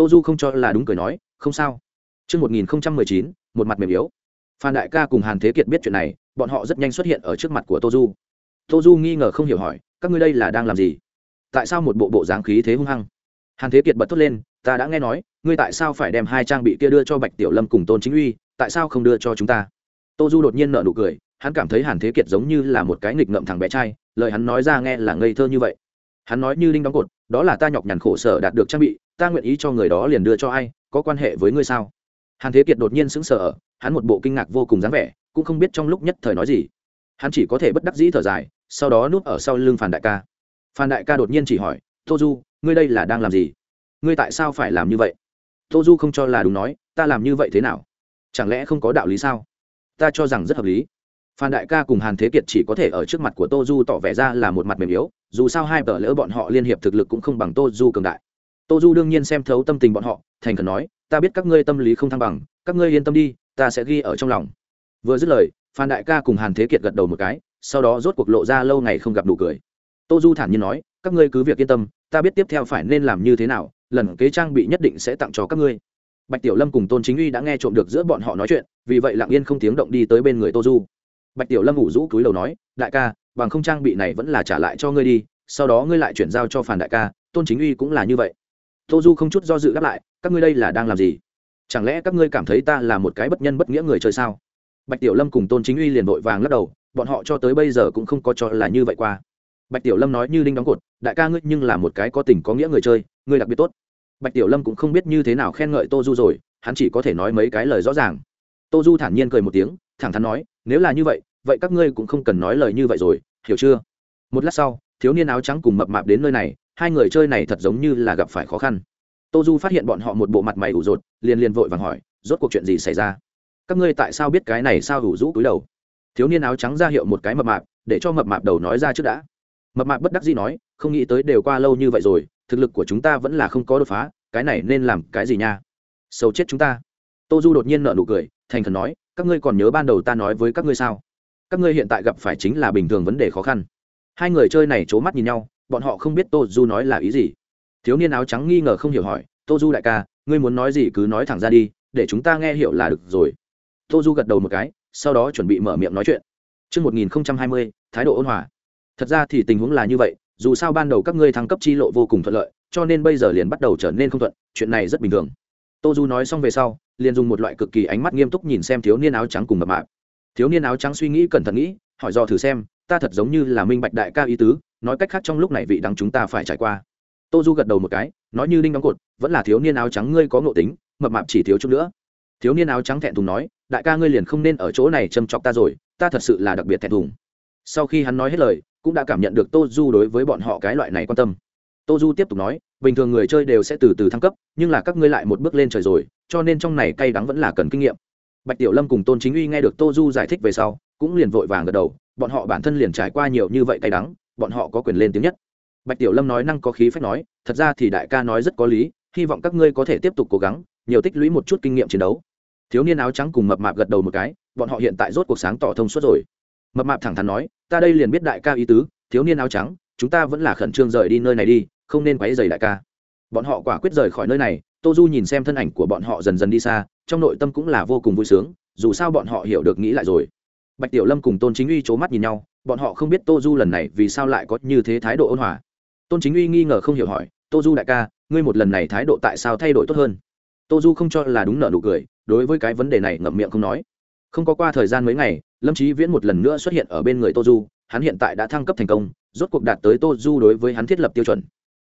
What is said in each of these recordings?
tô du không cho là đúng cười nói không sao chương một nghìn mười chín một mặt mềm yếu. Phan Đại ca cùng Hàn Thế Kiệt biết chuyện này, bọn họ rất nhanh xuất hiện ở trước mặt của Tô Du. Tô Du nghi ngờ không hiểu hỏi, các ngươi đây là đang làm gì? Tại sao một bộ bộ dáng khí thế hung hăng? Hàn Thế Kiệt bật thốt lên, ta đã nghe nói, ngươi tại sao phải đem hai trang bị kia đưa cho Bạch Tiểu Lâm cùng Tôn Chính Uy, tại sao không đưa cho chúng ta? Tô Du đột nhiên nở nụ cười, hắn cảm thấy Hàn Thế Kiệt giống như là một cái nghịch ngợm thằng bé trai, lời hắn nói ra nghe là ngây thơ như vậy. Hắn nói như linh đóng cột, đó là ta nhọc nhằn khổ sở đạt được trang bị, ta nguyện ý cho người đó liền đưa cho ai, có quan hệ với ngươi sao? hàn thế kiệt đột nhiên sững sờ hắn một bộ kinh ngạc vô cùng dáng vẻ cũng không biết trong lúc nhất thời nói gì. Hắn chỉ có thể bất đắc dĩ thở dài sau đó núp ở sau lưng phản đại ca. Phan đại ca đột nhiên chỉ hỏi tô du ngươi đây là đang làm gì? Ngươi tại sao phải làm như vậy? Tô du không cho là đúng nói ta làm như vậy thế nào? Chẳng lẽ không có đạo lý sao? Ta cho rằng rất hợp lý. Phan đại ca cùng hàn thế kiệt chỉ có thể ở trước mặt của tô du tỏ vẻ ra là một mặt mềm yếu dù sao hai tờ lỡ bọn họ liên hiệp thực lực cũng không bằng tô du cường đại tô du đương nhiên xem thấu tâm tình bọn họ, thành khẩn nói, ta biết các ngươi tâm lý không thăng bằng, các ngươi yên tâm đi, ta sẽ ghi ở trong lòng. Vừa dứt lời, phan đại ca cùng hàn thế kiệt gật đầu một cái, sau đó rốt cuộc lộ ra lâu ngày không gặp đủ cười. Tô du thản nhiên nói, các ngươi cứ việc yên tâm, ta biết tiếp theo phải nên làm như thế nào, lần kế trang bị nhất định sẽ tặng cho các ngươi. Bạch tiểu lâm cùng tôn chính uy đã nghe trộm được giữa bọn họ nói chuyện, vì vậy lặng yên không tiếng động đi tới bên người tô du. Bạch tiểu lâm ngủ rũ túi đầu nói, đại ca, bằng không trang bị này vẫn là trả lại cho ngươi đi, sau đó ngươi lại chuyển giao cho phản đại ca, tôn chính uy cũng là như vậy tô du không chút do dự đáp lại, các ngươi đây là đang làm gì? Chẳng lẽ các ngươi cảm thấy ta là một cái bất nhân bất nghĩa người chơi sao? Bạch tiểu lâm cùng tôn chính uy liền vội vàng lắc đầu, bọn họ cho tới bây giờ cũng không có cho là như vậy qua. Bạch tiểu lâm nói như đinh đóng cột, đại ca ngươi nhưng là một cái có tình có nghĩa người chơi, ngươi đặc biệt tốt. Bạch tiểu lâm cũng không biết như thế nào khen ngợi tô du rồi, hắn chỉ có thể nói mấy cái lời rõ ràng. Tô du thản nhiên cười một tiếng, thẳng thắn nói, nếu là như vậy vậy các ngươi cũng không cần nói lời như vậy rồi, hiểu chưa? Một lát sau, thiếu niên áo trắng cùng mập mạp đến nơi này hai người chơi này thật giống như là gặp phải khó khăn. Tô du phát hiện bọn họ một bộ mặt mày ủ rột, liền liền vội vàng hỏi, rốt cuộc chuyện gì xảy ra? Các ngươi tại sao biết cái này sao ủ rũ cúi đầu? Thiếu niên áo trắng ra hiệu một cái mập mạp, để cho mập mạp đầu nói ra trước đã. Mập mạp bất đắc dĩ nói, không nghĩ tới đều qua lâu như vậy rồi, thực lực của chúng ta vẫn là không có đột phá, cái này nên làm cái gì nha? Sầu chết chúng ta. Tô du đột nhiên nợ nụ cười, thành khẩn nói, các ngươi còn nhớ ban đầu ta nói với các ngươi sao? Các ngươi hiện tại gặp phải chính là bình thường vấn đề khó khăn. Hai người chơi này c h ố mắt nhìn nhau bọn họ không biết tô du nói là ý gì thiếu niên áo trắng nghi ngờ không hiểu hỏi tô du đại ca ngươi muốn nói gì cứ nói thẳng ra đi để chúng ta nghe hiểu là được rồi tô du gật đầu một cái sau đó chuẩn bị mở miệng nói chuyện Trước 1020, thái độ ôn hòa. Thật ra thì tình huống là như vậy, dù sao ban đầu các ngươi thăng cấp chi lộ vô cùng thuận lợi, cho nên bây giờ liền bắt đầu trở nên không thuận, chuyện này rất bình thường. Tô Du nói xong về sau, liền dùng một loại cực kỳ ánh mắt nghiêm túc nhìn xem thiếu niên áo trắng cùng mập mạp. Thiếu niên áo trắng suy nghĩ cẩn thận nghĩ, hỏi do thử xem, ta thật giống như là minh bạch đại ca ý tứ, nói cách khác trong lúc này vị đắng chúng ta phải trải qua. Tô du gật đầu một cái, nói như đinh đóng cột, vẫn là thiếu niên áo trắng ngươi có ngộ tính, mập mạp chỉ thiếu chút nữa. Thiếu niên áo trắng thẹn thùng nói, đại ca ngươi liền không nên ở chỗ này châm chọc ta rồi, ta thật sự là đặc biệt thẹn thùng. Sau khi hắn nói hết lời, cũng đã cảm nhận được tô du đối với bọn họ cái loại này quan tâm. Tô du tiếp tục nói, bình thường người chơi đều sẽ từ từ thăng cấp, nhưng là các ngươi lại một bước lên trời rồi, cho nên trong này cay đắng vẫn là cần kinh nghiệm. Bạch tiểu lâm cùng tôn chính uy nghe được tô du giải thích về sau, cũng liền vội vàng gật đầu, bọn họ bản thân liền trải qua nhiều như vậy cay đắng bọn họ có quyền lên tiếng nhất. Bạch tiểu lâm nói năng có khí phách nói, thật ra thì đại ca nói rất có lý, hy vọng các ngươi có thể tiếp tục cố gắng, nhiều tích lũy một chút kinh nghiệm chiến đấu. Thiếu niên áo trắng cùng mập mạp gật đầu một cái, bọn họ hiện tại rốt cuộc sáng tỏ thông suốt rồi. Mập mạp thẳng thắn nói, ta đây liền biết đại ca ý tứ, thiếu niên áo trắng, chúng ta vẫn là khẩn trương rời đi nơi này đi, không nên quấy rầy đại ca. Bọn họ quả quyết rời khỏi nơi này, tô du nhìn xem thân ảnh của bọn họ dần dần đi xa, trong nội tâm cũng là vô cùng vui sướng, dù sao bọn họ hiểu được nghĩ lại rồi. Bạch tiểu lâm cùng tôn chính uy c h ố mắt nhìn nhau bọn họ không biết tô du lần này vì sao lại có như thế thái độ ôn hòa. Tôn chính uy nghi ngờ không hiểu hỏi, tô du đại ca, ngươi một lần này thái độ tại sao thay đổi tốt hơn? Tô du không cho là đúng nợ nụ cười, đối với cái vấn đề này ngậm miệng không nói. Không có qua thời gian mấy ngày, lâm trí viễn một lần nữa xuất hiện ở bên người tô du, hắn hiện tại đã thăng cấp thành công, rốt cuộc đạt tới tô du đối với hắn thiết lập tiêu chuẩn.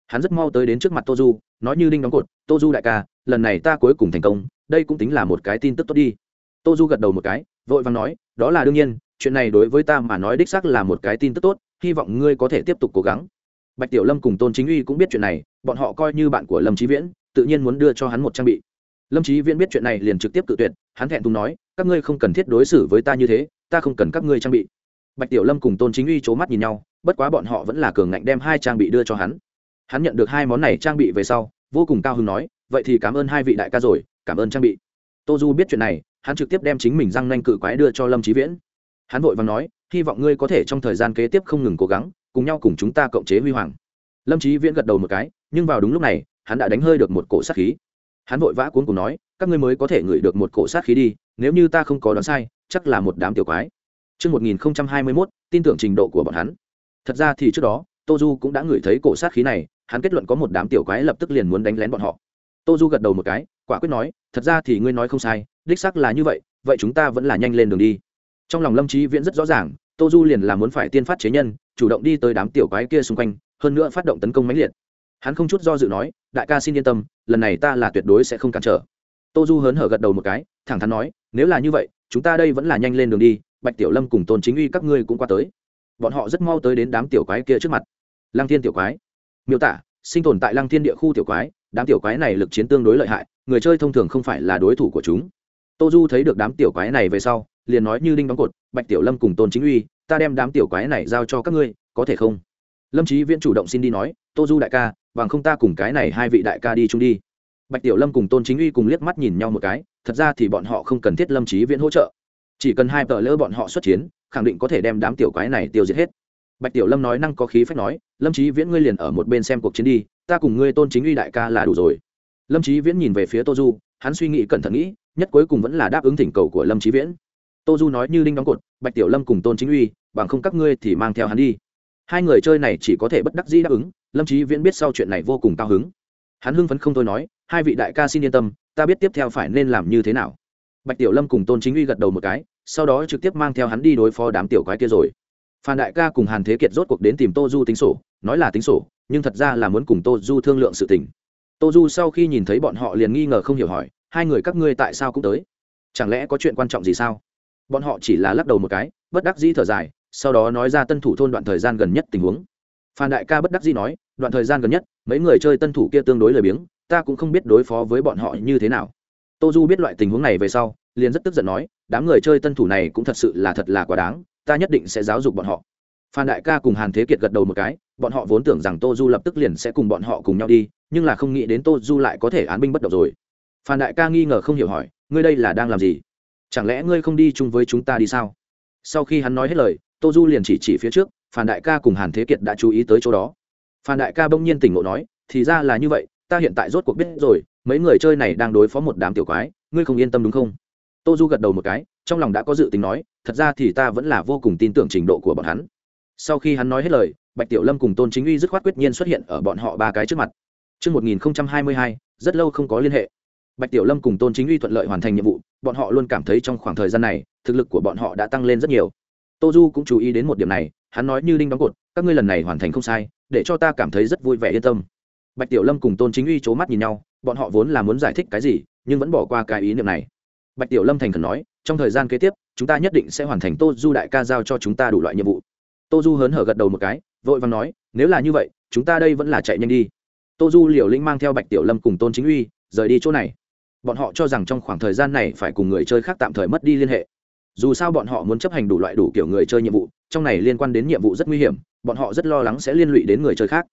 Hắn rất mau tới đến trước mặt tô du, nói như đinh đóng cột, tô du đại ca, lần này ta cuối cùng thành công, đây cũng tính là một cái tin tức tốt đi. Tô du gật đầu một cái, vội vàng nói, đó là đương nhiên chuyện này đối với ta mà nói đích xác là một cái tin tức tốt, hy vọng ngươi có thể tiếp tục cố gắng. Bạch tiểu lâm cùng tôn chính uy cũng biết chuyện này, bọn họ coi như bạn của lâm trí viễn, tự nhiên muốn đưa cho hắn một trang bị. Lâm trí viễn biết chuyện này liền trực tiếp tự tuyệt, hắn thẹn thùng nói, các ngươi không cần thiết đối xử với ta như thế, ta không cần các ngươi trang bị. Bạch tiểu lâm cùng tôn chính uy c h ố mắt nhìn nhau, bất quá bọn họ vẫn là cường ngạnh đem hai trang bị đưa cho hắn. Hắn nhận được hai món này trang bị về sau, vô cùng cao hứng nói, vậy thì cảm ơn hai vị đại ca rồi, cảm ơn trang bị. Tô du biết chuyện này, hắn trực tiếp đem chính mình răng nanh cự quái đưa cho lâm trí viễn hắn vội và nói hy vọng ngươi có thể trong thời gian kế tiếp không ngừng cố gắng cùng nhau cùng chúng ta cộng chế huy hoàng lâm trí viễn gật đầu một cái nhưng vào đúng lúc này hắn đã đánh hơi được một cổ sát khí hắn vội vã cuốn cùng nói các ngươi mới có thể ngửi được một cổ sát khí đi nếu như ta không có đoán sai chắc là một đám tiểu quái Trước 1021, tin tưởng trình độ của bọn hắn. Thật ra thì trước đó, Tô Du cũng đã ngửi thấy cổ sát khí này, hắn kết luận có một đám tiểu quái lập tức liền muốn đánh lén bọn họ. Tô Du gật đầu một cái, quả quyết nói, thật ra thì ngươi nói không sai, đích xác là như vậy, vậy chúng ta vẫn là nhanh lên đường đi. Trong lòng Lâm trí Viễn rất rõ ràng, Tô Du liền là muốn phải tiên phát chế nhân, chủ động đi tới đám tiểu quái kia xung quanh, hơn nữa phát động tấn công mãnh liệt. Hắn không chút do dự nói, đại ca xin yên tâm, lần này ta là tuyệt đối sẽ không cản trở. Tô Du hớn hở gật đầu một cái, thẳng thắn nói, nếu là như vậy, chúng ta đây vẫn là nhanh lên đường đi, Bạch Tiểu Lâm cùng Tôn Chính Uy các ngươi cũng qua tới. Bọn họ rất mau tới đến đám tiểu quái kia trước mặt. Lăng Thiên tiểu quái, miêu tả, sinh tồn tại Lăng Thiên địa khu tiểu quái, đám tiểu quái này lực chiến tương đối lợi hại, người chơi thông thường không phải là đối thủ của chúng. Tô Du thấy được đám tiểu quái này về sau, liền nói như đinh đóng cột, Bạch Tiểu Lâm cùng Tôn Chính Uy, ta đem đám tiểu quái này giao cho các ngươi, có thể không? Lâm Chí Viễn chủ động xin đi nói, Tô Du đại ca, bằng không ta cùng cái này hai vị đại ca đi chung đi. Bạch tiểu lâm cùng tôn chính uy cùng liếc mắt nhìn nhau một cái thật ra thì bọn họ không cần thiết lâm chí viễn hỗ trợ. Chỉ cần hai tờ lỡ bọn họ xuất chiến khẳng định có thể đem đám tiểu quái này tiêu diệt hết. Bạch tiểu lâm nói năng có khí phách nói lâm chí viễn ngươi liền ở một bên xem cuộc chiến đi ta cùng ngươi tôn chính uy đại ca là đủ rồi. Lâm chí viễn nhìn về phía tô du hắn suy nghĩ cẩn thận nghĩ nhất cuối cùng vẫn là đáp ứng thỉnh cầu của lâm chí viễn tô du nói như đinh đóng cột, bạch tiểu lâm cùng tôn chính uy, bằng không các ngươi thì mang theo hắn đi. Hai người chơi này chỉ có thể bất đắc dĩ đáp ứng, lâm trí viễn biết sau chuyện này vô cùng cao hứng. Hắn hưng phấn không thôi nói, hai vị đại ca xin yên tâm, ta biết tiếp theo phải nên làm như thế nào. Bạch tiểu lâm cùng tôn chính uy gật đầu một cái, sau đó trực tiếp mang theo hắn đi đối phó đám tiểu quái kia rồi. Phan đại ca cùng hàn thế kiệt rốt cuộc đến tìm tô du tính sổ, nói là tính sổ, nhưng thật ra là muốn cùng tô du thương lượng sự tình. Tô du sau khi nhìn thấy bọn họ liền nghi ngờ không hiểu hỏi, hai người các ngươi tại sao cũng tới? Chẳng lẽ có chuyện quan trọng gì sao? Bọn họ chỉ là lắc đầu một cái, bất đắc dĩ thở dài, sau đó nói ra tân thủ thôn đoạn thời gian gần nhất tình huống. Phan đại ca bất đắc dĩ nói, đoạn thời gian gần nhất, mấy người chơi tân thủ kia tương đối lười biếng, ta cũng không biết đối phó với bọn họ như thế nào. Tô du biết loại tình huống này về sau, liền rất tức giận nói, đám người chơi tân thủ này cũng thật sự là thật là quá đáng, ta nhất định sẽ giáo dục bọn họ. Phan đại ca cùng hàn thế kiệt gật đầu một cái, bọn họ vốn tưởng rằng tô du lập tức liền sẽ cùng bọn họ cùng nhau đi, nhưng là không nghĩ đến tô du lại có thể án binh bất động rồi. Phan đại ca nghi ngờ không hiểu hỏi, ngươi đây là đang làm gì? Chẳng lẽ ngươi không đi chung với chúng ta đi sao? Sau khi hắn nói hết lời tô du liền chỉ chỉ phía trước phan đại ca cùng hàn thế kiệt đã chú ý tới chỗ đó. Phan đại ca bỗng nhiên tỉnh ngộ nói thì ra là như vậy ta hiện tại rốt cuộc biết rồi mấy người chơi này đang đối phó một đám tiểu quái ngươi không yên tâm đúng không? Tô du gật đầu một cái trong lòng đã có dự tính nói thật ra thì ta vẫn là vô cùng tin tưởng trình độ của bọn hắn. Sau khi hắn nói hết lời bạch tiểu lâm cùng tôn chính uy dứt khoát quyết nhiên xuất hiện ở bọn họ ba cái trước mặt. Trước 1022, rất lâu không có liên hệ. Bạch Tiểu Lâm cùng Tôn Chính Uy thuận lợi hoàn thành nhiệm vụ, bọn họ luôn cảm thấy trong khoảng thời gian này, thực lực của bọn họ đã tăng lên rất nhiều. Tô Du cũng chú ý đến một điểm này, hắn nói như đinh đóng cột, các ngươi lần này hoàn thành không sai, để cho ta cảm thấy rất vui vẻ yên tâm. Bạch tiểu lâm cùng tôn chính uy c h ố mắt nhìn nhau bọn họ vốn là muốn giải thích cái gì nhưng vẫn bỏ qua cái ý niệm này. Bạch tiểu lâm thành khẩn nói trong thời gian kế tiếp chúng ta nhất định sẽ hoàn thành tô du đại ca giao cho chúng ta đủ loại nhiệm vụ. Tô du hớn hở gật đầu một cái vội vàng nói nếu là như vậy chúng ta đây vẫn là chạy nhanh đi. Tô du liều lĩnh mang theo bạch tiểu lâm cùng tôn chính uy rời đi chỗ này bọn họ cho rằng trong khoảng thời gian này phải cùng người chơi khác tạm thời mất đi liên hệ. Dù sao bọn họ muốn chấp hành đủ loại đủ kiểu người chơi nhiệm vụ, trong này liên quan đến nhiệm vụ rất nguy hiểm, bọn họ rất lo lắng sẽ liên lụy đến người chơi khác.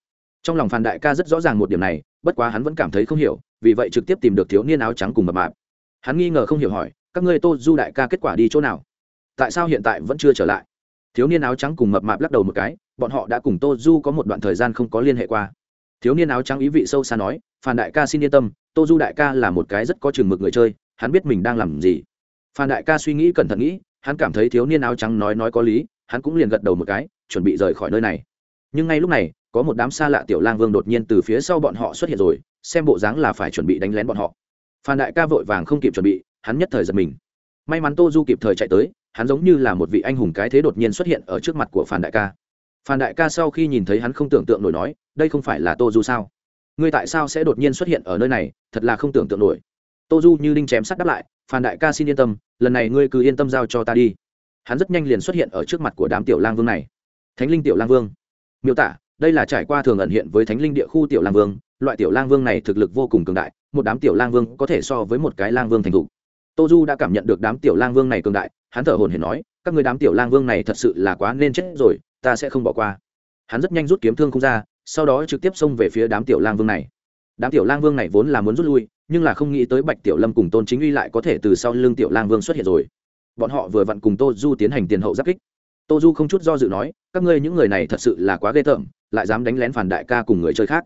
Trong lòng phàn đại ca rất rõ ràng một điểm này, bất quá hắn vẫn cảm thấy không hiểu, vì vậy trực tiếp tìm được thiếu niên áo trắng cùng mập mạp. Hắn nghi ngờ không hiểu hỏi, các ngươi tô du đại ca kết quả đi chỗ nào? Tại sao hiện tại vẫn chưa trở lại? Thiếu niên áo trắng cùng mập mạp lắc đầu một cái, bọn họ đã cùng tô du có một đoạn thời gian không có liên hệ qua thiếu niên áo trắng ý vị sâu xa nói phan đại ca xin yên tâm, tô du đại ca là một cái rất có chừng mực người chơi, hắn biết mình đang làm gì. Phan đại ca suy nghĩ cẩn thận nghĩ, hắn cảm thấy thiếu niên áo trắng nói nói có lý, hắn cũng liền gật đầu một cái, chuẩn bị rời khỏi nơi này. Nhưng ngay lúc này, có một đám xa lạ tiểu lang vương đột nhiên từ phía sau bọn họ xuất hiện rồi, xem bộ dáng là phải chuẩn bị đánh lén bọn họ. Phan đại ca vội vàng không kịp chuẩn bị, hắn nhất thời giật mình. May mắn tô du kịp thời chạy tới, hắn giống như là một vị anh hùng cái thế đột nhiên xuất hiện ở trước mặt của phan đại ca phan đại ca sau khi nhìn thấy hắn không tưởng tượng nổi nói, đây không phải là tô du sao? Ngươi tại sao sẽ đột nhiên xuất hiện ở nơi này, thật là không tưởng tượng nổi. Tô du như đinh chém sắt đáp lại, phan đại ca xin yên tâm, lần này ngươi cứ yên tâm giao cho ta đi. Hắn rất nhanh liền xuất hiện ở trước mặt của đám tiểu lang vương này. Thánh linh tiểu lang vương. Miêu tả, đây là trải qua thường ẩn hiện với thánh linh địa khu tiểu lang vương, loại tiểu lang vương này thực lực vô cùng cường đại, một đám tiểu lang vương có thể so với một cái lang vương thành thục. Tô du đã cảm nhận được đám tiểu lang vương này cường đại, hắn thở hồn hển nói, các người đám tiểu lang vương này thật sự là quá nên chết rồi ta sẽ không bỏ qua. Hắn rất nhanh rút kiếm thương không ra, sau đó trực tiếp xông về phía đám tiểu lang vương này. Đám tiểu lang vương này vốn là muốn rút lui, nhưng là không nghĩ tới bạch tiểu lâm cùng tôn chính uy lại có thể từ sau lưng tiểu lang vương xuất hiện rồi. Bọn họ vừa vặn cùng tô du tiến hành tiền hậu giáp kích. Tô du không chút do dự nói, các ngươi những người này thật sự là quá ghê tởm, lại dám đánh lén phản đại ca cùng người chơi khác.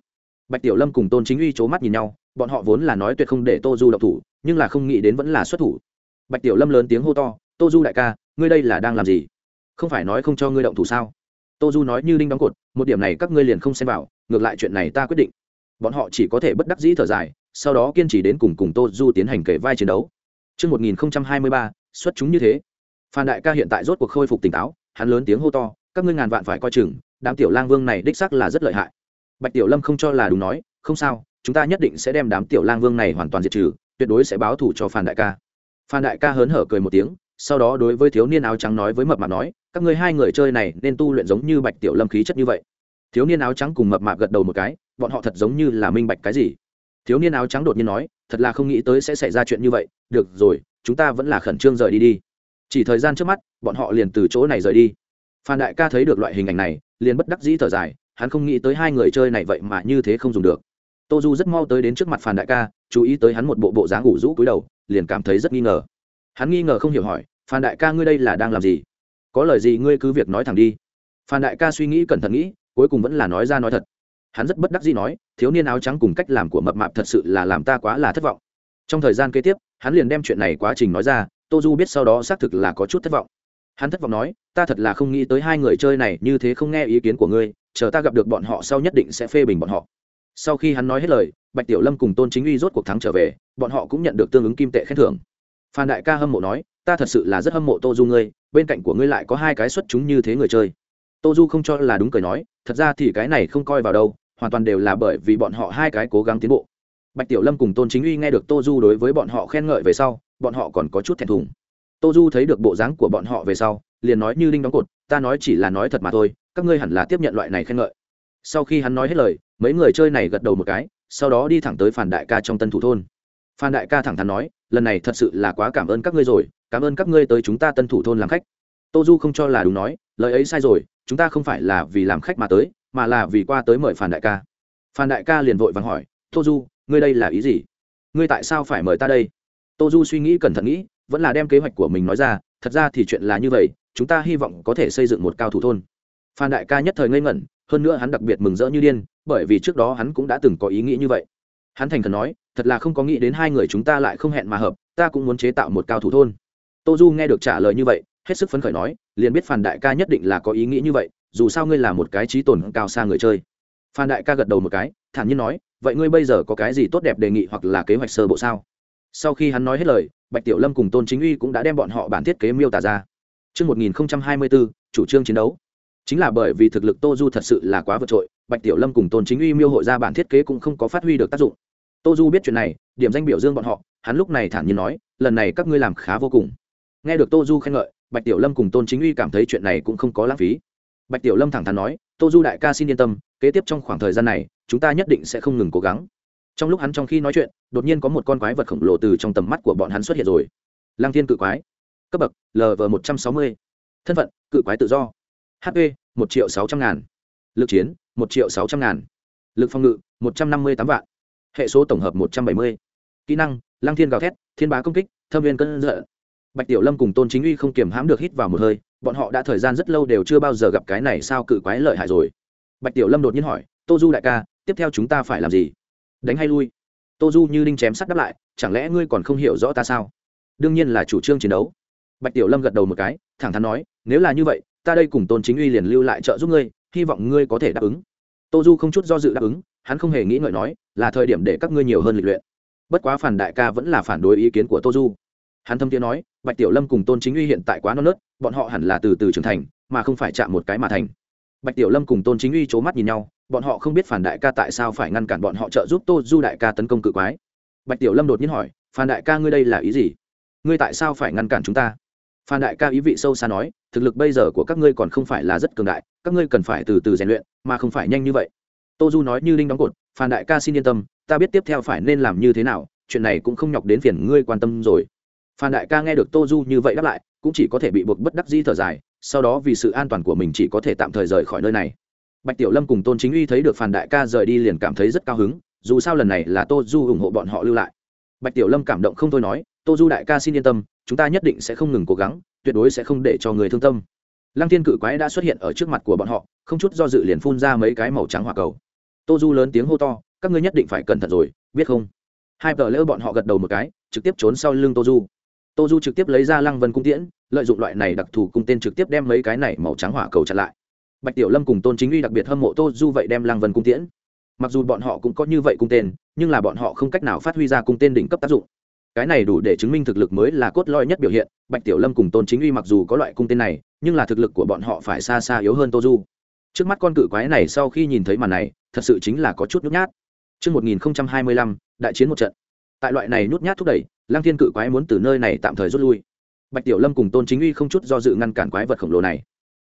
Bạch tiểu lâm cùng tôn chính uy c h ố mắt nhìn nhau, bọn họ vốn là nói tuyệt không để tô du độc thủ, nhưng là không nghĩ đến vẫn là xuất thủ. Bạch tiểu lâm lớn tiếng hô to, tô du đại ca, ngươi đây là đang làm gì? Không phải nói không cho ngươi động thủ sao? Tô du nói như đinh đóng cột một điểm này các ngươi liền không xem vào ngược lại chuyện này ta quyết định bọn họ chỉ có thể bất đắc dĩ thở dài sau đó kiên trì đến cùng cùng tô du tiến hành kể vai chiến đấu Trước 1023, xuất chúng như thế. Phan Đại ca hiện tại rốt cuộc khôi phục tỉnh táo, hắn lớn tiếng hô to, các ngươi ngàn vạn phải coi chừng, đám tiểu lang vương này đích xác là rất lợi hại. Bạch Tiểu Lâm không cho là đúng nói, không sao, chúng ta nhất định sẽ đem đám tiểu lang vương này hoàn toàn diệt trừ, tuyệt đối sẽ báo thù cho Phan Đại ca. Phan Đại ca hớn hở cười một tiếng, sau đó đối với thiếu niên áo trắng nói với mập mạp nói, các ngươi hai người chơi này nên tu luyện giống như Bạch Tiểu Lâm khí chất như vậy. Thiếu niên áo trắng cùng mập mạp gật đầu một cái, bọn họ thật giống như là minh bạch cái gì? Thiếu niên áo trắng đột nhiên nói thật là không nghĩ tới sẽ xảy ra chuyện như vậy được rồi chúng ta vẫn là khẩn trương rời đi đi. Chỉ thời gian trước mắt bọn họ liền từ chỗ này rời đi. Phan đại ca thấy được loại hình ảnh này liền bất đắc dĩ thở dài hắn không nghĩ tới hai người chơi này vậy mà như thế không dùng được. Tô du rất mau tới đến trước mặt phan đại ca chú ý tới hắn một bộ bộ dáng ngủ rũ cúi đầu liền cảm thấy rất nghi ngờ hắn nghi ngờ không hiểu hỏi, phan đại ca ngươi đây là đang làm gì? Có lời gì ngươi cứ việc nói thẳng đi. Phan đại ca suy nghĩ cẩn thận nghĩ, cuối cùng vẫn là nói ra nói thật. Hắn rất bất đắc dĩ nói, thiếu niên áo trắng cùng cách làm của mập mạp thật sự là làm ta quá là thất vọng. Trong thời gian kế tiếp, hắn liền đem chuyện này quá trình nói ra, tô du biết sau đó xác thực là có chút thất vọng. Hắn thất vọng nói, ta thật là không nghĩ tới hai người chơi này như thế không nghe ý kiến của ngươi, chờ ta gặp được bọn họ sau nhất định sẽ phê bình bọn họ. Sau khi hắn nói hết lời, bạch tiểu lâm cùng tôn chính uy rốt cuộc thắng trở về, bọn họ cũng nhận được tương ứng kim tệ khen thưởng phan đại ca hâm mộ nói, ta thật sự là rất hâm mộ tô du ngươi, bên cạnh của ngươi lại có hai cái xuất chúng như thế người chơi. Tô du không cho là đúng cười nói, thật ra thì cái này không coi vào đâu, hoàn toàn đều là bởi vì bọn họ hai cái cố gắng tiến bộ. Bạch tiểu lâm cùng tôn chính uy nghe được tô du đối với bọn họ khen ngợi về sau, bọn họ còn có chút thẹn thùng. Tô du thấy được bộ dáng của bọn họ về sau, liền nói như linh đóng cột, ta nói chỉ là nói thật mà thôi, các ngươi hẳn là tiếp nhận loại này khen ngợi. Sau khi hắn nói hết lời, mấy người chơi này gật đầu một cái, sau đó đi thẳng tới phản đại ca trong tân thủ thôn. Phan đại ca thẳng thắn nói lần này thật sự là quá cảm ơn các ngươi rồi, cảm ơn các ngươi tới chúng ta tân thủ thôn làm khách. Tô du không cho là đúng nói, lời ấy sai rồi, chúng ta không phải là vì làm khách mà tới, mà là vì qua tới mời phản đại ca. Phan đại ca liền vội vàng hỏi tô du ngươi đây là ý gì? Ngươi tại sao phải mời ta đây? Tô du suy nghĩ cẩn thận nghĩ, vẫn là đem kế hoạch của mình nói ra, thật ra thì chuyện là như vậy, chúng ta hy vọng có thể xây dựng một cao thủ thôn. Phan đại ca nhất thời ngây ngẩn, hơn nữa hắn đặc biệt mừng rỡ như điên, bởi vì trước đó hắn cũng đã từng có ý nghĩ như vậy. Hắn thành khẩn nói thật là không có nghĩ đến hai người chúng ta lại không hẹn mà hợp ta cũng muốn chế tạo một cao thủ thôn tô du nghe được trả lời như vậy hết sức phấn khởi nói liền biết phan đại ca nhất định là có ý nghĩ như vậy dù sao ngươi là một cái trí tồn cao xa người chơi phan đại ca gật đầu một cái thản nhiên nói vậy ngươi bây giờ có cái gì tốt đẹp đề nghị hoặc là kế hoạch sơ bộ sao sau khi hắn nói hết lời bạch tiểu lâm cùng tôn chính uy cũng đã đem bọn họ bản thiết kế miêu tả ra Trước 1024, chủ trương chiến đấu. Chính là bởi vì thực lực Tô Du thật sự là quá vượt trội, Bạch Tiểu Lâm cùng Tôn Chính Uy miêu hội ra bản thiết kế cũng không có phát huy được tác dụng. Tô Du biết chuyện này, điểm danh biểu dương bọn họ, hắn lúc này thản nhiên nói, lần này các ngươi làm khá vô cùng. Nghe được Tô Du khen ngợi, Bạch Tiểu Lâm cùng Tôn Chính Uy cảm thấy chuyện này cũng không có lãng phí. Bạch tiểu lâm thẳng thắn nói tô du đại ca xin yên tâm kế tiếp trong khoảng thời gian này chúng ta nhất định sẽ không ngừng cố gắng. Trong lúc hắn trong khi nói chuyện đột nhiên có một con quái vật khổng lồ từ trong tầm mắt của bọn hắn xuất hiện rồi. Lang thiên cự quái. Cấp bậc lv một trăm sáu mươi. Thân phận cự quái tự do. Hp một triệu sáu trăm ngàn. Lực chiến một triệu sáu trăm ngàn. Lực phòng ngự một trăm năm mươi tám vạn hệ số tổng hợp một trăm bảy mươi. Kỹ năng, lăng thiên gào thét, thiên bá công kích, thâm viên cân giận. Bạch tiểu lâm cùng tôn chính uy không kiềm hãm được hít vào một hơi, bọn họ đã thời gian rất lâu đều chưa bao giờ gặp cái này sao cự quái lợi hại rồi. Bạch tiểu lâm đột nhiên hỏi, tô du đại ca, tiếp theo chúng ta phải làm gì? Đánh hay lui. Tô du như đinh chém sắt đáp lại, chẳng lẽ ngươi còn không hiểu rõ ta sao? Đương nhiên là chủ trương chiến đấu. Bạch tiểu lâm gật đầu một cái, thẳng thắn nói, nếu là như vậy, ta đây cùng tôn chính uy liền lưu lại trợ giúp ngươi, hy vọng ngươi có thể đáp ứng. Tô du không chút do dự đáp ứng hắn không hề nghĩ ngợi nói, là thời điểm để các ngươi nhiều hơn lịch luyện. Bất quá phản đại ca vẫn là phản đối ý kiến của tô du. Hắn thâm tiếng nói, bạch tiểu lâm cùng tôn chính uy hiện tại quá non nớt, bọn họ hẳn là từ từ trưởng thành, mà không phải chạm một cái mà thành. Bạch tiểu lâm cùng tôn chính uy c h ố mắt nhìn nhau, bọn họ không biết phản đại ca tại sao phải ngăn cản bọn họ trợ giúp tô du đại ca tấn công cự quái. Bạch tiểu lâm đột nhiên hỏi, phản đại ca ngươi đây là ý gì? Ngươi tại sao phải ngăn cản chúng ta? Phan đại ca ý vị sâu xa nói, thực lực bây giờ của các ngươi còn không phải là rất cường đại, các ngươi cần phải từ từ rèn luyện, mà không phải nhanh như vậy tô du nói như linh đóng cột phan đại ca xin yên tâm, ta biết tiếp theo phải nên làm như thế nào, chuyện này cũng không nhọc đến phiền ngươi quan tâm rồi. Phan đại ca nghe được tô du như vậy đáp lại, cũng chỉ có thể bị buộc bất đắc di thở dài, sau đó vì sự an toàn của mình chỉ có thể tạm thời rời khỏi nơi này. Bạch tiểu lâm cùng tôn chính uy thấy được phan đại ca rời đi liền cảm thấy rất cao hứng, dù sao lần này là tô du ủng hộ bọn họ lưu lại. Bạch tiểu lâm cảm động không thôi nói, tô du đại ca xin yên tâm, chúng ta nhất định sẽ không ngừng cố gắng, tuyệt đối sẽ không để cho người thương tâm. Lăng Thiên cự quái đã xuất hiện ở trước mặt của bọn họ, không chút do dự liền phun ra mấy cái màu trắng hỏa cầu tô du lớn tiếng hô to, các ngươi nhất định phải cẩn thận rồi, biết không? Hai vợ lỡ bọn họ gật đầu một cái, trực tiếp trốn sau lưng tô du. Tô du trực tiếp lấy ra lăng vân cung tiễn, lợi dụng loại này đặc thù cung tên trực tiếp đem mấy cái này màu trắng hỏa cầu chặn lại. Bạch tiểu lâm cùng tôn chính uy đặc biệt hâm mộ tô du vậy đem lăng vân cung tiễn. Mặc dù bọn họ cũng có như vậy cung tên, nhưng là bọn họ không cách nào phát huy ra cung tên đỉnh cấp tác dụng. Cái này đủ để chứng minh thực lực mới là cốt lõi nhất biểu hiện, bạch tiểu lâm cùng tôn chính uy mặc dù có loại cung tên này, nhưng là thực lực của bọn họ phải xa xa yếu hơn tô du. Trước mắt con cự quái này sau khi nhìn thấy màn này thật sự chính là có chút nhút nhát Trước 1025, đại chiến một trận. Tại loại này nhút nhát thúc đẩy, Lang Thiên cự quái muốn từ nơi này tạm thời rút lui. Bạch Tiểu Lâm cùng Tôn Chính Uy không chút do dự ngăn cản quái vật khổng lồ này.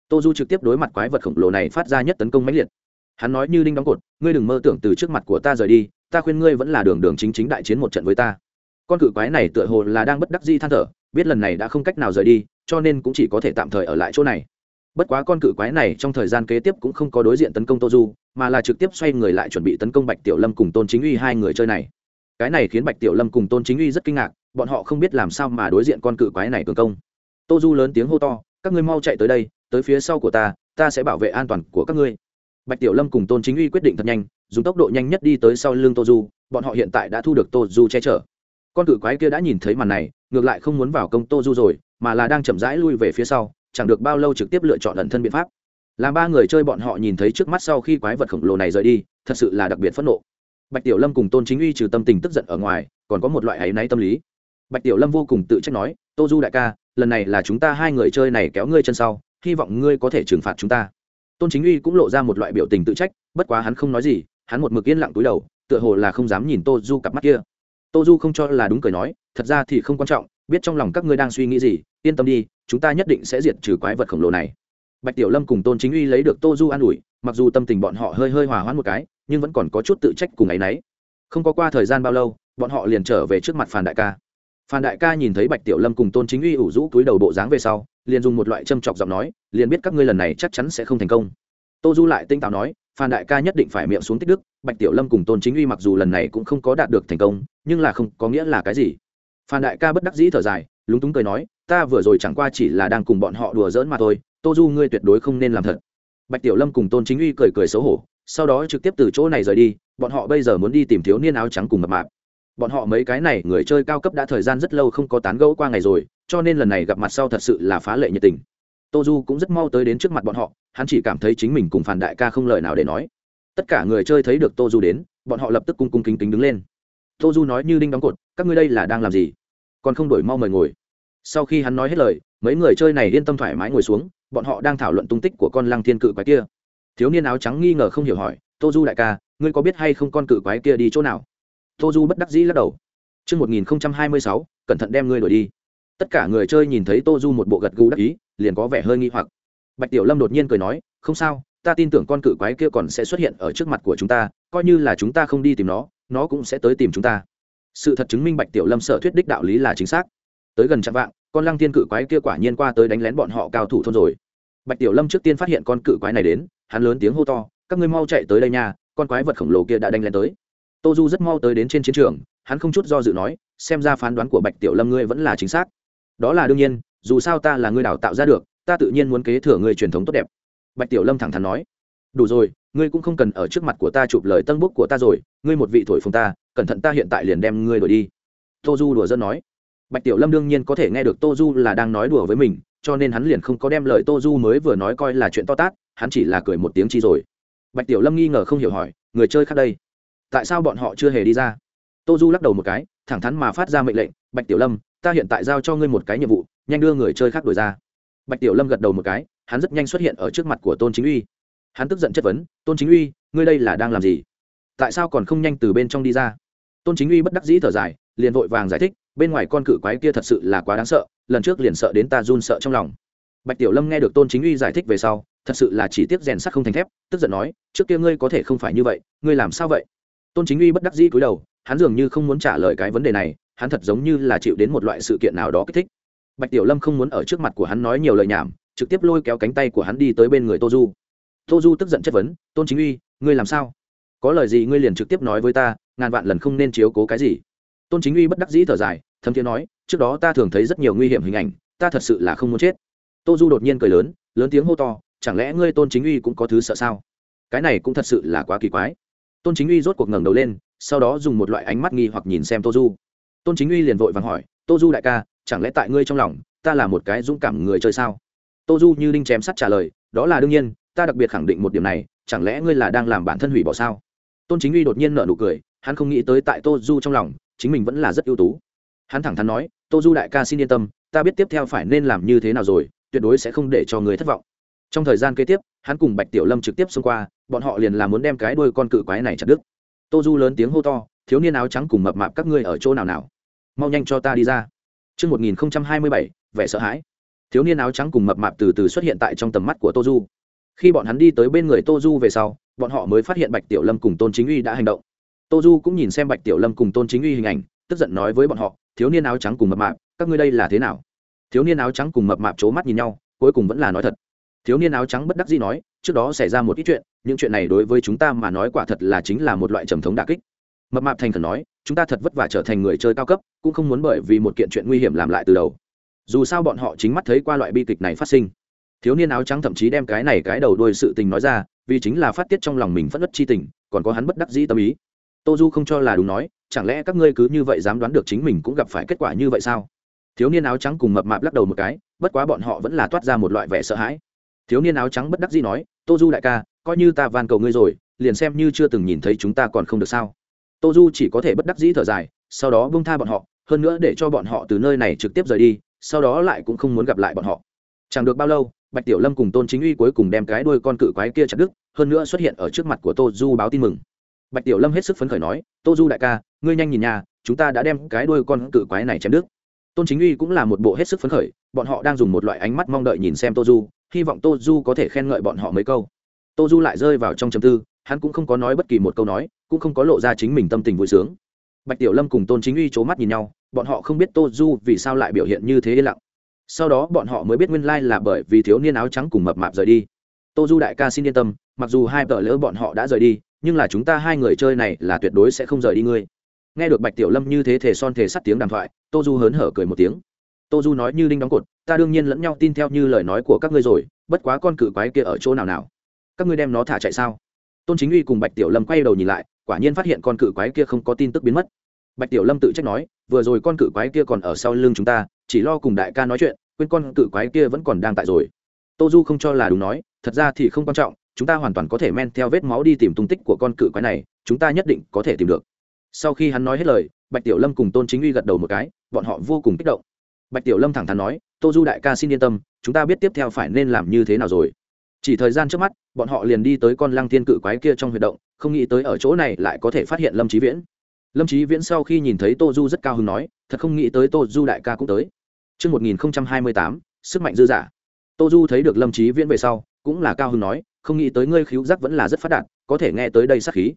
Tô Du trực tiếp đối mặt quái vật khổng lồ này phát ra nhất tấn công mãnh liệt. Hắn nói như đinh đóng cột, ngươi đừng mơ tưởng từ trước mặt của ta rời đi, ta khuyên ngươi vẫn là đường đường chính chính đại chiến một trận với ta. Con cự quái này tựa hồ là đang bất đắc dĩ than thở, biết lần này đã không cách nào rời đi, cho nên cũng chỉ có thể tạm thời ở lại chỗ này bất quá con cự quái này trong thời gian kế tiếp cũng không có đối diện tấn công tô du, mà là trực tiếp xoay người lại chuẩn bị tấn công bạch tiểu lâm cùng tôn chính uy hai người chơi này. Cái này khiến bạch tiểu lâm cùng tôn chính uy rất kinh ngạc, bọn họ không biết làm sao mà đối diện con cự quái này cường công. Tô du lớn tiếng hô to, các ngươi mau chạy tới đây, tới phía sau của ta ta sẽ bảo vệ an toàn của các ngươi. Bạch tiểu lâm cùng tôn chính uy quyết định thật nhanh, dùng tốc độ nhanh nhất đi tới sau lưng tô du, bọn họ hiện tại đã thu được tô du che chở. Con cự quái kia đã nhìn thấy màn này, ngược lại không muốn vào công tô du rồi, mà là đang chậm rãi lui về phía sau chẳng được bao lâu trực tiếp lựa chọn ẩn thân biện pháp. Làm ba người chơi bọn họ nhìn thấy trước mắt sau khi quái vật khổng lồ này rời đi, thật sự là đặc biệt phẫn nộ. Bạch tiểu lâm cùng tôn chính uy trừ tâm tình tức giận ở ngoài, còn có một loại áy náy tâm lý. Bạch tiểu lâm vô cùng tự trách nói, tô du đại ca, lần này là chúng ta hai người chơi này kéo ngươi chân sau, hy vọng ngươi có thể trừng phạt chúng ta. Tôn chính uy cũng lộ ra một loại biểu tình tự trách, bất quá hắn không nói gì, hắn một mực yên lặng túi đầu, tựa hồ là không dám nhìn tô du cặp mắt kia. Tô du không cho là đúng cười nói, thật ra thì không quan trọng biết trong lòng các ngươi đang suy nghĩ gì, yên tâm đi, chúng ta nhất định sẽ diệt trừ quái vật khổng lồ này. Bạch tiểu lâm cùng tôn chính uy lấy được tô du an ủi, mặc dù tâm tình bọn họ hơi hơi hòa hoãn một cái, nhưng vẫn còn có chút tự trách cùng ấ y n ấ y không có qua thời gian bao lâu, bọn họ liền trở về trước mặt phàn đại ca. Phan đại ca nhìn thấy bạch tiểu lâm cùng tôn chính uy ủ rũ túi đầu bộ dáng về sau, liền dùng một loại châm chọc giọng nói, liền biết các ngươi lần này chắc chắn sẽ không thành công. Tô du lại tinh táo nói, phan đại ca nhất định phải miệng xuống tích đức, bạch tiểu lâm cùng tôn chính uy mặc dù lần này cũng không có đạt được thành công, nhưng là không có nghĩa là cái gì phan đại ca bất đắc dĩ thở dài, lúng túng cười nói, ta vừa rồi chẳng qua chỉ là đang cùng bọn họ đùa giỡn mà thôi, tô du ngươi tuyệt đối không nên làm thật. Bạch tiểu lâm cùng tôn chính uy cười cười xấu hổ, sau đó trực tiếp từ chỗ này rời đi, bọn họ bây giờ muốn đi tìm thiếu niên áo trắng cùng mập mạp. Bọn họ mấy cái này người chơi cao cấp đã thời gian rất lâu không có tán gẫu qua ngày rồi, cho nên lần này gặp mặt sau thật sự là phá lệ nhiệt tình. Tô du cũng rất mau tới đến trước mặt bọn họ, hắn chỉ cảm thấy chính mình cùng phản đại ca không lời nào để nói. Tất cả người chơi thấy được tô du đến, bọn họ lập tức cung cung kính kính đứng lên tô du nói như đinh đóng cột các ngươi đây là đang làm gì? Còn không đổi mau mời ngồi. Sau khi hắn nói hết lời mấy người chơi này yên tâm thoải mái ngồi xuống bọn họ đang thảo luận tung tích của con lăng thiên cự quái kia. Thiếu niên áo trắng nghi ngờ không hiểu hỏi tô du đại ca ngươi có biết hay không con cự quái kia đi chỗ nào? Tô du bất đắc dĩ lắc đầu. Trước 1026, cẩn thận đem ngươi đuổi đi. Tất cả người chơi nhìn thấy Tô Du một bộ gật gù đắc ý, liền có vẻ hơi nghi hoặc. Bạch Tiểu Lâm đột nhiên cười nói, "Không sao, ta tin tưởng con cự quái kia còn sẽ xuất hiện ở trước mặt của chúng ta, coi như là chúng ta không đi tìm nó, nó cũng sẽ tới tìm chúng ta." Sự thật chứng minh Bạch Tiểu Lâm sở thuyết đích đạo lý là chính xác. Tới gần chặng vạng, con lăng tiên cự quái kia quả nhiên qua tới đánh lén bọn họ cao thủ thôn rồi. Bạch Tiểu Lâm trước tiên phát hiện con cự quái này đến, hắn lớn tiếng hô to, "Các ngươi mau chạy tới đây nha, con quái vật khổng lồ kia đã đánh lén tới." tô du rất mau tới đến trên chiến trường hắn không chút do dự nói xem ra phán đoán của bạch tiểu lâm ngươi vẫn là chính xác đó là đương nhiên dù sao ta là người đào tạo ra được ta tự nhiên muốn kế thừa người truyền thống tốt đẹp bạch tiểu lâm thẳng thắn nói đủ rồi ngươi cũng không cần ở trước mặt của ta chụp lời tân bút của ta rồi, ngươi một vị thổi phồng ta, cẩn thận ta hiện tại liền đem ngươi đổi đi. Tô du đùa dân nói. Bạch tiểu lâm đương nhiên có thể nghe được tô du là đang nói đùa với mình, cho nên hắn liền không có đem lời tô du mới vừa nói coi là chuyện to tát, hắn chỉ là cười một tiếng chi rồi. Bạch tiểu lâm nghi ngờ không hiểu hỏi, người chơi khác đây? Tại sao bọn họ chưa hề đi ra? Tô du lắc đầu một cái, thẳng thắn mà phát ra mệnh lệnh, bạch tiểu lâm, ta hiện tại giao cho ngươi một cái nhiệm vụ, nhanh đưa người chơi khác đổi ra. Bạch tiểu lâm gật đầu một cái, hắn rất nhanh xuất hiện ở trước mặt của tôn chính uy hắn tức giận chất vấn, tôn chính uy, ngươi đây là đang làm gì? Tại sao còn không nhanh từ bên trong đi ra? Tôn chính uy bất đắc dĩ thở dài, liền vội vàng giải thích, bên ngoài con cự quái kia thật sự là quá đáng sợ, lần trước liền sợ đến ta run sợ trong lòng. Bạch tiểu lâm nghe được tôn chính uy giải thích về sau, thật sự là chỉ tiếc rèn sắt không thành thép, tức giận nói, trước kia ngươi có thể không phải như vậy, ngươi làm sao vậy? Tôn chính uy bất đắc dĩ cúi đầu, hắn dường như không muốn trả lời cái vấn đề này, hắn thật giống như là chịu đến một loại sự kiện nào đó kích thích. Bạch tiểu lâm không muốn ở trước mặt của hắn nói nhiều lời nhảm, trực tiếp lôi kéo cánh tay của hắn đi tới bên người tô du tô du tức giận chất vấn, tôn chính uy, ngươi làm sao? Có lời gì ngươi liền trực tiếp nói với ta, ngàn vạn lần không nên chiếu cố cái gì. Tôn chính uy bất đắc dĩ thở dài, thấm thiên nói, trước đó ta thường thấy rất nhiều nguy hiểm hình ảnh, ta thật sự là không muốn chết. Tô du đột nhiên cười lớn lớn tiếng hô to, chẳng lẽ ngươi tôn chính uy cũng có thứ sợ sao? Cái này cũng thật sự là quá kỳ quái. Tôn chính uy rốt cuộc ngẩng đầu lên, sau đó dùng một loại ánh mắt nghi hoặc nhìn xem tô du. Tôn chính uy liền vội vàng hỏi, tô du đại ca, chẳng lẽ tại ngươi trong lòng, ta là một cái dũng cảm người chơi sao? Tô du như đinh chém sắt trả lời, đó là đương nhiên ta đặc biệt khẳng định một điểm này chẳng lẽ ngươi là đang làm bản thân hủy bỏ sao? Tôn chính uy đột nhiên nở nụ cười hắn không nghĩ tới tại tô du trong lòng chính mình vẫn là rất ưu tú. Hắn thẳng thắn nói tô du đại ca xin yên tâm ta biết tiếp theo phải nên làm như thế nào rồi tuyệt đối sẽ không để cho người thất vọng. Trong thời gian kế tiếp hắn cùng bạch tiểu lâm trực tiếp xông qua bọn họ liền là muốn đem cái đuôi con cự quái này chặt đứt. Tô du lớn tiếng hô to thiếu niên áo trắng cùng mập mạp các ngươi ở chỗ nào nào? Mau nhanh cho ta đi ra. Trước 1027, vẻ sợ hãi. Thiếu niên áo trắng cùng mập mạp từ từ xuất hiện tại trong tầm mắt của Tô Du. Khi bọn hắn đi tới bên người Tô Du về sau, bọn họ mới phát hiện Bạch Tiểu Lâm cùng Tôn Chính Uy đã hành động. Tô Du cũng nhìn xem Bạch Tiểu Lâm cùng Tôn Chính Uy hình ảnh, tức giận nói với bọn họ, thiếu niên áo trắng cùng mập mạp, các ngươi đây là thế nào? Thiếu niên áo trắng cùng mập mạp chố mắt nhìn nhau, cuối cùng vẫn là nói thật. Thiếu niên áo trắng bất đắc dĩ nói, trước đó xảy ra một ít chuyện, những chuyện này đối với chúng ta mà nói quả thật là chính là một loại trầm thống đả kích. Mập mạp thành khẩn nói, chúng ta thật vất vả trở thành người chơi cao cấp cũng không muốn bởi vì một kiện chuyện nguy hiểm làm lại từ đầu dù sao bọn họ chính mắt thấy qua loại bi kịch này phát sinh thiếu niên áo trắng thậm chí đem cái này cái đầu đuôi sự tình nói ra, vì chính là phát tiết trong lòng mình phất đất chi tình, còn có hắn bất đắc dĩ tâm ý. Tô du không cho là đúng nói, chẳng lẽ các ngươi cứ như vậy dám đoán được chính mình cũng gặp phải kết quả như vậy sao? Thiếu niên áo trắng cùng mập mạp lắc đầu một cái, bất quá bọn họ vẫn là toát ra một loại vẻ sợ hãi. Thiếu niên áo trắng bất đắc dĩ nói tô du đại ca, coi như ta van cầu ngươi rồi, liền xem như chưa từng nhìn thấy chúng ta còn không được sao? Tô du chỉ có thể bất đắc dĩ thở dài, sau đó bông tha bọn họ, hơn nữa để cho bọn họ từ nơi này trực tiếp rời đi, sau đó lại cũng không muốn gặp lại bọn họ. Chẳng được bao lâu bạch tiểu lâm cùng tôn chính uy cuối cùng đem cái đuôi con cự quái kia chặt đứt, hơn nữa xuất hiện ở trước mặt của tô du báo tin mừng. Bạch tiểu lâm hết sức phấn khởi nói, tô du đại ca, ngươi nhanh nhìn nhà chúng ta đã đem cái đuôi con cự quái này chém đứt. Tôn chính uy cũng là một bộ hết sức phấn khởi, bọn họ đang dùng một loại ánh mắt mong đợi nhìn xem tô du, hy vọng tô du có thể khen ngợi bọn họ mấy câu. Tô du lại rơi vào trong chầm tư, hắn cũng không có nói bất kỳ một câu nói, cũng không có lộ ra chính mình tâm tình vui sướng. Bạch tiểu lâm cùng tôn chính uy c h ố mắt nhìn nhau, bọn họ không biết tô du vì sao lại biểu hiện như thế yên lặng sau đó bọn họ mới biết nguyên lai là bởi vì thiếu niên áo trắng cùng mập mạp rời đi. Tô du đại ca xin yên tâm, mặc dù hai vợ lỡ bọn họ đã rời đi, nhưng là chúng ta hai người chơi này là tuyệt đối sẽ không rời đi ngươi. Nghe được bạch tiểu lâm như thế thể son thể sắt tiếng đàm thoại, tô du hớn hở cười một tiếng. Tô du nói như đinh đóng cột, ta đương nhiên lẫn nhau tin theo như lời nói của các ngươi rồi, bất quá con cự quái kia ở chỗ nào nào? Các ngươi đem nó thả chạy sao? Tôn chính uy cùng bạch tiểu lâm quay đầu nhìn lại, quả nhiên phát hiện con cự quái kia không có tin tức biến mất bạch tiểu lâm tự trách nói, vừa rồi con cự quái kia còn ở sau lưng chúng ta, chỉ lo cùng đại ca nói chuyện, quên con cự quái kia vẫn còn đang tại rồi. Tô du không cho là đúng nói, thật ra thì không quan trọng, chúng ta hoàn toàn có thể men theo vết máu đi tìm tung tích của con cự quái này, chúng ta nhất định có thể tìm được. Sau khi hắn nói hết lời, bạch tiểu lâm cùng tôn chính uy gật đầu một cái, bọn họ vô cùng kích động. Bạch tiểu lâm thẳng thắn nói, tô du đại ca xin yên tâm, chúng ta biết tiếp theo phải nên làm như thế nào rồi. Chỉ thời gian trước mắt, bọn họ liền đi tới con lăng thiên cự quái kia trong huyệt động, không nghĩ tới ở chỗ này lại có thể phát hiện lâm trí viễn lâm trí viễn sau khi nhìn thấy tô du rất cao hứng nói thật không nghĩ tới tô du đại ca cũng tới Trước 1028, sức mạnh dư giả. Tô Du thấy được Lâm Chí Viễn về sau, cũng là cao hứng nói, không nghĩ tới ngươi khiếu giác vẫn là rất phát đạt, có thể nghe tới đây sát khí.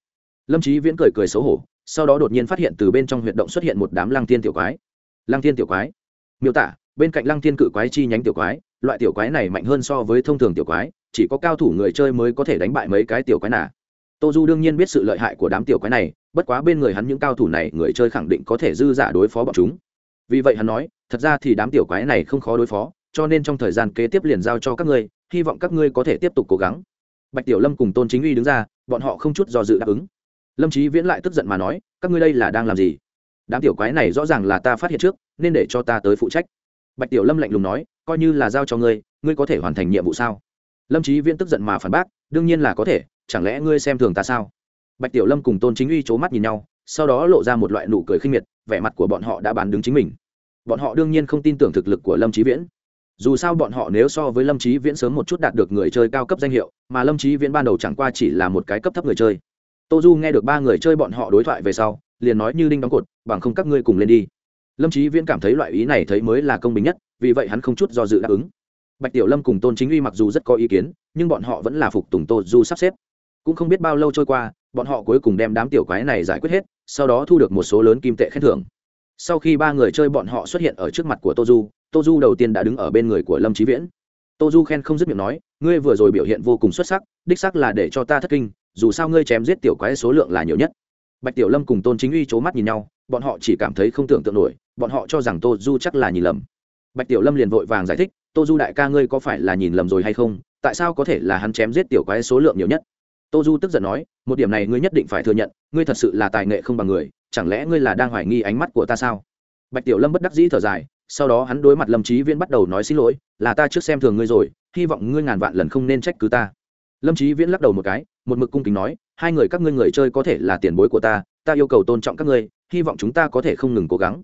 Lâm Chí Viễn cười cười xấu hổ, sau đó đột nhiên phát hiện từ bên trong huyệt động xuất hiện một đám lăng thiên tiểu quái. Lăng thiên tiểu quái. Miêu tả, bên cạnh lăng thiên cự quái chi nhánh tiểu quái, loại tiểu quái này mạnh hơn so với thông thường tiểu quái, chỉ có cao thủ người chơi mới có thể đánh bại mấy cái tiểu quái nà tô du đương nhiên biết sự lợi hại của đám tiểu quái này, bất quá bên người hắn những cao thủ này, người chơi khẳng định có thể dư giả đối phó bọn chúng. Vì vậy hắn nói, thật ra thì đám tiểu quái này không khó đối phó, cho nên trong thời gian kế tiếp liền giao cho các ngươi, hy vọng các ngươi có thể tiếp tục cố gắng. Bạch tiểu lâm cùng tôn chính uy đứng ra, bọn họ không chút do dự đáp ứng. Lâm trí viễn lại tức giận mà nói, các ngươi đây là đang làm gì? Đám tiểu quái này rõ ràng là ta phát hiện trước, nên để cho ta tới phụ trách. Bạch tiểu lâm lạnh lùng nói, coi như là giao cho ngươi ngươi có thể hoàn thành nhiệm vụ sao? Lâm trí viễn tức giận mà phản bác, đương nhiên là có thể chẳng lẽ ngươi xem thường ta sao? Bạch tiểu lâm cùng tôn chính uy c h ố mắt nhìn nhau, sau đó lộ ra một loại nụ cười khinh miệt, vẻ mặt của bọn họ đã bán đứng chính mình. Bọn họ đương nhiên không tin tưởng thực lực của lâm trí viễn. Dù sao bọn họ nếu so với lâm trí viễn sớm một chút đạt được người chơi cao cấp danh hiệu, mà lâm trí viễn ban đầu chẳng qua chỉ là một cái cấp thấp người chơi. Tô du nghe được ba người chơi bọn họ đối thoại về sau, liền nói như đinh đóng cột, bằng không các ngươi cùng lên đi. Lâm trí viễn cảm thấy loại ý này thấy mới là công bình nhất, vì vậy hắn không chút do dự đáp ứng. Bạch tiểu lâm cùng tôn chính uy mặc dù rất có ý kiến, nhưng bọn họ vẫn là phục tùng tô du sắp xếp cũng không biết bao lâu trôi qua, bọn họ cuối cùng đem đám tiểu quái này giải quyết hết, sau đó thu được một số lớn kim tệ khen thưởng. Sau khi ba người chơi bọn họ xuất hiện ở trước mặt của tô du tô du đầu tiên đã đứng ở bên người của lâm trí viễn. Tô du khen không dứt miệng nói, ngươi vừa rồi biểu hiện vô cùng xuất sắc, đích sắc là để cho ta thất kinh, dù sao ngươi chém giết tiểu quái số lượng là nhiều nhất. Bạch tiểu lâm cùng tôn chính uy c h ố mắt nhìn nhau, bọn họ chỉ cảm thấy không tưởng tượng nổi, bọn họ cho rằng tô du chắc là nhìn lầm. Bạch tiểu lâm liền vội vàng giải thích tô du đại ca ngươi có phải là nhìn lầm rồi hay không? Tại sao có thể là hắn chém giết tiểu quái số lượng nhiều nhất? Tô du tức giận nói, một điểm này ngươi nhất định phải thừa nhận, ngươi thật sự là tài nghệ không bằng người, chẳng lẽ ngươi là đang hoài nghi ánh mắt của ta sao? Bạch tiểu lâm bất đắc dĩ thở dài, sau đó hắn đối mặt lâm trí viễn bắt đầu nói xin lỗi, là ta trước xem thường ngươi rồi, hy vọng ngươi ngàn vạn lần không nên trách cứ ta. Lâm trí viễn lắc đầu một cái, một mực cung kính nói, hai người các ngươi người chơi có thể là tiền bối của ta ta yêu cầu tôn trọng các ngươi, hy vọng chúng ta có thể không ngừng cố gắng.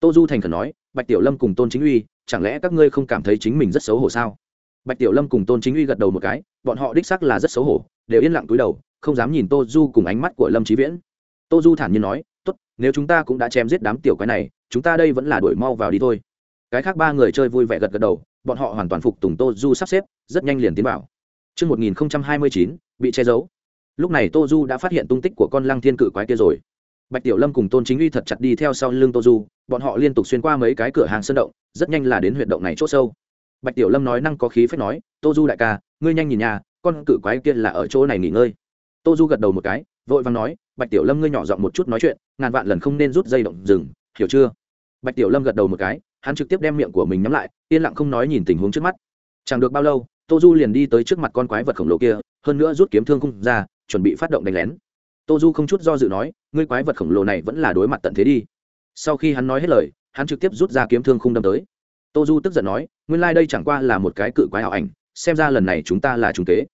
Tô du thành khẩn nói, bạch tiểu lâm cùng tôn chính uy, chẳng lẽ các ngươi không cảm thấy chính mình rất xấu hổ sao? Bạch tiểu lâm cùng tôn chính uy gật đầu một cái, bọn họ đích xác là rất xấu hổ đều yên lặng túi đầu không dám nhìn tô du cùng ánh mắt của lâm trí viễn tô du thản nhiên nói tốt nếu chúng ta cũng đã chém giết đám tiểu quái này chúng ta đây vẫn là đuổi mau vào đi thôi cái khác ba người chơi vui vẻ gật gật đầu bọn họ hoàn toàn phục tùng tô du sắp xếp rất nhanh liền tiến vào Trước 1029, bị che giấu. Lúc này Tô Du đã phát hiện tung tích của con lăng thiên cự quái kia rồi. Bạch Tiểu Lâm cùng Tôn Chính Uy thật chặt đi theo sau lưng Tô Du, bọn họ liên tục xuyên qua mấy cái cửa hàng sơn động, rất nhanh là đến huyệt động này chỗ sâu. Bạch Tiểu Lâm nói năng có khí phách nói, "Tô Du đại ca, ngươi nhanh nhìn nhà, con cự quái kia là ở chỗ này nghỉ ngơi." Tô Du gật đầu một cái, vội vàng nói, "Bạch Tiểu Lâm ngươi nhỏ giọng một chút nói chuyện, ngàn vạn lần không nên rút dây động dừng, hiểu chưa?" Bạch Tiểu Lâm gật đầu một cái, hắn trực tiếp đem miệng của mình nhắm lại yên lặng không nói nhìn tình huống trước mắt chẳng được bao lâu tô du liền đi tới trước mặt con quái vật khổng lồ kia hơn nữa rút kiếm thương không ra chuẩn bị phát động đánh lén tô du không chút do dự nói ngươi quái vật khổng lồ này vẫn là đối mặt tận thế đi sau khi hắn nói hết lời hắn trực tiếp rút ra kiếm thương không đâm tới tô du tức giận nói nguyên lai、like、đây chẳng qua là một cái cự quái ảo ảnh xem ra lần này chúng ta là trung kế.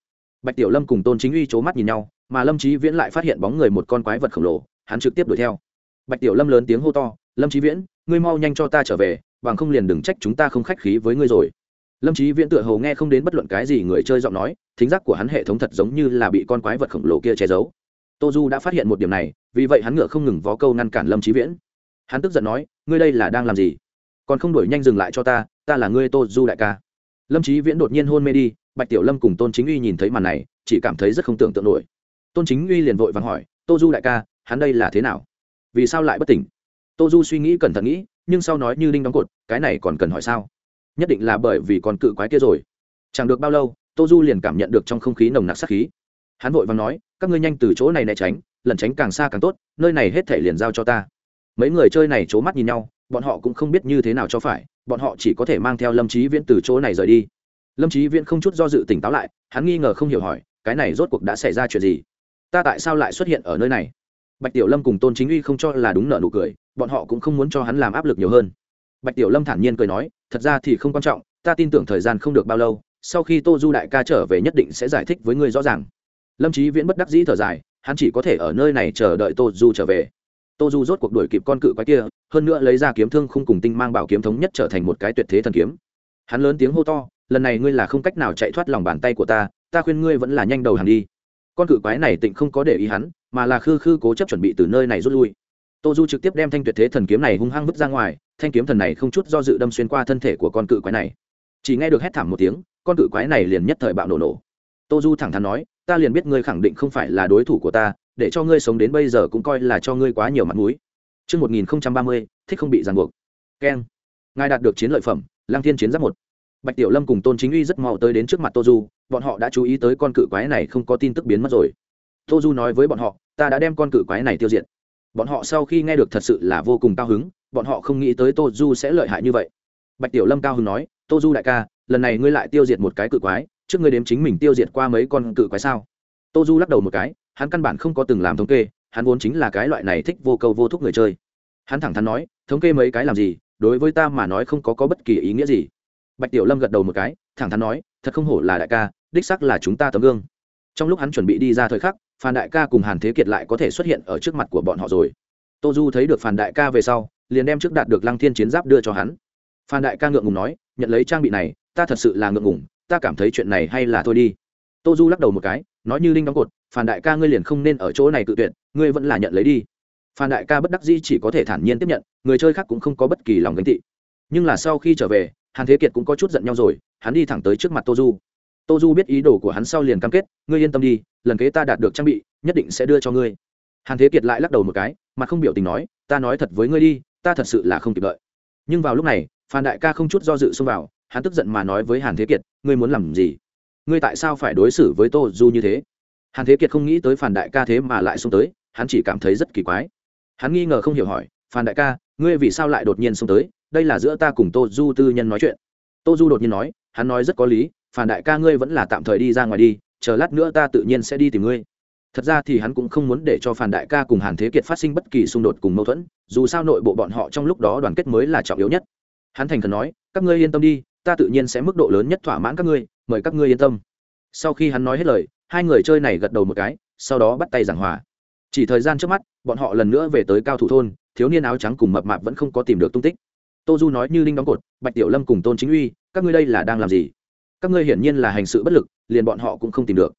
Bạch tiểu lâm cùng tôn chính uy c h ố mắt nhìn nhau, mà lâm trí viễn lại phát hiện bóng người một con quái vật khổng lồ, hắn trực tiếp đuổi theo. Bạch tiểu lâm lớn tiếng hô to, lâm trí viễn, ngươi mau nhanh cho ta trở về, bằng không liền đừng trách chúng ta không khách khí với ngươi rồi. Lâm trí viễn tựa hầu nghe không đến bất luận cái gì người chơi giọng nói, thính giác của hắn hệ thống thật giống như là bị con quái vật khổng lồ kia che giấu. Tô du đã phát hiện một điểm này, vì vậy hắn ngựa không ngừng vó câu ngăn cản lâm trí viễn. Hắn tức giận nói, ngươi đây là đang làm gì? Còn không đuổi nhanh dừng lại cho ta ta là ngươi tô du đại ca lâm trí viễn đột nhiên hôn mê đi, bạch tiểu lâm cùng tôn chính uy nhìn thấy màn này, chỉ cảm thấy rất không tưởng tượng nổi. Tôn chính uy liền vội vàng hỏi, tô du đại ca, hắn đây là thế nào? Vì sao lại bất tỉnh? Tô du suy nghĩ cẩn thận nghĩ, nhưng sau nói như đinh đóng cột, cái này còn cần hỏi sao? Nhất định là bởi vì còn cự quái kia rồi. Chẳng được bao lâu, tô du liền cảm nhận được trong không khí nồng nặc sát khí. Hắn vội vàng nói, các ngươi nhanh từ chỗ này né tránh, lần tránh càng xa càng tốt, nơi này hết thể liền giao cho ta. Mấy người chơi này c h ố mắt nhìn nhau, bọn họ cũng không biết như thế nào cho phải bọn họ chỉ có thể mang theo lâm trí viễn từ chỗ này rời đi. Lâm trí viễn không chút do dự tỉnh táo lại, hắn nghi ngờ không hiểu hỏi, cái này rốt cuộc đã xảy ra chuyện gì? Ta tại sao lại xuất hiện ở nơi này? Bạch tiểu lâm cùng tôn chính uy không cho là đúng nợ nụ cười, bọn họ cũng không muốn cho hắn làm áp lực nhiều hơn. Bạch tiểu lâm thản nhiên cười nói, thật ra thì không quan trọng, ta tin tưởng thời gian không được bao lâu, sau khi tô du đại ca trở về nhất định sẽ giải thích với ngươi rõ ràng. Lâm trí viễn bất đắc dĩ thở dài, hắn chỉ có thể ở nơi này chờ đợi tô du trở về tô du rốt cuộc đuổi kịp con cự quái kia, hơn nữa lấy ra kiếm thương không cùng tinh mang bảo kiếm thống nhất trở thành một cái tuyệt thế thần kiếm. Hắn lớn tiếng hô to, lần này ngươi là không cách nào chạy thoát lòng bàn tay của ta ta khuyên ngươi vẫn là nhanh đầu hàng đi. Con cự quái này tịnh không có để ý hắn, mà là khư khư cố chấp chuẩn bị từ nơi này rút lui. Tô du trực tiếp đem thanh tuyệt thế thần kiếm này hung hăng vứt ra ngoài, thanh kiếm thần này không chút do dự đâm xuyên qua thân thể của con cự quái này. Chỉ nghe được hét thảm một tiếng, con cự quái này liền nhất thời bạo nổ nổ. Tô du thẳng thắn nói, ta liền biết ngươi khẳng định không phải là đối thủ của ta để cho ngươi sống đến bây giờ cũng coi là cho ngươi quá nhiều mặt mũi Chương 1030, thích không bị ràng buộc. Ken. Ngài đạt được chiến lợi phẩm, Lăng Thiên chiến giáp một. Bạch Tiểu Lâm cùng Tôn Chính Uy rất mau tới đến trước mặt Tô Du, bọn họ đã chú ý tới con cự quái này không có tin tức biến mất rồi. Tô Du nói với bọn họ, ta đã đem con cự quái này tiêu diệt bọn họ sau khi nghe được thật sự là vô cùng cao hứng bọn họ không nghĩ tới tô du sẽ lợi hại như vậy bạch tiểu lâm cao hứng nói tô du đại ca lần này ngươi lại tiêu diệt một cái cự quái trước ngươi đếm chính mình tiêu diệt qua mấy con cự quái sao tô du lắc đầu một cái hắn căn bản không có từng làm thống kê hắn vốn chính là cái loại này thích vô câu vô thúc người chơi. Hắn thẳng thắn nói thống kê mấy cái làm gì đối với ta mà nói không có, có bất kỳ ý nghĩa gì. Bạch tiểu lâm gật đầu một cái thẳng thắn nói thật không hổ là đại ca đích sắc là chúng ta tấm gương. Trong lúc hắn chuẩn bị đi ra thời khắc phan đại ca cùng hàn thế kiệt lại có thể xuất hiện ở trước mặt của bọn họ rồi. Tô du thấy được phan đại ca về sau liền đem trước đạt được lăng thiên chiến giáp đưa cho hắn. Phan đại ca ngượng ngùng nói nhận lấy trang bị này ta thật sự là ngượng ngùng ta cảm thấy chuyện này hay là thôi đi. Tô du lắc đầu một cái nói như linh đóng cột phan đại ca ngươi liền không nên ở chỗ này tự tuyệt, ngươi vẫn là nhận lấy đi. Phan đại ca bất đắc dĩ chỉ có thể thản nhiên tiếp nhận, người chơi khác cũng không có bất kỳ lòng gánh tị. Nhưng là sau khi trở về, hàn thế kiệt cũng có chút giận nhau rồi, hắn đi thẳng tới trước mặt tô du. Tô du biết ý đồ của hắn sau liền cam kết, ngươi yên tâm đi, lần kế ta đạt được trang bị, nhất định sẽ đưa cho ngươi. Hàn thế kiệt lại lắc đầu một cái, mà không biểu tình nói, ta nói thật với ngươi đi, ta thật sự là không kịp đợi. Nhưng vào lúc này, phan đại ca không chút do dự xông vào, hắn tức giận mà nói với hàn thế kiệt, ngươi muốn làm gì? Ngươi tại sao phải đối xử với tô du như thế? Hàn thế kiệt không nghĩ tới phan đại ca thế mà lại xông tới, hắn chỉ cảm thấy rất kỳ quái. Hắn nghi ngờ không hiểu hỏi phan đại ca, ngươi vì sao lại đột nhiên xông tới? Đây là giữa ta cùng tô du tư nhân nói chuyện. Tô du đột nhiên nói, hắn nói rất có lý phan đại ca ngươi vẫn là tạm thời đi ra ngoài đi, chờ lát nữa ta tự nhiên sẽ đi tìm ngươi. Thật ra thì hắn cũng không muốn để cho phản đại ca cùng hàn thế kiệt phát sinh bất kỳ xung đột cùng mâu thuẫn, dù sao nội bộ bọn họ trong lúc đó đoàn kết mới là trọng yếu nhất. Hắn thành khẩn nói, các ngươi yên tâm đi, ta tự nhiên sẽ mức độ lớn nhất thỏa mãn các ngươi, mời các ngươi yên tâm. Sau khi hắn nói hết lời hai người chơi này gật đầu một cái, sau đó bắt tay giảng hòa. Chỉ thời gian trước mắt, bọn họ lần nữa về tới cao thủ thôn, thiếu niên áo trắng cùng mập mạp vẫn không có tìm được tung tích. Tô du nói như linh đóng cột, bạch tiểu lâm cùng tôn chính uy, các ngươi đây là đang làm gì? Các ngươi hiển nhiên là hành sự bất lực, liền bọn họ cũng không tìm được.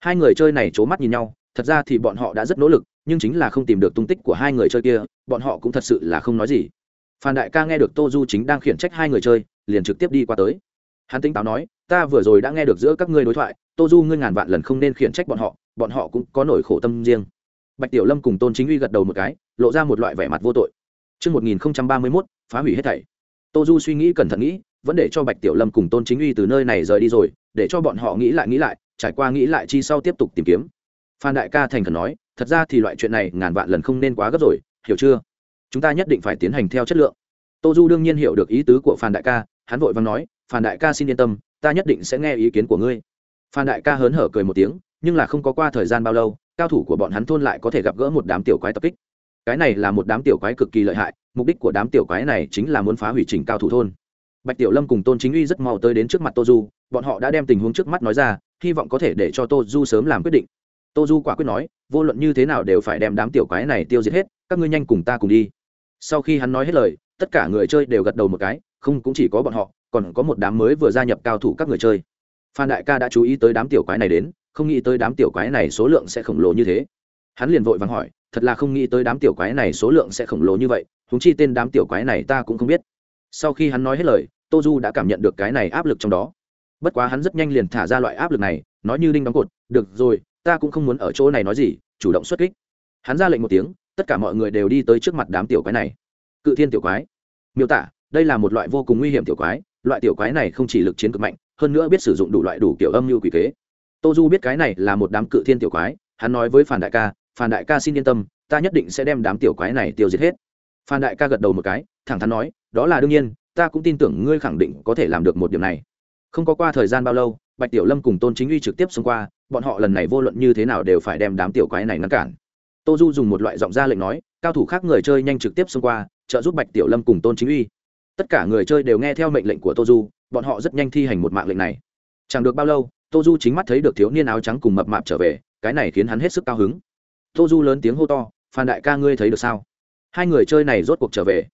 Hai người chơi này c h ố mắt nhìn nhau, thật ra thì bọn họ đã rất nỗ lực, nhưng chính là không tìm được tung tích của hai người chơi kia, bọn họ cũng thật sự là không nói gì. Phan đại ca nghe được tô du chính đang khiển trách hai người chơi, liền trực tiếp đi qua tới. Hắn tính táo nói, ta vừa rồi đã nghe được giữa các ngươi đối thoại tô du ngươi ngàn vạn lần không nên khiển trách bọn họ bọn họ cũng có nỗi khổ tâm riêng bạch tiểu lâm cùng tôn chính uy gật đầu một cái lộ ra một loại vẻ mặt vô tội Trước 1031, phá hủy hết thảy. Tô Du suy nghĩ cẩn thận nghĩ, vẫn để cho Bạch Tiểu Lâm cùng Tôn Chính Uy từ nơi này rời đi rồi, để cho bọn họ nghĩ lại nghĩ lại, trải qua nghĩ lại chi sau tiếp tục tìm kiếm. Phan Đại ca thành khẩn nói, thật ra thì loại chuyện này ngàn vạn lần không nên quá gấp rồi, hiểu chưa? Chúng ta nhất định phải tiến hành theo chất lượng. Tô Du đương nhiên hiểu được ý tứ của Phan Đại ca, hắn vội vàng nói, Phan Đại ca xin yên tâm, ta nhất định sẽ nghe ý kiến của ngươi. Phan Đại ca hớn hở cười một tiếng, nhưng là không có qua thời gian bao lâu, cao thủ của bọn hắn thôn lại có thể gặp gỡ một đám tiểu quái tập kích. Cái này là một đám tiểu quái cực kỳ lợi hại mục đích của đám tiểu quái này chính là muốn phá hủy trình cao thủ thôn. Bạch tiểu lâm cùng tôn chính uy rất mau tới đến trước mặt tô du bọn họ đã đem tình huống trước mắt nói ra hy vọng có thể để cho tô du sớm làm quyết định. Tô du quả quyết nói vô luận như thế nào đều phải đem đám tiểu quái này tiêu diệt hết các ngươi nhanh cùng ta cùng đi. Sau khi hắn nói hết lời tất cả người chơi đều gật đầu một cái không cũng chỉ có bọn họ còn có một đám mới vừa gia nhập cao thủ các người chơi phan đại ca đã chú ý tới đám tiểu quái này đến, không nghĩ tới đám tiểu quái này số lượng sẽ khổng lồ như thế. Hắn liền vội vàng hỏi, thật là không nghĩ tới đám tiểu quái này số lượng sẽ khổng lồ như vậy húng chi tên đám tiểu quái này ta cũng không biết. Sau khi hắn nói hết lời, tô du đã cảm nhận được cái này áp lực trong đó. Bất quá hắn rất nhanh liền thả ra loại áp lực này, nói như đinh đóng cột, được rồi, ta cũng không muốn ở chỗ này nói gì, chủ động xuất kích. Hắn ra lệnh một tiếng, tất cả mọi người đều đi tới trước mặt đám tiểu quái này. Cự thiên tiểu quái. Miêu tả, đây là một loại vô cùng nguy hiểm tiểu quái, loại tiểu quái này không chỉ lực chiến cực mạnh hơn nữa biết sử dụng đủ loại đủ kiểu âm mưu quỷ kế. Tô du biết cái này là một đám cự thiên tiểu quái, hắn nói với phản đại ca phản đại ca xin yên tâm, ta nhất định sẽ đem đám tiểu quái này tiêu diệt hết. Phan đại ca gật đầu một cái, thẳng thắn nói, đó là đương nhiên, ta cũng tin tưởng ngươi khẳng định có thể làm được một điểm này. Không có qua thời gian bao lâu, bạch tiểu lâm cùng tôn chính uy trực tiếp xông qua, bọn họ lần này vô luận như thế nào đều phải đem đám tiểu quái này ngăn cản. Tô du dùng một loại giọng ra lệnh nói, cao thủ khác người chơi nhanh trực tiếp xông qua, trợ giúp bạch tiểu lâm cùng tôn chính uy. Tất cả người chơi đều nghe theo mệnh lệnh của tô du bọn họ rất nhanh thi hành một mạng lệnh này. Chẳng được bao lâu, tô du chính mắt thấy được thiếu niên áo trắng cùng mập mạp trở về, cái này khiến hắn hết sức cao hứng. Tô du lớn tiếng hô to, phan đại ca ngươi thấy được sao? Hai người chơi này rốt cuộc trở về.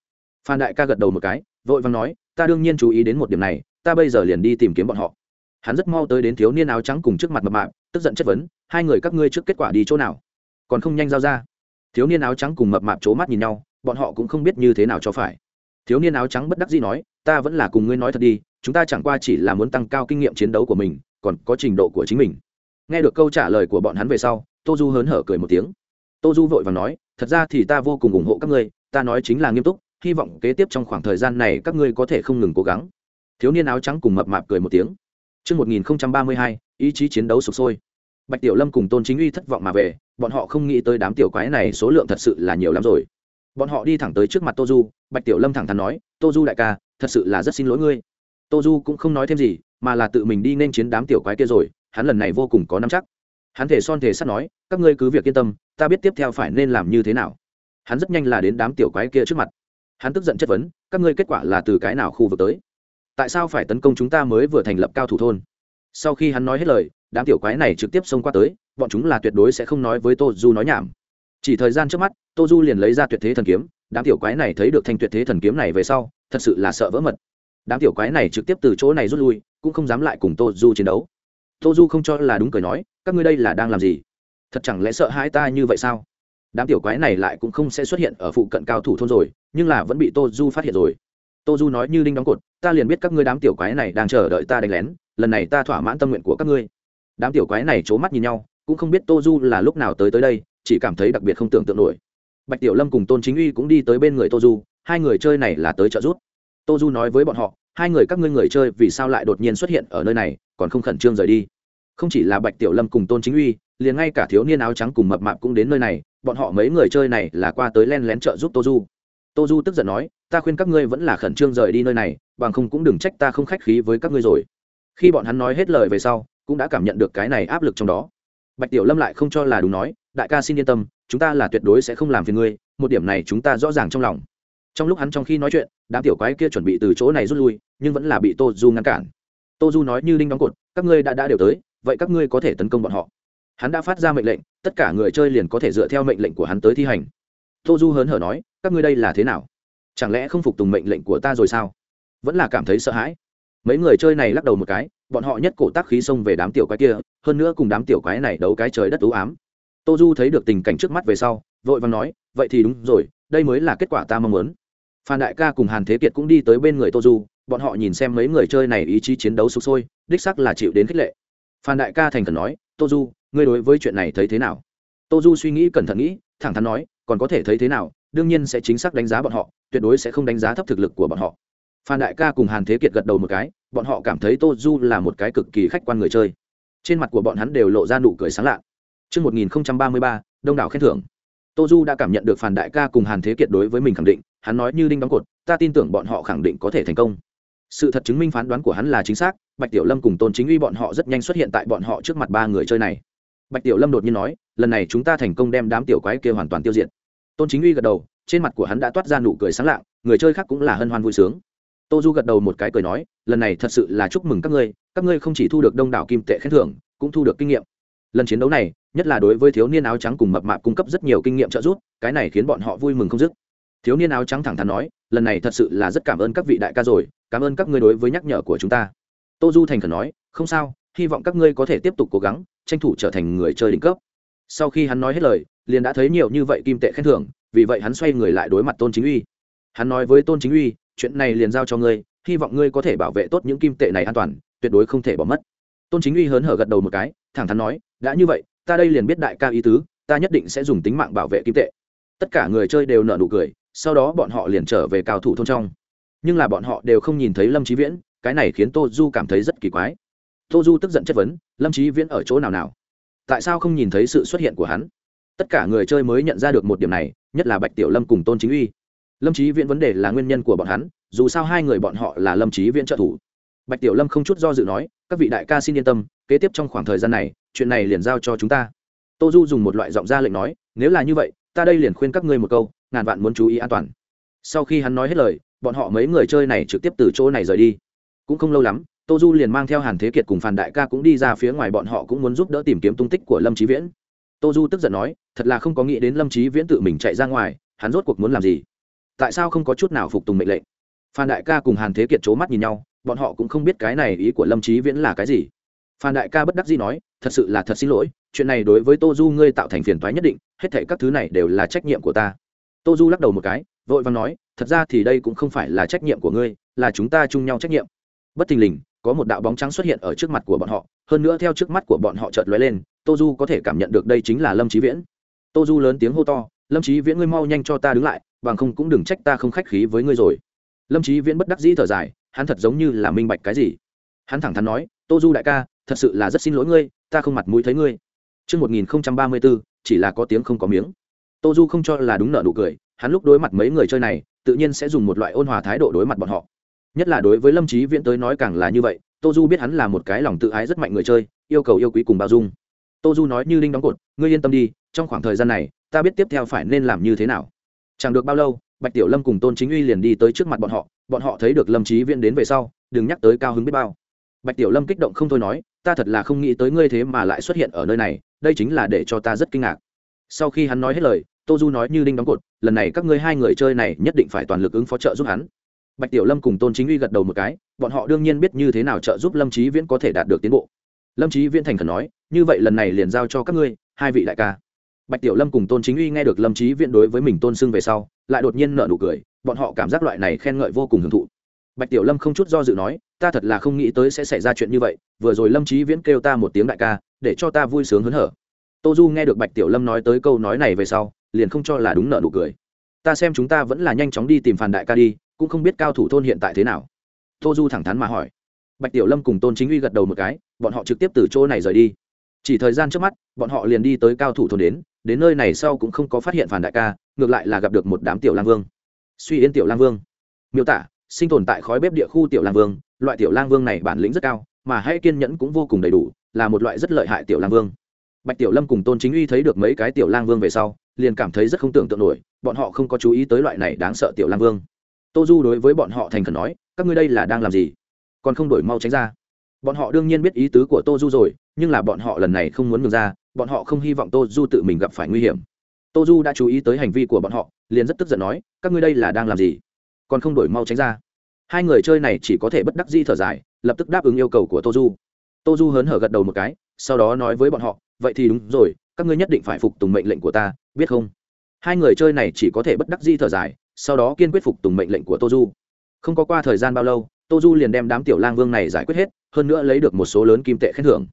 Phan đại ca gật đầu một cái, vội vàng nói, ta đương nhiên chú ý đến một điểm này, ta bây giờ liền đi tìm kiếm bọn họ. Hắn rất mau tới đến thiếu niên áo trắng cùng trước mặt mập mạp, tức giận chất vấn, hai người các ngươi trước kết quả đi chỗ nào? Còn không nhanh giao ra. Thiếu niên áo trắng cùng mập mạp c mắt nhìn nhau, bọn họ cũng không biết như thế nào cho phải thiếu niên áo trắng bất đắc dĩ nói ta vẫn là cùng ngươi nói thật đi chúng ta chẳng qua chỉ là muốn tăng cao kinh nghiệm chiến đấu của mình còn có trình độ của chính mình nghe được câu trả lời của bọn hắn về sau tô du hớn hở cười một tiếng tô du vội và nói thật ra thì ta vô cùng ủng hộ các ngươi ta nói chính là nghiêm túc hy vọng kế tiếp trong khoảng thời gian này các ngươi có thể không ngừng cố gắng thiếu niên áo trắng cùng mập mạp cười một tiếng Trước 1032, ý chí chiến đấu sụp sôi. Bạch Tiểu Lâm cùng Tôn Chính Uy thất vọng mà về, bọn họ không nghĩ tới đám tiểu quái này số lượng thật sự là nhiều lắm rồi. Bọn họ đi thẳng tới trước mặt Tô Du, Bạch Tiểu Lâm thẳng thắn nói, "Tô Du đại ca, thật sự là rất xin lỗi ngươi." Tô Du cũng không nói thêm gì, mà là tự mình đi nên chiến đám tiểu quái kia rồi, hắn lần này vô cùng có nắm chắc. Hắn thể son thể sắt nói các ngươi cứ việc yên tâm ta biết tiếp theo phải nên làm như thế nào. Hắn rất nhanh là đến đám tiểu quái kia trước mặt. Hắn tức giận chất vấn các ngươi kết quả là từ cái nào khu vực tới? Tại sao phải tấn công chúng ta mới vừa thành lập cao thủ thôn? Sau khi hắn nói hết lời đám tiểu quái này trực tiếp xông qua tới bọn chúng là tuyệt đối sẽ không nói với tô du nói nhảm chỉ thời gian trước mắt tô du liền lấy ra tuyệt thế thần kiếm, đám tiểu quái này thấy được thanh tuyệt thế thần kiếm này về sau, thật sự là sợ vỡ mật. Đám tiểu quái này trực tiếp từ chỗ này rút lui, cũng không dám lại cùng tô du chiến đấu. Tô du không cho là đúng cười nói, các ngươi đây là đang làm gì? Thật chẳng lẽ sợ hãi ta như vậy sao? Đám tiểu quái này lại cũng không sẽ xuất hiện ở phụ cận cao thủ thôn rồi, nhưng là vẫn bị tô du phát hiện rồi. Tô du nói như đinh đóng cột, ta liền biết các ngươi đám tiểu quái này đang chờ đợi ta đánh lén, lần này ta thỏa mãn tâm nguyện của các ngươi. Đám tiểu quái này c h ố mắt nhìn nhau, cũng không biết tô du là lúc nào tới tới đây chỉ cảm thấy đặc biệt không tưởng tượng nổi. Bạch tiểu lâm cùng tôn chính uy cũng đi tới bên người tô du, hai người chơi này là tới trợ giúp. Tô du nói với bọn họ, hai người các ngươi người chơi vì sao lại đột nhiên xuất hiện ở nơi này, còn không khẩn trương rời đi. Không chỉ là bạch tiểu lâm cùng tôn chính uy, liền ngay cả thiếu niên áo trắng cùng mập mạp cũng đến nơi này, bọn họ mấy người chơi này là qua tới len lén trợ giúp tô du. Tô du tức giận nói, ta khuyên các ngươi vẫn là khẩn trương rời đi nơi này, bằng không cũng đừng trách ta không khách khí với các ngươi rồi. Khi bọn hắn nói hết lời về sau, cũng đã cảm nhận được cái này áp lực trong đó. Bạch tiểu lâm lại không cho là đúng nói đại ca xin yên tâm, chúng ta là tuyệt đối sẽ không làm phiền ngươi, một điểm này chúng ta rõ ràng trong lòng. Trong lúc hắn trong khi nói chuyện, đám tiểu quái kia chuẩn bị từ chỗ này rút lui, nhưng vẫn là bị tô du ngăn cản. Tô du nói như đinh đóng cột, các ngươi đã đã đều tới, vậy các ngươi có thể tấn công bọn họ. Hắn đã phát ra mệnh lệnh, tất cả người chơi liền có thể dựa theo mệnh lệnh của hắn tới thi hành. Tô du hớn hở nói, các ngươi đây là thế nào? Chẳng lẽ không phục tùng mệnh lệnh của ta rồi sao? Vẫn là cảm thấy sợ hãi. Mấy người chơi này lắc đầu một cái, bọn họ nhất cổ tác khí xông về đám tiểu quái kia, hơn nữa cùng đám tiểu quái này đấu cái trời đất ưu ám tô du thấy được tình cảnh trước mắt về sau, vội và nói, vậy thì đúng rồi, đây mới là kết quả ta mong muốn. Phan đại ca cùng hàn thế kiệt cũng đi tới bên người tô du, bọn họ nhìn xem mấy người chơi này ý chí chiến đấu sụp sôi, đích sắc là chịu đến khích lệ. Phan đại ca thành khẩn nói, tô du, ngươi đối với chuyện này thấy thế nào? Tô du suy nghĩ cẩn thận nghĩ, thẳng thắn nói, còn có thể thấy thế nào, đương nhiên sẽ chính xác đánh giá bọn họ, tuyệt đối sẽ không đánh giá thấp thực lực của bọn họ. Phan đại ca cùng hàn thế kiệt gật đầu một cái, bọn họ cảm thấy tô du là một cái cực kỳ khách quan người chơi. Trên mặt của bọn hắn đều lộ ra nụ cười sáng lạ. Trước 1033, đông đảo khen thưởng. Tô Du đã cảm nhận được Phan Đại ca cùng Hàn Thế Kiệt đối với mình khẳng định, hắn nói như đinh đóng cột, ta tin tưởng bọn họ khẳng định có thể thành công. Sự thật chứng minh phán đoán của hắn là chính xác, Bạch Tiểu Lâm cùng Tôn Chính Uy bọn họ rất nhanh xuất hiện tại bọn họ trước mặt ba người chơi này. Bạch Tiểu Lâm đột nhiên nói, lần này chúng ta thành công đem đám tiểu quái kia hoàn toàn tiêu diệt. Tôn Chính Uy gật đầu, trên mặt của hắn đã toát ra nụ cười sáng lạng, người chơi khác cũng là hân hoan vui sướng tô du gật đầu một cái cười nói lần này thật sự là chúc mừng các ngươi các ngươi không chỉ thu được đông đảo kim tệ khen thưởng cũng thu được kinh nghiệm lần chiến đấu này, nhất là đối với thiếu niên áo trắng cùng mập mạp cung cấp rất nhiều kinh nghiệm trợ giúp, cái này khiến bọn họ vui mừng không dứt. Thiếu niên áo trắng thẳng thắn nói, lần này thật sự là rất cảm ơn các vị đại ca rồi, cảm ơn các ngươi đối với nhắc nhở của chúng ta. Tô du thành khẩn nói, không sao, hy vọng các ngươi có thể tiếp tục cố gắng, tranh thủ trở thành người chơi đỉnh cấp. Sau khi hắn nói hết lời, liền đã thấy nhiều như vậy kim tệ khen thưởng, vì vậy hắn xoay người lại đối mặt tôn chính uy. Hắn nói với tôn chính uy, chuyện này liền giao cho ngươi, hy vọng ngươi có thể bảo vệ tốt những kim tệ này an toàn, tuyệt đối không thể bỏ mất. Tôn chính uy hớn hở gật đầu một cái, thẳng thắn nói đã như vậy, ta đây liền biết đại ca ý tứ, ta nhất định sẽ dùng tính mạng bảo vệ kim tệ. Tất cả người chơi đều nợ nụ cười, sau đó bọn họ liền trở về cao thủ thôn trong. Nhưng là bọn họ đều không nhìn thấy lâm trí viễn, cái này khiến tô du cảm thấy rất kỳ quái. Tô du tức giận chất vấn, lâm trí viễn ở chỗ nào nào? Tại sao không nhìn thấy sự xuất hiện của hắn? Tất cả người chơi mới nhận ra được một điểm này, nhất là bạch tiểu lâm cùng tôn chính uy. Lâm trí viễn vấn đề là nguyên nhân của bọn hắn, dù sao hai người bọn họ là lâm trí viễn trợ thủ. Bạch tiểu lâm không chút do dự nói, các vị đại ca xin yên tâm, kế tiếp trong khoảng thời gian này chuyện này liền giao cho chúng ta. Tô du dùng một loại giọng ra lệnh nói, nếu là như vậy, ta đây liền khuyên các ngươi một câu, ngàn vạn muốn chú ý an toàn. Sau khi hắn nói hết lời, bọn họ mấy người chơi này trực tiếp từ chỗ này rời đi. Cũng không lâu lắm, tô du liền mang theo hàn thế kiệt cùng phản đại ca cũng đi ra phía ngoài bọn họ cũng muốn giúp đỡ tìm kiếm tung tích của lâm trí viễn. Tô du tức giận nói, thật là không có nghĩ đến lâm trí viễn tự mình chạy ra ngoài, hắn rốt cuộc muốn làm gì? Tại sao không có chút nào phục tùng mệnh lệnh? Phan đại ca cùng hàn thế kiệt c h ố mắt nhìn nhau, bọn họ cũng không biết cái này ý của lâm trí viễn là cái gì. Phan đại ca bất đắc dĩ nói thật sự là thật xin lỗi, chuyện này đối với tô du ngươi tạo thành phiền toái nhất định, hết thể các thứ này đều là trách nhiệm của ta. Tô du lắc đầu một cái, vội vàng nói, thật ra thì đây cũng không phải là trách nhiệm của ngươi, là chúng ta chung nhau trách nhiệm. Bất thình lình, có một đạo bóng trắng xuất hiện ở trước mặt của bọn họ, hơn nữa theo trước mắt của bọn họ chợt lóe lên, tô du có thể cảm nhận được đây chính là lâm trí viễn. Tô du lớn tiếng hô to, lâm trí viễn ngươi mau nhanh cho ta đứng lại, bằng không cũng đừng trách ta không khách khí với ngươi rồi. Lâm trí viễn bất đắc dĩ thở dài, hắn thật giống như là minh bạch cái gì. Hắn thẳng thắn nói tô du đại ca thật sự là rất xin lỗi ngươi ta không mặt mũi thấy ngươi Trước 1034, chỉ là có tiếng không có miếng. Tô Du không cho là đúng nợ nụ cười, hắn lúc đối mặt mấy người chơi này, tự nhiên sẽ dùng một loại ôn hòa thái độ đối mặt bọn họ. Nhất là đối với Lâm Chí Viễn tới nói càng là như vậy, Tô Du biết hắn là một cái lòng tự ái rất mạnh người chơi, yêu cầu yêu quý cùng bao dung. Tô Du nói như linh đóng cột, ngươi yên tâm đi, trong khoảng thời gian này, ta biết tiếp theo phải nên làm như thế nào chẳng được bao lâu bạch tiểu lâm cùng tôn chính uy liền đi tới trước mặt bọn họ bọn họ thấy được lâm trí viễn đến về sau đừng nhắc tới cao hứng biết bao bạch tiểu lâm kích động không thôi nói, ta thật là không nghĩ tới ngươi thế mà lại xuất hiện ở nơi này, đây chính là để cho ta rất kinh ngạc. Sau khi hắn nói hết lời, tô du nói như đinh đóng cột, lần này các ngươi hai người chơi này nhất định phải toàn lực ứng phó trợ giúp hắn. Bạch tiểu lâm cùng tôn chính uy gật đầu một cái, bọn họ đương nhiên biết như thế nào trợ giúp lâm trí viễn có thể đạt được tiến bộ. Lâm trí viễn thành khẩn nói, như vậy lần này liền giao cho các ngươi, hai vị đại ca. Bạch tiểu lâm cùng tôn chính uy nghe được lâm trí viễn đối với mình tôn xưng về sau, lại đột nhiên nợ nụ cười, bọn họ cảm giác loại này khen ngợi vô cùng hưởng thụ bạch tiểu lâm không chút do dự nói, ta thật là không nghĩ tới sẽ xảy ra chuyện như vậy, vừa rồi lâm trí viễn kêu ta một tiếng đại ca, để cho ta vui sướng hớn hở. Tô du nghe được bạch tiểu lâm nói tới câu nói này về sau, liền không cho là đúng nợ nụ cười. Ta xem chúng ta vẫn là nhanh chóng đi tìm phàn đại ca đi, cũng không biết cao thủ thôn hiện tại thế nào. Tô du thẳng thắn mà hỏi. Bạch tiểu lâm cùng tôn chính uy gật đầu một cái, bọn họ trực tiếp từ chỗ này rời đi. Chỉ thời gian trước mắt, bọn họ liền đi tới cao thủ thôn đến đến nơi này sau cũng không có phát hiện phản đại ca, ngược lại là gặp được một đám tiểu lang vương. Suy yên tiểu lang vương. Miêu tả sinh tồn tại khói bếp địa khu tiểu lang vương, loại tiểu lang vương này bản lĩnh rất cao, mà hay kiên nhẫn cũng vô cùng đầy đủ, là một loại rất lợi hại tiểu lang vương. Bạch tiểu lâm cùng tôn chính uy thấy được mấy cái tiểu lang vương về sau, liền cảm thấy rất không tưởng tượng nổi, bọn họ không có chú ý tới loại này đáng sợ tiểu lang vương. Tô du đối với bọn họ thành khẩn nói, các ngươi đây là đang làm gì? Còn không đổi mau tránh ra. Bọn họ đương nhiên biết ý tứ của tô du rồi, nhưng là bọn họ lần này không muốn ngừng ra, bọn họ không hy vọng tô du tự mình gặp phải nguy hiểm. Tô du đã chú ý tới hành vi của bọn họ, liền rất tức giận nói, các ngươi đây là đang làm gì? Còn không đổi mau tránh ra. Hai người chơi này chỉ có thể bất đắc di thở dài, lập tức đáp ứng yêu cầu của tô du tô du hớn hở gật đầu một cái, sau đó nói với bọn họ, vậy thì đúng rồi, các ngươi nhất định phải phục tùng mệnh lệnh của ta, biết không? Hai người chơi này chỉ có thể bất đắc di thở dài, sau đó kiên quyết phục tùng mệnh lệnh của tô du không có qua thời gian bao lâu tô du liền đem đám tiểu lang vương này giải quyết hết, hơn nữa lấy được một số lớn kim tệ khen thưởng.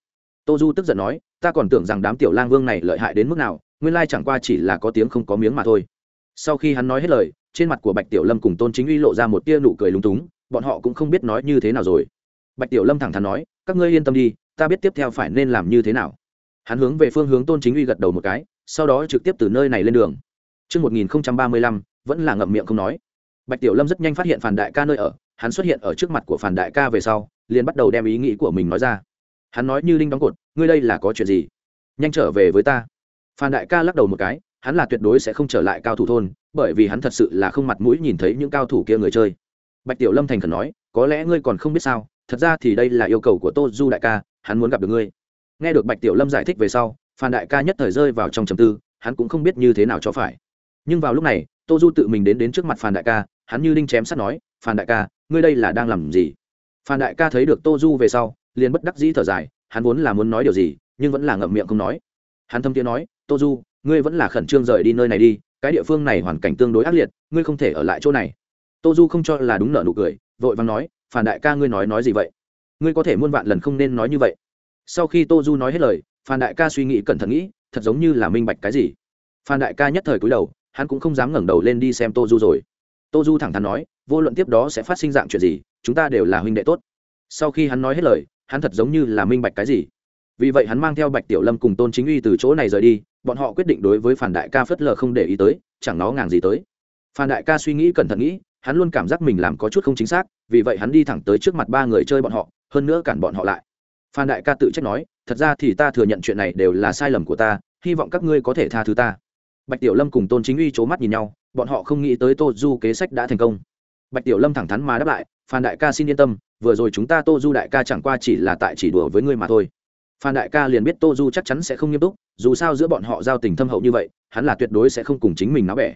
Tô du tức giận nói, ta còn tưởng rằng đám tiểu lang vương này lợi hại đến mức nào, nguyên lai chẳng qua chỉ là có tiếng không có miếng mà thôi. Sau khi hắn nói hết lời trên mặt của bạch tiểu lâm cùng tôn chính uy lộ ra một tia nụ cười lúng túng bọn họ cũng không biết nói như thế nào rồi bạch tiểu lâm thẳng thắn nói các ngươi yên tâm đi ta biết tiếp theo phải nên làm như thế nào hắn hướng về phương hướng tôn chính uy gật đầu một cái sau đó trực tiếp từ nơi này lên đường Trước 1035, vẫn là ngậm miệng không nói. Bạch Tiểu Lâm rất nhanh phát hiện Phản Đại ca nơi ở, hắn xuất hiện ở trước mặt của Phản Đại ca về sau, liền bắt đầu đem ý nghĩ của mình nói ra. Hắn nói như linh đóng cột, ngươi đây là có chuyện gì? Nhanh trở về với ta. Phản Đại ca lắc đầu một cái, hắn là tuyệt đối sẽ không trở lại cao thủ thôn, bởi vì hắn thật sự là không mặt mũi nhìn thấy những cao thủ kia người chơi. Bạch Tiểu Lâm thành khẩn nói, có lẽ ngươi còn không biết sao, thật ra thì đây là yêu cầu của Tô Du đại ca, hắn muốn gặp được ngươi. Nghe được Bạch Tiểu Lâm giải thích về sau, Phan đại ca nhất thời rơi vào trong trầm tư, hắn cũng không biết như thế nào cho phải nhưng vào lúc này tô du tự mình đến đến trước mặt phan đại ca hắn như đinh chém sắt nói phan đại ca ngươi đây là đang làm gì phan đại ca thấy được tô du về sau liền bất đắc dĩ thở dài hắn vốn là muốn nói điều gì nhưng vẫn là ngậm miệng không nói hắn thâm tiếng nói tô du ngươi vẫn là khẩn trương rời đi nơi này đi, cái địa phương này hoàn cảnh tương đối ác liệt, ngươi không thể ở lại chỗ này. Tô du không cho là đúng nợ nụ cười, vội vàng nói Phan đại ca ngươi nói nói gì vậy? Ngươi có thể muôn vạn lần không nên nói như vậy. Sau khi tô du nói hết lời phan đại ca suy nghĩ cẩn thận nghĩ, thật giống như là minh bạch cái gì. Phan đại ca nhất thời cúi đầu, hắn cũng không dám ngẩng đầu lên đi xem tô du rồi. Tô du thẳng thắn nói, vô luận tiếp đó sẽ phát sinh dạng chuyện gì, chúng ta đều là huynh đệ tốt. Sau khi hắn nói hết lời, hắn thật giống như là minh bạch cái gì. Vì vậy hắn mang theo bạch tiểu lâm cùng tôn chính uy từ chỗ này rời đi bọn họ quyết định đối với phản đại ca phất lờ không để ý tới, chẳng nó ngàng gì tới. Phan đại ca suy nghĩ cẩn thận nghĩ, hắn luôn cảm giác mình làm có chút không chính xác, vì vậy hắn đi thẳng tới trước mặt ba người chơi bọn họ, hơn nữa cản bọn họ lại. Phan đại ca tự trách nói, thật ra thì ta thừa nhận chuyện này đều là sai lầm của ta, hy vọng các ngươi có thể tha thứ ta. Bạch tiểu lâm cùng tôn chính uy c h ố mắt nhìn nhau, bọn họ không nghĩ tới tô du kế sách đã thành công. Bạch tiểu lâm thẳng thắn mà đáp lại phan đại ca xin yên tâm, vừa rồi chúng ta tô du đại ca chẳng qua chỉ là tại chỉ đùa với ngươi mà thôi phan đại ca liền biết tô du chắc chắn sẽ không nghiêm túc, dù sao giữa bọn họ giao tình thâm hậu như vậy, hắn là tuyệt đối sẽ không cùng chính mình náo bẻ.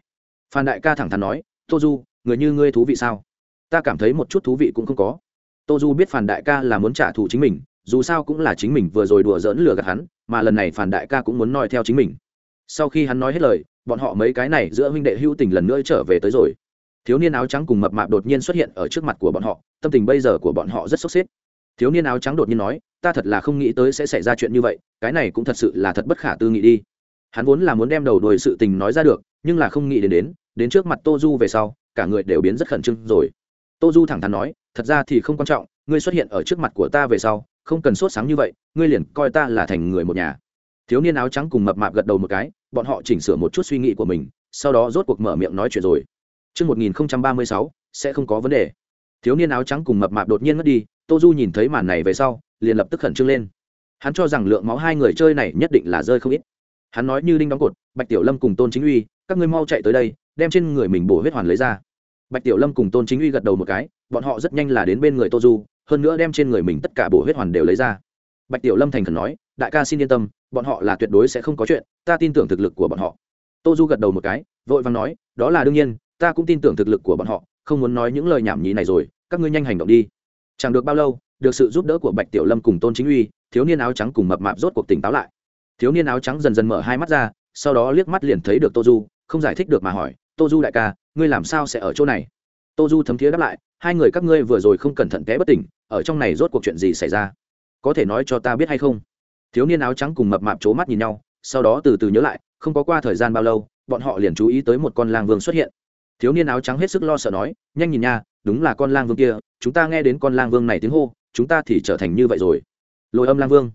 Phan đại ca thẳng thắn nói, tô du, người như ngươi thú vị sao? Ta cảm thấy một chút thú vị cũng không có. Tô du biết phan đại ca là muốn trả thù chính mình, dù sao cũng là chính mình vừa rồi đùa giỡn lừa gạt hắn, mà lần này Phan đại ca cũng muốn nói theo chính mình. Sau khi hắn nói hết lời, bọn họ mấy cái này giữa huynh đệ hữu tình lần nữa trở về tới rồi. Thiếu niên áo trắng cùng mập mạp đột nhiên xuất hiện ở trước mặt của bọn họ, tâm tình bây giờ của bọn họ rất sốc xếp thiếu niên áo trắng đột nhiên nói ta thật là không nghĩ tới sẽ xảy ra chuyện như vậy cái này cũng thật sự là thật bất khả tư nghị đi. Hắn vốn là muốn đem đầu đuổi sự tình nói ra được nhưng là không nghĩ đến đến đến trước mặt tô du về sau cả người đều biến rất khẩn trương rồi. Tô du thẳng thắn nói thật ra thì không quan trọng ngươi xuất hiện ở trước mặt của ta về sau không cần sốt sáng như vậy ngươi liền coi ta là thành người một nhà. Thiếu niên áo trắng cùng mập mạp gật đầu một cái bọn họ chỉnh sửa một chút suy nghĩ của mình sau đó rốt cuộc mở miệng nói chuyện rồi. Trước 1036, sẽ không có vấn đề. Thiếu niên áo trắng cùng mập mạp đột nhiên mất đi, Tô Du nhìn thấy màn này về sau, liền lập tức khẩn trương lên. Hắn cho rằng lượng máu hai người chơi này nhất định là rơi không ít. Hắn nói như đinh đóng cột, Bạch Tiểu Lâm cùng Tôn Chính Uy, các ngươi mau chạy tới đây, đem trên người mình bổ huyết hoàn lấy ra. Bạch Tiểu Lâm cùng Tôn Chính Uy gật đầu một cái, bọn họ rất nhanh là đến bên người Tô Du, hơn nữa đem trên người mình tất cả bổ huyết hoàn đều lấy ra bạch tiểu lâm thành khẩn nói đại ca xin yên tâm bọn họ là tuyệt đối sẽ không có chuyện ta tin tưởng thực lực của bọn họ tô du gật đầu một cái vội vàng nói đó là đương nhiên ta cũng tin tưởng thực lực của bọn họ không muốn nói những lời nhảm nhí này rồi các ngươi nhanh hành động đi chẳng được bao lâu, được sự giúp đỡ của bạch tiểu lâm cùng tôn chính uy, thiếu niên áo trắng cùng mập mạp rốt cuộc tỉnh táo lại. Thiếu niên áo trắng dần dần mở hai mắt ra, sau đó liếc mắt liền thấy được tô du, không giải thích được mà hỏi, tô du đại ca, ngươi làm sao sẽ ở chỗ này? Tô du thấm thiế đáp lại, hai người các ngươi vừa rồi không cẩn thận té bất tỉnh, ở trong này rốt cuộc chuyện gì xảy ra? Có thể nói cho ta biết hay không? Thiếu niên áo trắng cùng mập mạp c h ố mắt nhìn nhau, sau đó từ từ nhớ lại, không có qua thời gian bao lâu, bọn họ liền chú ý tới một con lang vương xuất hiện thiếu niên áo trắng hết sức lo sợ nói, nhanh nhìn nha, đúng là con lang vương kia, chúng ta nghe đến con lang vương này tiếng hô, chúng ta thì trở thành như vậy rồi. Lồi âm lang vương.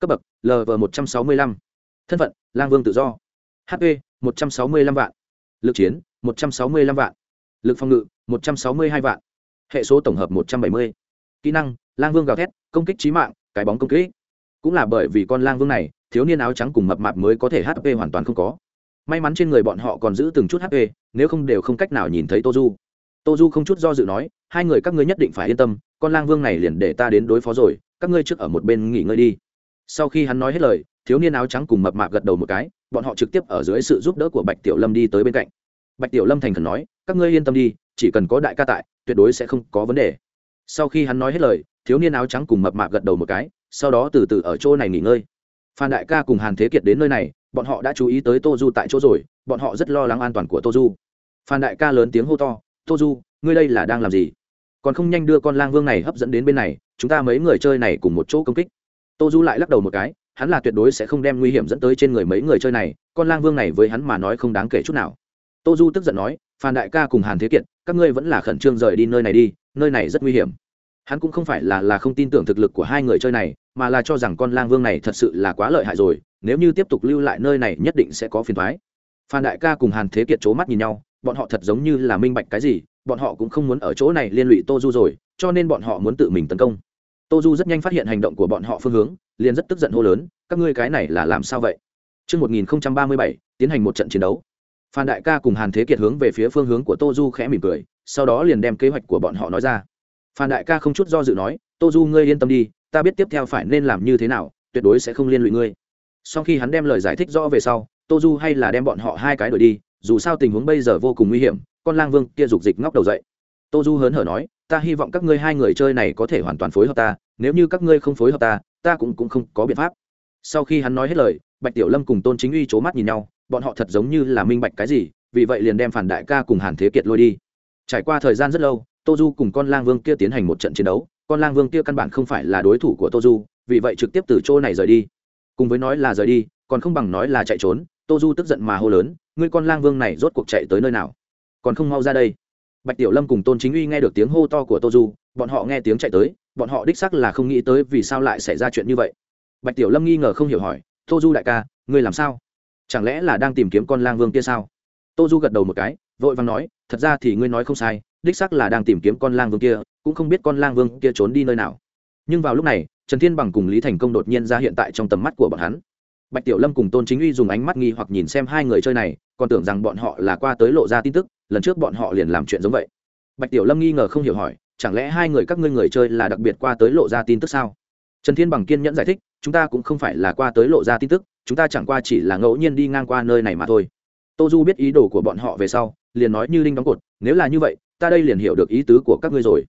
Cấp bậc lv một trăm sáu mươi lăm. Thân phận, lang vương tự do. Hp một trăm sáu mươi lăm vạn. Lực chiến, một trăm sáu mươi lăm vạn. Lực phòng ngự, một trăm sáu mươi hai vạn. Hệ số tổng hợp một trăm bảy mươi. Kỹ năng, lang vương gào thét, công kích trí mạng, cái bóng công kích. Cũng là bởi vì con lang vương này, thiếu niên áo trắng cùng mập mạp mới có thể hp hoàn toàn không có may mắn trên người bọn họ còn giữ từng chút hp nếu không đều không cách nào nhìn thấy tô du. Tô du không chút do dự nói, hai người các ngươi nhất định phải yên tâm, con lang vương này liền để ta đến đối phó rồi, các ngươi trước ở một bên nghỉ ngơi đi. Sau khi hắn nói hết lời, thiếu niên áo trắng cùng mập mạp gật đầu một cái, bọn họ trực tiếp ở dưới sự giúp đỡ của bạch tiểu lâm đi tới bên cạnh. Bạch tiểu lâm thành khẩn nói, các ngươi yên tâm đi, chỉ cần có đại ca tại, tuyệt đối sẽ không có vấn đề. Sau khi hắn nói hết lời, thiếu niên áo trắng cùng mập mạp gật đầu một cái, sau đó từ từ ở chỗ này nghỉ ngơi. Phan đại ca cùng hàn thế kiệt đến nơi này bọn họ đã chú ý tới tô du tại chỗ rồi, bọn họ rất lo lắng an toàn của tô du. Phan đại ca lớn tiếng hô to, tô du, ngươi đây là đang làm gì? Còn không nhanh đưa con lang vương này hấp dẫn đến bên này, chúng ta mấy người chơi này cùng một chỗ công kích. Tô du lại lắc đầu một cái, hắn là tuyệt đối sẽ không đem nguy hiểm dẫn tới trên người mấy người chơi này, con lang vương này với hắn mà nói không đáng kể chút nào. Tô du tức giận nói, phan đại ca cùng hàn thế kiệt, các ngươi vẫn là khẩn trương rời đi nơi này đi, nơi này rất nguy hiểm hắn cũng không phải là là không tin tưởng thực lực của hai người chơi này mà là cho rằng con lang vương này thật sự là quá lợi hại rồi nếu như tiếp tục lưu lại nơi này nhất định sẽ có phiền thoái phan đại ca cùng hàn thế kiệt c h ố mắt nhìn nhau bọn họ thật giống như là minh bạch cái gì bọn họ cũng không muốn ở chỗ này liên lụy tô du rồi cho nên bọn họ muốn tự mình tấn công tô du rất nhanh phát hiện hành động của bọn họ phương hướng liền rất tức giận hô lớn các ngươi cái này là làm sao vậy Trước 1037, tiến hành một trận chiến đấu. Phan Đại ca cùng Hàn Thế Kiệt hướng về phía phương hướng của Tô Du khẽ mỉm cười, sau đó liền đem kế hoạch của bọn họ nói ra. Phan Đại ca không chút do dự nói, "Tô Du ngươi yên tâm đi, ta biết tiếp theo phải nên làm như thế nào, tuyệt đối sẽ không liên lụy ngươi." sau khi hắn đem lời giải thích rõ về sau tô du hay là đem bọn họ hai cái đổi đi dù sao tình huống bây giờ vô cùng nguy hiểm con lang vương kia dục dịch ngóc đầu dậy. Tô du hớn hở nói ta hy vọng các ngươi hai người chơi này có thể hoàn toàn phối hợp ta nếu như các ngươi không phối hợp ta ta cũng cũng không có biện pháp. Sau khi hắn nói hết lời bạch tiểu lâm cùng tôn chính uy c h ố mắt nhìn nhau bọn họ thật giống như là minh bạch cái gì vì vậy liền đem phản đại ca cùng hàn thế kiệt lôi đi. Trải qua thời gian rất lâu tô du cùng con lang vương kia tiến hành một trận chiến đấu, con lang vương kia căn bản không phải là đối thủ của tô du vì vậy trực tiếp từ chỗ này rời đi. Cùng với nói là rời đi, còn không bằng nói là chạy trốn tô du tức giận mà hô lớn, ngươi con lang vương này rốt cuộc chạy tới nơi nào? Còn không mau ra đây. Bạch tiểu lâm cùng tôn chính uy nghe được tiếng hô to của tô du bọn họ nghe tiếng chạy tới, bọn họ đích sắc là không nghĩ tới vì sao lại xảy ra chuyện như vậy. Bạch tiểu lâm nghi ngờ không hiểu hỏi tô du đại ca, ngươi làm sao? Chẳng lẽ là đang tìm kiếm con lang vương kia sao? Tô du gật đầu một cái, vội vàng nói, thật ra thì ngươi nói không sai đích xác là đang tìm kiếm con lang vương kia, cũng không biết con lang vương kia trốn đi nơi nào. Nhưng vào lúc này, trần thiên bằng cùng lý thành công đột nhiên ra hiện tại trong tầm mắt của bọn hắn. Bạch tiểu lâm cùng tôn chính uy dùng ánh mắt nghi hoặc nhìn xem hai người chơi này, còn tưởng rằng bọn họ là qua tới lộ ra tin tức, lần trước bọn họ liền làm chuyện giống vậy. Bạch tiểu lâm nghi ngờ không hiểu hỏi, chẳng lẽ hai người các ngươi người chơi là đặc biệt qua tới lộ ra tin tức sao? Trần thiên bằng kiên nhẫn giải thích, chúng ta cũng không phải là qua tới lộ ra tin tức, chúng ta chẳng qua chỉ là ngẫu nhiên đi ngang qua nơi này mà thôi. Tô du biết ý đồ của bọn họ về sau liền nói như linh đóng cột, nếu là như vậy, ta đây liền hiểu được ý tứ của các ngươi rồi.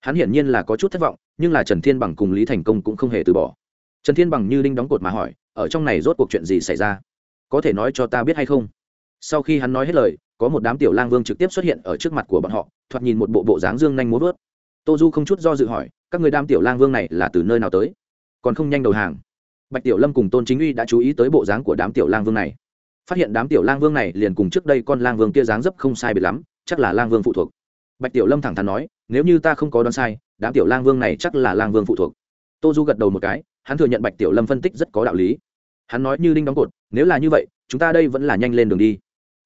Hắn hiển nhiên là có chút thất vọng, nhưng là trần thiên bằng cùng lý thành công cũng không hề từ bỏ. Trần thiên bằng như đinh đóng cột mà hỏi, ở trong này rốt cuộc chuyện gì xảy ra? Có thể nói cho ta biết hay không? Sau khi hắn nói hết lời, có một đám tiểu lang vương trực tiếp xuất hiện ở trước mặt của bọn họ, thoạt nhìn một bộ bộ dáng dương nhanh muốn vớt. Tô du không chút do dự hỏi, các người đám tiểu lang vương này là từ nơi nào tới? Còn không nhanh đầu hàng. Bạch tiểu lâm cùng tôn chính uy đã chú ý tới bộ dáng của đám tiểu lang vương này phát hiện đám tiểu lang vương này liền cùng trước đây con lang vương kia dáng dấp không sai biệt lắm, chắc là lang vương phụ thuộc. Bạch tiểu lâm thẳng thắn nói, nếu như ta không có đoán sai, đám tiểu lang vương này chắc là lang vương phụ thuộc. Tô du gật đầu một cái, hắn thừa nhận bạch tiểu lâm phân tích rất có đạo lý. Hắn nói như đinh đóng cột, nếu là như vậy, chúng ta đây vẫn là nhanh lên đường đi.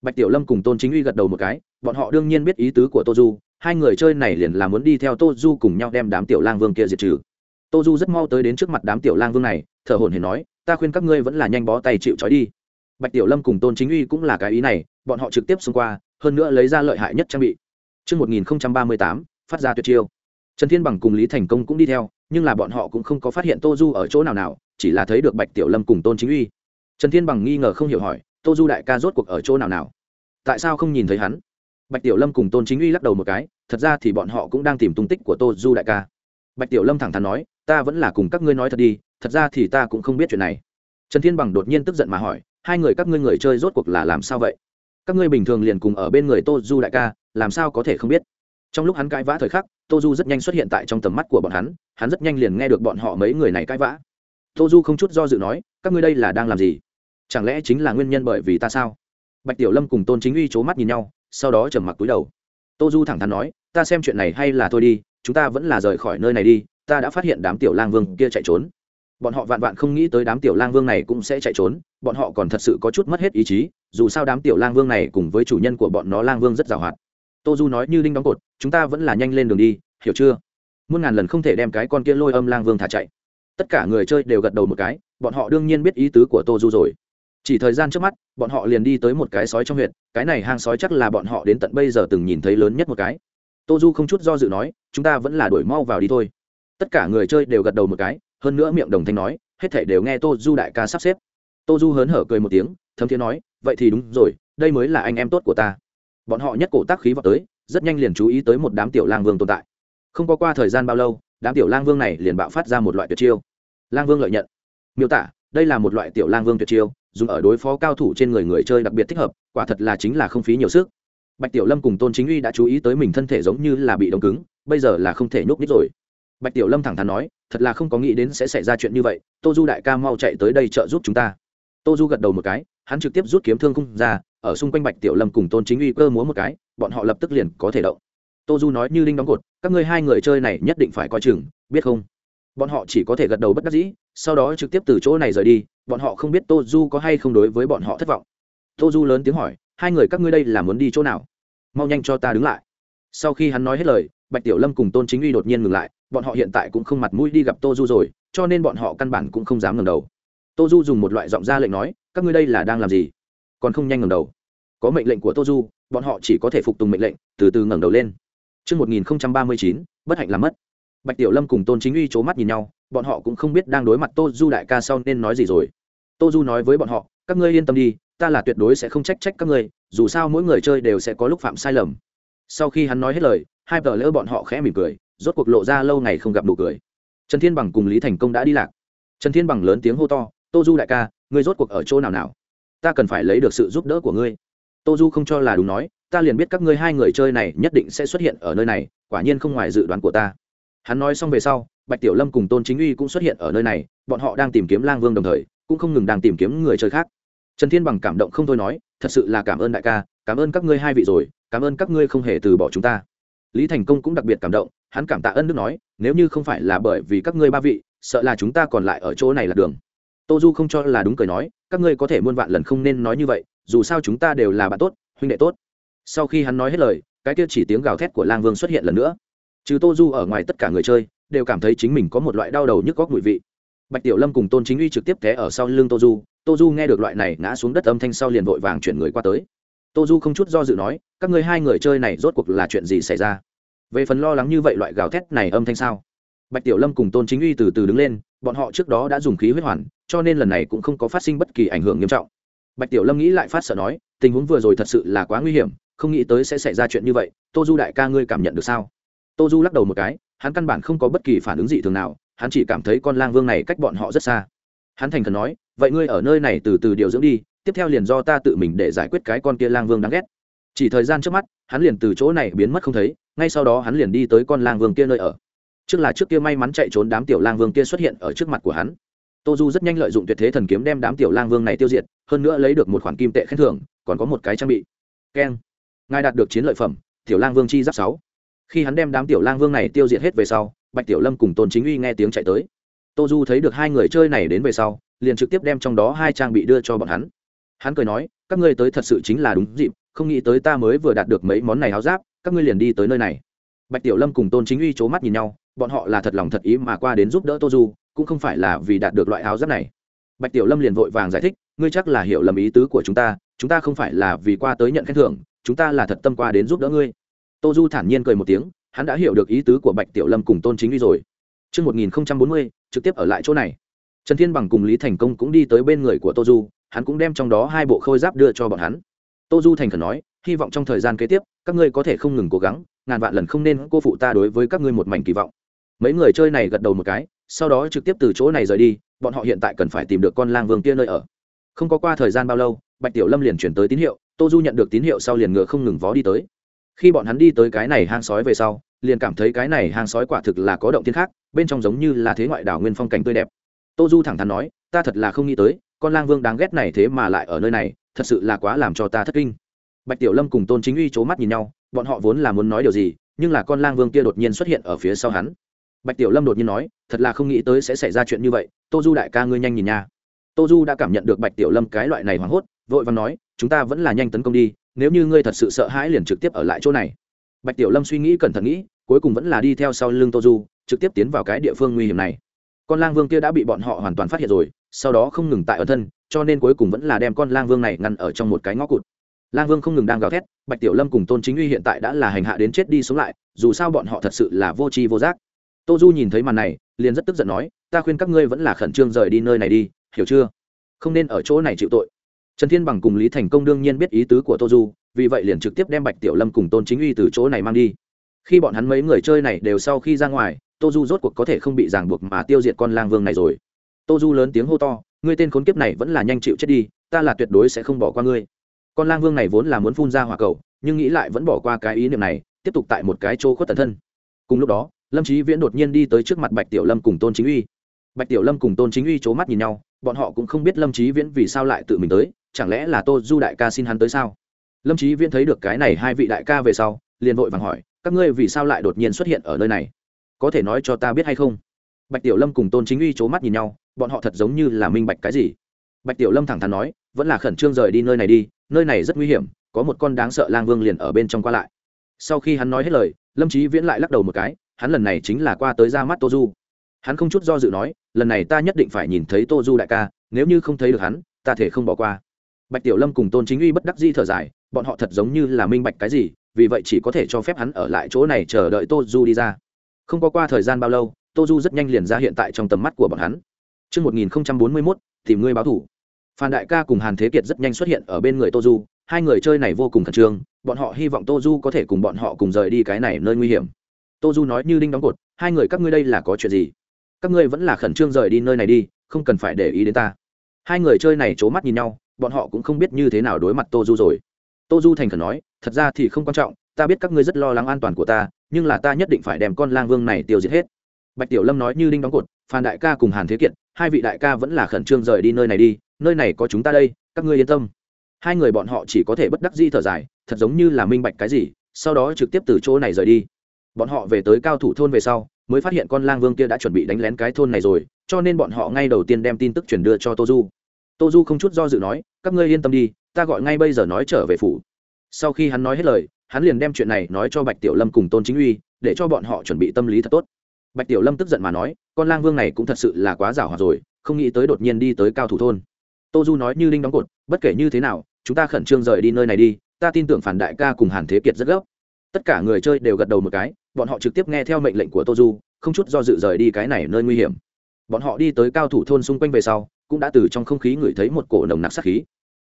Bạch tiểu lâm cùng tôn chính uy gật đầu một cái, bọn họ đương nhiên biết ý tứ của tô du, hai người chơi này liền là muốn đi theo tô du cùng nhau đem đám tiểu lang vương kia diệt trừ. Tô du rất mau tới đến trước mặt đám tiểu lang vương này, thở hồn hển nói, ta khuyên các ngươi vẫn là nhanh bó tay chịu trói đi bạch tiểu lâm cùng tôn chính uy cũng là cái ý này bọn họ trực tiếp xông qua hơn nữa lấy ra lợi hại nhất trang bị Trước 1038, phát ra tuyệt chiêu. Trần Thiên Bằng cùng Lý Thành Công cũng đi theo, nhưng là bọn họ cũng không có phát hiện Tô Du ở chỗ nào nào, chỉ là thấy được Bạch Tiểu Lâm cùng Tôn Chính Uy. Trần Thiên Bằng nghi ngờ không hiểu hỏi, Tô Du đại ca rốt cuộc ở chỗ nào nào? Tại sao không nhìn thấy hắn? Bạch Tiểu Lâm cùng Tôn Chính Uy lắc đầu một cái, thật ra thì bọn họ cũng đang tìm tung tích của Tô Du đại ca. Bạch Tiểu Lâm thẳng thắn nói, ta vẫn là cùng các ngươi nói thật đi, thật ra thì ta cũng không biết chuyện này. Trần Thiên Bằng đột nhiên tức giận mà hỏi, hai người các ngươi người chơi rốt cuộc là làm sao vậy? Các ngươi bình thường liền cùng ở bên người Tô Du đại ca, làm sao có thể không biết? trong lúc hắn cãi vã thời khắc tô du rất nhanh xuất hiện tại trong tầm mắt của bọn hắn hắn rất nhanh liền nghe được bọn họ mấy người này cãi vã. Tô du không chút do dự nói các ngươi đây là đang làm gì? Chẳng lẽ chính là nguyên nhân bởi vì ta sao? Bạch tiểu lâm cùng tôn chính uy c h ố mắt nhìn nhau sau đó trầm mặc túi đầu. Tô du thẳng thắn nói ta xem chuyện này hay là thôi đi chúng ta vẫn là rời khỏi nơi này đi ta đã phát hiện đám tiểu lang vương kia chạy trốn bọn họ vạn vạn không nghĩ tới đám tiểu lang vương này cũng sẽ chạy trốn, bọn họ còn thật sự có chút mất hết ý chí, dù sao đám tiểu lang vương này cùng với chủ nhân của bọn nó lang vương rất giàu hoạt tô du nói như đinh đóng cột, chúng ta vẫn là nhanh lên đường đi, hiểu chưa? Muôn ngàn lần không thể đem cái con kia lôi âm lang vương thả chạy. Tất cả người chơi đều gật đầu một cái, bọn họ đương nhiên biết ý tứ của tô du rồi. Chỉ thời gian trước mắt, bọn họ liền đi tới một cái sói trong huyện cái này hang sói chắc là bọn họ đến tận bây giờ từng nhìn thấy lớn nhất một cái. Tô du không chút do dự nói, chúng ta vẫn là đuổi mau vào đi thôi. Tất cả người chơi đều gật đầu một cái hơn nữa miệng đồng thanh nói, hết thảy đều nghe tô du đại ca sắp xếp. Tô du hớn hở cười một tiếng, thấm thiế nói, vậy thì đúng rồi, đây mới là anh em tốt của ta. Bọn họ nhất cổ tác khí vào tới, rất nhanh liền chú ý tới một đám tiểu lang vương tồn tại. Không có qua thời gian bao lâu, đám tiểu lang vương này liền bạo phát ra một loại tuyệt chiêu. Lang vương lợi nhận. Miêu tả, đây là một loại tiểu lang vương tuyệt chiêu, dùng ở đối phó cao thủ trên người người chơi đặc biệt thích hợp, quả thật là chính là không phí nhiều sức. Bạch tiểu lâm cùng tôn chính uy đã chú ý tới mình thân thể giống như là bị đông cứng, bây giờ là không thể nhúc nhích rồi. Bạch tiểu lâm thẳng thắn nói thật là không có nghĩ đến sẽ xảy ra chuyện như vậy, tô du đại ca mau chạy tới đây trợ giúp chúng ta. Tô du gật đầu một cái, hắn trực tiếp rút kiếm thương cung ra, ở xung quanh bạch tiểu lâm cùng tôn chính uy cơ múa một cái, bọn họ lập tức liền có thể động. Tô du nói như linh đóng cột, các ngươi hai người chơi này nhất định phải coi chừng, biết không? Bọn họ chỉ có thể gật đầu bất đắc dĩ, sau đó trực tiếp từ chỗ này rời đi, bọn họ không biết tô du có hay không đối với bọn họ thất vọng. Tô du lớn tiếng hỏi, hai người các ngươi đây là muốn đi chỗ nào? Mau nhanh cho ta đứng lại. Sau khi hắn nói hết lời, bạch tiểu lâm cùng tôn chính uy đột nhiên ngừng lại bọn họ hiện tại cũng không mặt mũi đi gặp tô du rồi cho nên bọn họ căn bản cũng không dám ngẩng đầu tô du dùng một loại giọng ra lệnh nói các ngươi đây là đang làm gì còn không nhanh ngẩng đầu có mệnh lệnh của tô du bọn họ chỉ có thể phục tùng mệnh lệnh từ từ ngẩng đầu lên Trước 1039, bất hạnh làm mất. Bạch Tiểu Lâm cùng Tôn Chính Uy chố mắt nhìn nhau, bọn họ cũng không biết đang đối mặt Tô Du đại ca sau nên nói gì rồi. Tô Du nói với bọn họ, các ngươi yên tâm đi, ta là tuyệt đối sẽ không trách trách các ngươi, dù sao mỗi người chơi đều sẽ có lúc phạm sai lầm. Sau khi hắn nói hết lời, hai vợ lỡ bọn họ khẽ mỉm cười, rốt cuộc lộ ra lâu ngày không gặp nụ cười. Trần Thiên Bằng cùng Lý Thành Công đã đi lạc. Trần Thiên Bằng lớn tiếng hô to, "Tô Du đại ca, ngươi rốt cuộc ở chỗ nào nào? Ta cần phải lấy được sự giúp đỡ của ngươi." Tô Du không cho là đúng nói, "Ta liền biết các ngươi hai người chơi này nhất định sẽ xuất hiện ở nơi này, quả nhiên không ngoài dự đoán của ta." Hắn nói xong về sau, bạch tiểu lâm cùng tôn chính uy cũng xuất hiện ở nơi này bọn họ đang tìm kiếm lang vương đồng thời cũng không ngừng đang tìm kiếm người chơi khác trần thiên bằng cảm động không thôi nói thật sự là cảm ơn đại ca cảm ơn các ngươi hai vị rồi cảm ơn các ngươi không hề từ bỏ chúng ta lý thành công cũng đặc biệt cảm động, hắn cảm tạ ân đức nói, nếu như không phải là bởi vì các ngươi ba vị, sợ là chúng ta còn lại ở chỗ này là đường. Tô du không cho là đúng cười nói, các ngươi có thể muôn vạn lần không nên nói như vậy, dù sao chúng ta đều là bạn tốt, huynh đệ tốt. Sau khi hắn nói hết lời, cái kia chỉ tiếng gào thét của lang vương xuất hiện lần nữa. Trừ tô du ở ngoài tất cả người chơi, đều cảm thấy chính mình có một loại đau đầu nhức góc mùi vị. Bạch tiểu lâm cùng tôn chính uy trực tiếp té ở sau lưng tô du tô du nghe được loại này ngã xuống đất âm thanh sau liền vội vàng chuyển người qua tới tô du không chút do dự nói, các ngươi hai người chơi này rốt cuộc là chuyện gì xảy ra? Về phần lo lắng như vậy loại gào thét này âm thanh sao? Bạch tiểu lâm cùng tôn chính uy từ từ đứng lên, bọn họ trước đó đã dùng khí huyết hoàn, cho nên lần này cũng không có phát sinh bất kỳ ảnh hưởng nghiêm trọng. Bạch tiểu lâm nghĩ lại phát sợ nói, tình huống vừa rồi thật sự là quá nguy hiểm, không nghĩ tới sẽ xảy ra chuyện như vậy, tô du đại ca ngươi cảm nhận được sao? Tô du lắc đầu một cái, hắn căn bản không có bất kỳ phản ứng gì thường nào, hắn chỉ cảm thấy con lang vương này cách bọn họ rất xa. Hắn thành khẩn nói, vậy ngươi ở nơi này từ từ điều dưỡng đi tiếp theo liền do ta tự mình để giải quyết cái con kia lang vương đáng ghét. Chỉ thời gian trước mắt, hắn liền từ chỗ này biến mất không thấy, ngay sau đó hắn liền đi tới con lang vương kia nơi ở. Trước là trước kia may mắn chạy trốn đám tiểu lang vương kia xuất hiện ở trước mặt của hắn. Tô du rất nhanh lợi dụng tuyệt thế thần kiếm đem đám tiểu lang vương này tiêu diệt, hơn nữa lấy được một khoản kim tệ khen thưởng, còn có một cái trang bị. Keng. Ngài đạt được chiến lợi phẩm, tiểu lang vương chi giáp sáu. Khi hắn đem đám tiểu lang vương này tiêu diệt hết về sau, bạch tiểu lâm cùng tôn chính uy nghe tiếng chạy tới. Tô du thấy được hai người chơi này đến về sau, liền trực tiếp đem trong đó hai trang bị đưa cho bọn hắn hắn cười nói các ngươi tới thật sự chính là đúng dịp không nghĩ tới ta mới vừa đạt được mấy món này háo giáp các ngươi liền đi tới nơi này. Bạch tiểu lâm cùng tôn chính uy c h ố mắt nhìn nhau bọn họ là thật lòng thật ý mà qua đến giúp đỡ tô du cũng không phải là vì đạt được loại háo giáp này. Bạch tiểu lâm liền vội vàng giải thích ngươi chắc là hiểu lầm ý tứ của chúng ta chúng ta không phải là vì qua tới nhận khen thưởng chúng ta là thật tâm qua đến giúp đỡ ngươi. Tô du thản nhiên cười một tiếng hắn đã hiểu được ý tứ của bạch tiểu lâm cùng tôn chính uy rồi. Trước 1040, trực tiếp ở lại chỗ này. Trần Thiên Bằng cùng Lý Thành Công cũng đi tới bên người của Tô Du, hắn cũng đem trong đó hai bộ khôi giáp đưa cho bọn hắn. Tô Du thành khẩn nói, hy vọng trong thời gian kế tiếp, các ngươi có thể không ngừng cố gắng, ngàn vạn lần không nên cô phụ ta đối với các ngươi một mảnh kỳ vọng. Mấy người chơi này gật đầu một cái, sau đó trực tiếp từ chỗ này rời đi, bọn họ hiện tại cần phải tìm được con lang vương kia nơi ở. Không có qua thời gian bao lâu, Bạch Tiểu Lâm liền chuyển tới tín hiệu, Tô Du nhận được tín hiệu sau liền ngựa không ngừng vó đi tới khi bọn hắn đi tới cái này hang sói về sau liền cảm thấy cái này hang sói quả thực là có động thiên khác bên trong giống như là thế ngoại đảo nguyên phong cảnh tươi đẹp tô du thẳng thắn nói ta thật là không nghĩ tới con lang vương đáng ghét này thế mà lại ở nơi này, thật sự là quá làm cho ta thất kinh. Bạch tiểu lâm cùng tôn chính uy c h ố mắt nhìn nhau, bọn họ vốn là muốn nói điều gì, nhưng là con lang vương kia đột nhiên xuất hiện ở phía sau hắn. Bạch tiểu lâm đột nhiên nói, thật là không nghĩ tới sẽ xảy ra chuyện như vậy, tô du đại ca ngươi nhanh nhìn nha. Tô du đã cảm nhận được bạch tiểu lâm cái loại này hoảng hốt, vội và nói, chúng ta vẫn là nhanh tấn công đi, nếu như ngươi thật sự sợ hãi liền trực tiếp ở lại chỗ này. Bạch tiểu lâm suy nghĩ cẩn thận nghĩ, cuối cùng vẫn là đi theo sau lưng tô du, trực tiếp tiến vào cái địa phương nguy hiểm này. Con lang vương kia đã bị bọn họ hoàn toàn phát hiện rồi sau đó không ngừng tại ở thân, cho nên cuối cùng vẫn là đem con lang vương này ngăn ở trong một cái ngõ cụt. Lang vương không ngừng đang gào thét, bạch tiểu lâm cùng tôn chính uy hiện tại đã là hành hạ đến chết đi sống lại, dù sao bọn họ thật sự là vô tri vô giác. Tô du nhìn thấy màn này, liền rất tức giận nói, ta khuyên các ngươi vẫn là khẩn trương rời đi nơi này đi, hiểu chưa? Không nên ở chỗ này chịu tội. Trần thiên bằng cùng lý thành công đương nhiên biết ý tứ của tô du, vì vậy liền trực tiếp đem bạch tiểu lâm cùng tôn chính uy từ chỗ này mang đi. Khi bọn hắn mấy người chơi này đều sau khi ra ngoài, tô du rốt cuộc có thể không bị ràng buộc mà tiêu diệt con lang vương này rồi tô du lớn tiếng hô to, ngươi tên khốn kiếp này vẫn là nhanh chịu chết đi, ta là tuyệt đối sẽ không bỏ qua ngươi. Con lang vương này vốn là muốn phun ra hỏa cầu, nhưng nghĩ lại vẫn bỏ qua cái ý niệm này, tiếp tục tại một cái chỗ khuất tận thân. Cùng lúc đó, lâm trí viễn đột nhiên đi tới trước mặt bạch tiểu lâm cùng tôn chính uy. Bạch tiểu lâm cùng tôn chính uy c h ố mắt nhìn nhau, bọn họ cũng không biết lâm trí viễn vì sao lại tự mình tới, chẳng lẽ là tô du đại ca xin hắn tới sao? Lâm trí viễn thấy được cái này hai vị đại ca về sau, liền vội vàng hỏi, các ngươi vì sao lại đột nhiên xuất hiện ở nơi này? Có thể nói cho ta biết hay không? Bạch tiểu lâm cùng tôn chính uy c h ố mắt nhìn nhau bọn họ thật giống như là minh bạch cái gì. Bạch tiểu lâm thẳng thắn nói, vẫn là khẩn trương rời đi nơi này đi, nơi này rất nguy hiểm, có một con đáng sợ lang vương liền ở bên trong qua lại. Sau khi hắn nói hết lời, lâm trí viễn lại lắc đầu một cái, hắn lần này chính là qua tới ra mắt tô du. Hắn không chút do dự nói, lần này ta nhất định phải nhìn thấy tô du đại ca, nếu như không thấy được hắn, ta thể không bỏ qua. Bạch tiểu lâm cùng tôn chính uy bất đắc di thở dài, bọn họ thật giống như là minh bạch cái gì, vì vậy chỉ có thể cho phép hắn ở lại chỗ này chờ đợi tô du đi ra. Không có qua thời gian bao lâu, tô du rất nhanh liền ra hiện tại trong tầm mắt của bọn hắn. Trước 1041, tìm ngươi báo thủ. Phan Đại ca cùng Hàn Thế Kiệt rất nhanh xuất hiện ở bên người Tô Du, hai người chơi này vô cùng khẩn trương, bọn họ hy vọng Tô Du có thể cùng bọn họ cùng rời đi cái này nơi nguy hiểm. Tô du nói như đinh đóng cột hai người các ngươi đây là có chuyện gì? Các ngươi vẫn là khẩn trương rời đi nơi này đi không cần phải để ý đến ta. Hai người chơi này c mắt nhìn nhau bọn họ cũng không biết như thế nào đối mặt tô du rồi. Tô du thành khẩn nói thật ra thì không quan trọng ta biết các ngươi rất lo lắng an toàn của ta nhưng là ta nhất định phải đem con lang vương này tiêu diệt hết. Bạch tiểu lâm nói như đinh đóng cột phan đại ca cùng hàn thế kiệt hai vị đại ca vẫn là khẩn trương rời đi nơi này đi, nơi này có chúng ta đây, các ngươi yên tâm. Hai người bọn họ chỉ có thể bất đắc di thở dài, thật giống như là minh bạch cái gì, sau đó trực tiếp từ chỗ này rời đi. Bọn họ về tới cao thủ thôn về sau, mới phát hiện con lang vương kia đã chuẩn bị đánh lén cái thôn này rồi, cho nên bọn họ ngay đầu tiên đem tin tức chuyển đưa cho tô du. Tô du không chút do dự nói, các ngươi yên tâm đi, ta gọi ngay bây giờ nói trở về phủ. Sau khi hắn nói hết lời, hắn liền đem chuyện này nói cho bạch tiểu lâm cùng tôn chính uy, để cho bọn họ chuẩn bị tâm lý thật tốt bạch tiểu lâm tức giận mà nói, con lang vương này cũng thật sự là quá giảo hòa rồi, không nghĩ tới đột nhiên đi tới cao thủ thôn. Tô du nói như linh đóng cột, bất kể như thế nào, chúng ta khẩn trương rời đi nơi này đi, ta tin tưởng phản đại ca cùng hàn thế kiệt rất gấp. Tất cả người chơi đều gật đầu một cái, bọn họ trực tiếp nghe theo mệnh lệnh của tô du, không chút do dự rời đi cái này nơi nguy hiểm. Bọn họ đi tới cao thủ thôn xung quanh về sau, cũng đã từ trong không khí ngửi thấy một cổ nồng nặc sát khí.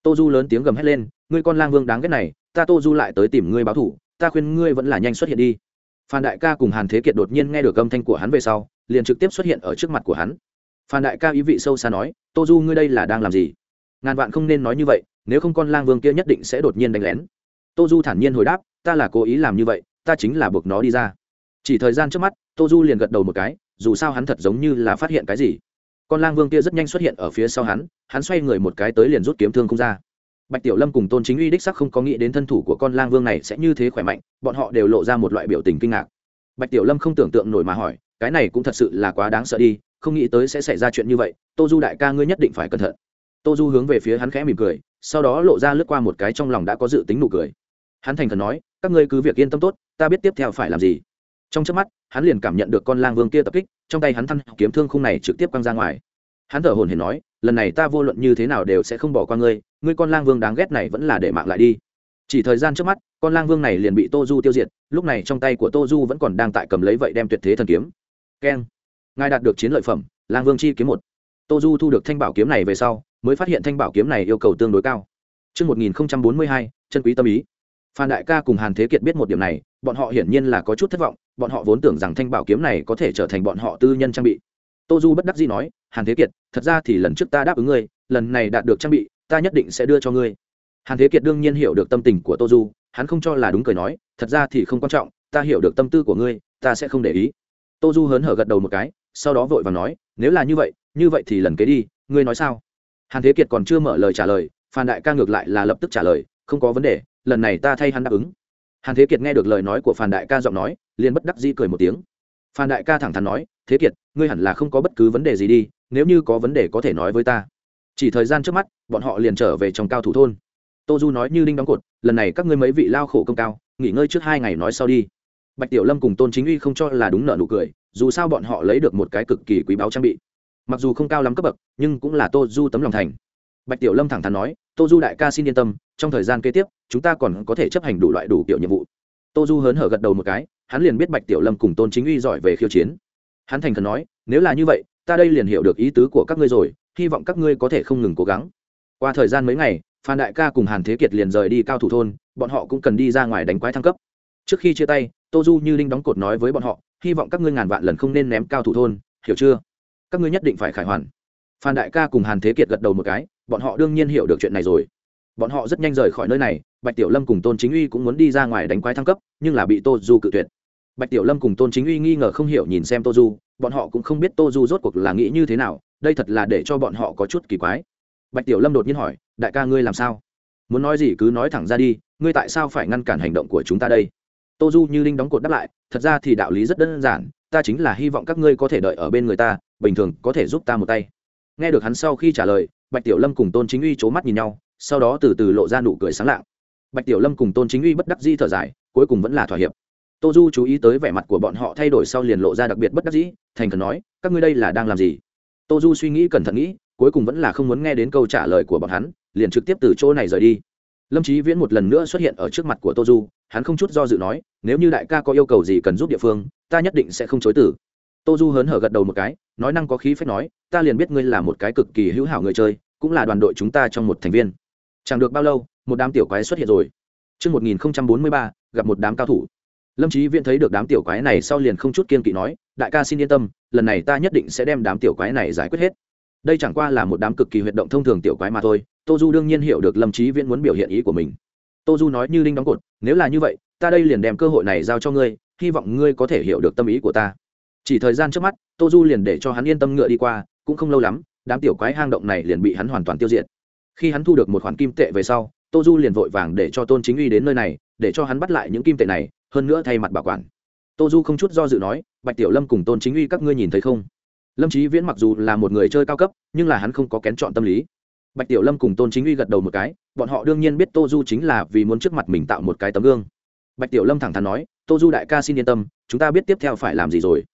Tô du lớn tiếng gầm hét lên, ngươi con lang vương đáng ghét này, ta tô du lại tới tìm ngươi báo thủ, ta khuyên ngươi vẫn là nhanh xuất hiện đi phan đại ca cùng hàn thế kiệt đột nhiên nghe được âm thanh của hắn về sau, liền trực tiếp xuất hiện ở trước mặt của hắn. Phan đại ca ý vị sâu xa nói, tô du, ngươi đây là đang làm gì? Ngàn vạn không nên nói như vậy, nếu không con lang vương kia nhất định sẽ đột nhiên đánh lén. Tô du thản nhiên hồi đáp, ta là cố ý làm như vậy, ta chính là buộc nó đi ra. Chỉ thời gian trước mắt, tô du liền gật đầu một cái, dù sao hắn thật giống như là phát hiện cái gì. Con lang vương kia rất nhanh xuất hiện ở phía sau hắn hắn xoay người một cái tới liền rút kiếm thương không ra bạch tiểu lâm cùng tôn chính uy đích sắc không có nghĩ đến thân thủ của con lang vương này sẽ như thế khỏe mạnh, bọn họ đều lộ ra một loại biểu tình kinh ngạc. Bạch tiểu lâm không tưởng tượng nổi mà hỏi, cái này cũng thật sự là quá đáng sợ đi, không nghĩ tới sẽ xảy ra chuyện như vậy, tô du đại ca ngươi nhất định phải cẩn thận. Tô du hướng về phía hắn khẽ mỉm cười, sau đó lộ ra lướt qua một cái trong lòng đã có dự tính nụ cười. Hắn thành thật nói, các ngươi cứ việc yên tâm tốt, ta biết tiếp theo phải làm gì. Trong trước mắt, hắn liền cảm nhận được con lang vương kia tập kích, trong tay hắn thăn kiếm thương khung này trực tiếp quăng ra ngoài hắn thở hồn hển nói lần này ta vô luận như thế nào đều sẽ không bỏ qua ngươi ngươi con lang vương đáng ghét này vẫn là để mạng lại đi. Chỉ thời gian trước mắt con lang vương này liền bị tô du tiêu diệt lúc này trong tay của tô du vẫn còn đang tại cầm lấy vậy đem tuyệt thế thần kiếm. Keng. Ngài đạt được chiến lợi phẩm lang vương chi kiếm một. Tô du thu được thanh bảo kiếm này về sau mới phát hiện thanh bảo kiếm này yêu cầu tương đối cao. Trước 1042, chân quý tâm ý. Phan Đại ca cùng Hàn Thế Kiệt biết một điểm này, bọn họ hiển nhiên là có chút thất vọng, bọn họ vốn tưởng rằng thanh bảo kiếm này có thể trở thành bọn họ tư nhân trang bị. Tô Du bất đắc dĩ nói, Hàn Thế Kiệt, thật ra thì lần trước ta đáp ứng ngươi, lần này đạt được trang bị, ta nhất định sẽ đưa cho ngươi. Hàn Thế Kiệt đương nhiên hiểu được tâm tình của Tô Du, hắn không cho là đúng cười nói, thật ra thì không quan trọng, ta hiểu được tâm tư của ngươi, ta sẽ không để ý. Tô Du hớn hở gật đầu một cái, sau đó vội vàng nói, nếu là như vậy, như vậy thì lần kế đi, ngươi nói sao? Hàn Thế Kiệt còn chưa mở lời trả lời, Phan Đại ca ngược lại là lập tức trả lời, không có vấn đề, lần này ta thay hắn đáp ứng hàn thế kiệt nghe được lời nói của phan đại ca giọng nói liền bất đắc dĩ cười một tiếng phan đại ca thẳng thắn nói thế kiệt ngươi hẳn là không có bất cứ vấn đề gì đi nếu như có vấn đề có thể nói với ta. Chỉ thời gian trước mắt, bọn họ liền trở về trong cao thủ thôn. Tô du nói như đinh đóng cột, lần này các ngươi mấy vị lao khổ công cao, nghỉ ngơi trước hai ngày nói sau đi. Bạch tiểu lâm cùng tôn chính uy không cho là đúng nợ nụ cười, dù sao bọn họ lấy được một cái cực kỳ quý báu trang bị. Mặc dù không cao lắm cấp bậc, nhưng cũng là tô du tấm lòng thành. Bạch tiểu lâm thẳng thắn nói tô du đại ca xin yên tâm, trong thời gian kế tiếp, chúng ta còn có thể chấp hành đủ loại đủ kiểu nhiệm vụ. Tô du hớn hở gật đầu một cái, hắn liền biết bạch tiểu lâm cùng tôn chính uy giỏi về khiêu chiến. Hắn thành khẩn nói, nếu là như vậy ta đây liền hiểu được ý tứ của các ngươi rồi, hy vọng các ngươi có thể không ngừng cố gắng. Qua thời gian mấy ngày, phan đại ca cùng hàn thế kiệt liền rời đi cao thủ thôn, bọn họ cũng cần đi ra ngoài đánh quái thăng cấp. Trước khi chia tay, tô du như linh đóng cột nói với bọn họ, hy vọng các ngươi ngàn vạn lần không nên ném cao thủ thôn, hiểu chưa? Các ngươi nhất định phải khải hoàn. Phan đại ca cùng hàn thế kiệt gật đầu một cái, bọn họ đương nhiên hiểu được chuyện này rồi. Bọn họ rất nhanh rời khỏi nơi này, bạch tiểu lâm cùng tôn chính uy cũng muốn đi ra ngoài đánh quái thăng cấp, nhưng là bị tô du cự tuyệt. Bạch tiểu lâm cùng tôn chính uy nghi ngờ không hiểu nhìn xem tô du bọn họ cũng không biết tô du rốt cuộc là nghĩ như thế nào, đây thật là để cho bọn họ có chút kỳ quái. Bạch tiểu lâm đột nhiên hỏi, đại ca ngươi làm sao? Muốn nói gì cứ nói thẳng ra đi, ngươi tại sao phải ngăn cản hành động của chúng ta đây? Tô du như linh đóng cột đáp lại, thật ra thì đạo lý rất đơn giản, ta chính là hy vọng các ngươi có thể đợi ở bên người ta, bình thường có thể giúp ta một tay. Nghe được hắn sau khi trả lời, bạch tiểu lâm cùng tôn chính uy c h ố mắt nhìn nhau, sau đó từ từ lộ ra nụ cười sáng lạng. Bạch tiểu lâm cùng tôn chính uy bất đắc di thở dài, cuối cùng vẫn là thỏa hiệp tô du chú ý tới vẻ mặt của bọn họ thay đổi sau liền lộ ra đặc biệt bất đắc dĩ thành cần nói các ngươi đây là đang làm gì? Tô du suy nghĩ cẩn thận nghĩ cuối cùng vẫn là không muốn nghe đến câu trả lời của bọn hắn liền trực tiếp từ chỗ này rời đi. Lâm trí viễn một lần nữa xuất hiện ở trước mặt của tô du hắn không chút do dự nói nếu như đại ca có yêu cầu gì cần giúp địa phương ta nhất định sẽ không chối tử tô du hớn hở gật đầu một cái nói năng có khí phép nói ta liền biết ngươi là một cái cực kỳ hữu hảo người chơi cũng là đoàn đội chúng ta trong một thành viên. Chẳng được bao lâu một đám tiểu quái xuất hiện rồi. Trước 1043, gặp một đám cao thủ. Lâm Chí Viễn thấy được đám tiểu quái này sau liền không chút kiên kỵ nói, đại ca xin yên tâm, lần này ta nhất định sẽ đem đám tiểu quái này giải quyết hết. Đây chẳng qua là một đám cực kỳ huyệt động thông thường tiểu quái mà thôi, Tô Du đương nhiên hiểu được Lâm Chí Viễn muốn biểu hiện ý của mình. Tô Du nói như linh đóng cột, nếu là như vậy, ta đây liền đem cơ hội này giao cho ngươi, hy vọng ngươi có thể hiểu được tâm ý của ta chỉ thời gian trước mắt tô du liền để cho hắn yên tâm ngựa đi qua cũng không lâu lắm đám tiểu quái hang động này liền bị hắn hoàn toàn tiêu diệt khi hắn thu được một khoản kim tệ về sau tô du liền vội vàng để cho tôn chính uy đến nơi này để cho hắn bắt lại những kim tệ này hơn nữa thay mặt bảo quản. Tô du không chút do dự nói, bạch tiểu lâm cùng tôn chính uy các ngươi nhìn thấy không? Lâm trí viễn mặc dù là một người chơi cao cấp, nhưng là hắn không có kén chọn tâm lý. Bạch tiểu lâm cùng tôn chính uy gật đầu một cái, bọn họ đương nhiên biết tô du chính là vì muốn trước mặt mình tạo một cái tấm gương. Bạch tiểu lâm thẳng thắn nói, tô du đại ca xin yên tâm, chúng ta biết tiếp theo phải làm gì rồi.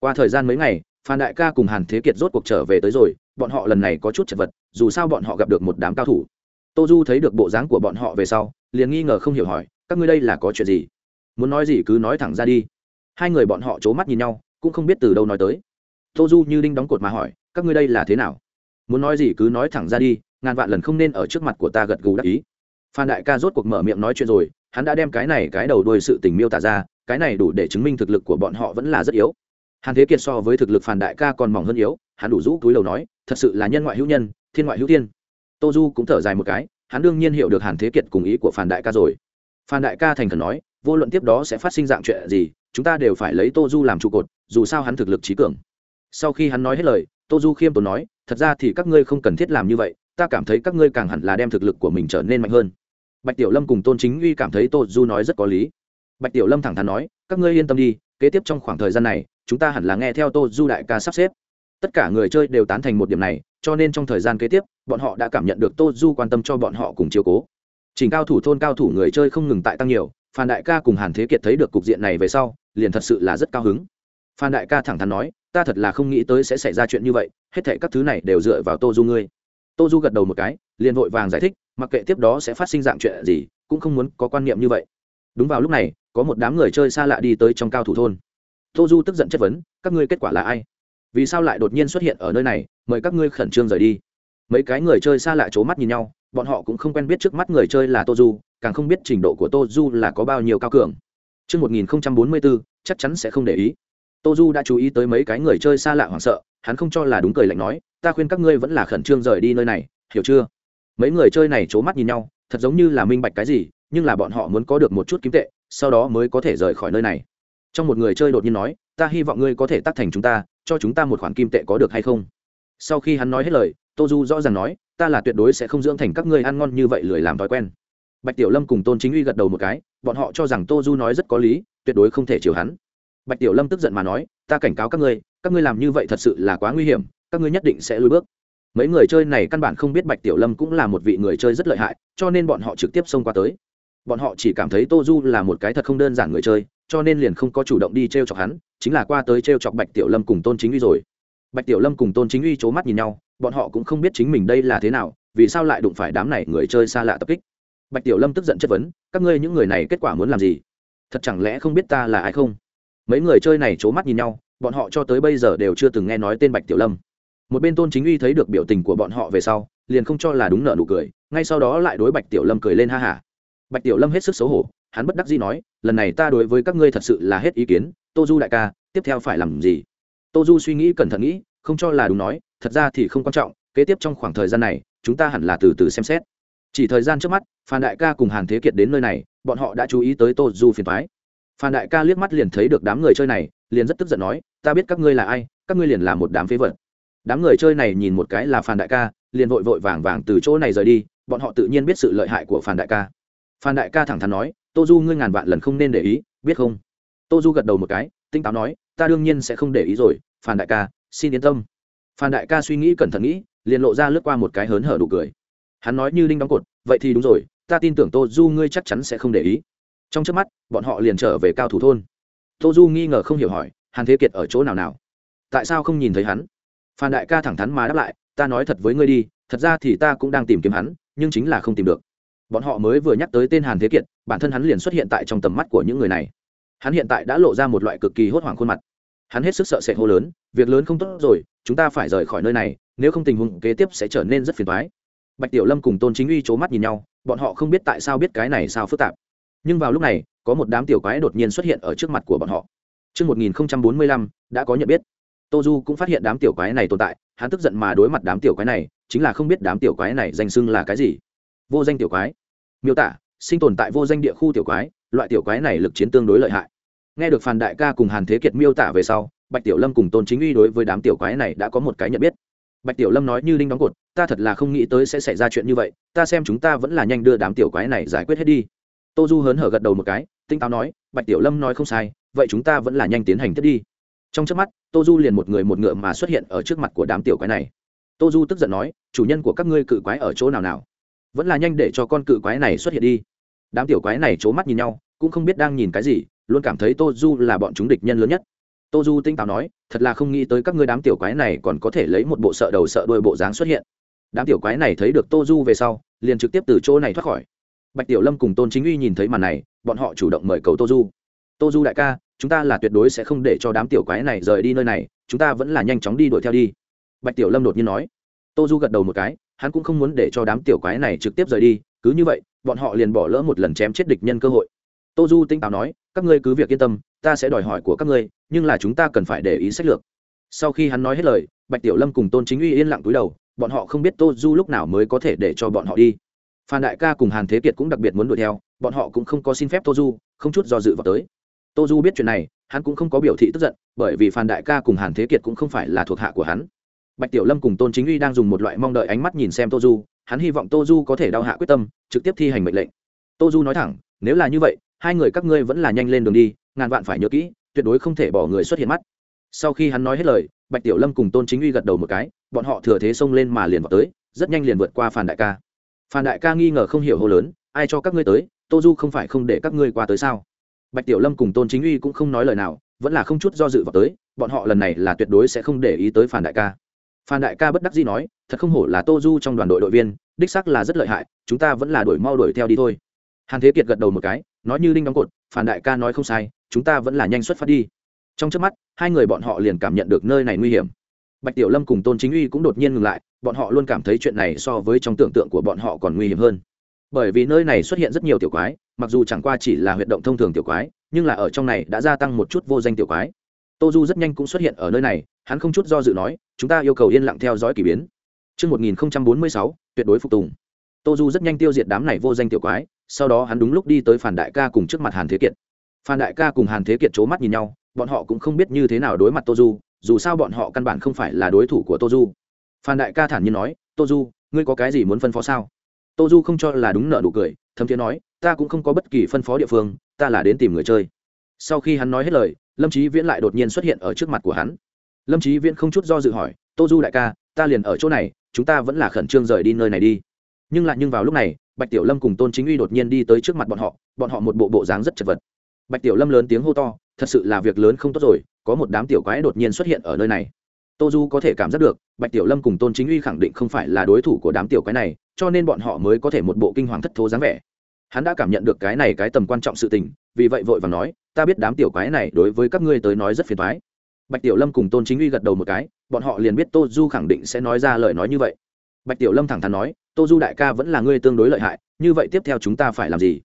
Qua thời gian mấy ngày, phan đại ca cùng hàn thế kiệt rốt cuộc trở về tới rồi, bọn họ lần này có chút chật vật, dù sao bọn họ gặp được một đám cao thủ. Tô du thấy được bộ dáng của bọn họ về sau, liền nghi ngờ không hiểu hỏi, các ngươi đây là có chuyện gì? Muốn nói gì cứ nói thẳng ra đi. Hai người bọn họ c h ố mắt nhìn nhau, cũng không biết từ đâu nói tới. Tô du như đinh đóng cột mà hỏi, các ngươi đây là thế nào? Muốn nói gì cứ nói thẳng ra đi, ngàn vạn lần không nên ở trước mặt của ta gật gù đắc ý. Phan đại ca rốt cuộc mở miệng nói chuyện rồi, hắn đã đem cái này cái đầu đuôi sự tình miêu tả ra, cái này đủ để chứng minh thực lực của bọn họ vẫn là rất yếu. Hàn thế kiệt so với thực lực phản đại ca còn mỏng hơn yếu, hắn đủ rũ túi đầu nói, thật sự là nhân ngoại hữu nhân, thiên ngoại hữu thiên. Tô du cũng thở dài một cái, hắn đương nhiên hiểu được hàn thế kiệt cùng ý của phản đại ca rồi. Phan đại ca thành khẩn nói vô luận tiếp đó sẽ phát sinh dạng chuyện gì, chúng ta đều phải lấy tô du làm trụ cột, dù sao hắn thực lực trí cường. Sau khi hắn nói hết lời, tô du khiêm tốn nói, thật ra thì các ngươi không cần thiết làm như vậy, ta cảm thấy các ngươi càng hẳn là đem thực lực của mình trở nên mạnh hơn. Bạch tiểu lâm cùng tôn chính uy cảm thấy tô du nói rất có lý. Bạch tiểu lâm thẳng thắn nói, các ngươi yên tâm đi, kế tiếp trong khoảng thời gian này, chúng ta hẳn là nghe theo tô du đại ca sắp xếp. Tất cả người chơi đều tán thành một điểm này, cho nên trong thời gian kế tiếp, bọn họ đã cảm nhận được tô du quan tâm cho bọn họ cùng chiều cố. Chỉnh cao thủ thôn cao thủ người chơi không ngừng tại tăng nhiều phan đại ca cùng hàn thế kiệt thấy được cục diện này về sau, liền thật sự là rất cao hứng. Phan đại ca thẳng thắn nói, ta thật là không nghĩ tới sẽ xảy ra chuyện như vậy, hết thệ các thứ này đều dựa vào tô du ngươi. Tô du gật đầu một cái, liền vội vàng giải thích, mặc kệ tiếp đó sẽ phát sinh dạng chuyện gì, cũng không muốn có quan niệm như vậy. Đúng vào lúc này, có một đám người chơi xa lạ đi tới trong cao thủ thôn. Tô du tức giận chất vấn, các ngươi kết quả là ai? Vì sao lại đột nhiên xuất hiện ở nơi này? Mời các ngươi khẩn trương rời đi. Mấy cái người chơi xa lạ c h ố mắt nhìn nhau bọn họ cũng không quen biết trước mắt người chơi là tô du càng không biết trình độ của tô du là có bao nhiêu cao cường Trước 1044, chắc chắn sẽ không để ý. Tô Du đã chú ý tới mấy cái người chơi xa lạ hoảng sợ, hắn không cho là đúng cười lạnh nói, ta khuyên các ngươi vẫn là khẩn trương rời đi nơi này, hiểu chưa? Mấy người chơi này c mắt nhìn nhau, thật giống như là minh bạch cái gì, nhưng là bọn họ muốn có được một chút kim tệ, sau đó mới có thể rời khỏi nơi này trong một người chơi đột nhiên nói ta hy vọng ngươi có thể tác thành chúng ta cho chúng ta một khoản kim tệ có được hay không sau khi hắn nói hết lời tô du rõ ràng nói, ta là tuyệt đối sẽ không dưỡng thành các ngươi ăn ngon như vậy lười làm thói quen. Bạch tiểu lâm cùng tôn chính uy gật đầu một cái, bọn họ cho rằng tô du nói rất có lý, tuyệt đối không thể chiều hắn. Bạch tiểu lâm tức giận mà nói, ta cảnh cáo các ngươi các ngươi làm như vậy thật sự là quá nguy hiểm, các ngươi nhất định sẽ lùi bước. Mấy người chơi này căn bản không biết bạch tiểu lâm cũng là một vị người chơi rất lợi hại, cho nên bọn họ trực tiếp xông qua tới. Bọn họ chỉ cảm thấy tô du là một cái thật không đơn giản người chơi, cho nên liền không có chủ động đi t r e o chọc hắn, chính là qua tới t r e o chọc bạch tiểu lâm cùng tôn chính uy rồi bạch tiểu lâm cùng tôn chính uy c h ố mắt nhìn nhau, bọn họ cũng không biết chính mình đây là thế nào, vì sao lại đụng phải đám này người chơi xa lạ tập kích. Bạch tiểu lâm tức giận chất vấn, các ngươi những người này kết quả muốn làm gì? Thật chẳng lẽ không biết ta là ai không? Mấy người chơi này c h ố mắt nhìn nhau, bọn họ cho tới bây giờ đều chưa từng nghe nói tên bạch tiểu lâm. Một bên tôn chính uy thấy được biểu tình của bọn họ về sau, liền không cho là đúng nợ nụ cười, ngay sau đó lại đối bạch tiểu lâm cười lên ha hả. Bạch tiểu lâm hết sức xấu hổ, hắn bất đắc dĩ nói, lần này ta đối với các ngươi thật sự là hết ý kiến, tô du đại ca, tiếp theo phải làm gì? Tô du suy nghĩ cẩn thận nghĩ, không cho là đúng nói, thật ra thì không quan trọng, kế tiếp trong khoảng thời gian này, chúng ta hẳn là từ từ xem xét. Chỉ thời gian trước mắt, phan đại ca cùng hàn thế kiệt đến nơi này, bọn họ đã chú ý tới tô du phiền thoái phan đại ca liếc mắt liền thấy được đám người chơi này, liền rất tức giận nói, ta biết các ngươi là ai, các ngươi liền là một đám phế vật. Đám người chơi này nhìn một cái là phan đại ca, liền vội vội vàng vàng từ chỗ này rời đi, bọn họ tự nhiên biết sự lợi hại của phan đại ca. Phan đại ca thẳng thắn nói, tô du ngươi ngàn vạn lần không nên để ý, biết không? Tô du gật đầu một cái, tinh táo nói ta đương nhiên sẽ không để ý rồi, phan đại ca, xin yên tâm. Phan đại ca suy nghĩ cẩn thận nghĩ, liền lộ ra lướt qua một cái hớn hở đủ cười. Hắn nói như đinh đóng cột, vậy thì đúng rồi, ta tin tưởng tô du ngươi chắc chắn sẽ không để ý. Trong trước mắt, bọn họ liền trở về cao thủ thôn. Tô du nghi ngờ không hiểu hỏi, hàn thế kiệt ở chỗ nào nào? Tại sao không nhìn thấy hắn? Phan đại ca thẳng thắn mà đáp lại, ta nói thật với ngươi đi, thật ra thì ta cũng đang tìm kiếm hắn, nhưng chính là không tìm được. Bọn họ mới vừa nhắc tới tên hàn thế kiệt, bản thân hắn liền xuất hiện tại trong tầm mắt của những người này hắn hiện tại đã lộ ra một loại cực kỳ hốt hoảng khuôn mặt. Hắn hết sức sợ sệt hô lớn việc lớn không tốt rồi chúng ta phải rời khỏi nơi này nếu không tình huống kế tiếp sẽ trở nên rất phiền thoái bạch tiểu lâm cùng tôn chính uy c h ố mắt nhìn nhau bọn họ không biết tại sao biết cái này sao phức tạp. Nhưng vào lúc này có một đám tiểu quái đột nhiên xuất hiện ở trước mặt của bọn họ. Trước 1045, đã có nhận biết. Tô Du cũng phát hiện đám tiểu quái này tồn tại, hắn tức giận mà đối mặt đám tiểu quái này, chính là không biết đám tiểu quái này danh xưng là cái gì. Vô danh tiểu quái. Miêu tả sinh tồn tại vô danh địa khu tiểu quái loại tiểu quái này lực chiến tương đối lợi hại nghe được phàn đại ca cùng hàn thế kiệt miêu tả về sau, bạch tiểu lâm cùng tôn chính uy đối với đám tiểu quái này đã có một cái nhận biết. Bạch tiểu lâm nói như linh đóng cột, ta thật là không nghĩ tới sẽ xảy ra chuyện như vậy, ta xem chúng ta vẫn là nhanh đưa đám tiểu quái này giải quyết hết đi. Tô du hớn hở gật đầu một cái, tinh táo nói, bạch tiểu lâm nói không sai, vậy chúng ta vẫn là nhanh tiến hành tiếp đi. Trong trước mắt, tô du liền một người một ngựa mà xuất hiện ở trước mặt của đám tiểu quái này. Tô du tức giận nói, chủ nhân của các ngươi cự quái ở chỗ nào nào? Vẫn là nhanh để cho con cự quái này xuất hiện đi. Đám tiểu quái này c h ố mắt nhìn nhau, cũng không biết đang nhìn cái gì luôn cảm thấy tô du là bọn chúng địch nhân lớn nhất. Tô du tinh táo nói, thật là không nghĩ tới các ngươi đám tiểu quái này còn có thể lấy một bộ sợ đầu sợ đuôi bộ dáng xuất hiện. Đám tiểu quái này thấy được tô du về sau, liền trực tiếp từ chỗ này thoát khỏi. Bạch tiểu lâm cùng tôn chính uy nhìn thấy màn này, bọn họ chủ động mời cầu tô du. Tô du đại ca, chúng ta là tuyệt đối sẽ không để cho đám tiểu quái này rời đi nơi này, chúng ta vẫn là nhanh chóng đi đuổi theo đi. Bạch tiểu lâm đột nhiên nói. Tô du gật đầu một cái, hắn cũng không muốn để cho đám tiểu quái này trực tiếp rời đi, cứ như vậy, bọn họ liền bỏ lỡ một lần chém chết địch nhân cơ hội tô du tinh táo nói, các ngươi cứ việc yên tâm, ta sẽ đòi hỏi của các ngươi, nhưng là chúng ta cần phải để ý sách lược. Sau khi hắn nói hết lời, bạch tiểu lâm cùng tôn chính uy yên lặng túi đầu, bọn họ không biết tô du lúc nào mới có thể để cho bọn họ đi. Phan đại ca cùng hàn thế kiệt cũng đặc biệt muốn đuổi theo, bọn họ cũng không có xin phép tô du, không chút do dự vào tới. Tô du biết chuyện này, hắn cũng không có biểu thị tức giận, bởi vì phan đại ca cùng hàn thế kiệt cũng không phải là thuộc hạ của hắn. Bạch tiểu lâm cùng tôn chính uy đang dùng một loại mong đợi ánh mắt nhìn xem tô du, hắn hy vọng tô du có thể đau hạ quyết tâm, trực tiếp thi hành mệnh lệnh. Tô du nói thẳng, nếu là như vậy hai người các ngươi vẫn là nhanh lên đường đi, ngàn vạn phải nhớ kỹ, tuyệt đối không thể bỏ người xuất hiện mắt. Sau khi hắn nói hết lời, bạch tiểu lâm cùng tôn chính uy gật đầu một cái, bọn họ thừa thế xông lên mà liền vào tới, rất nhanh liền vượt qua phản đại ca. Phản đại ca nghi ngờ không hiểu hô lớn, ai cho các ngươi tới? Tô du không phải không để các ngươi qua tới sao? Bạch tiểu lâm cùng tôn chính uy cũng không nói lời nào, vẫn là không chút do dự vào tới, bọn họ lần này là tuyệt đối sẽ không để ý tới phản đại ca. Phan đại ca bất đắc dĩ nói, thật không hổ là tô du trong đoàn đội đội viên, đích sắc là rất lợi hại, chúng ta vẫn là đuổi mau đuổi theo đi thôi. Hàn thế kiệt gật đầu một cái nói như đinh đóng cột phản đại ca nói không sai chúng ta vẫn là nhanh xuất phát đi. Trong trước mắt hai người bọn họ liền cảm nhận được nơi này nguy hiểm. Bạch tiểu lâm cùng tôn chính uy cũng đột nhiên ngừng lại bọn họ luôn cảm thấy chuyện này so với trong tưởng tượng của bọn họ còn nguy hiểm hơn. Bởi vì nơi này xuất hiện rất nhiều tiểu quái mặc dù chẳng qua chỉ là huyệt động thông thường tiểu quái nhưng là ở trong này đã gia tăng một chút vô danh tiểu quái. Tô du rất nhanh cũng xuất hiện ở nơi này hắn không chút do dự nói chúng ta yêu cầu yên lặng theo dõi k ỳ biến Trước 1046, tuyệt đối phục tùng. Tô Du rất nhanh tiêu diệt đám này vô danh tiểu quái, sau đó hắn đúng lúc đi tới Phản Đại ca cùng trước mặt Hàn Thế Kiệt. Phan Đại ca cùng Hàn Thế Kiệt c mắt nhìn nhau, bọn họ cũng không biết như thế nào đối mặt Tô Du, dù sao bọn họ căn bản không phải là đối thủ của Tô Du. Phan Đại ca thản nhiên nói, "Tô Du, ngươi có cái gì muốn phân phó sao?" Tô Du không cho là đúng nợ nụ cười, thâm thiế nói, "Ta cũng không có bất kỳ phân phó địa phương, ta là đến tìm người chơi." Sau khi hắn nói hết lời, Lâm Chí Viễn lại đột nhiên xuất hiện ở trước mặt của hắn lâm trí viễn không chút do dự hỏi tô du đại ca ta liền ở chỗ này chúng ta vẫn là khẩn trương rời đi nơi này đi nhưng lại nhưng vào lúc này bạch tiểu lâm cùng tôn chính uy đột nhiên đi tới trước mặt bọn họ bọn họ một bộ bộ dáng rất chật vật. Bạch tiểu lâm lớn tiếng hô to, thật sự là việc lớn không tốt rồi, có một đám tiểu quái đột nhiên xuất hiện ở nơi này. Tô du có thể cảm giác được, bạch tiểu lâm cùng tôn chính uy khẳng định không phải là đối thủ của đám tiểu quái này, cho nên bọn họ mới có thể một bộ kinh hoàng thất thố dáng vẻ. Hắn đã cảm nhận được cái này cái tầm quan trọng sự tình, vì vậy vội và nói, ta biết đám tiểu quái này đối với các ngươi tới nói rất phiền thoái bạch tiểu lâm cùng tôn chính uy gật đầu một cái, bọn họ liền biết tô du khẳng định sẽ nói ra lời nói như vậy bạch tiểu lâm thẳng thắn nói, tô du đại ca vẫn là ngươi tương đối lợi hại, như vậy tiếp theo chúng ta phải làm gì?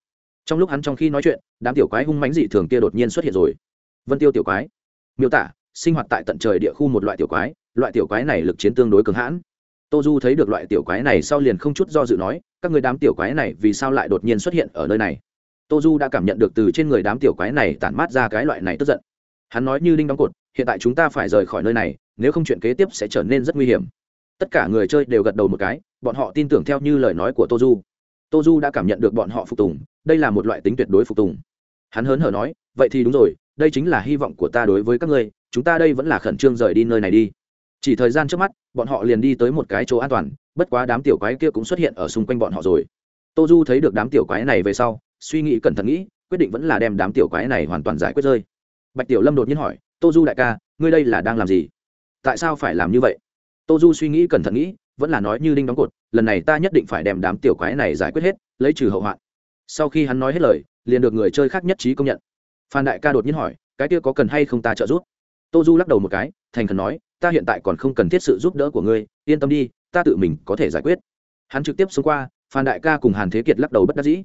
Trong lúc hắn trong khi nói chuyện, đám tiểu quái hung mánh dị thường kia đột nhiên xuất hiện rồi. Vân tiêu tiểu quái, miêu tả, sinh hoạt tại tận trời địa khu một loại tiểu quái, loại tiểu quái này lực chiến tương đối cường hãn. Tô du thấy được loại tiểu quái này sau liền không chút do dự nói, các người đám tiểu quái này vì sao lại đột nhiên xuất hiện ở nơi này? Tô du đã cảm nhận được từ trên người đám tiểu quái này tản mát ra cái loại này tức giận. Hắn nói như đinh đóng cột, hiện tại chúng ta phải rời khỏi nơi này, nếu không chuyện kế tiếp sẽ trở nên rất nguy hiểm tất cả người chơi đều gật đầu một cái, bọn họ tin tưởng theo như lời nói của tô du tô du đã cảm nhận được bọn họ phục tùng, đây là một loại tính tuyệt đối phục tùng. Hắn hớn hở nói, vậy thì đúng rồi, đây chính là hy vọng của ta đối với các ngươi, chúng ta đây vẫn là khẩn trương rời đi nơi này đi. Chỉ thời gian trước mắt, bọn họ liền đi tới một cái chỗ an toàn, bất quá đám tiểu quái kia cũng xuất hiện ở xung quanh bọn họ rồi. Tô du thấy được đám tiểu quái này về sau, suy nghĩ cẩn thận nghĩ, quyết định vẫn là đem đám tiểu quái này hoàn toàn giải quyết rơi. Bạch tiểu lâm đột nhiên hỏi tô du đại ca, ngươi đây là đang làm gì? Tại sao phải làm như vậy? Tô du suy nghĩ cẩn thận nghĩ, vẫn là nói như đinh đóng cột, lần này ta nhất định phải đem đám tiểu quái này giải quyết hết, lấy trừ hậu hoạn. Sau khi hắn nói hết lời, liền được người chơi khác nhất trí công nhận. Phan đại ca đột nhiên hỏi, cái kia có cần hay không ta trợ giúp? Tô du lắc đầu một cái, thành khẩn nói, ta hiện tại còn không cần thiết sự giúp đỡ của ngươi, yên tâm đi, ta tự mình có thể giải quyết. Hắn trực tiếp xông qua, phan đại ca cùng hàn thế kiệt lắc đầu bất đắc dĩ.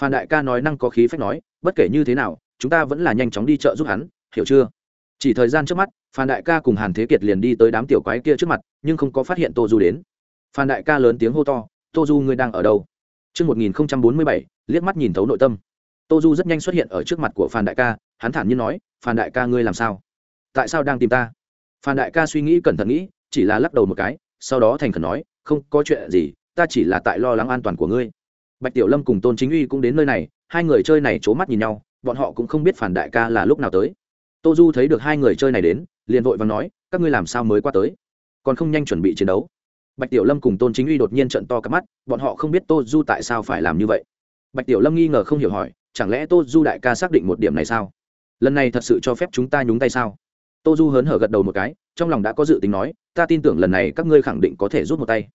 Phan đại ca nói năng có khí phách nói, bất kể như thế nào, chúng ta vẫn là nhanh chóng đi chợ giúp hắn, hiểu chưa? Chỉ thời gian trước mắt phan đại ca cùng hàn thế kiệt liền đi tới đám tiểu quái kia trước mặt nhưng không có phát hiện tô du đến phan đại ca lớn tiếng hô to tô du ngươi đang ở đâu Trước 1047, liếc mắt nhìn thấu nội tâm. Tô Du rất nhanh xuất hiện ở trước mặt của Phan Đại ca, hắn thản nhiên nói, "Phan Đại ca ngươi làm sao? Tại sao đang tìm ta?" Phan Đại ca suy nghĩ cẩn thận nghĩ, chỉ là lắc đầu một cái, sau đó thành khẩn nói, "Không có chuyện gì, ta chỉ là tại lo lắng an toàn của ngươi." Bạch Tiểu Lâm cùng Tôn Chính Uy cũng đến nơi này, hai người chơi này c mắt nhìn nhau, bọn họ cũng không biết Phan Đại ca là lúc nào tới. Tô Du thấy được hai người chơi này đến, liền vội vàng nói, "Các ngươi làm sao mới qua tới? Còn không nhanh chuẩn bị chiến đấu?" bạch tiểu lâm cùng tôn chính uy đột nhiên trận to cắp mắt bọn họ không biết tô du tại sao phải làm như vậy. Bạch tiểu lâm nghi ngờ không hiểu hỏi chẳng lẽ tô du đại ca xác định một điểm này sao? Lần này thật sự cho phép chúng ta nhúng tay sao? Tô du hớn hở gật đầu một cái trong lòng đã có dự tính nói ta tin tưởng lần này các ngươi khẳng định có thể rút một tay.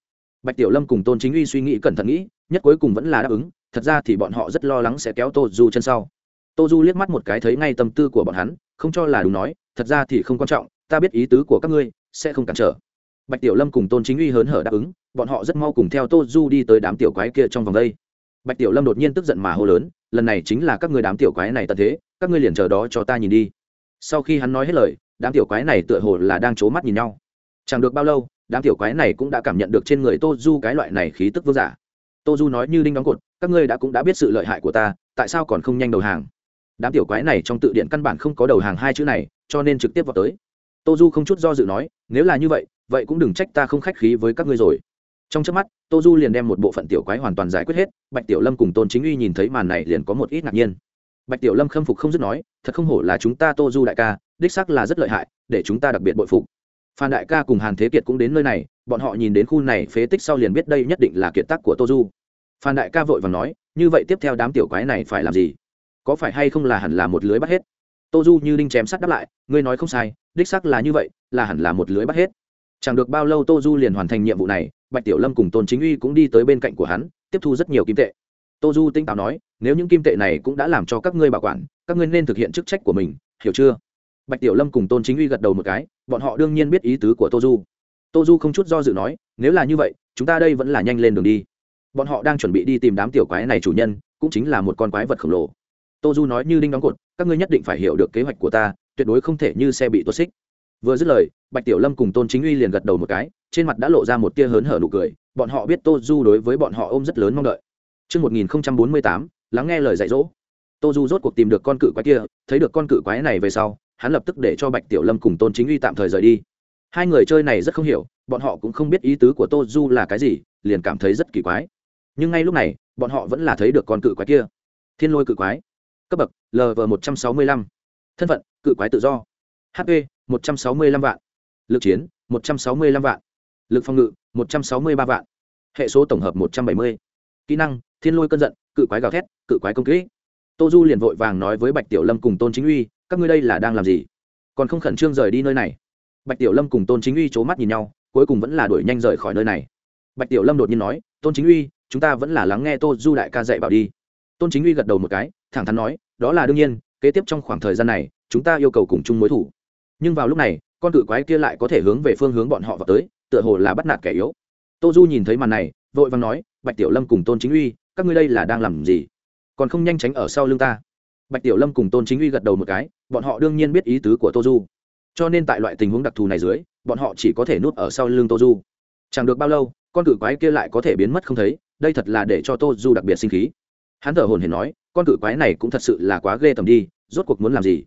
Bạch tiểu lâm cùng tôn chính uy suy nghĩ cẩn thận nghĩ nhất cuối cùng vẫn là đáp ứng thật ra thì bọn họ rất lo lắng sẽ kéo tô du chân sau. Tô du liếc mắt một cái thấy ngay tâm tư của bọn hắn không cho là đúng nói, thật ra thì không quan trọng, ta biết ý tứ của các ngươi, sẽ không cản trở. Bạch tiểu lâm cùng tôn chính uy hớn hở đáp ứng, bọn họ rất mau cùng theo tô du đi tới đám tiểu quái kia trong vòng đây. Bạch tiểu lâm đột nhiên tức giận mà hô lớn, lần này chính là các người đám tiểu quái này tận thế, các ngươi liền chờ đó cho ta nhìn đi. Sau khi hắn nói hết lời, đám tiểu quái này tựa hồ là đang c mắt nhìn nhau. Chẳng được bao lâu, đám tiểu quái này cũng đã cảm nhận được trên người tô du cái loại này khí tức vương giả. Tô du nói như đinh đóng cột, các ngươi đã cũng đã biết sự lợi hại của ta, tại sao còn không nhanh đầu hàng? Đám tiểu quái này trong tự điện căn bản không có đầu hàng hai chữ này, cho nên trực tiếp vào tới. Tô du không chút do dự nói, nếu là như vậy vậy cũng đừng trách ta không khách khí với các ngươi rồi. Trong trước mắt tô du liền đem một bộ phận tiểu quái hoàn toàn giải quyết hết, bạch tiểu lâm cùng tôn chính uy nhìn thấy màn này liền có một ít ngạc nhiên. Bạch tiểu lâm khâm phục không dứt nói, thật không hổ là chúng ta tô du đại ca, đích sắc là rất lợi hại, để chúng ta đặc biệt bội phục. Phan đại ca cùng hàn thế kiệt cũng đến nơi này, bọn họ nhìn đến khu này phế tích sau liền biết đây nhất định là kiệt tác của tô du phan đại ca vội và nói, như vậy tiếp theo đám tiểu quái này phải làm gì? Có phải hay không là hẳn là một lưới bắt hết? Tô du như đinh chém sắt đáp lại, ngươi nói không sai, đích sắc là như vậy, là hẳn là một lưới bắt hết. Chẳng được bao lâu tô du liền hoàn thành nhiệm vụ này, bạch tiểu lâm cùng tôn chính uy cũng đi tới bên cạnh của hắn, tiếp thu rất nhiều kim tệ. Tô du tinh táo nói, nếu những kim tệ này cũng đã làm cho các ngươi bảo quản, các ngươi nên thực hiện chức trách của mình, hiểu chưa? Bạch tiểu lâm cùng tôn chính uy gật đầu một cái, bọn họ đương nhiên biết ý tứ của tô du. Tô du không chút do dự nói, nếu là như vậy, chúng ta đây vẫn là nhanh lên đường đi. Bọn họ đang chuẩn bị đi tìm đám tiểu quái này chủ nhân, cũng chính là một con quái vật khổng lồ tô du nói như đinh đóng cột các ngươi nhất định phải hiểu được kế hoạch của ta tuyệt đối không thể như xe bị tuột xích vừa dứt lời bạch tiểu lâm cùng tôn chính uy liền gật đầu một cái trên mặt đã lộ ra một tia hớn hở nụ cười bọn họ biết tô du đối với bọn họ ôm rất lớn mong đợi Trước 1048, lắng nghe lời dạy dỗ. Tô Du rốt cuộc tìm được con cự quái kia, thấy được con cự quái này về sau, hắn lập tức để cho Bạch Tiểu Lâm cùng Tôn Chính Uy tạm thời rời đi. Hai người chơi này rất không hiểu, bọn họ cũng không biết ý tứ của Tô Du là cái gì, liền cảm thấy rất kỳ quái. Nhưng ngay lúc này, bọn họ vẫn là thấy được con cự quái kia. Thiên Lôi cự quái. Cấp bậc: LV165. Thân phận: Cự quái tự do. HP: 165 vạn. Lực chiến 165 vạn. Lực phòng ngự 163 vạn. Hệ số tổng hợp 170. kỹ năng, thiên lôi cơn giận, cự quái gào thét, cự quái công kỹ tô du liền vội vàng nói với bạch tiểu lâm cùng tôn chính uy, các ngươi đây là đang làm gì? Còn không khẩn trương rời đi nơi này. Bạch tiểu lâm cùng tôn chính uy c h ố mắt nhìn nhau, cuối cùng vẫn là đuổi nhanh rời khỏi nơi này. Bạch tiểu lâm đột nhiên nói, tôn chính uy, chúng ta vẫn là lắng nghe tô du đại ca dạy bảo đi. Tôn chính uy gật đầu một cái thẳng thắn nói, đó là đương nhiên, kế tiếp trong khoảng thời gian này, chúng ta yêu cầu cùng chung mối thủ. Nhưng vào lúc này, con cự quái kia lại có thể hướng về phương hướng bọn họ vào tới, tựa hồ là bắt nạt kẻ yếu. Tô du nhìn thấy màn này, vội vàng nói, bạch tiểu lâm cùng tôn chính uy, các ngươi đây là đang làm gì? Còn không nhanh tránh ở sau lưng ta. Bạch tiểu lâm cùng tôn chính uy gật đầu một cái, bọn họ đương nhiên biết ý tứ của tô du. Cho nên tại loại tình huống đặc thù này dưới, bọn họ chỉ có thể núp ở sau lưng tô du. Chẳng được bao lâu, con cự quái kia lại có thể biến mất không thấy, đây thật là để cho tô du đặc biệt sinh khí hắn thở hồn hển nói, con cự quái này cũng thật sự là quá ghê tầm đi, rốt cuộc muốn làm gì?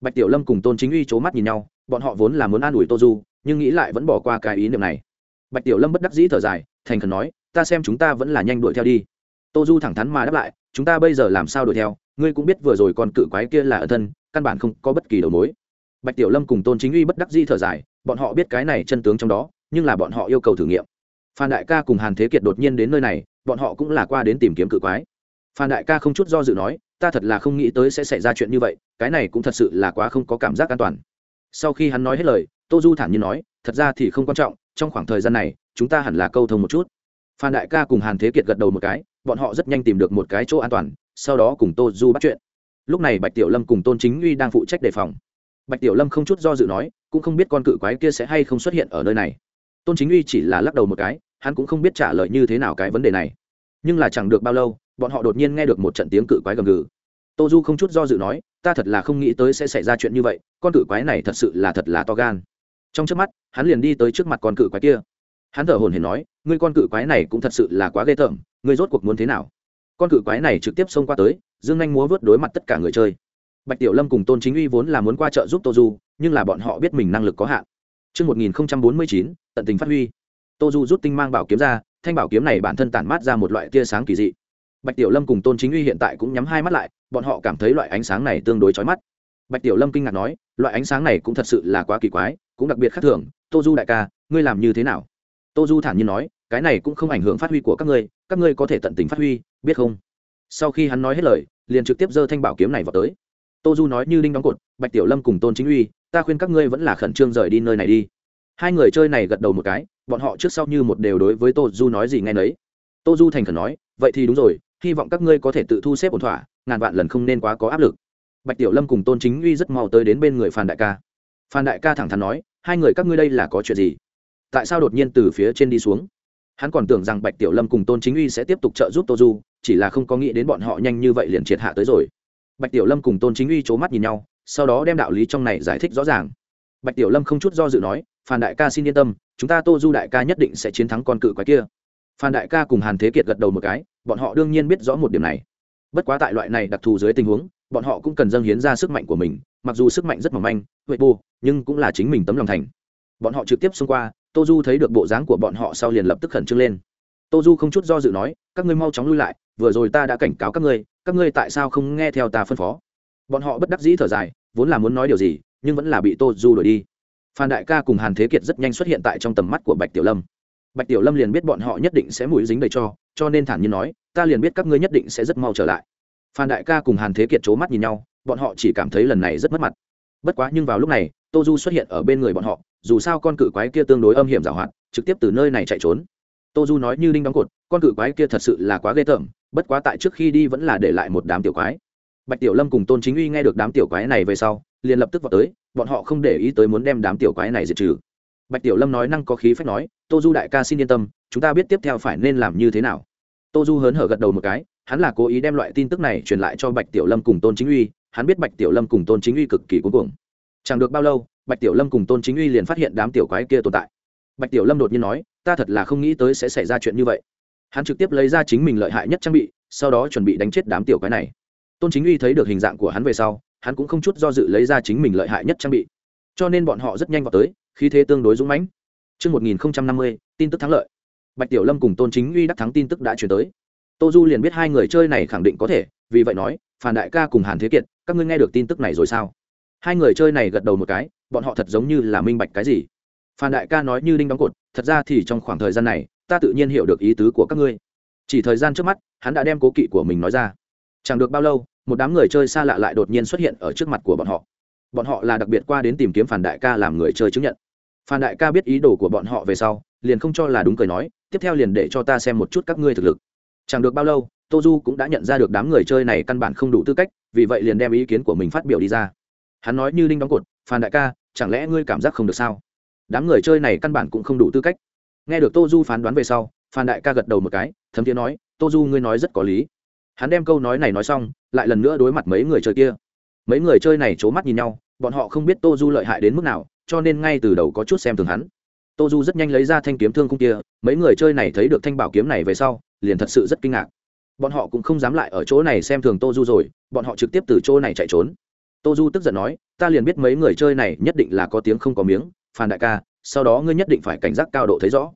Bạch tiểu lâm cùng tôn chính uy c h ố mắt nhìn nhau, bọn họ vốn là muốn an ủi tô du, nhưng nghĩ lại vẫn bỏ qua cái ý niệm này. Bạch tiểu lâm bất đắc dĩ thở dài, thành khẩn nói, ta xem chúng ta vẫn là nhanh đuổi theo đi. Tô du thẳng thắn mà đáp lại, chúng ta bây giờ làm sao đuổi theo? Ngươi cũng biết vừa rồi con cự quái kia là ở thân, căn bản không có bất kỳ đầu mối. Bạch tiểu lâm cùng tôn chính uy bất đắc dĩ thở dài, bọn họ biết cái này chân tướng trong đó, nhưng là bọn họ yêu cầu thử nghiệm. Phan đại ca cùng hàn thế kiệt đột nhiên đến nơi này, bọn họ cũng là qua đến tìm kiếm cự quái phan đại ca không chút do dự nói, ta thật là không nghĩ tới sẽ xảy ra chuyện như vậy, cái này cũng thật sự là quá không có cảm giác an toàn. Sau khi hắn nói hết lời, tô du thản nhiên nói, thật ra thì không quan trọng, trong khoảng thời gian này, chúng ta hẳn là câu thông một chút. Phan đại ca cùng hàn thế kiệt gật đầu một cái, bọn họ rất nhanh tìm được một cái chỗ an toàn, sau đó cùng tô du bắt chuyện. Lúc này bạch tiểu lâm cùng tôn chính uy đang phụ trách đề phòng. Bạch tiểu lâm không chút do dự nói, cũng không biết con cự quái kia sẽ hay không xuất hiện ở nơi này. Tôn chính uy chỉ là lắc đầu một cái, hắn cũng không biết trả lời như thế nào cái vấn đề này. Nhưng là chẳng được bao lâu bọn họ đột nhiên nghe được một trận tiếng cự quái gầm gừ. Tô du không chút do dự nói ta thật là không nghĩ tới sẽ xảy ra chuyện như vậy con cự quái này thật sự là thật là to gan. Trong trước mắt hắn liền đi tới trước mặt con cự quái kia. Hắn thở hồn hển nói ngươi con cự quái này cũng thật sự là quá ghê tởm ngươi rốt cuộc muốn thế nào? Con cự quái này trực tiếp xông qua tới dương anh múa vớt đối mặt tất cả người chơi. Bạch tiểu lâm cùng tôn chính uy vốn là muốn qua chợ giúp tô du nhưng là bọn họ biết mình năng lực có hạn. Trước 1049, tận tình phát huy. Tô Du rút tinh mang bảo kiếm ra, thanh bảo kiếm này bản thân tản mát ra một loại tia sáng kỳ dị. Bạch Tiểu Lâm cùng Tôn Chính Uy hiện tại cũng nhắm hai mắt lại, bọn họ cảm thấy loại ánh sáng này tương đối chói mắt. Bạch Tiểu Lâm kinh ngạc nói, loại ánh sáng này cũng thật sự là quá kỳ quái, cũng đặc biệt khác thường, Tô Du đại ca, ngươi làm như thế nào? Tô Du thản nhiên nói, cái này cũng không ảnh hưởng phát huy của các ngươi, các ngươi có thể tận tình phát huy, biết không? sau khi hắn nói hết lời liền trực tiếp giơ thanh bảo kiếm này vào tới tô du nói như đinh đóng cột bạch tiểu lâm cùng tôn chính uy ta khuyên các ngươi vẫn là khẩn trương rời đi nơi này đi hai người chơi này gật đầu một cái bọn họ trước sau như một đều đối với tô du nói gì nghe nấy tô du thành khẩn nói vậy thì đúng rồi hy vọng các ngươi có thể tự thu xếp ổn thỏa, ngàn vạn lần không nên quá có áp lực. Bạch tiểu lâm cùng tôn chính uy rất mau tới đến bên người phan đại ca. Phan đại ca thẳng thắn nói, hai người các ngươi đây là có chuyện gì? Tại sao đột nhiên từ phía trên đi xuống? Hắn còn tưởng rằng bạch tiểu lâm cùng tôn chính uy sẽ tiếp tục trợ giúp tô du, chỉ là không có nghĩ đến bọn họ nhanh như vậy liền triệt hạ tới rồi. Bạch tiểu lâm cùng tôn chính uy c h ố mắt nhìn nhau, sau đó đem đạo lý trong này giải thích rõ ràng. Bạch tiểu lâm không chút do dự nói, phan đại ca xin yên tâm, chúng ta tô du đại ca nhất định sẽ chiến thắng con cự quái kia. Phan đại ca cùng hàn thế kiệt gật đầu một cái bọn họ đương nhiên biết rõ một điểm này. Bất quá tại loại này đặc thù dưới tình huống, bọn họ cũng cần dâng hiến ra sức mạnh của mình, mặc dù sức mạnh rất mỏng manh, huệ bô nhưng cũng là chính mình tấm lòng thành. Bọn họ trực tiếp xông qua tô du thấy được bộ dáng của bọn họ sau liền lập tức khẩn trương lên. Tô du không chút do dự nói, các ngươi mau chóng lui lại, vừa rồi ta đã cảnh cáo các ngươi các ngươi tại sao không nghe theo ta phân phó? Bọn họ bất đắc dĩ thở dài, vốn là muốn nói điều gì, nhưng vẫn là bị tô du đuổi đi. Phan đại ca cùng hàn thế kiệt rất nhanh xuất hiện tại trong tầm mắt của bạch tiểu lâm bạch tiểu lâm liền biết bọn họ nhất định sẽ mũi dính đầy cho cho nên thản nhiên nói, ta liền biết các ngươi nhất định sẽ rất mau trở lại. Phan đại ca cùng hàn thế kiệt c h ố mắt nhìn nhau, bọn họ chỉ cảm thấy lần này rất mất mặt. Bất quá nhưng vào lúc này, tô du xuất hiện ở bên người bọn họ, dù sao con cự quái kia tương đối âm hiểm giảo hoạt, trực tiếp từ nơi này chạy trốn. Tô du nói như đinh đóng cột, con cự quái kia thật sự là quá ghê tởm, bất quá tại trước khi đi vẫn là để lại một đám tiểu quái. Bạch tiểu lâm cùng tôn chính uy nghe được đám tiểu quái này về sau, liền lập tức vào tới, bọn họ không để ý tới muốn đem đám tiểu quái này diệt trừ. Bạch tiểu lâm nói năng có khí phép nói tô du đại ca xin yên tâm, chúng ta biết tiếp theo phải nên làm như thế nào. Tô du hớn hở gật đầu một cái, hắn là cố ý đem loại tin tức này truyền lại cho bạch tiểu lâm cùng tôn chính uy, hắn biết bạch tiểu lâm cùng tôn chính uy cực kỳ cuối cùng chẳng được bao lâu, bạch tiểu lâm cùng tôn chính uy liền phát hiện đám tiểu quái kia tồn tại. Bạch tiểu lâm đột nhiên nói, ta thật là không nghĩ tới sẽ xảy ra chuyện như vậy. Hắn trực tiếp lấy ra chính mình lợi hại nhất trang bị, sau đó chuẩn bị đánh chết đám tiểu quái này. Tôn chính uy thấy được hình dạng của hắn về sau, hắn cũng không chút do dự lấy ra chính mình lợi hại nhất trang bị. Cho nên bọn họ rất nhanh vào tới, khí thế tương đối dũng mãnh. Trước 1050, tin tức thắng lợi. Bạch Tiểu Lâm cùng Tôn Chính Uy đắc thắng tin tức đã truyền tới. Tô Du liền biết hai người chơi này khẳng định có thể, vì vậy nói, Phan Đại ca cùng Hàn Thế Kiệt, các ngươi nghe được tin tức này rồi sao? Hai người chơi này gật đầu một cái, bọn họ thật giống như là minh bạch cái gì phan đại ca nói như đinh đóng cột thật ra thì trong khoảng thời gian này ta tự nhiên hiểu được ý tứ của các ngươi chỉ thời gian trước mắt hắn đã đem cố kỵ của mình nói ra chẳng được bao lâu một đám người chơi xa lạ lại đột nhiên xuất hiện ở trước mặt của bọn họ bọn họ là đặc biệt qua đến tìm kiếm phản đại ca làm người chơi chứng nhận phan đại ca biết ý đồ của bọn họ về sau, liền không cho là đúng cười nói, tiếp theo liền để cho ta xem một chút các ngươi thực lực. Chẳng được bao lâu, tô du cũng đã nhận ra được đám người chơi này căn bản không đủ tư cách, vì vậy liền đem ý kiến của mình phát biểu đi ra. Hắn nói như đinh đóng cột, phan đại ca, chẳng lẽ ngươi cảm giác không được sao? Đám người chơi này căn bản cũng không đủ tư cách. Nghe được tô du phán đoán về sau, phan đại ca gật đầu một cái, thấm tiếng nói, tô du ngươi nói rất có lý. Hắn đem câu nói này nói xong, lại lần nữa đối mặt mấy người chơi kia. Mấy người chơi này c h ố mắt nhìn nhau, bọn họ không biết tô du lợi hại đến mức nào cho nên ngay từ đầu có chút xem thường hắn. Tô du rất nhanh lấy ra thanh kiếm thương cung kia, mấy người chơi này thấy được thanh bảo kiếm này về sau, liền thật sự rất kinh ngạc. Bọn họ cũng không dám lại ở chỗ này xem thường tô du rồi, bọn họ trực tiếp từ chỗ này chạy trốn. Tô du tức giận nói, ta liền biết mấy người chơi này nhất định là có tiếng không có miếng, phan đại ca, sau đó ngươi nhất định phải cảnh giác cao độ thấy rõ.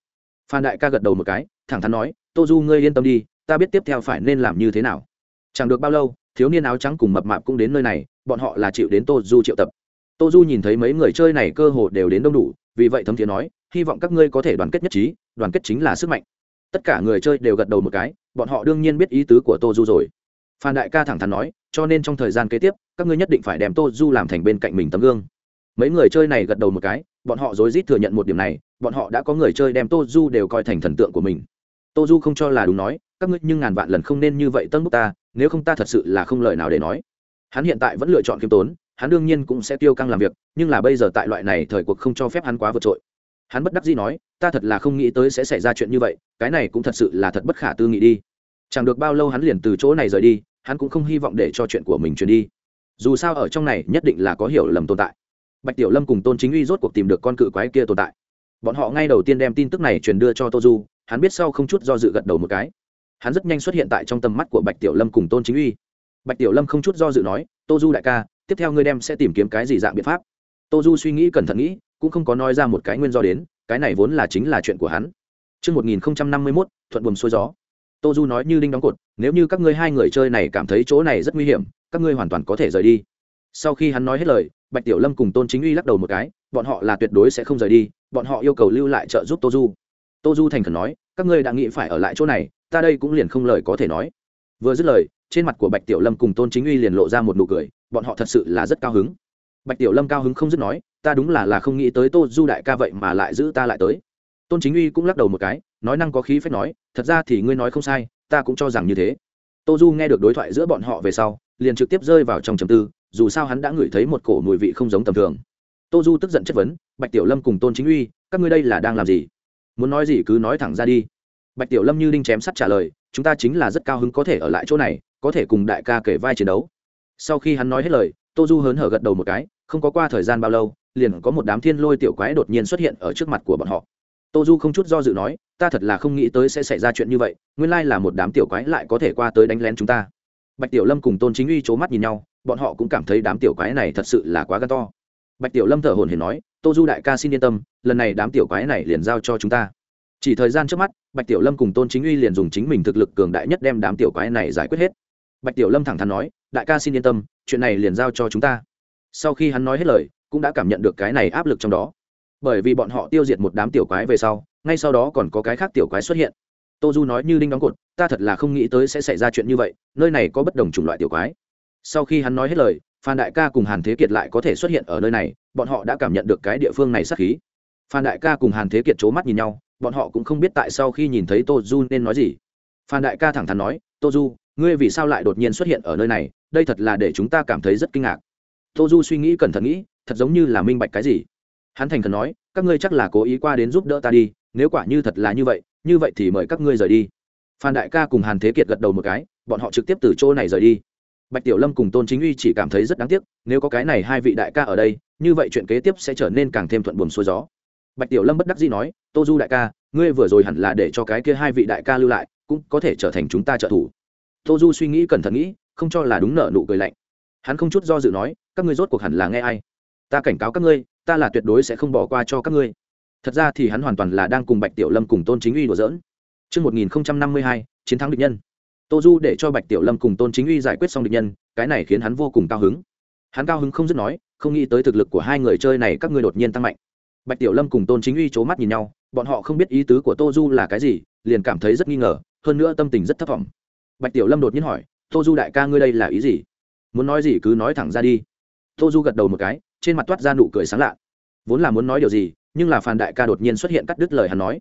Phan đại ca gật đầu một cái, thẳng thắn nói, tô du ngươi yên tâm đi, ta biết tiếp theo phải nên làm như thế nào. Chẳng được bao lâu, thiếu niên áo trắng cùng mập mạp cũng đến nơi này, bọn họ là chịu đến tô du triệu tập tô du nhìn thấy mấy người chơi này cơ hồ đều đến đông đủ, vì vậy thấm thiế nói, hy vọng các ngươi có thể đoàn kết nhất trí, đoàn kết chính là sức mạnh. Tất cả người chơi đều gật đầu một cái, bọn họ đương nhiên biết ý tứ của tô du rồi. Phan đại ca thẳng thắn nói, cho nên trong thời gian kế tiếp, các ngươi nhất định phải đem tô du làm thành bên cạnh mình tấm gương. Mấy người chơi này gật đầu một cái, bọn họ rối rít thừa nhận một điểm này, bọn họ đã có người chơi đem tô du đều coi thành thần tượng của mình. Tô du không cho là đúng nói, các ngươi nhưng ngàn vạn lần không nên như vậy tân bút ta, nếu không ta thật sự là không lời nào để nói. Hắn hiện tại vẫn lựa chọn kiêm tốn hắn đương nhiên cũng sẽ tiêu căng làm việc, nhưng là bây giờ tại loại này thời cuộc không cho phép hắn quá vượt trội. Hắn bất đắc dĩ nói, ta thật là không nghĩ tới sẽ xảy ra chuyện như vậy, cái này cũng thật sự là thật bất khả tư nghị đi. Chẳng được bao lâu hắn liền từ chỗ này rời đi, hắn cũng không hy vọng để cho chuyện của mình truyền đi. Dù sao ở trong này nhất định là có hiểu lầm tồn tại. Bạch tiểu lâm cùng tôn chính uy rốt cuộc tìm được con cự quái kia tồn tại. Bọn họ ngay đầu tiên đem tin tức này truyền đưa cho tô du, hắn biết sau không chút do dự gật đầu một cái. Hắn rất nhanh xuất hiện tại trong tầm mắt của bạch tiểu lâm cùng tôn chính uy. Bạch tiểu lâm không chút do dự nói, tô du đại ca tiếp theo ngươi đem sẽ tìm kiếm cái gì dạng biện pháp tô du suy nghĩ cẩn thận nghĩ cũng không có nói ra một cái nguyên do đến cái này vốn là chính là chuyện của hắn Trước 1051, thuận buồm xuôi gió. Tô Du nói như đinh đóng cột, nếu như các ngươi hai người chơi này cảm thấy chỗ này rất nguy hiểm, các ngươi hoàn toàn có thể rời đi. Sau khi hắn nói hết lời, Bạch Tiểu Lâm cùng Tôn Chính Uy lắc đầu một cái, bọn họ là tuyệt đối sẽ không rời đi, bọn họ yêu cầu lưu lại trợ giúp Tô Du. Tô Du thành khẩn nói, các ngươi đã nghĩ phải ở lại chỗ này, ta đây cũng liền không lời có thể nói vừa dứt lời trên mặt của bạch tiểu lâm cùng tôn chính uy liền lộ ra một nụ cười bọn họ thật sự là rất cao hứng. Bạch tiểu lâm cao hứng không dứt nói, ta đúng là là không nghĩ tới tô du đại ca vậy mà lại giữ ta lại tới. Tôn chính uy cũng lắc đầu một cái, nói năng có khí phép nói, thật ra thì ngươi nói không sai, ta cũng cho rằng như thế. Tô du nghe được đối thoại giữa bọn họ về sau, liền trực tiếp rơi vào trong trầm tư, dù sao hắn đã ngửi thấy một cổ mùi vị không giống tầm thường. Tô du tức giận chất vấn, bạch tiểu lâm cùng tôn chính uy, các ngươi đây là đang làm gì? Muốn nói gì cứ nói thẳng ra đi. Bạch tiểu lâm như đinh chém sắt trả lời, chúng ta chính là rất cao hứng có thể ở lại chỗ này, có thể cùng đại ca kể vai chiến đấu sau khi hắn nói hết lời, tô du hớn hở gật đầu một cái, không có qua thời gian bao lâu, liền có một đám thiên lôi tiểu quái đột nhiên xuất hiện ở trước mặt của bọn họ. Tô du không chút do dự nói, ta thật là không nghĩ tới sẽ xảy ra chuyện như vậy, nguyên lai là một đám tiểu quái lại có thể qua tới đánh lén chúng ta. Bạch tiểu lâm cùng tôn chính uy c h ố mắt nhìn nhau, bọn họ cũng cảm thấy đám tiểu quái này thật sự là quá gắn to. Bạch tiểu lâm thở hồn hển nói, tô du đại ca xin yên tâm, lần này đám tiểu quái này liền giao cho chúng ta. Chỉ thời gian trước mắt, bạch tiểu lâm cùng tôn chính uy liền dùng chính mình thực lực cường đại nhất đem đám tiểu quái này giải quyết hết bạch tiểu lâm thẳng thắn nói, đại ca xin yên tâm, chuyện này liền giao cho chúng ta. Sau khi hắn nói hết lời, cũng đã cảm nhận được cái này áp lực trong đó. Bởi vì bọn họ tiêu diệt một đám tiểu quái về sau, ngay sau đó còn có cái khác tiểu quái xuất hiện. Tô du nói như đinh đóng cột, ta thật là không nghĩ tới sẽ xảy ra chuyện như vậy, nơi này có bất đồng chủng loại tiểu quái. Sau khi hắn nói hết lời, phan đại ca cùng hàn thế kiệt lại có thể xuất hiện ở nơi này, bọn họ đã cảm nhận được cái địa phương này sắc khí. Phan đại ca cùng hàn thế kiệt c h ố mắt nhìn nhau, bọn họ cũng không biết tại sao khi nhìn thấy tô du nên nói gì. Phan đại ca thẳng thắn nói, tô du ngươi vì sao lại đột nhiên xuất hiện ở nơi này? Đây thật là để chúng ta cảm thấy rất kinh ngạc. Tô du suy nghĩ cẩn thận nghĩ, thật giống như là minh bạch cái gì. Hắn thành khẩn nói, các ngươi chắc là cố ý qua đến giúp đỡ ta đi, nếu quả như thật là như vậy như vậy thì mời các ngươi rời đi. Phan đại ca cùng hàn thế kiệt gật đầu một cái, bọn họ trực tiếp từ chỗ này rời đi. Bạch tiểu lâm cùng tôn chính uy chỉ cảm thấy rất đáng tiếc, nếu có cái này hai vị đại ca ở đây, như vậy chuyện kế tiếp sẽ trở nên càng thêm thuận buồm xuôi gió. Bạch tiểu lâm bất đắc dĩ nói tô du đại ca, ngươi vừa rồi hẳn là để cho cái kia hai vị đại ca lưu lại, cũng có thể trở thành chúng ta trợ thủ tô du suy nghĩ cẩn thận nghĩ không cho là đúng nợ nụ cười lạnh. Hắn không chút do dự nói các ngươi rốt cuộc hẳn là nghe ai? Ta cảnh cáo các ngươi ta là tuyệt đối sẽ không bỏ qua cho các ngươi. Thật ra thì hắn hoàn toàn là đang cùng bạch tiểu lâm cùng tôn chính uy đùa dỡn Trước 1052, chiến thắng địch nhân. Tô Du để cho Bạch Tiểu Lâm cùng Tôn Chính Uy giải quyết xong địch nhân, cái này khiến hắn vô cùng cao hứng. Hắn cao hứng không dứt nói, không nghĩ tới thực lực của hai người chơi này các ngươi đột nhiên tăng mạnh. Bạch tiểu lâm cùng tôn chính uy chố mắt nhìn nhau bọn họ không biết ý tứ của tô du là cái gì liền cảm thấy rất nghi ngờ hơn nữa tâm tình rất thất vọng bạch tiểu lâm đột nhiên hỏi, tô du đại ca ngươi đây là ý gì? Muốn nói gì cứ nói thẳng ra đi. Tô du gật đầu một cái, trên mặt toát ra nụ cười sáng lạ. Vốn là muốn nói điều gì, nhưng là phan đại ca đột nhiên xuất hiện cắt đứt lời hắn nói.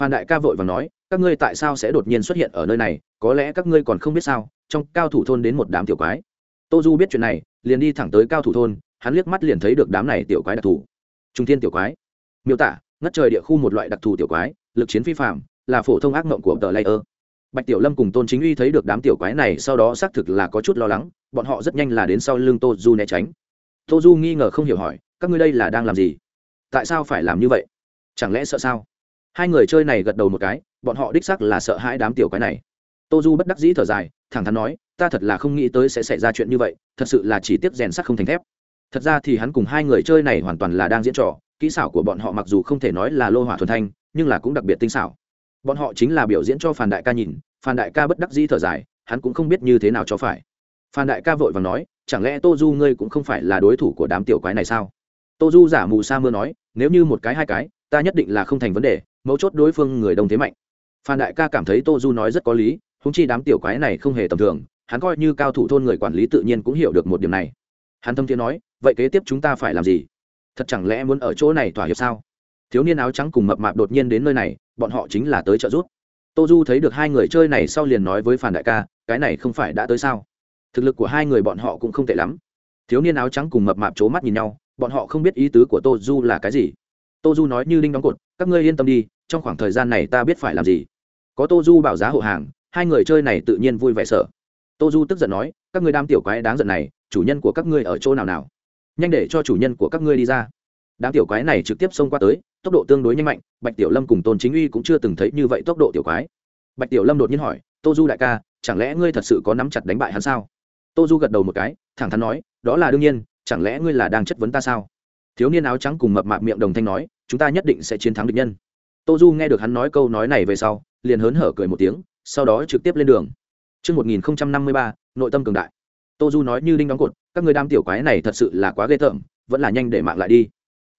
Phan đại ca vội và nói, các ngươi tại sao sẽ đột nhiên xuất hiện ở nơi này? Có lẽ các ngươi còn không biết sao, trong cao thủ thôn đến một đám tiểu quái. Tô du biết chuyện này, liền đi thẳng tới cao thủ thôn, hắn liếc mắt liền thấy được đám này tiểu quái đặc thù. Trung thiên tiểu quái. Miêu tả, ngất trời địa khu một loại đặc thù tiểu quái, lực chiến phi phạm là phổ thông ác mộng của tờ layer bạch tiểu lâm cùng tôn chính uy thấy được đám tiểu quái này, sau đó xác thực là có chút lo lắng, bọn họ rất nhanh là đến sau lưng tô du né tránh. Tô du nghi ngờ không hiểu hỏi, các ngươi đây là đang làm gì? Tại sao phải làm như vậy? Chẳng lẽ sợ sao? Hai người chơi này gật đầu một cái, bọn họ đích xác là sợ hãi đám tiểu quái này. Tô du bất đắc dĩ thở dài, thẳng thắn nói, ta thật là không nghĩ tới sẽ xảy ra chuyện như vậy, thật sự là chỉ tiếp rèn sắt không thành thép. Thật ra thì hắn cùng hai người chơi này hoàn toàn là đang diễn trò, kỹ xảo của bọn họ mặc dù không thể nói là lô hỏa thuần thanh, nhưng là cũng đặc biệt tinh xảo bọn họ chính là biểu diễn cho Phan đại ca nhìn, Phan đại ca bất đắc dĩ thở dài, hắn cũng không biết như thế nào cho phải. Phan đại ca vội và nói, chẳng lẽ tô du ngươi cũng không phải là đối thủ của đám tiểu quái này sao? Tô du giả mù sa mưa nói, nếu như một cái hai cái, ta nhất định là không thành vấn đề, mấu chốt đối phương người đông thế mạnh. Phan đại ca cảm thấy tô du nói rất có lý húng chi đám tiểu quái này không hề tầm thường, hắn coi như cao thủ thôn người quản lý tự nhiên cũng hiểu được một điểm này. Hắn thâm thiên nói, vậy kế tiếp chúng ta phải làm gì? Thật chẳng lẽ muốn ở chỗ này thỏa hiệp sao? Thiếu niên áo trắng cùng mập mạp đột nhiên đến nơi này, bọn họ chính là tới trợ giúp. Tô du thấy được hai người chơi này sau liền nói với phản đại ca, cái này không phải đã tới sao? Thực lực của hai người bọn họ cũng không tệ lắm. Thiếu niên áo trắng cùng mập mạp c h ố mắt nhìn nhau, bọn họ không biết ý tứ của tô du là cái gì. Tô du nói như đinh đóng cột, các ngươi yên tâm đi, trong khoảng thời gian này ta biết phải làm gì. Có tô du bảo giá hộ hàng, hai người chơi này tự nhiên vui vẻ sợ. Tô du tức giận nói, các ngươi đam tiểu quái đáng giận này, chủ nhân của các ngươi ở chỗ nào nào? Nhanh để cho chủ nhân của các ngươi đi ra. Đám tiểu quái này trực tiếp xông qua tới tốc độ tương đối nhanh mạnh bạch tiểu lâm cùng tôn chính uy cũng chưa từng thấy như vậy tốc độ tiểu quái. Bạch tiểu lâm đột nhiên hỏi tô du đại ca chẳng lẽ ngươi thật sự có nắm chặt đánh bại hắn sao? Tô du gật đầu một cái thẳng thắn nói đó là đương nhiên chẳng lẽ ngươi là đang chất vấn ta sao? Thiếu niên áo trắng cùng mập mạp miệng đồng thanh nói chúng ta nhất định sẽ chiến thắng địch nhân. Tô du nghe được hắn nói câu nói này về sau liền hớn hở cười một tiếng sau đó trực tiếp lên đường. Trước 1053, nội tâm cường đại. Tô Du nói như đinh đóng cột, các người đam tiểu quái này thật sự là quá ghê tởm, vẫn là nhanh để mạng lại đi.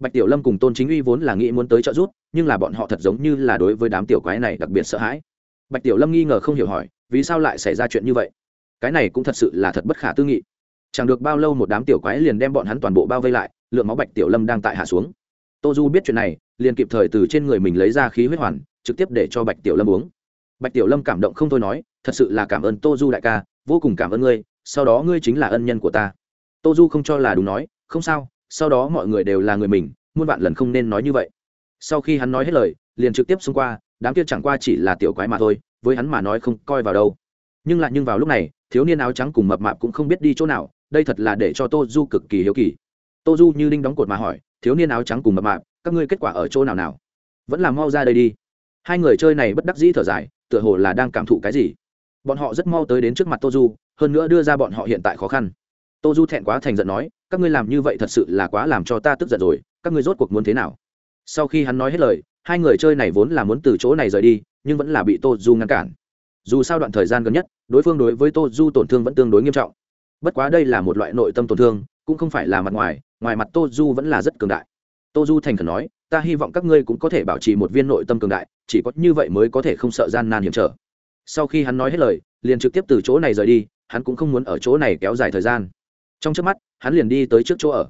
Bạch Tiểu Lâm cùng Tôn Chính Uy vốn là nghĩ muốn tới trợ giúp, nhưng là bọn họ thật giống như là đối với đám tiểu quái này đặc biệt sợ hãi. Bạch Tiểu Lâm nghi ngờ không hiểu hỏi, vì sao lại xảy ra chuyện như vậy? cái này cũng thật sự là thật bất khả tư nghị chẳng được bao lâu một đám tiểu quái liền đem bọn hắn toàn bộ bao vây lại lượng máu bạch tiểu lâm đang tại hạ xuống tô du biết chuyện này liền kịp thời từ trên người mình lấy ra khí huyết hoàn trực tiếp để cho bạch tiểu lâm uống bạch tiểu lâm cảm động không thôi nói thật sự là cảm ơn tô du đại ca vô cùng cảm ơn ngươi sau đó ngươi chính là ân nhân của ta tô du không cho là đúng nói không sao sau đó mọi người đều là người mình, muôn vạn lần không nên nói như vậy. Sau khi hắn nói hết lời, liền trực tiếp xông qua, đám kia chẳng qua chỉ là tiểu quái mà thôi, với hắn mà nói không coi vào đâu. Nhưng lại nhưng vào lúc này, thiếu niên áo trắng cùng mập mạp cũng không biết đi chỗ nào, đây thật là để cho tô du cực kỳ hiếu kỳ. Tô du như đinh đóng cột mà hỏi, thiếu niên áo trắng cùng mập mạp, các ngươi kết quả ở chỗ nào nào? Vẫn làm mau ra đây đi. Hai người chơi này bất đắc dĩ thở dài, tựa hồ là đang cảm thụ cái gì. Bọn họ rất mau tới đến trước mặt tô du hơn nữa đưa ra bọn họ hiện tại khó khăn. Tô du thẹn quá thành giận nói các ngươi làm như vậy thật sự là quá làm cho ta tức giận rồi, các ngươi rốt cuộc muốn thế nào? Sau khi hắn nói hết lời, hai người chơi này vốn là muốn từ chỗ này rời đi, nhưng vẫn là bị tô du ngăn cản. Dù sao đoạn thời gian gần nhất, đối phương đối với tô du tổn thương vẫn tương đối nghiêm trọng. Bất quá đây là một loại nội tâm tổn thương, cũng không phải là mặt ngoài ngoài mặt tô du vẫn là rất cường đại. Tô du thành khẩn nói, ta hy vọng các ngươi cũng có thể bảo trì một viên nội tâm cường đại, chỉ có như vậy mới có thể không sợ gian nan hiểm trở. Sau khi hắn nói hết lời, liền trực tiếp từ chỗ này rời đi, hắn cũng không muốn ở chỗ này kéo dài thời gian. Trong trước mắt hắn liền đi tới trước chỗ ở.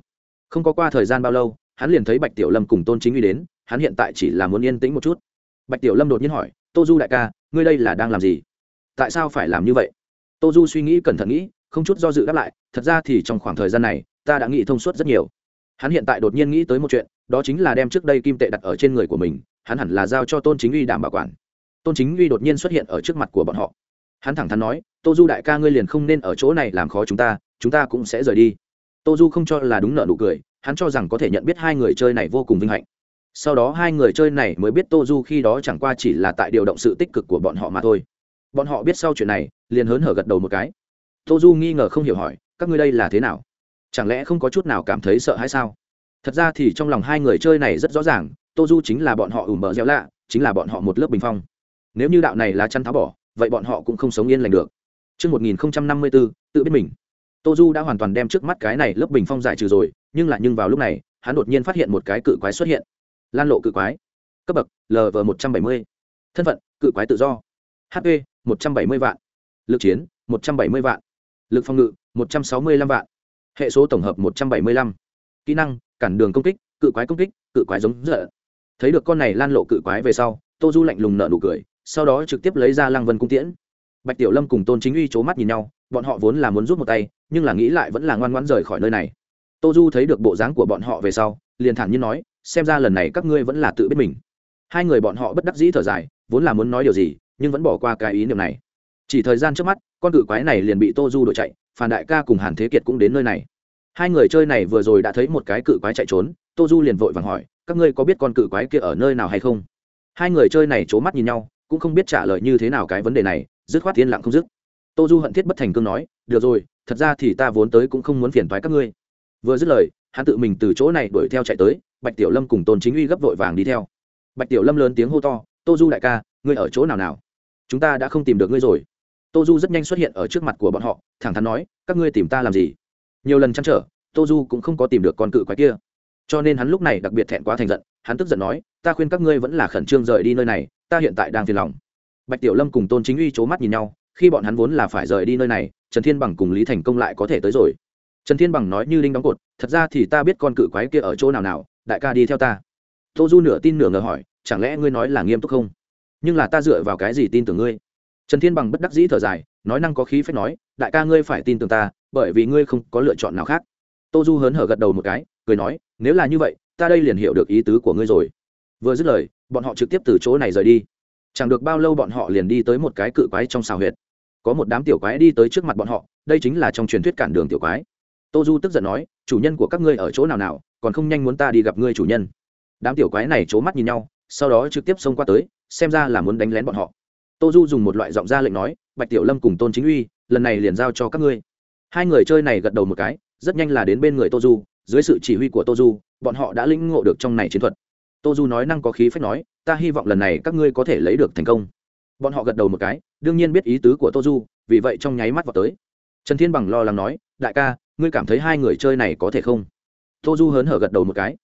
Không có qua thời gian bao lâu, hắn liền thấy bạch tiểu lâm cùng tôn chính uy đến, hắn hiện tại chỉ là muốn yên tĩnh một chút. Bạch tiểu lâm đột nhiên hỏi, tô du đại ca, ngươi đây là đang làm gì? Tại sao phải làm như vậy? Tô du suy nghĩ cẩn thận nghĩ, không chút do dự đáp lại, thật ra thì trong khoảng thời gian này, ta đã nghĩ thông suốt rất nhiều. Hắn hiện tại đột nhiên nghĩ tới một chuyện, đó chính là đem trước đây kim tệ đặt ở trên người của mình, hắn hẳn là giao cho tôn chính uy đảm bảo quản. Tôn chính uy đột nhiên xuất hiện ở trước mặt của bọn họ. Hắn thẳng thắn nói, tô du đại ca, ngươi liền không nên ở chỗ này làm khó chúng ta chúng ta cũng sẽ rời đi tô du không cho là đúng nợ nụ cười hắn cho rằng có thể nhận biết hai người chơi này vô cùng vinh hạnh. Sau đó hai người chơi này mới biết tô du khi đó chẳng qua chỉ là tại điều động sự tích cực của bọn họ mà thôi. Bọn họ biết sau chuyện này liền hớn hở gật đầu một cái. Tô du nghi ngờ không hiểu hỏi các ngươi đây là thế nào? Chẳng lẽ không có chút nào cảm thấy sợ hay sao? Thật ra thì trong lòng hai người chơi này rất rõ ràng tô du chính là bọn họ ủ mờ reo lạ chính là bọn họ một lớp bình phong. Nếu như đạo này là chăn tháo bỏ vậy bọn họ cũng không sống yên lành được. Trước 1054, tự biết mình. Tô Du đã hoàn toàn đem trước mắt cái này lớp bình phong giải trừ rồi, nhưng lại nhưng vào lúc này, hắn đột nhiên phát hiện một cái cự quái xuất hiện. Lan lộ cự quái. Cấp bậc: LV170. Thân phận: cự quái tự do. HP: 170 vạn. Lực chiến: 170 vạn. Lực phòng ngự: 165 vạn. Hệ số tổng hợp 175. Kỹ năng: cản đường công kích, cự quái công kích, cự quái giống dở, thấy được con này lan lộ cự quái về sau tô du lạnh lùng nợ nụ cười sau đó trực tiếp lấy ra lăng vân cung tiễn bạch tiểu lâm cùng tôn chính uy c h ố mắt nhìn nhau bọn họ vốn là muốn rút một tay nhưng là nghĩ lại vẫn là ngoan ngoãn rời khỏi nơi này. Tô du thấy được bộ dáng của bọn họ về sau, liền thản nhiên nói, xem ra lần này các ngươi vẫn là tự biết mình. Hai người bọn họ bất đắc dĩ thở dài, vốn là muốn nói điều gì, nhưng vẫn bỏ qua cái ý niệm này. Chỉ thời gian trước mắt, con cự quái này liền bị tô du đuổi chạy phản đại ca cùng hàn thế kiệt cũng đến nơi này. Hai người chơi này vừa rồi đã thấy một cái cự quái chạy trốn, tô du liền vội vàng hỏi, các ngươi có biết con cự quái kia ở nơi nào hay không? Hai người chơi này c mắt nhìn nhau, cũng không biết trả lời như thế nào cái vấn đề này, dứt khoát yên lặng không dứt. Tô du hận thiết bất thành cương nói, được rồi thật ra thì ta vốn tới cũng không muốn phiền thoái các ngươi. Vừa dứt lời, hắn tự mình từ chỗ này đuổi theo chạy tới, bạch tiểu lâm cùng tôn chính uy gấp vội vàng đi theo. Bạch tiểu lâm lớn tiếng hô to, tô du đại ca, ngươi ở chỗ nào nào? Chúng ta đã không tìm được ngươi rồi. Tô du rất nhanh xuất hiện ở trước mặt của bọn họ, thẳng thắn nói, các ngươi tìm ta làm gì? Nhiều lần chăn trở, tô du cũng không có tìm được con cự quái kia. Cho nên hắn lúc này đặc biệt thẹn quá thành giận, hắn tức giận nói, ta khuyên các ngươi vẫn là khẩn trương rời đi nơi này, ta hiện tại đang phiền lòng. Bạch tiểu lâm cùng tôn chính uy c h ố mắt nhìn nhau, khi bọn hắn vốn là phải rời đi nơi này trần thiên bằng cùng lý thành công lại có thể tới rồi. Trần thiên bằng nói như linh đóng cột, thật ra thì ta biết con cự quái kia ở chỗ nào nào, đại ca đi theo ta. Tô du nửa tin nửa ngờ hỏi, chẳng lẽ ngươi nói là nghiêm túc không? Nhưng là ta dựa vào cái gì tin tưởng ngươi? Trần thiên bằng bất đắc dĩ thở dài, nói năng có khí phép nói, đại ca ngươi phải tin tưởng ta, bởi vì ngươi không có lựa chọn nào khác. Tô du hớn hở gật đầu một cái, cười nói, nếu là như vậy, ta đây liền hiểu được ý tứ của ngươi rồi. Vừa dứt lời, bọn họ trực tiếp từ chỗ này rời đi. Chẳng được bao lâu bọn họ liền đi tới một cái cự quái trong xào huyệt có một đám tiểu quái đi tới trước mặt bọn họ, đây chính là trong truyền thuyết cản đường tiểu quái. Tô du tức giận nói, chủ nhân của các ngươi ở chỗ nào nào, còn không nhanh muốn ta đi gặp ngươi chủ nhân. Đám tiểu quái này c h ố mắt nhìn nhau, sau đó trực tiếp xông qua tới, xem ra là muốn đánh lén bọn họ. Tô du dùng một loại giọng ra lệnh nói, bạch tiểu lâm cùng tôn chính uy, lần này liền giao cho các ngươi. Hai người chơi này gật đầu một cái, rất nhanh là đến bên người tô du, dưới sự chỉ huy của tô du, bọn họ đã lĩnh ngộ được trong này chiến thuật. Tô du nói năng có khí phách nói, ta hy vọng lần này các ngươi có thể lấy được thành công bọn họ gật đầu một cái đương nhiên biết ý tứ của tô du vì vậy trong nháy mắt vào tới. Trần thiên bằng lo lắng nói đại ca ngươi cảm thấy hai người chơi này có thể không? Tô du hớn hở gật đầu một cái.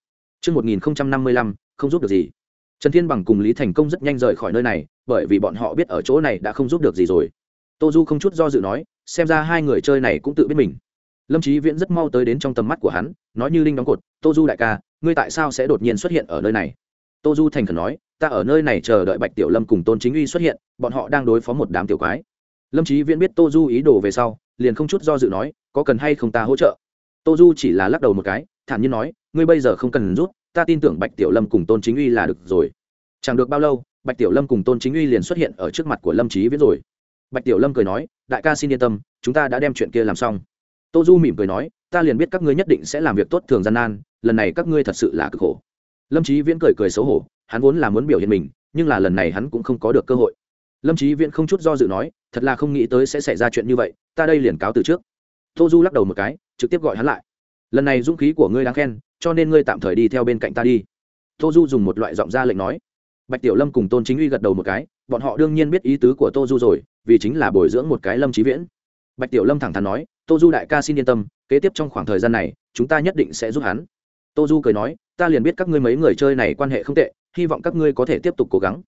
Trước 1055, không giúp được gì. Trần Thiên Bằng cùng Lý Thành Công rất nhanh rời khỏi nơi này, bởi vì bọn họ biết ở chỗ này đã không giúp được gì rồi. Tô Du không chút do dự nói, xem ra hai người chơi này cũng tự biết mình. Lâm Chí viễn rất mau tới đến trong tầm mắt của hắn nói như linh đóng cột tô du đại ca ngươi tại sao sẽ đột nhiên xuất hiện ở nơi này? Tô du thành khẩn nói ta ở nơi này chờ đợi bạch tiểu lâm cùng tôn chính uy xuất hiện, bọn họ đang đối phó một đám tiểu quái. Lâm trí viễn biết tô du ý đồ về sau, liền không chút do dự nói, có cần hay không ta hỗ trợ? Tô du chỉ là lắc đầu một cái, thản nhiên nói, ngươi bây giờ không cần rút, ta tin tưởng bạch tiểu lâm cùng tôn chính uy là được rồi. Chẳng được bao lâu, bạch tiểu lâm cùng tôn chính uy liền xuất hiện ở trước mặt của lâm trí viễn rồi. Bạch tiểu lâm cười nói, đại ca xin yên tâm, chúng ta đã đem chuyện kia làm xong. Tô du mỉm cười nói, ta liền biết các ngươi nhất định sẽ làm việc tốt thường gian nan, lần này các ngươi thật sự là cực khổ. Lâm trí viễn cười cười xấu hổ hắn vốn là muốn biểu hiện mình, nhưng là lần này hắn cũng không có được cơ hội. Lâm trí viễn không chút do dự nói, thật là không nghĩ tới sẽ xảy ra chuyện như vậy, ta đây liền cáo từ trước. Tô du lắc đầu một cái, trực tiếp gọi hắn lại. Lần này dũng khí của ngươi đáng khen, cho nên ngươi tạm thời đi theo bên cạnh ta đi. Tô du dùng một loại giọng ra lệnh nói. Bạch tiểu lâm cùng tôn chính uy gật đầu một cái, bọn họ đương nhiên biết ý tứ của tô du rồi, vì chính là bồi dưỡng một cái lâm trí viễn. Bạch tiểu lâm thẳng thắn nói, tô du đại ca xin yên tâm, kế tiếp trong khoảng thời gian này, chúng ta nhất định sẽ giúp hắn. Tô du cười nói, ta liền biết các ngươi mấy người chơi này quan hệ không tệ hy vọng các ngươi có thể tiếp tục cố gắng.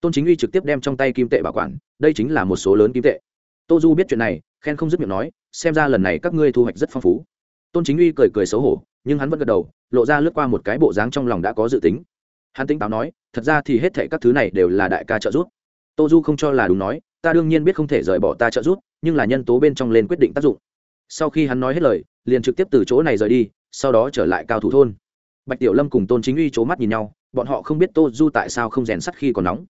Tôn chính uy trực tiếp đem trong tay kim tệ bảo quản, đây chính là một số lớn kim tệ. Tô du biết chuyện này, khen không dứt miệng nói, xem ra lần này các ngươi thu hoạch rất phong phú. Tôn chính uy cười cười xấu hổ, nhưng hắn vẫn gật đầu, lộ ra lướt qua một cái bộ dáng trong lòng đã có dự tính. Hắn tính táo nói, thật ra thì hết thệ các thứ này đều là đại ca trợ giúp. Tô du không cho là đúng nói, ta đương nhiên biết không thể rời bỏ ta trợ giúp, nhưng là nhân tố bên trong lên quyết định tác dụng. Sau khi hắn nói hết lời, liền trực tiếp từ chỗ này rời đi, sau đó trở lại cao thủ thôn. Bạch tiểu lâm cùng tôn chính uy c h ố mắt nhìn nhau bọn họ không biết tô du tại sao không rèn sắt khi còn nóng.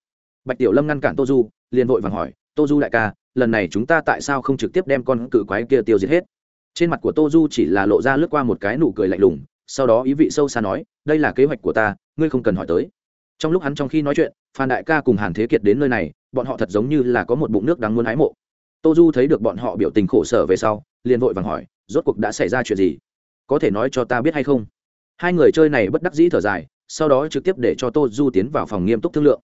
Bạch tiểu lâm ngăn cản tô du, liền vội vàng hỏi, tô du đại ca, lần này chúng ta tại sao không trực tiếp đem con cự quái kia tiêu diệt hết? Trên mặt của tô du chỉ là lộ ra lướt qua một cái nụ cười lạnh lùng, sau đó ý vị sâu xa nói, đây là kế hoạch của ta, ngươi không cần hỏi tới. Trong lúc hắn trong khi nói chuyện, phan đại ca cùng hàn thế kiệt đến nơi này, bọn họ thật giống như là có một bụng nước đáng muốn hái mộ. Tô du thấy được bọn họ biểu tình khổ sở về sau, liền vội vàng hỏi, rốt cuộc đã xảy ra chuyện gì? Có thể nói cho ta biết hay không? Hai người chơi này bất đắc dĩ thở dài sau đó trực tiếp để cho tô du tiến vào phòng nghiêm túc thương lượng.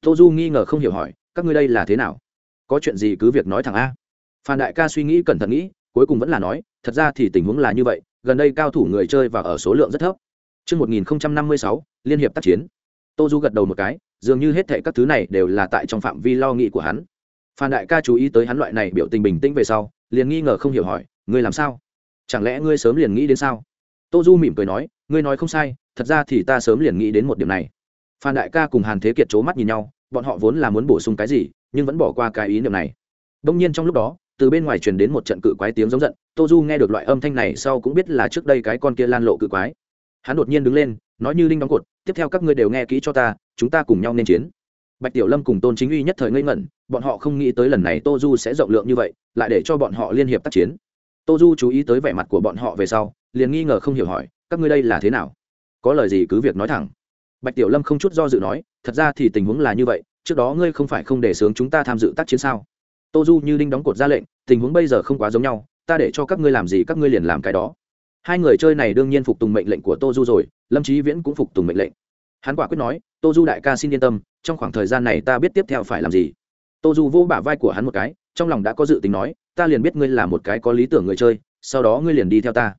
Tô du nghi ngờ không hiểu hỏi các ngươi đây là thế nào? Có chuyện gì cứ việc nói thẳng a. Phan đại ca suy nghĩ cẩn thận nghĩ cuối cùng vẫn là nói thật ra thì tình huống là như vậy gần đây cao thủ người chơi và ở số lượng rất thấp. Trước 1056, Liên hiệp tác chiến. Tô Du gật đầu một cái, dường như hết thảy các thứ này đều là tại trong phạm vi lo nghĩ của hắn. Phan đại ca chú ý tới hắn loại này biểu tình bình tĩnh về sau liền nghi ngờ không hiểu hỏi ngươi làm sao? Chẳng lẽ ngươi sớm liền nghĩ đến sao? Tô du mỉm cười nói ngươi nói không sai thật ra thì ta sớm liền nghĩ đến một điểm này. Phan đại ca cùng hàn thế kiệt c h ố mắt nhìn nhau, bọn họ vốn là muốn bổ sung cái gì, nhưng vẫn bỏ qua cái ý niệm này. Đông nhiên trong lúc đó, từ bên ngoài truyền đến một trận cự quái tiếng giống giận, tô du nghe được loại âm thanh này sau cũng biết là trước đây cái con kia lan lộ cự quái. Hắn đột nhiên đứng lên, nói như linh đóng cột, tiếp theo các ngươi đều nghe kỹ cho ta, chúng ta cùng nhau nên chiến. Bạch tiểu lâm cùng tôn chính uy nhất thời ngây ngẩn, bọn họ không nghĩ tới lần này tô du sẽ rộng lượng như vậy, lại để cho bọn họ liên hiệp tác chiến. Tô du chú ý tới vẻ mặt của bọn họ về sau, liền nghi ngờ không hiểu hỏi, các ngươi đây là thế nào? Có lời gì cứ việc nói thẳng. Bạch tiểu lâm không chút do dự nói, thật ra thì tình huống là như vậy, trước đó ngươi không phải không để sướng chúng ta tham dự tác chiến sao? Tô du như đinh đóng cột ra lệnh, tình huống bây giờ không quá giống nhau, ta để cho các ngươi làm gì các ngươi liền làm cái đó. Hai người chơi này đương nhiên phục tùng mệnh lệnh của tô du rồi, lâm trí viễn cũng phục tùng mệnh lệnh. Hắn quả quyết nói, tô du đại ca xin yên tâm, trong khoảng thời gian này ta biết tiếp theo phải làm gì. Tô du vô bả vai của hắn một cái, trong lòng đã có dự tính nói, ta liền biết ngươi là một cái có lý tưởng người chơi, sau đó ngươi liền đi theo ta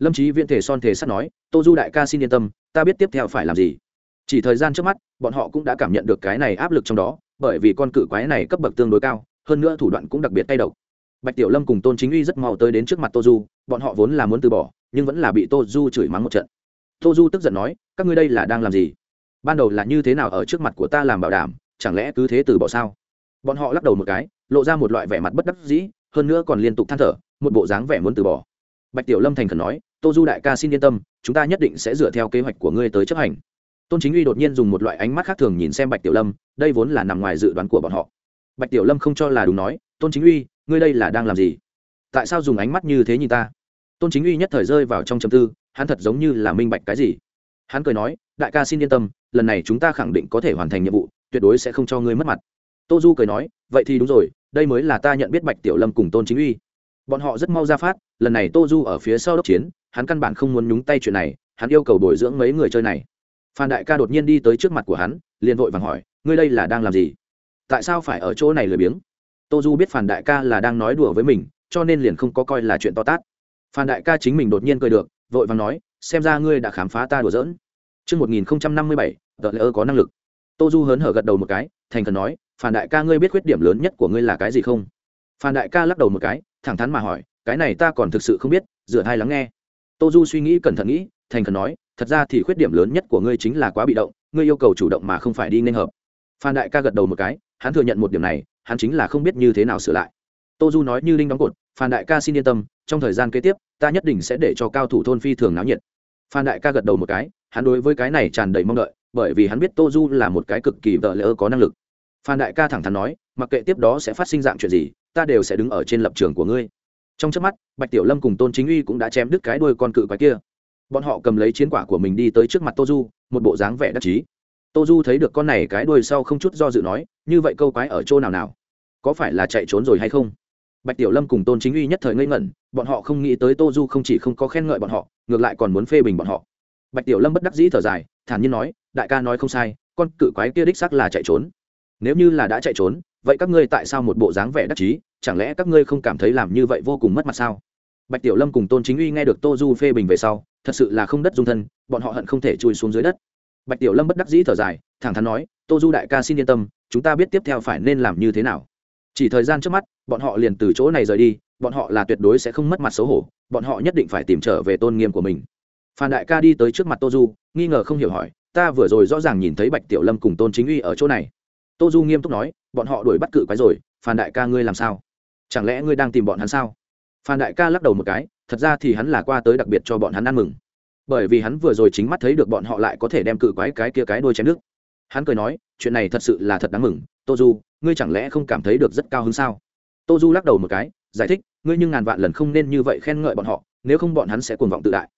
lâm trí viễn thể son thể sắt nói, tô du đại ca xin yên tâm, ta biết tiếp theo phải làm gì. Chỉ thời gian trước mắt, bọn họ cũng đã cảm nhận được cái này áp lực trong đó, bởi vì con cự quái này cấp bậc tương đối cao, hơn nữa thủ đoạn cũng đặc biệt tay độc. Bạch tiểu lâm cùng tôn chính uy rất mau tới đến trước mặt tô du, bọn họ vốn là muốn từ bỏ, nhưng vẫn là bị tô du chửi mắng một trận. Tô du tức giận nói, các ngươi đây là đang làm gì? Ban đầu là như thế nào ở trước mặt của ta làm bảo đảm, chẳng lẽ cứ thế từ bỏ sao? Bọn họ lắc đầu một cái, lộ ra một loại vẻ mặt bất đắc dĩ, hơn nữa còn liên tục than thở, một bộ dáng vẻ muốn từ bỏ. Bạch tiểu lâm thành khẩn nói tô du đại ca xin yên tâm, chúng ta nhất định sẽ dựa theo kế hoạch của ngươi tới chấp hành. Tôn chính uy đột nhiên dùng một loại ánh mắt khác thường nhìn xem bạch tiểu lâm, đây vốn là nằm ngoài dự đoán của bọn họ. Bạch tiểu lâm không cho là đúng nói, tôn chính uy, ngươi đây là đang làm gì? Tại sao dùng ánh mắt như thế nhìn ta? Tôn chính uy nhất thời rơi vào trong chầm tư, hắn thật giống như là minh bạch cái gì. Hắn cười nói, đại ca xin yên tâm, lần này chúng ta khẳng định có thể hoàn thành nhiệm vụ, tuyệt đối sẽ không cho ngươi mất mặt. Tô du cười nói, vậy thì đúng rồi, đây mới là ta nhận biết bạch tiểu lâm cùng tôn chính uy. Bọn họ rất mau ra phát, lần này tô du ở phía sau đốc chiến hắn căn bản không muốn nhúng tay chuyện này hắn yêu cầu bồi dưỡng mấy người chơi này phan đại ca đột nhiên đi tới trước mặt của hắn liền vội vàng hỏi ngươi đây là đang làm gì tại sao phải ở chỗ này lười biếng tô du biết phan đại ca là đang nói đùa với mình cho nên liền không có coi là chuyện to tát phan đại ca chính mình đột nhiên cười được vội vàng nói xem ra ngươi đã khám phá ta đùa giỡn Trước 1057, tờ lỡ có năng lực. Tô Du hớn hở gật đầu một cái, thành cần nói, Phan đại ca ngươi biết khuyết điểm lớn nhất của ngươi là cái gì không? Phan đại ca lắc đầu một cái, thẳng thắn mà hỏi, cái này ta còn thực sự không biết, dựa hai lắng nghe. Tô Du suy nghĩ cẩn thận nghĩ, thành khẩn nói, thật ra thì khuyết điểm lớn nhất của ngươi chính là quá bị động, ngươi yêu cầu chủ động mà không phải đi nên hợp. Phan đại ca gật đầu một cái, hắn thừa nhận một điểm này, hắn chính là không biết như thế nào sửa lại. Tô Du nói như linh đóng cột, Phan đại ca xin yên tâm, trong thời gian kế tiếp, ta nhất định sẽ để cho cao thủ thôn phi thường náo nhiệt. Phan đại ca gật đầu một cái, hắn đối với cái này tràn đầy mong đợi bởi vì hắn biết tô du là một cái cực kỳ vợ lỡ có năng lực phan đại ca thẳng thắn nói mặc kệ tiếp đó sẽ phát sinh dạng chuyện gì ta đều sẽ đứng ở trên lập trường của ngươi trong trước mắt, bạch tiểu lâm cùng tôn chính uy cũng đã chém đứt cái đuôi con cự quái kia. Bọn họ cầm lấy chiến quả của mình đi tới trước mặt tô du một bộ dáng vẻ đắc chí. Tô du thấy được con này cái đuôi sau không chút do dự nói, như vậy câu quái ở chỗ nào nào? Có phải là chạy trốn rồi hay không? Bạch tiểu lâm cùng tôn chính uy nhất thời ngây ngẩn, bọn họ không nghĩ tới tô du không chỉ không có khen ngợi bọn họ, ngược lại còn muốn phê bình bọn họ. Bạch tiểu lâm bất đắc dĩ thở dài, thản nhiên nói, đại ca nói không sai, con cự quái kia đích xác là chạy trốn. Nếu như là đã chạy trốn, vậy các ngươi tại sao một bộ dáng vẻ đắc chí chẳng lẽ các ngươi không cảm thấy làm như vậy vô cùng mất mặt sao? Bạch tiểu lâm cùng tôn chính uy nghe được tô du phê bình về sau, thật sự là không đất dung thân, bọn họ hận không thể chui xuống dưới đất. Bạch tiểu lâm bất đắc dĩ thở dài, thẳng thắn nói, tô du đại ca xin yên tâm, chúng ta biết tiếp theo phải nên làm như thế nào. Chỉ thời gian trước mắt, bọn họ liền từ chỗ này rời đi, bọn họ là tuyệt đối sẽ không mất mặt xấu hổ, bọn họ nhất định phải tìm trở về tôn nghiêm của mình. Phan đại ca đi tới trước mặt tô du, nghi ngờ không hiểu hỏi, ta vừa rồi rõ ràng nhìn thấy bạch tiểu lâm cùng tôn chính uy ở chỗ này. Tô du nghiêm túc nói, bọn họ đuổi bắt cự quái rồi, phan đại ca ngươi làm sao? Chẳng lẽ ngươi đang tìm bọn hắn sao? Phan đại ca lắc đầu một cái, thật ra thì hắn là qua tới đặc biệt cho bọn hắn ăn mừng. Bởi vì hắn vừa rồi chính mắt thấy được bọn họ lại có thể đem cự quái cái kia cái đôi chém nước. Hắn cười nói, chuyện này thật sự là thật đáng mừng, tô du, ngươi chẳng lẽ không cảm thấy được rất cao hứng sao? Tô du lắc đầu một cái, giải thích, ngươi nhưng ngàn vạn lần không nên như vậy khen ngợi bọn họ, nếu không bọn hắn sẽ cuồng vọng tự đại.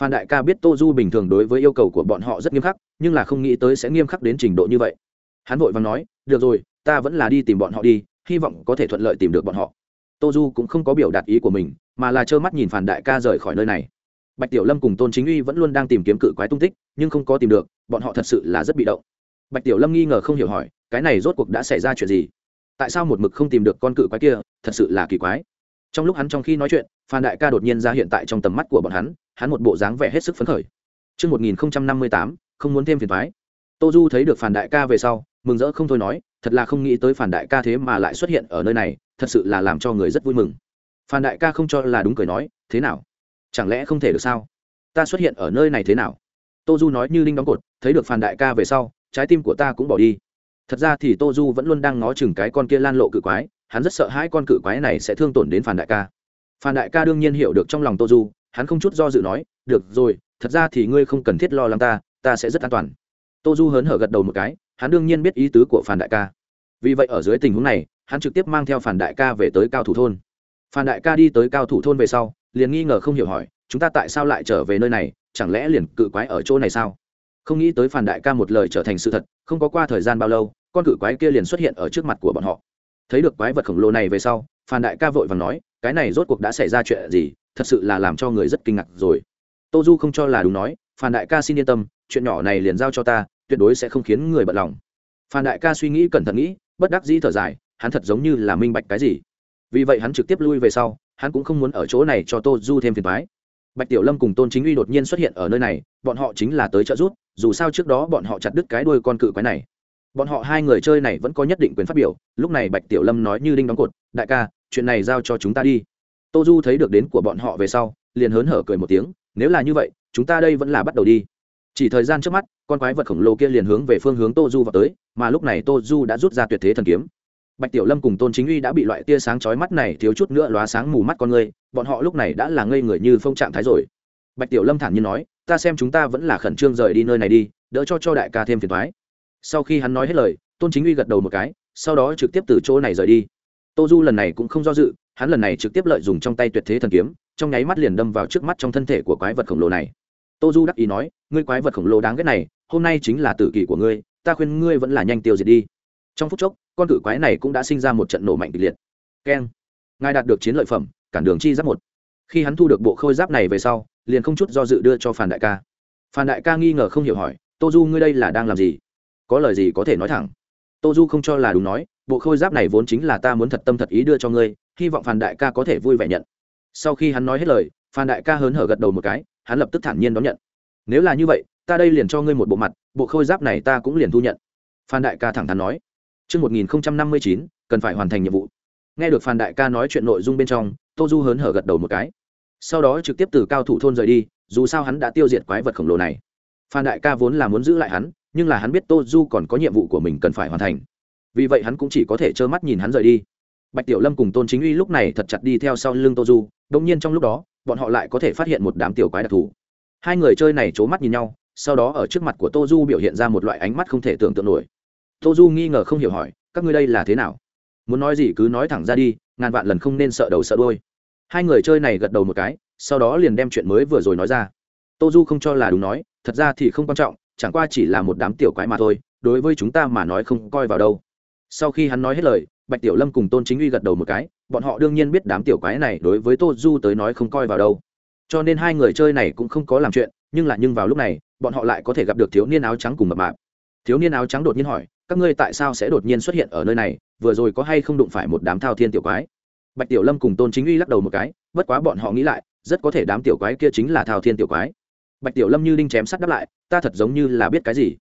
Phan đại ca biết tô du bình thường đối với yêu cầu của bọn họ rất nghiêm khắc, nhưng là không nghĩ tới sẽ nghiêm khắc đến trình độ như vậy. Hắn vội và nói, được rồi, ta vẫn là đi tìm bọn họ đi hy vọng có thể thuận lợi tìm được bọn họ. Tô du cũng không có biểu đạt ý của mình mà là trơ mắt nhìn phản đại ca rời khỏi nơi này. Bạch tiểu lâm cùng tôn chính uy vẫn luôn đang tìm kiếm cự quái tung tích nhưng không có tìm được bọn họ thật sự là rất bị động. Bạch tiểu lâm nghi ngờ không hiểu hỏi cái này rốt cuộc đã xảy ra chuyện gì? Tại sao một mực không tìm được con cự quái kia thật sự là kỳ quái? Trong lúc hắn trong khi nói chuyện phan đại ca đột nhiên ra hiện tại trong tầm mắt của bọn hắn hắn một bộ dáng vẻ hết sức phấn khởi. Trước 1058, không muốn thêm phiền thoái. Tô Du thấy được Phan đại ca về sau, mừng rỡ không thôi nói, thật là không nghĩ tới phản đại ca thế mà lại xuất hiện ở nơi này, thật sự là làm cho người rất vui mừng. phản đại ca không cho là đúng cười nói, thế nào? Chẳng lẽ không thể được sao? Ta xuất hiện ở nơi này thế nào? Tô Du nói như linh đóng cột, thấy được phản đại ca về sau, trái tim của ta cũng bỏ đi thật ra thì tô du vẫn luôn đang ngó chừng cái con kia lan lộ cự quái hắn rất sợ hai con cự quái này sẽ thương tổn đến phản đại ca phản đại ca đương nhiên hiểu được trong lòng tô du hắn không chút do dự nói được rồi thật ra thì ngươi không cần thiết lo lắng ta ta sẽ rất an toàn tô du hớn hở gật đầu một cái hắn đương nhiên biết ý tứ của phản đại ca. Vì vậy ở dưới tình huống này, hắn trực tiếp mang theo phản đại ca về tới cao thủ thôn. Phản đại ca đi tới cao thủ thôn về sau, liền nghi ngờ không hiểu hỏi, chúng ta tại sao lại trở về nơi này? Chẳng lẽ liền cự quái ở chỗ này sao? Không nghĩ tới phản đại ca một lời trở thành sự thật, không có qua thời gian bao lâu, con cự quái kia liền xuất hiện ở trước mặt của bọn họ. Thấy được quái vật khổng lồ này về sau phản đại ca vội và nói, cái này rốt cuộc đã xảy ra chuyện gì? Thật sự là làm cho người rất kinh ngạc rồi. Tô du không cho là đúng nói phản đại ca xin yên tâm, chuyện nhỏ này liền giao cho ta tuyệt đối sẽ không khiến người bận lòng. Phan đại ca suy nghĩ cẩn thận nghĩ, bất đắc dĩ thở dài, hắn thật giống như là minh bạch cái gì. Vì vậy hắn trực tiếp lui về sau, hắn cũng không muốn ở chỗ này cho tô du thêm phiền thoái bạch tiểu lâm cùng tôn chính uy đột nhiên xuất hiện ở nơi này, bọn họ chính là tới trợ giúp, dù sao trước đó bọn họ chặt đứt cái đuôi con cự quái này. Bọn họ hai người chơi này vẫn có nhất định quyền phát biểu, lúc này bạch tiểu lâm nói như đinh đóng cột, đại ca, chuyện này giao cho chúng ta đi. Tô du thấy được đến của bọn họ về sau, liền hớn hở cười một tiếng, nếu là như vậy, chúng ta đây vẫn là bắt đầu đi chỉ thời gian trước mắt, con quái vật khổng lồ kia liền hướng về phương hướng tô du vào tới, mà lúc này tô du đã rút ra tuyệt thế thần kiếm. Bạch tiểu lâm cùng tôn chính uy đã bị loại tia sáng chói mắt này thiếu chút nữa lóa sáng mù mắt con người, bọn họ lúc này đã là ngây người như phong trạng thái rồi. Bạch tiểu lâm thản nhiên nói, ta xem chúng ta vẫn là khẩn trương rời đi nơi này đi, đỡ cho cho đại ca thêm phiền thoái sau khi hắn nói hết lời, tôn chính uy gật đầu một cái, sau đó trực tiếp từ chỗ này rời đi. Tô du lần này cũng không do dự, hắn lần này trực tiếp lợi dùng trong tay tuyệt thế thần kiếm, trong nháy mắt liền đâm vào trước mắt trong thân thể của quái vật khổng lồ này tô du đắc ý nói, ngươi quái vật khổng lồ đáng ghét này, hôm nay chính là tử kỷ của ngươi, ta khuyên ngươi vẫn là nhanh tiêu diệt đi. Trong phút chốc, con cự quái này cũng đã sinh ra một trận nổ mạnh kịch liệt. Keng. Ngài đạt được chiến lợi phẩm, cản đường chi giáp một. Khi hắn thu được bộ khôi giáp này về sau, liền không chút do dự đưa cho phản đại ca. Phản đại ca nghi ngờ không hiểu hỏi tô du ngươi đây là đang làm gì? Có lời gì có thể nói thẳng. Tô du không cho là đúng nói, bộ khôi giáp này vốn chính là ta muốn thật tâm thật ý đưa cho ngươi, hy vọng phản đại ca có thể vui vẻ nhận. Sau khi hắn nói hết lời phan đại ca hớn hở gật đầu một cái hắn lập tức thản nhiên đón nhận nếu là như vậy ta đây liền cho ngươi một bộ mặt bộ khôi giáp này ta cũng liền thu nhận phan đại ca thẳng thắn nói Trước 1059, cần phải hoàn thành nhiệm vụ. Nghe được Phan Đại ca nói chuyện nội dung bên trong, Tô Du hớn hở gật đầu một cái. Sau đó trực tiếp từ cao thủ thôn rời đi, dù sao hắn đã tiêu diệt quái vật khổng lồ này. Phan Đại ca vốn là muốn giữ lại hắn, nhưng là hắn biết Tô Du còn có nhiệm vụ của mình cần phải hoàn thành. Vì vậy hắn cũng chỉ có thể trơ mắt nhìn hắn rời đi. Bạch Tiểu Lâm cùng Tôn Chính Uy lúc này thật chặt đi theo sau lưng Tô Du, đột nhiên trong lúc đó, bọn họ lại có thể phát hiện một đám tiểu quái đặc thù. Hai người chơi này c mắt nhìn nhau, sau đó ở trước mặt của Tô Du biểu hiện ra một loại ánh mắt không thể tưởng tượng nổi. Tô du nghi ngờ không hiểu hỏi các ngươi đây là thế nào? Muốn nói gì cứ nói thẳng ra đi ngàn vạn lần không nên sợ đầu sợ đôi hai người chơi này gật đầu một cái sau đó liền đem chuyện mới vừa rồi nói ra. Tô du không cho là đúng nói thật ra thì không quan trọng chẳng qua chỉ là một đám tiểu quái mà thôi đối với chúng ta mà nói không coi vào đâu. Sau khi hắn nói hết lời bạch tiểu lâm cùng tôn chính uy gật đầu một cái bọn họ đương nhiên biết đám tiểu quái này đối với tô du tới nói không coi vào đâu. Cho nên hai người chơi này cũng không có làm chuyện, nhưng là nhưng vào lúc này, bọn họ lại có thể gặp được thiếu niên áo trắng cùng mập mạp. Thiếu niên áo trắng đột nhiên hỏi, các ngươi tại sao sẽ đột nhiên xuất hiện ở nơi này? Vừa rồi có hay không đụng phải một đám thao thiên tiểu quái? Bạch tiểu lâm cùng tôn chính uy lắc đầu một cái, bất quá bọn họ nghĩ lại, rất có thể đám tiểu quái kia chính là thao thiên tiểu quái. Bạch tiểu lâm như đinh chém sắt đáp lại, ta thật giống như là biết cái gì.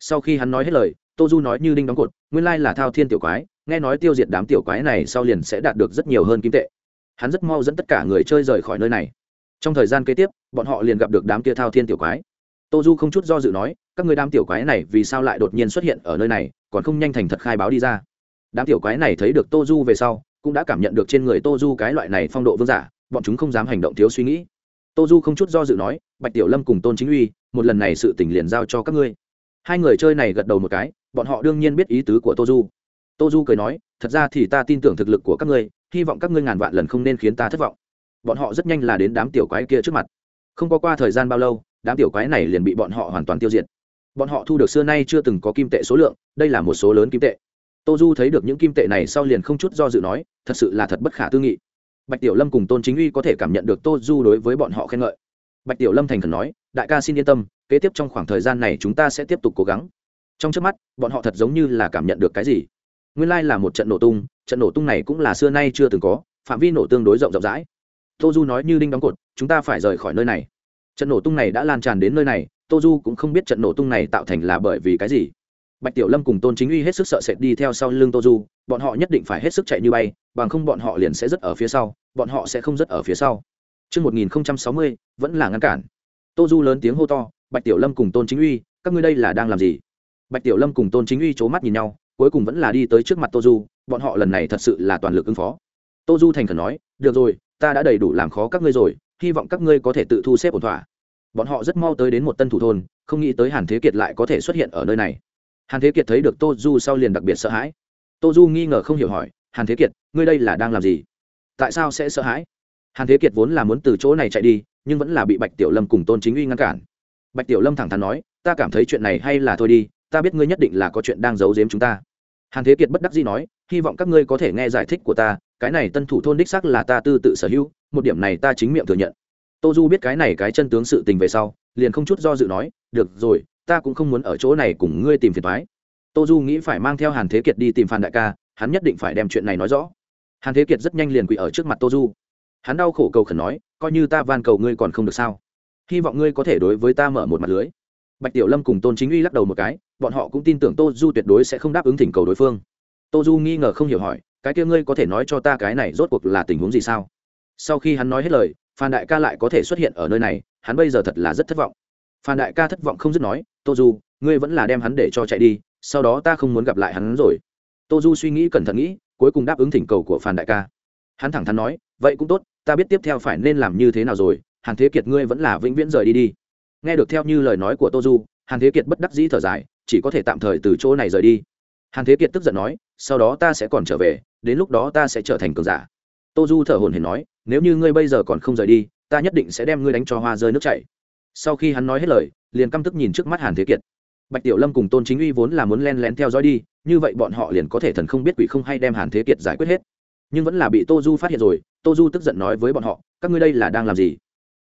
Sau khi hắn nói hết lời, tô du nói như đinh đóng cột, nguyên lai là thao thiên tiểu quái nghe nói tiêu diệt đám tiểu quái này sau liền sẽ đạt được rất nhiều hơn kim tệ. Hắn rất mau dẫn tất cả người chơi rời khỏi nơi này. Trong thời gian kế tiếp, bọn họ liền gặp được đám kia thao thiên tiểu quái. Tô du không chút do dự nói, các người đám tiểu quái này vì sao lại đột nhiên xuất hiện ở nơi này, còn không nhanh thành thật khai báo đi ra. Đám tiểu quái này thấy được tô du về sau, cũng đã cảm nhận được trên người tô du cái loại này phong độ vương giả, bọn chúng không dám hành động thiếu suy nghĩ. Tô du không chút do dự nói, bạch tiểu lâm cùng tôn chính uy, một lần này sự t ì n h liền giao cho các ngươi. Hai người chơi này gật đầu một cái, bọn họ đương nhiên biết ý tứ của tô du tô du cười nói, thật ra thì ta tin tưởng thực lực của các ngươi, hy vọng các ngươi ngàn vạn lần không nên khiến ta thất vọng. Bọn họ rất nhanh là đến đám tiểu quái kia trước mặt. Không có qua thời gian bao lâu, đám tiểu quái này liền bị bọn họ hoàn toàn tiêu diệt. Bọn họ thu được xưa nay chưa từng có kim tệ số lượng, đây là một số lớn kim tệ. Tô du thấy được những kim tệ này sau liền không chút do dự nói, thật sự là thật bất khả tư nghị. Bạch tiểu lâm cùng tôn chính uy có thể cảm nhận được tô du đối với bọn họ khen ngợi. Bạch tiểu lâm thành khẩn nói, đại ca xin yên tâm, kế tiếp trong khoảng thời gian này chúng ta sẽ tiếp tục cố gắng. Trong trước mắt, bọn họ thật giống như là cảm nhận được cái gì nguyên lai là một trận nổ tung trận nổ tung này cũng là xưa nay chưa từng có phạm vi nổ tương đối rộng rộng rãi tô du nói như đinh đóng cột chúng ta phải rời khỏi nơi này trận nổ tung này đã lan tràn đến nơi này tô du cũng không biết trận nổ tung này tạo thành là bởi vì cái gì bạch tiểu lâm cùng tôn chính uy hết sức sợ sệt đi theo sau lưng tô du bọn họ nhất định phải hết sức chạy như bay bằng không bọn họ liền sẽ rất ở phía sau bọn họ sẽ không rất ở phía sau Trước 1060, vẫn là ngăn cản. Tô Du lớn tiếng hô to, Bạch Tiểu Lâm cùng Tôn Chính Uy, các ngươi đây là đang làm gì? bạch tiểu lâm cùng tôn chính uy chố mắt nhìn nhau cuối cùng vẫn là đi tới trước mặt tô du, bọn họ lần này thật sự là toàn lực ứng phó. Tô du thành khẩn nói, được rồi, ta đã đầy đủ làm khó các ngươi rồi, hy vọng các ngươi có thể tự thu xếp ổn thỏa. Bọn họ rất mau tới đến một tân thủ thôn, không nghĩ tới hàn thế kiệt lại có thể xuất hiện ở nơi này. Hàn thế kiệt thấy được tô du sau liền đặc biệt sợ hãi. Tô du nghi ngờ không hiểu hỏi, hàn thế kiệt, ngươi đây là đang làm gì? Tại sao sẽ sợ hãi? Hàn thế kiệt vốn là muốn từ chỗ này chạy đi, nhưng vẫn là bị bạch tiểu lâm cùng tôn chính uy ngăn cản. Bạch tiểu lâm thẳng thắn nói, ta cảm thấy chuyện này hay là thôi đi, ta biết ngươi nhất định là có chuyện đang giấu giếm chúng ta hàn thế kiệt bất đắc dĩ nói, hy vọng các ngươi có thể nghe giải thích của ta, cái này tân thủ thôn đích sắc là ta tư tự sở hữu, một điểm này ta chính miệng thừa nhận. Tô du biết cái này cái chân tướng sự tình về sau, liền không chút do dự nói, được rồi, ta cũng không muốn ở chỗ này cùng ngươi tìm phiền thoái tô du nghĩ phải mang theo hàn thế kiệt đi tìm phan đại ca, hắn nhất định phải đem chuyện này nói rõ. Hàn thế kiệt rất nhanh liền quỳ ở trước mặt tô du. Hắn đau khổ cầu khẩn nói, coi như ta van cầu ngươi còn không được sao? Hy vọng ngươi có thể đối với ta mở một mặt lưới bạch tiểu lâm cùng tôn chính uy lắc đầu một cái, bọn họ cũng tin tưởng tô du tuyệt đối sẽ không đáp ứng thỉnh cầu đối phương. Tô du nghi ngờ không hiểu hỏi, cái kia ngươi có thể nói cho ta cái này rốt cuộc là tình huống gì sao? Sau khi hắn nói hết lời, phan đại ca lại có thể xuất hiện ở nơi này, hắn bây giờ thật là rất thất vọng. Phan đại ca thất vọng không dứt nói, tô du, ngươi vẫn là đem hắn để cho chạy đi, sau đó ta không muốn gặp lại hắn rồi. Tô du suy nghĩ cẩn thận nghĩ, cuối cùng đáp ứng thỉnh cầu của phan đại ca. Hắn thẳng thắn nói, vậy cũng tốt, ta biết tiếp theo phải nên làm như thế nào rồi, hàn thế kiệt ngươi vẫn là vĩnh viễn rời đi đi nghe được theo như lời nói của tô du, hàn thế kiệt bất đắc dĩ thở dài, chỉ có thể tạm thời từ chỗ này rời đi. Hàn thế kiệt tức giận nói, sau đó ta sẽ còn trở về, đến lúc đó ta sẽ trở thành cường giả. Tô du thở hồn hển nói, nếu như ngươi bây giờ còn không rời đi, ta nhất định sẽ đem ngươi đánh cho hoa rơi nước chảy. Sau khi hắn nói hết lời, liền căm tức nhìn trước mắt hàn thế kiệt. Bạch tiểu lâm cùng tôn chính uy vốn là muốn len lén theo dõi đi, như vậy bọn họ liền có thể thần không biết quỷ không hay đem hàn thế kiệt giải quyết hết. Nhưng vẫn là bị tô du phát hiện rồi, tô du tức giận nói với bọn họ, các ngươi đây là đang làm gì?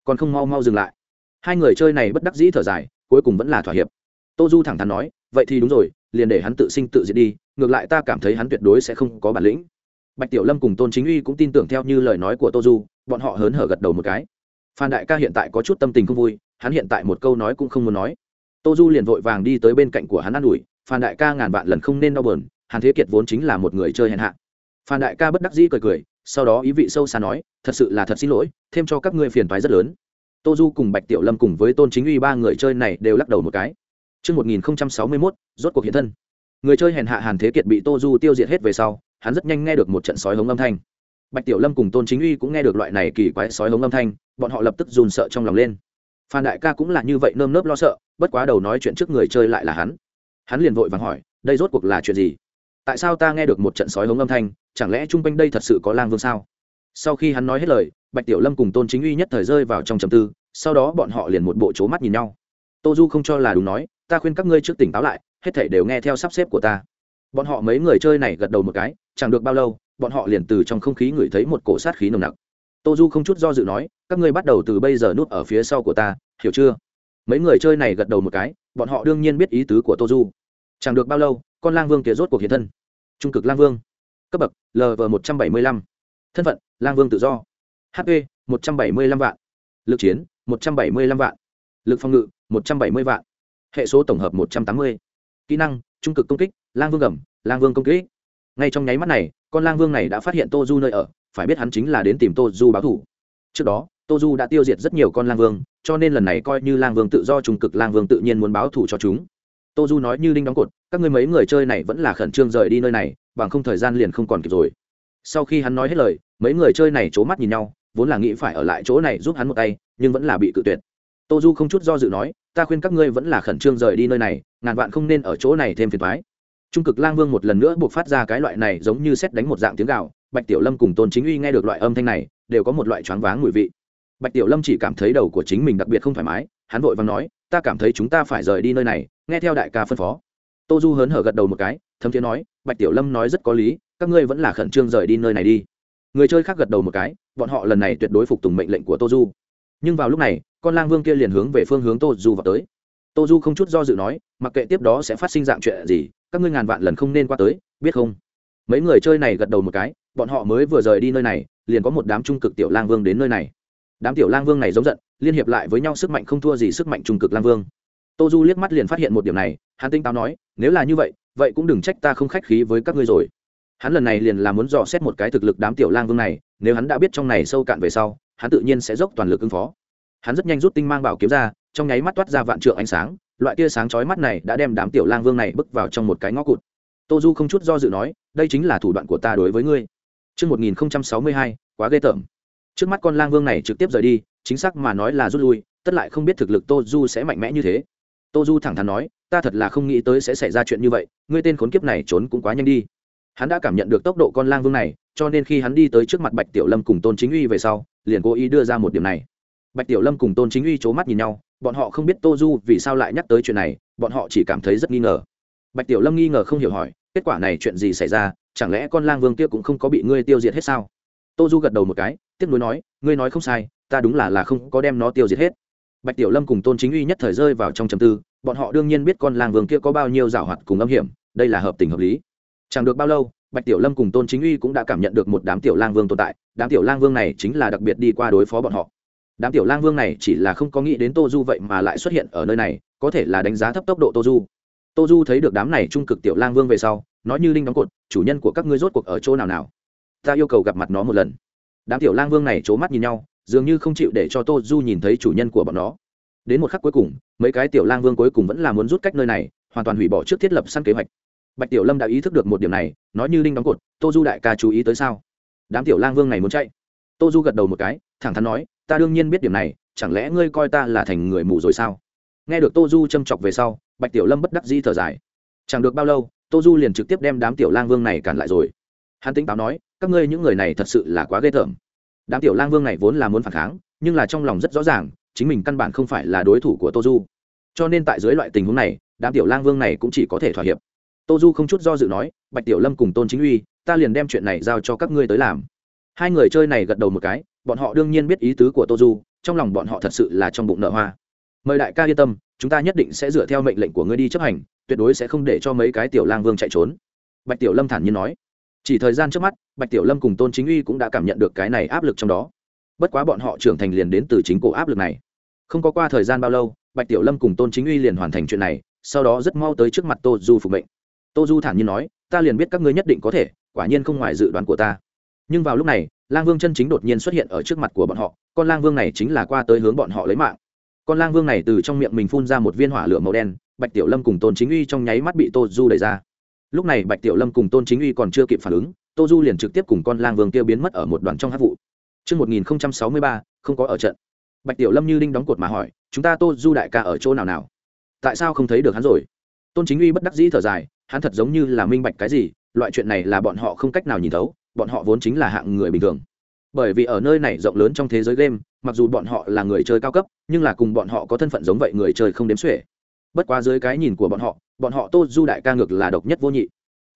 Còn không mau mau dừng lại hai người chơi này bất đắc dĩ thở dài, cuối cùng vẫn là thỏa hiệp. Tô du thẳng thắn nói, vậy thì đúng rồi, liền để hắn tự sinh tự diệt đi, ngược lại ta cảm thấy hắn tuyệt đối sẽ không có bản lĩnh. Bạch tiểu lâm cùng tôn chính uy cũng tin tưởng theo như lời nói của tô du, bọn họ hớn hở gật đầu một cái. Phan đại ca hiện tại có chút tâm tình không vui, hắn hiện tại một câu nói cũng không muốn nói. Tô du liền vội vàng đi tới bên cạnh của hắn an ủi, phan đại ca ngàn vạn lần không nên đau bờn hàn thế kiệt vốn chính là một người chơi hèn hạ. Phan đại ca bất đắc dĩ cười cười, sau đó ý vị sâu xa nói, thật sự là thật xin lỗi, thêm cho các ngươi phiền toái rất lớn tô du cùng bạch tiểu lâm cùng với tôn chính uy ba người chơi này đều lắc đầu một cái Trước 1061, rốt cuộc hiện thân. Người chơi hèn hạ Hàn Thế Kiệt bị Tô Du tiêu diệt hết về sau, hắn rất nhanh nghe được một trận sói hống âm thanh. Bạch Tiểu Lâm cùng Tôn Chính Uy cũng nghe được loại này kỳ quái sói hống âm thanh, bọn họ lập tức run sợ trong lòng lên. Phan Đại ca cũng là như vậy nơm nớp lo sợ, bất quá đầu nói chuyện trước người chơi lại là hắn. Hắn liền vội vàng hỏi, đây rốt cuộc là chuyện gì? Tại sao ta nghe được một trận sói hống âm thanh, chẳng lẽ chung quanh đây thật sự có lang vương sao sau khi hắn nói hết lời bạch tiểu lâm cùng tôn chính uy nhất thời rơi vào trong trầm tư, sau đó bọn họ liền một bộ c mắt nhìn nhau. Tô du không cho là đúng nói, ta khuyên các ngươi trước tỉnh táo lại, hết thảy đều nghe theo sắp xếp của ta. Bọn họ mấy người chơi này gật đầu một cái, chẳng được bao lâu, bọn họ liền từ trong không khí ngửi thấy một cổ sát khí nồng nặc. Tô du không chút do dự nói, các ngươi bắt đầu từ bây giờ núp ở phía sau của ta, hiểu chưa? Mấy người chơi này gật đầu một cái, bọn họ đương nhiên biết ý tứ của tô du. Chẳng được bao lâu, con lang vương kia rốt cuộc hiện thân. Trung cực lang vương. Cấp bậc lv một trăm bảy mươi lăm. Thân phận, lang vương tự do hp một trăm bảy mươi lăm vạn. Lực chiến, một trăm bảy mươi lăm vạn. Lực phòng ngự, một trăm bảy mươi vạn. Hệ số tổng hợp một trăm tám mươi. Kỹ năng, trung cực công kích, lang vương gầm, lang vương công kích. Ngay trong nháy mắt này, con lang vương này đã phát hiện tô du nơi ở, phải biết hắn chính là đến tìm tô du báo thủ. Trước đó tô du đã tiêu diệt rất nhiều con lang vương, cho nên lần này coi như lang vương tự do, trung cực lang vương tự nhiên muốn báo thủ cho chúng. Tô du nói như đinh đóng cột, các người mấy người chơi này vẫn là khẩn trương rời đi nơi này, bằng không thời gian liền không còn kịp rồi. Sau khi hắn nói hết lời, mấy người chơi này c h ố mắt nhìn nhau vốn là nghĩ phải ở lại chỗ này giúp hắn một tay, nhưng vẫn là bị cự tuyệt. Tô du không chút do dự nói, ta khuyên các ngươi vẫn là khẩn trương rời đi nơi này, ngàn vạn không nên ở chỗ này thêm phiền thoái trung cực lang vương một lần nữa buộc phát ra cái loại này giống như xét đánh một dạng tiếng gạo bạch tiểu lâm cùng tôn chính uy nghe được loại âm thanh này, đều có một loại choáng váng mùi vị. Bạch tiểu lâm chỉ cảm thấy đầu của chính mình đặc biệt không thoải mái, hắn vội và nói, ta cảm thấy chúng ta phải rời đi nơi này, nghe theo đại ca phân phó. Tô du hớn hở gật đầu một cái, thấm thiế nói, bạch tiểu lâm nói rất có lý, các ngươi vẫn là khẩn trương rời đi nơi này đi. Người chơi khác gật đầu một cái bọn họ lần này tuyệt đối phục tùng mệnh lệnh của tô du. Nhưng vào lúc này, con lang vương kia liền hướng về phương hướng tô du vào tới. Tô du không chút do dự nói, mặc kệ tiếp đó sẽ phát sinh dạng chuyện gì, các ngươi ngàn vạn lần không nên qua tới, biết không? Mấy người chơi này gật đầu một cái, bọn họ mới vừa rời đi nơi này, liền có một đám trung cực tiểu lang vương đến nơi này. Đám tiểu lang vương này giống giận, liên hiệp lại với nhau sức mạnh không thua gì sức mạnh trung cực lang vương. Tô du liếc mắt liền phát hiện một điểm này, hắn tinh táo nói, nếu là như vậy vậy cũng đừng trách ta không khách khí với các ngươi rồi hắn lần này liền là muốn dò xét một cái thực lực đám tiểu lang vương này nếu hắn đã biết trong này sâu cạn về sau hắn tự nhiên sẽ dốc toàn lực ứng phó hắn rất nhanh rút tinh mang bảo kiếm ra trong nháy mắt toát ra vạn trượng ánh sáng loại tia sáng chói mắt này đã đem đám tiểu lang vương này bước vào trong một cái ngõ cụt tô du không chút do dự nói đây chính là thủ đoạn của ta đối với ngươi Trước 1062, quá ghê tởm. Trước mắt con lang vương này trực tiếp rời đi, chính xác mà nói là rút lui, tất lại không biết thực lực Tô Du sẽ mạnh mẽ như thế. Tô Du thẳng thắn nói, ta thật là không nghĩ tới sẽ xảy ra chuyện như vậy, ngươi tên khốn kiếp này trốn cũng quá nhanh đi. Hắn đã cảm nhận được tốc độ con lang vương này, cho nên khi hắn đi tới trước mặt Bạch Tiểu Lâm cùng Tôn Chính Uy về sau, liền cố ý đưa ra một điểm này. Bạch Tiểu Lâm cùng Tôn Chính Uy c mắt nhìn nhau, bọn họ không biết Tô Du vì sao lại nhắc tới chuyện này, bọn họ chỉ cảm thấy rất nghi ngờ. Bạch Tiểu Lâm nghi ngờ không hiểu hỏi, kết quả này chuyện gì xảy ra, chẳng lẽ con lang vương kia cũng không có bị ngươi tiêu diệt hết sao tô du gật đầu một cái tiếp nối nói ngươi nói không sai ta đúng là là không có đem nó tiêu diệt hết bạch tiểu lâm cùng tôn chính uy nhất thời rơi vào trong trầm tư bọn họ đương nhiên biết con lang vương kia có bao nhiêu giảo hoạt cùng âm hiểm đây là hợp tình hợp lý chẳng được bao lâu, bạch tiểu lâm cùng tôn chính uy cũng đã cảm nhận được một đám tiểu lang vương tồn tại. Đám tiểu lang vương này chính là đặc biệt đi qua đối phó bọn họ. Đám tiểu lang vương này chỉ là không có nghĩ đến tô du vậy mà lại xuất hiện ở nơi này, có thể là đánh giá thấp tốc độ tô du. Tô du thấy được đám này trung cực tiểu lang vương về sau, nói như linh đóng cột, chủ nhân của các ngươi rốt cuộc ở chỗ nào nào? Ta yêu cầu gặp mặt nó một lần. Đám tiểu lang vương này c h ố mắt nhìn nhau, dường như không chịu để cho tô du nhìn thấy chủ nhân của bọn nó. Đến một khắc cuối cùng, mấy cái tiểu lang vương cuối cùng vẫn là muốn rút cách nơi này, hoàn toàn hủy bỏ trước thiết lập săn kế hoạch bạch tiểu lâm đã ý thức được một điểm này, nói như linh đóng cột, tô du đại ca chú ý tới sao? Đám tiểu lang vương này muốn chạy. Tô du gật đầu một cái, thẳng thắn nói, ta đương nhiên biết điểm này, chẳng lẽ ngươi coi ta là thành người mù rồi sao? Nghe được tô du châm chọc về sau, bạch tiểu lâm bất đắc dĩ thở dài. Chẳng được bao lâu, tô du liền trực tiếp đem đám tiểu lang vương này cản lại rồi. Hắn tính táo nói, các ngươi những người này thật sự là quá ghê tởm. Đám tiểu lang vương này vốn là muốn phản kháng, nhưng là trong lòng rất rõ ràng, chính mình căn bản không phải là đối thủ của tô du. Cho nên tại dưới loại tình huống này, đám tiểu lang vương này cũng chỉ có thể thỏa hiệp tô du không chút do dự nói, bạch tiểu lâm cùng tôn chính uy, ta liền đem chuyện này giao cho các ngươi tới làm. Hai người chơi này gật đầu một cái, bọn họ đương nhiên biết ý tứ của tô du, trong lòng bọn họ thật sự là trong bụng nợ hoa. Mời đại ca yên tâm, chúng ta nhất định sẽ dựa theo mệnh lệnh của ngươi đi chấp hành, tuyệt đối sẽ không để cho mấy cái tiểu lang vương chạy trốn. Bạch tiểu lâm thản nhiên nói. Chỉ thời gian trước mắt, bạch tiểu lâm cùng tôn chính uy cũng đã cảm nhận được cái này áp lực trong đó. Bất quá bọn họ trưởng thành liền đến từ chính cổ áp lực này. Không có qua thời gian bao lâu, bạch tiểu lâm cùng tôn chính uy liền hoàn thành chuyện này, sau đó rất mau tới trước mặt tô du phục mệnh tô du thản nhiên nói ta liền biết các ngươi nhất định có thể quả nhiên không ngoài dự đoán của ta nhưng vào lúc này lang vương chân chính đột nhiên xuất hiện ở trước mặt của bọn họ con lang vương này chính là qua tới hướng bọn họ lấy mạng con lang vương này từ trong miệng mình phun ra một viên hỏa lửa màu đen bạch tiểu lâm cùng tôn chính uy trong nháy mắt bị tô du đẩy ra lúc này bạch tiểu lâm cùng tôn chính uy còn chưa kịp phản ứng tô du liền trực tiếp cùng con lang vương kia biến mất ở một đoàn trong hát vụ Trước 1063, không có ở trận. Bạch Tiểu Lâm như đinh đóng cột mà hỏi, chúng ta Tô Du đại ca ở chỗ nào nào? Tại sao không thấy được hắn rồi? Tôn Chính Uy bất đắc dĩ thở dài, hắn thật giống như là minh bạch cái gì, loại chuyện này là bọn họ không cách nào nhìn thấu, bọn họ vốn chính là hạng người bình thường. Bởi vì ở nơi này rộng lớn trong thế giới game, mặc dù bọn họ là người chơi cao cấp, nhưng là cùng bọn họ có thân phận giống vậy người chơi không đếm xuể. Bất quá dưới cái nhìn của bọn họ bọn họ tô du đại ca ngược là độc nhất vô nhị.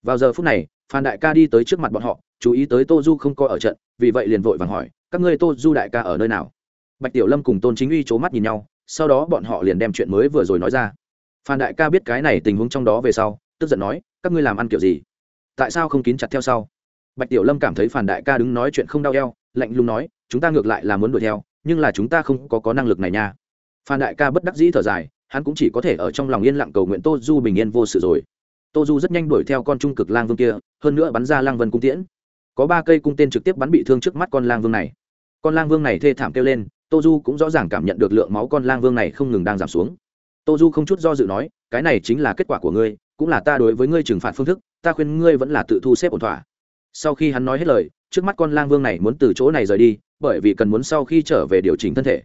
Vào giờ phút này phan đại ca đi tới trước mặt bọn họ chú ý tới tô du không coi ở trận vì vậy liền vội vàng hỏi các ngươi tô du đại ca ở nơi nào? Bạch tiểu lâm cùng tôn chính uy c h ố mắt nhìn nhau sau đó bọn họ liền đem chuyện mới vừa rồi nói ra. Phan đại ca biết cái này tình huống trong đó về sau tức giận nói, các ngươi làm ăn kiểu gì? Tại sao không kín chặt theo sau? Bạch tiểu lâm cảm thấy Phan đại ca đứng nói chuyện không đau eo, lạnh lùng nói, chúng ta ngược lại là muốn đuổi theo, nhưng là chúng ta không có có năng lực này nha. Phan đại ca bất đắc dĩ thở dài, hắn cũng chỉ có thể ở trong lòng yên lặng cầu nguyện tô du bình yên vô sự rồi. Tô du rất nhanh đuổi theo con trung cực lang vương kia, hơn nữa bắn ra lang vân cung tiễn. Có ba cây cung tên trực tiếp bắn bị thương trước mắt con lang vương này. Con lang vương này thê thảm kêu lên, tô du cũng rõ ràng cảm nhận được lượng máu con lang vương này không ngừng đang giảm xuống. Tô du không chút do dự nói, cái này chính là kết quả của ngươi cũng là ta đối với ngươi trừng phạt phương thức, ta khuyên ngươi vẫn là tự thu xếp ổn thỏa. Sau khi hắn nói hết lời, trước mắt con lang vương này muốn từ chỗ này rời đi, bởi vì cần muốn sau khi trở về điều chỉnh thân thể.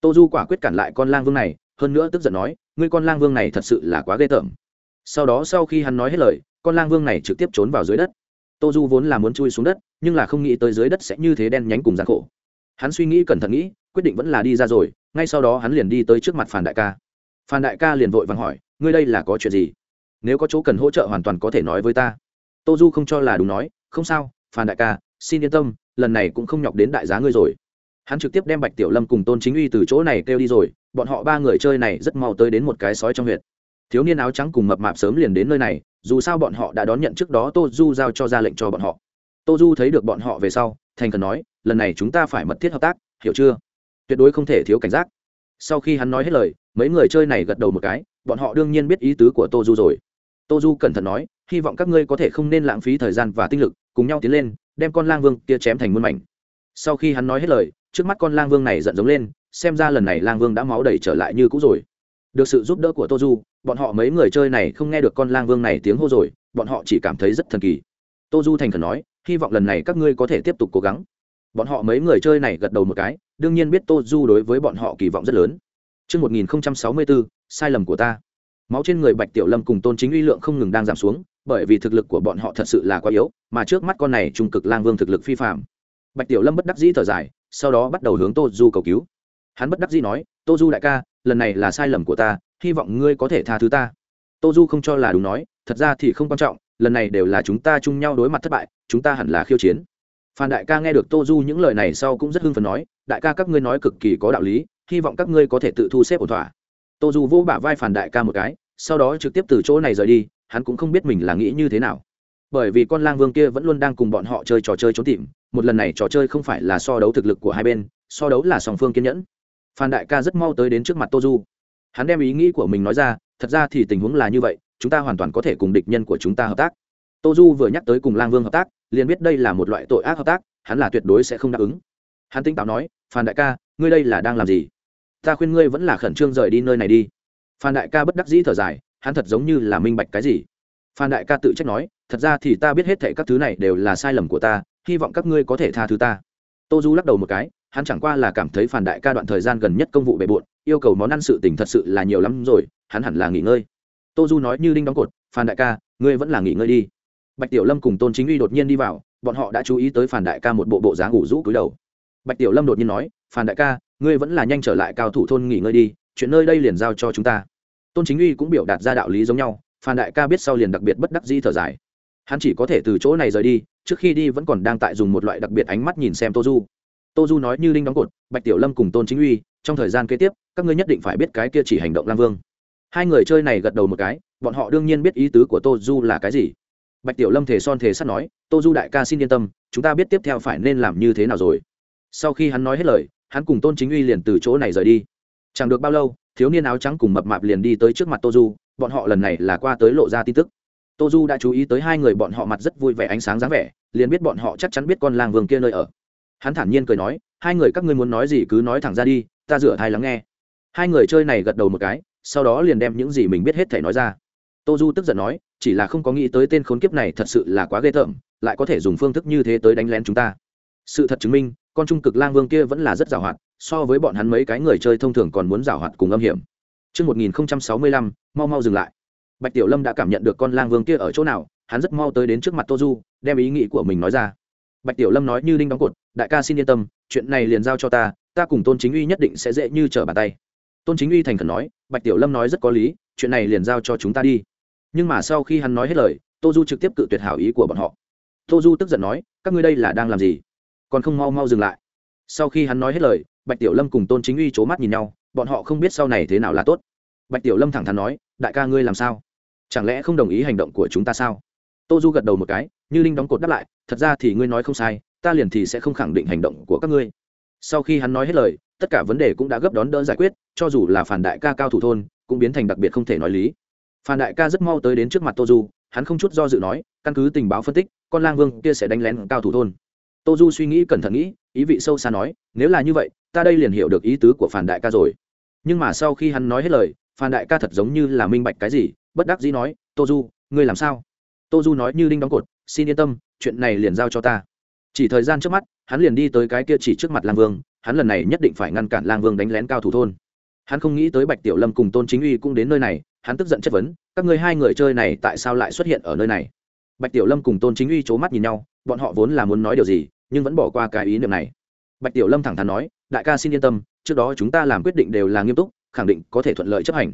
Tô du quả quyết cản lại con lang vương này, hơn nữa tức giận nói, ngươi con lang vương này thật sự là quá ghê tởm. Sau đó sau khi hắn nói hết lời, con lang vương này trực tiếp trốn vào dưới đất. Tô du vốn là muốn chui xuống đất, nhưng là không nghĩ tới dưới đất sẽ như thế đen nhánh cùng gian khổ. Hắn suy nghĩ cẩn thận nghĩ, quyết định vẫn là đi ra rồi, ngay sau đó hắn liền đi tới trước mặt phản đại ca. Phan đại ca liền vội vàng hỏi, ngươi đây là có chuyện gì? Nếu có chỗ cần hỗ trợ hoàn toàn có thể nói với ta. Tô du không cho là đúng nói, không sao, phan đại ca, xin yên tâm, lần này cũng không nhọc đến đại giá ngươi rồi. Hắn trực tiếp đem bạch tiểu lâm cùng tôn chính uy từ chỗ này kêu đi rồi, bọn họ ba người chơi này rất mau tới đến một cái sói trong huyện thiếu niên áo trắng cùng mập mạp sớm liền đến nơi này, dù sao bọn họ đã đón nhận trước đó tô du giao cho ra lệnh cho bọn họ. Tô du thấy được bọn họ về sau, thành cần nói, lần này chúng ta phải mật thiết hợp tác, hiểu chưa? Tuyệt đối không thể thiếu cảnh giác. Sau khi hắn nói hết lời, mấy người chơi này gật đầu một cái, bọn họ đương nhiên biết ý tứ của tô du rồi tô du cẩn thận nói hy vọng các ngươi có thể không nên lãng phí thời gian và tinh lực cùng nhau tiến lên đem con lang vương kia chém thành muôn mảnh. Sau khi hắn nói hết lời trước mắt con lang vương này giận giống lên xem ra lần này lang vương đã máu đầy trở lại như cũ rồi. Được sự giúp đỡ của tô du bọn họ mấy người chơi này không nghe được con lang vương này tiếng hô rồi bọn họ chỉ cảm thấy rất thần kỳ. Tô du thành khẩn nói hy vọng lần này các ngươi có thể tiếp tục cố gắng. Bọn họ mấy người chơi này gật đầu một cái đương nhiên biết tô du đối với bọn họ kỳ vọng rất lớn. Trước 1064, sai lầm của ta. Máu trên người Bạch Tiểu Lâm cùng Tôn Chính uy lượng không ngừng đang giảm xuống, bởi vì thực lực của bọn họ thật sự là quá yếu, mà trước mắt con này trung cực lang vương thực lực phi phàm. Bạch Tiểu Lâm bất đắc dĩ thở dài, sau đó bắt đầu hướng Tô Du cầu cứu. Hắn bất đắc dĩ nói, "Tô Du đại ca, lần này là sai lầm của ta, hy vọng ngươi có thể tha thứ ta." Tô Du không cho là đúng nói, "Thật ra thì không quan trọng, lần này đều là chúng ta chung nhau đối mặt thất bại, chúng ta hẳn là khiêu chiến." phan đại ca nghe được tô du những lời này sau cũng rất hưng phấn nói đại ca các ngươi nói cực kỳ có đạo lý hy vọng các ngươi có thể tự thu xếp ổn thỏa tô du vô bả vai phản đại ca một cái, sau đó trực tiếp từ chỗ này rời đi, hắn cũng không biết mình là nghĩ như thế nào. Bởi vì con lang vương kia vẫn luôn đang cùng bọn họ chơi trò chơi trốn tìm, một lần này trò chơi không phải là so đấu thực lực của hai bên, so đấu là song phương kiên nhẫn. Phan đại ca rất mau tới đến trước mặt tô du. Hắn đem ý nghĩ của mình nói ra, thật ra thì tình huống là như vậy, chúng ta hoàn toàn có thể cùng địch nhân của chúng ta hợp tác. Tô du vừa nhắc tới cùng lang vương hợp tác, liền biết đây là một loại tội ác hợp tác, hắn là tuyệt đối sẽ không đáp ứng. Hắn tinh táo nói phan đại ca, ngươi đây là đang làm gì? Ta khuyên ngươi vẫn là khẩn trương rời đi nơi này đi. Phan đại ca bất đắc dĩ thở dài, hắn thật giống như là minh bạch cái gì. Phan đại ca tự trách nói, thật ra thì ta biết hết thệ các thứ này đều là sai lầm của ta, hy vọng các ngươi có thể tha thứ ta. Tô du lắc đầu một cái, hắn chẳng qua là cảm thấy Phan đại ca đoạn thời gian gần nhất công vụ bề bộn, yêu cầu món ăn sự tình thật sự là nhiều lắm rồi, hắn hẳn là nghỉ ngơi. Tô du nói như đinh đóng cột, phan đại ca, ngươi vẫn là nghỉ ngơi đi. Bạch tiểu lâm cùng tôn chính uy đột nhiên đi vào, bọn họ đã chú ý tới Phan đại ca một bộ bộ dáng ngủ rũ cúi đầu. Bạch tiểu lâm đột nhiên nói, Phan đại ca ngươi vẫn là nhanh trở lại cao thủ thôn nghỉ ngơi đi, chuyện nơi đây liền giao cho chúng ta. Tôn chính uy cũng biểu đạt ra đạo lý giống nhau, Phan đại ca biết sau liền đặc biệt bất đắc di thở dài. Hắn chỉ có thể từ chỗ này rời đi, trước khi đi vẫn còn đang tại dùng một loại đặc biệt ánh mắt nhìn xem tô du. Tô du nói như linh đóng cột, bạch tiểu lâm cùng tôn chính uy, trong thời gian kế tiếp, các ngươi nhất định phải biết cái kia chỉ hành động lam vương. Hai người chơi này gật đầu một cái, bọn họ đương nhiên biết ý tứ của tô du là cái gì. Bạch tiểu lâm thề son thề sắt nói, tô du đại ca xin yên tâm, chúng ta biết tiếp theo phải nên làm như thế nào rồi. Sau khi hắn nói hết lời hắn cùng tôn chính uy liền từ chỗ này rời đi chẳng được bao lâu thiếu niên áo trắng cùng mập mạp liền đi tới trước mặt tô du bọn họ lần này là qua tới lộ ra tin tức tô du đã chú ý tới hai người bọn họ mặt rất vui vẻ ánh sáng dáng vẻ liền biết bọn họ chắc chắn biết con lang vương kia nơi ở hắn thản nhiên cười nói hai người các ngươi muốn nói gì cứ nói thẳng ra đi ta rửa thai lắng nghe hai người chơi này gật đầu một cái sau đó liền đem những gì mình biết hết thể nói ra tô du tức giận nói chỉ là không có nghĩ tới tên khốn kiếp này thật sự là quá ghê tởm, lại có thể dùng phương thức như thế tới đánh lén chúng ta sự thật chứng minh con trung cực lang vương kia vẫn là rất giàu hoạt so với bọn hắn mấy cái người chơi thông thường còn muốn giàu hoạt cùng âm hiểm Trước 1065, mau mau dừng lại. Bạch Tiểu Lâm đã cảm nhận được con lang vương kia ở chỗ nào, hắn rất mau tới đến trước mặt Tô Du, đem ý nghĩ của mình nói ra. Bạch Tiểu Lâm nói như đinh đóng cột, đại ca xin yên tâm, chuyện này liền giao cho ta, ta cùng Tôn Chính Uy nhất định sẽ dễ như trở bàn tay. Tôn Chính Uy thành khẩn nói, Bạch Tiểu Lâm nói rất có lý, chuyện này liền giao cho chúng ta đi nhưng mà sau khi hắn nói hết lời tô du trực tiếp cự tuyệt hảo ý của bọn họ tô du tức giận nói các ngươi đây là đang làm gì còn không mau mau dừng lại. Sau khi hắn nói hết lời, bạch tiểu lâm cùng tôn chính uy c h ố mắt nhìn nhau, bọn họ không biết sau này thế nào là tốt. Bạch tiểu lâm thẳng thắn nói, đại ca ngươi làm sao? Chẳng lẽ không đồng ý hành động của chúng ta sao? Tô du gật đầu một cái, như linh đóng cột đáp lại, thật ra thì ngươi nói không sai, ta liền thì sẽ không khẳng định hành động của các ngươi. Sau khi hắn nói hết lời, tất cả vấn đề cũng đã gấp đón đỡ giải quyết, cho dù là phản đại ca cao thủ thôn, cũng biến thành đặc biệt không thể nói lý. Phản đại ca rất mau tới đến trước mặt tô du, hắn không chút do dự nói, căn cứ tình báo phân tích, con lang vương kia sẽ đánh lén cao thủ thôn tô du suy nghĩ cẩn thận nghĩ, ý vị sâu xa nói, nếu là như vậy, ta đây liền hiểu được ý tứ của phản đại ca rồi. Nhưng mà sau khi hắn nói hết lời phản đại ca thật giống như là minh bạch cái gì, bất đắc dĩ nói, tô du, ngươi làm sao? Tô du nói như đinh đóng cột, xin yên tâm, chuyện này liền giao cho ta. Chỉ thời gian trước mắt, hắn liền đi tới cái kia chỉ trước mặt lang vương, hắn lần này nhất định phải ngăn cản lang vương đánh lén cao thủ thôn. Hắn không nghĩ tới bạch tiểu lâm cùng tôn chính uy cũng đến nơi này, hắn tức giận chất vấn, các ngươi hai người chơi này tại sao lại xuất hiện ở nơi này? Bạch tiểu lâm cùng tôn chính uy c h ố mắt nhìn nhau, bọn họ vốn là muốn nói điều gì, nhưng vẫn bỏ qua cái ý niệm này. Bạch tiểu lâm thẳng thắn nói, đại ca xin yên tâm, trước đó chúng ta làm quyết định đều là nghiêm túc, khẳng định có thể thuận lợi chấp hành.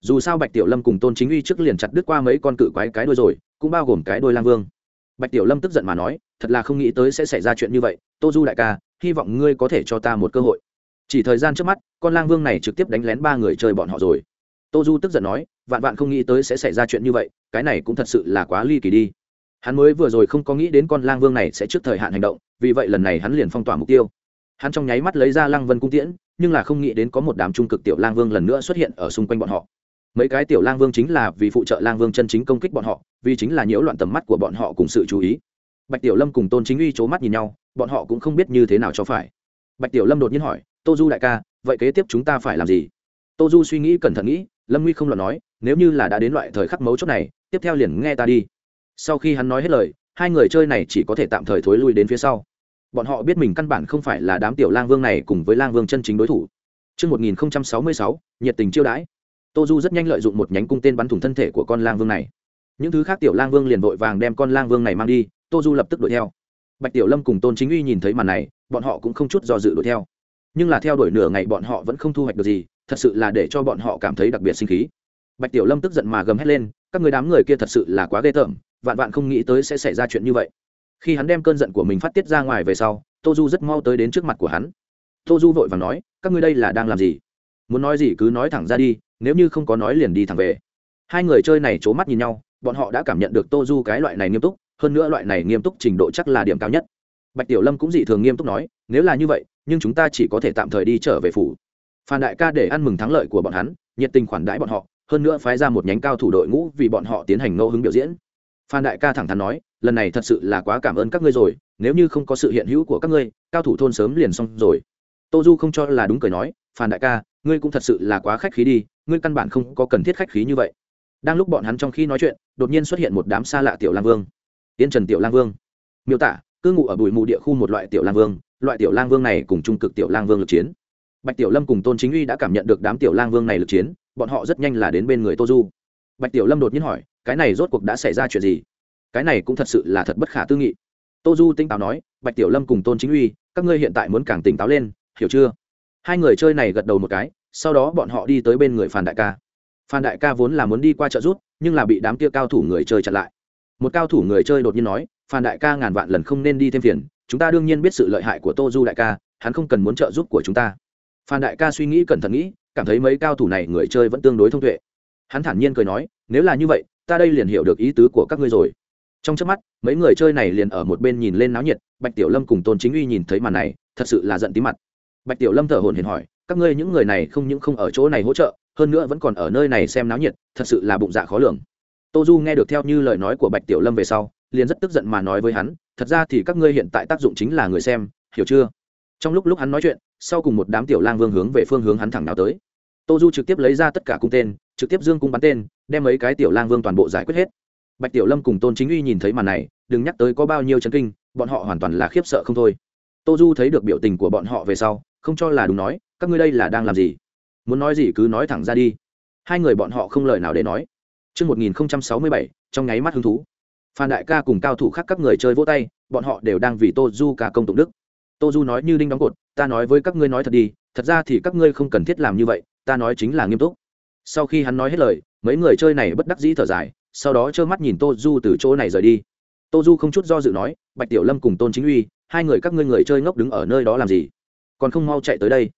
Dù sao bạch tiểu lâm cùng tôn chính uy trước liền chặt đứt qua mấy con cự quái cái đôi rồi, cũng bao gồm cái đôi lang vương. Bạch tiểu lâm tức giận mà nói, thật là không nghĩ tới sẽ xảy ra chuyện như vậy, tô du đại ca, hy vọng ngươi có thể cho ta một cơ hội. Chỉ thời gian trước mắt, con lang vương này trực tiếp đánh lén ba người chơi bọn họ rồi. Tô du tức giận nói, vạn vạn không nghĩ tới sẽ xảy ra chuyện như vậy, cái này cũng thật sự là quá ly kỳ đi hắn mới vừa rồi không có nghĩ đến con lang vương này sẽ trước thời hạn hành động, vì vậy lần này hắn liền phong tỏa mục tiêu. Hắn trong nháy mắt lấy ra lang vân cung tiễn, nhưng là không nghĩ đến có một đám trung cực tiểu lang vương lần nữa xuất hiện ở xung quanh bọn họ. Mấy cái tiểu lang vương chính là vì phụ trợ lang vương chân chính công kích bọn họ, vì chính là nhiễu loạn tầm mắt của bọn họ cùng sự chú ý. Bạch tiểu lâm cùng tôn chính uy c h ố mắt nhìn nhau, bọn họ cũng không biết như thế nào cho phải. Bạch tiểu lâm đột nhiên hỏi, tô du đại ca, vậy kế tiếp chúng ta phải làm gì? Tô du suy nghĩ cẩn thận nghĩ, lâm nguy không lo nói, nếu như là đã đến loại thời khắc mấu chốt này, tiếp theo liền nghe ta đi sau khi hắn nói hết lời hai người chơi này chỉ có thể tạm thời thối lui đến phía sau bọn họ biết mình căn bản không phải là đám tiểu lang vương này cùng với lang vương chân chính đối thủ Trước 1066, nhiệt tình chiêu đãi. Tô Du rất nhanh lợi dụng một nhánh cung tên bắn thủng thân thể của con lang vương này. Những thứ khác tiểu lang vương liền vội vàng đem con lang vương này mang đi, Tô Du lập tức đuổi theo. Bạch Tiểu Lâm cùng Tôn Chính Uy nhìn thấy màn này, bọn họ cũng không chút do dự đuổi theo. Nhưng là theo đuổi nửa ngày bọn họ vẫn không thu hoạch được gì, thật sự là để cho bọn họ cảm thấy đặc biệt sinh khí. Bạch Tiểu Lâm tức giận mà gầm hét lên, các người đám người kia thật sự là quá ghê tởm, vạn vạn không nghĩ tới sẽ xảy ra chuyện như vậy. Khi hắn đem cơn giận của mình phát tiết ra ngoài về sau, Tô Du rất mau tới đến trước mặt của hắn. Tô Du vội và nói, các ngươi đây là đang làm gì? Muốn nói gì cứ nói thẳng ra đi, nếu như không có nói liền đi thẳng về. Hai người chơi này c mắt nhìn nhau, bọn họ đã cảm nhận được Tô Du cái loại này nghiêm túc, hơn nữa loại này nghiêm túc trình độ chắc là điểm cao nhất bạch tiểu lâm cũng dị thường nghiêm túc nói nếu là như vậy nhưng chúng ta chỉ có thể tạm thời đi trở về phủ phan đại ca để ăn mừng thắng lợi của bọn hắn nhiệt tình khoản đãi bọn họ hơn nữa phái ra một nhánh cao thủ đội ngũ vì bọn họ tiến hành ngẫu hứng biểu diễn phan đại ca thẳng thắn nói, lần này thật sự là quá cảm ơn các ngươi rồi, nếu như không có sự hiện hữu của các ngươi, cao thủ thôn sớm liền xong rồi. Tô du không cho là đúng cười nói, phan đại ca, ngươi cũng thật sự là quá khách khí đi, ngươi căn bản không có cần thiết khách khí như vậy. Đang lúc bọn hắn trong khi nói chuyện, đột nhiên xuất hiện một đám xa lạ tiểu lang vương. Tiên trần tiểu lang vương. Miêu tả, cư ngụ ở bụi mù địa khu một loại tiểu lang vương, loại tiểu lang vương này cùng trung cực tiểu lang vương lực chiến. Bạch tiểu lâm cùng tôn chính uy đã cảm nhận được đám tiểu lang vương này lực chiến, bọn họ rất nhanh là đến bên người tô du. Bạch tiểu lâm đột nhiên hỏi cái này rốt cuộc đã xảy ra chuyện gì? Cái này cũng thật sự là thật bất khả tư nghị. Tô du tinh táo nói, bạch tiểu lâm cùng tôn chính uy, các ngươi hiện tại muốn càng tỉnh táo lên, hiểu chưa? Hai người chơi này gật đầu một cái, sau đó bọn họ đi tới bên người phan đại ca. Phan đại ca vốn là muốn đi qua trợ rút, nhưng là bị đám kia cao thủ người chơi chặn lại. Một cao thủ người chơi đột nhiên nói, phan đại ca ngàn vạn lần không nên đi thêm phiền, chúng ta đương nhiên biết sự lợi hại của tô du đại ca, hắn không cần muốn trợ giúp của chúng ta. Phan đại ca suy nghĩ cẩn thận nghĩ, cảm thấy mấy cao thủ này người chơi vẫn tương đối thông tuệ. Hắn thản nhiên cười nói, nếu là như vậy ta đây liền hiểu được ý tứ của các ngươi rồi. Trong trước mắt, mấy người chơi này liền ở một bên nhìn lên náo nhiệt, bạch tiểu lâm cùng tôn chính uy nhìn thấy màn này, thật sự là giận tí mặt. Bạch tiểu lâm thở hồn hển hỏi, các ngươi những người này không những không ở chỗ này hỗ trợ, hơn nữa vẫn còn ở nơi này xem náo nhiệt, thật sự là bụng dạ khó lường. Tô du nghe được theo như lời nói của bạch tiểu lâm về sau, liền rất tức giận mà nói với hắn, thật ra thì các ngươi hiện tại tác dụng chính là người xem, hiểu chưa? Trong lúc lúc hắn nói chuyện, sau cùng một đám tiểu lang vương hướng về phương hướng hắn thẳng nào tới. Tô du trực tiếp lấy ra tất cả cung tên trực tiếp dương cung bắn tên đem mấy cái tiểu lang vương toàn bộ giải quyết hết bạch tiểu lâm cùng tôn chính uy nhìn thấy màn này đừng nhắc tới có bao nhiêu chân kinh bọn họ hoàn toàn là khiếp sợ không thôi tô du thấy được biểu tình của bọn họ về sau không cho là đúng nói các ngươi đây là đang làm gì muốn nói gì cứ nói thẳng ra đi hai người bọn họ không lời nào để nói Trước 1067, trong nháy mắt hứng thú. Phan đại ca cùng cao thủ khác các người chơi vỗ tay, bọn họ đều đang vì Tô Du ca công tụng đức. Tô Du nói như đinh đóng cột, ta nói với các ngươi nói thật đi, thật ra thì các ngươi không cần thiết làm như vậy, ta nói chính là nghiêm túc. Sau khi hắn nói hết lời, mấy người chơi này bất đắc dĩ thở dài, sau đó trơ mắt nhìn Tô Du từ chỗ này rời đi. Tô Du không chút do dự nói, Bạch Tiểu Lâm cùng Tôn Chính Uy, hai người các ngươi người chơi ngốc đứng ở nơi đó làm gì? Còn không mau chạy tới đây.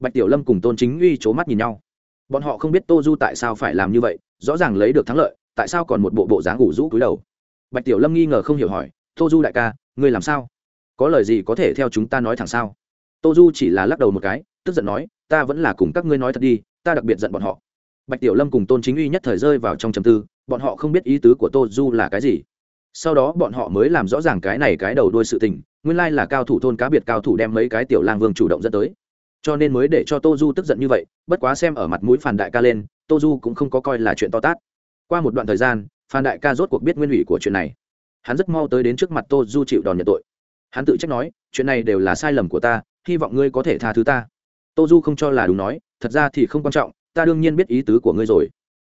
Bạch Tiểu Lâm cùng Tôn Chính Uy chố mắt nhìn nhau. Bọn họ không biết Tô Du tại sao phải làm như vậy, rõ ràng lấy được thắng lợi tại sao còn một bộ bộ dáng ủ rũ cúi đầu bạch tiểu lâm nghi ngờ không hiểu hỏi tô du đại ca ngươi làm sao có lời gì có thể theo chúng ta nói thẳng sao tô du chỉ là lắc đầu một cái tức giận nói ta vẫn là cùng các ngươi nói thật đi ta đặc biệt giận bọn họ bạch tiểu lâm cùng tôn chính uy nhất thời rơi vào trong trầm tư, bọn họ không biết ý tứ của tô du là cái gì. Sau đó bọn họ mới làm rõ ràng cái này cái đầu đuôi sự tình, nguyên lai là cao thủ thôn cá biệt cao thủ đem mấy cái tiểu lang vương chủ động dẫn tới. Cho nên mới để cho tô du tức giận như vậy, bất quá xem ở mặt mũi phản đại ca lên, tô du cũng không có coi là chuyện to tát. Qua một đoạn thời gian, phan đại ca rốt cuộc biết nguyên ủy của chuyện này. Hắn rất mau tới đến trước mặt tô du chịu đòn nhận tội. Hắn tự trách nói, chuyện này đều là sai lầm của ta, hy vọng ngươi có thể tha thứ ta. Tô du không cho là đúng nói, thật ra thì không quan trọng ta đương nhiên biết ý tứ của ngươi rồi.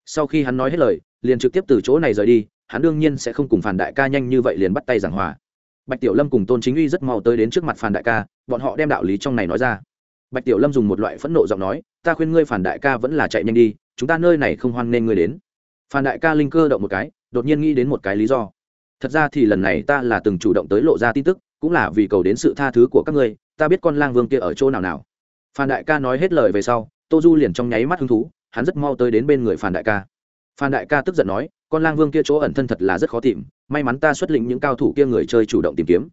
Sau khi hắn nói hết lời, liền trực tiếp từ chỗ này rời đi, hắn đương nhiên sẽ không cùng phản đại ca nhanh như vậy liền bắt tay giảng hòa. Bạch tiểu lâm cùng tôn chính uy rất mau tới đến trước mặt phản đại ca, bọn họ đem đạo lý trong này nói ra. Bạch tiểu lâm dùng một loại phẫn nộ giọng nói, ta khuyên ngươi phản đại ca vẫn là chạy nhanh đi, chúng ta nơi này không hoan nên ngươi đến. Phản đại ca linh cơ động một cái, đột nhiên nghĩ đến một cái lý do. Thật ra thì lần này ta là từng chủ động tới lộ ra tin tức, cũng là vì cầu đến sự tha thứ của các ngươi, ta biết con lang vương kia ở chỗ nào nào. Phan đại ca nói hết lời về sau tô du liền trong nháy mắt hứng thú, hắn rất mau tới đến bên người phan đại ca. Phan đại ca tức giận nói, con lang vương kia chỗ ẩn thân thật là rất khó tìm, may mắn ta xuất lĩnh những cao thủ kia người chơi chủ động tìm kiếm.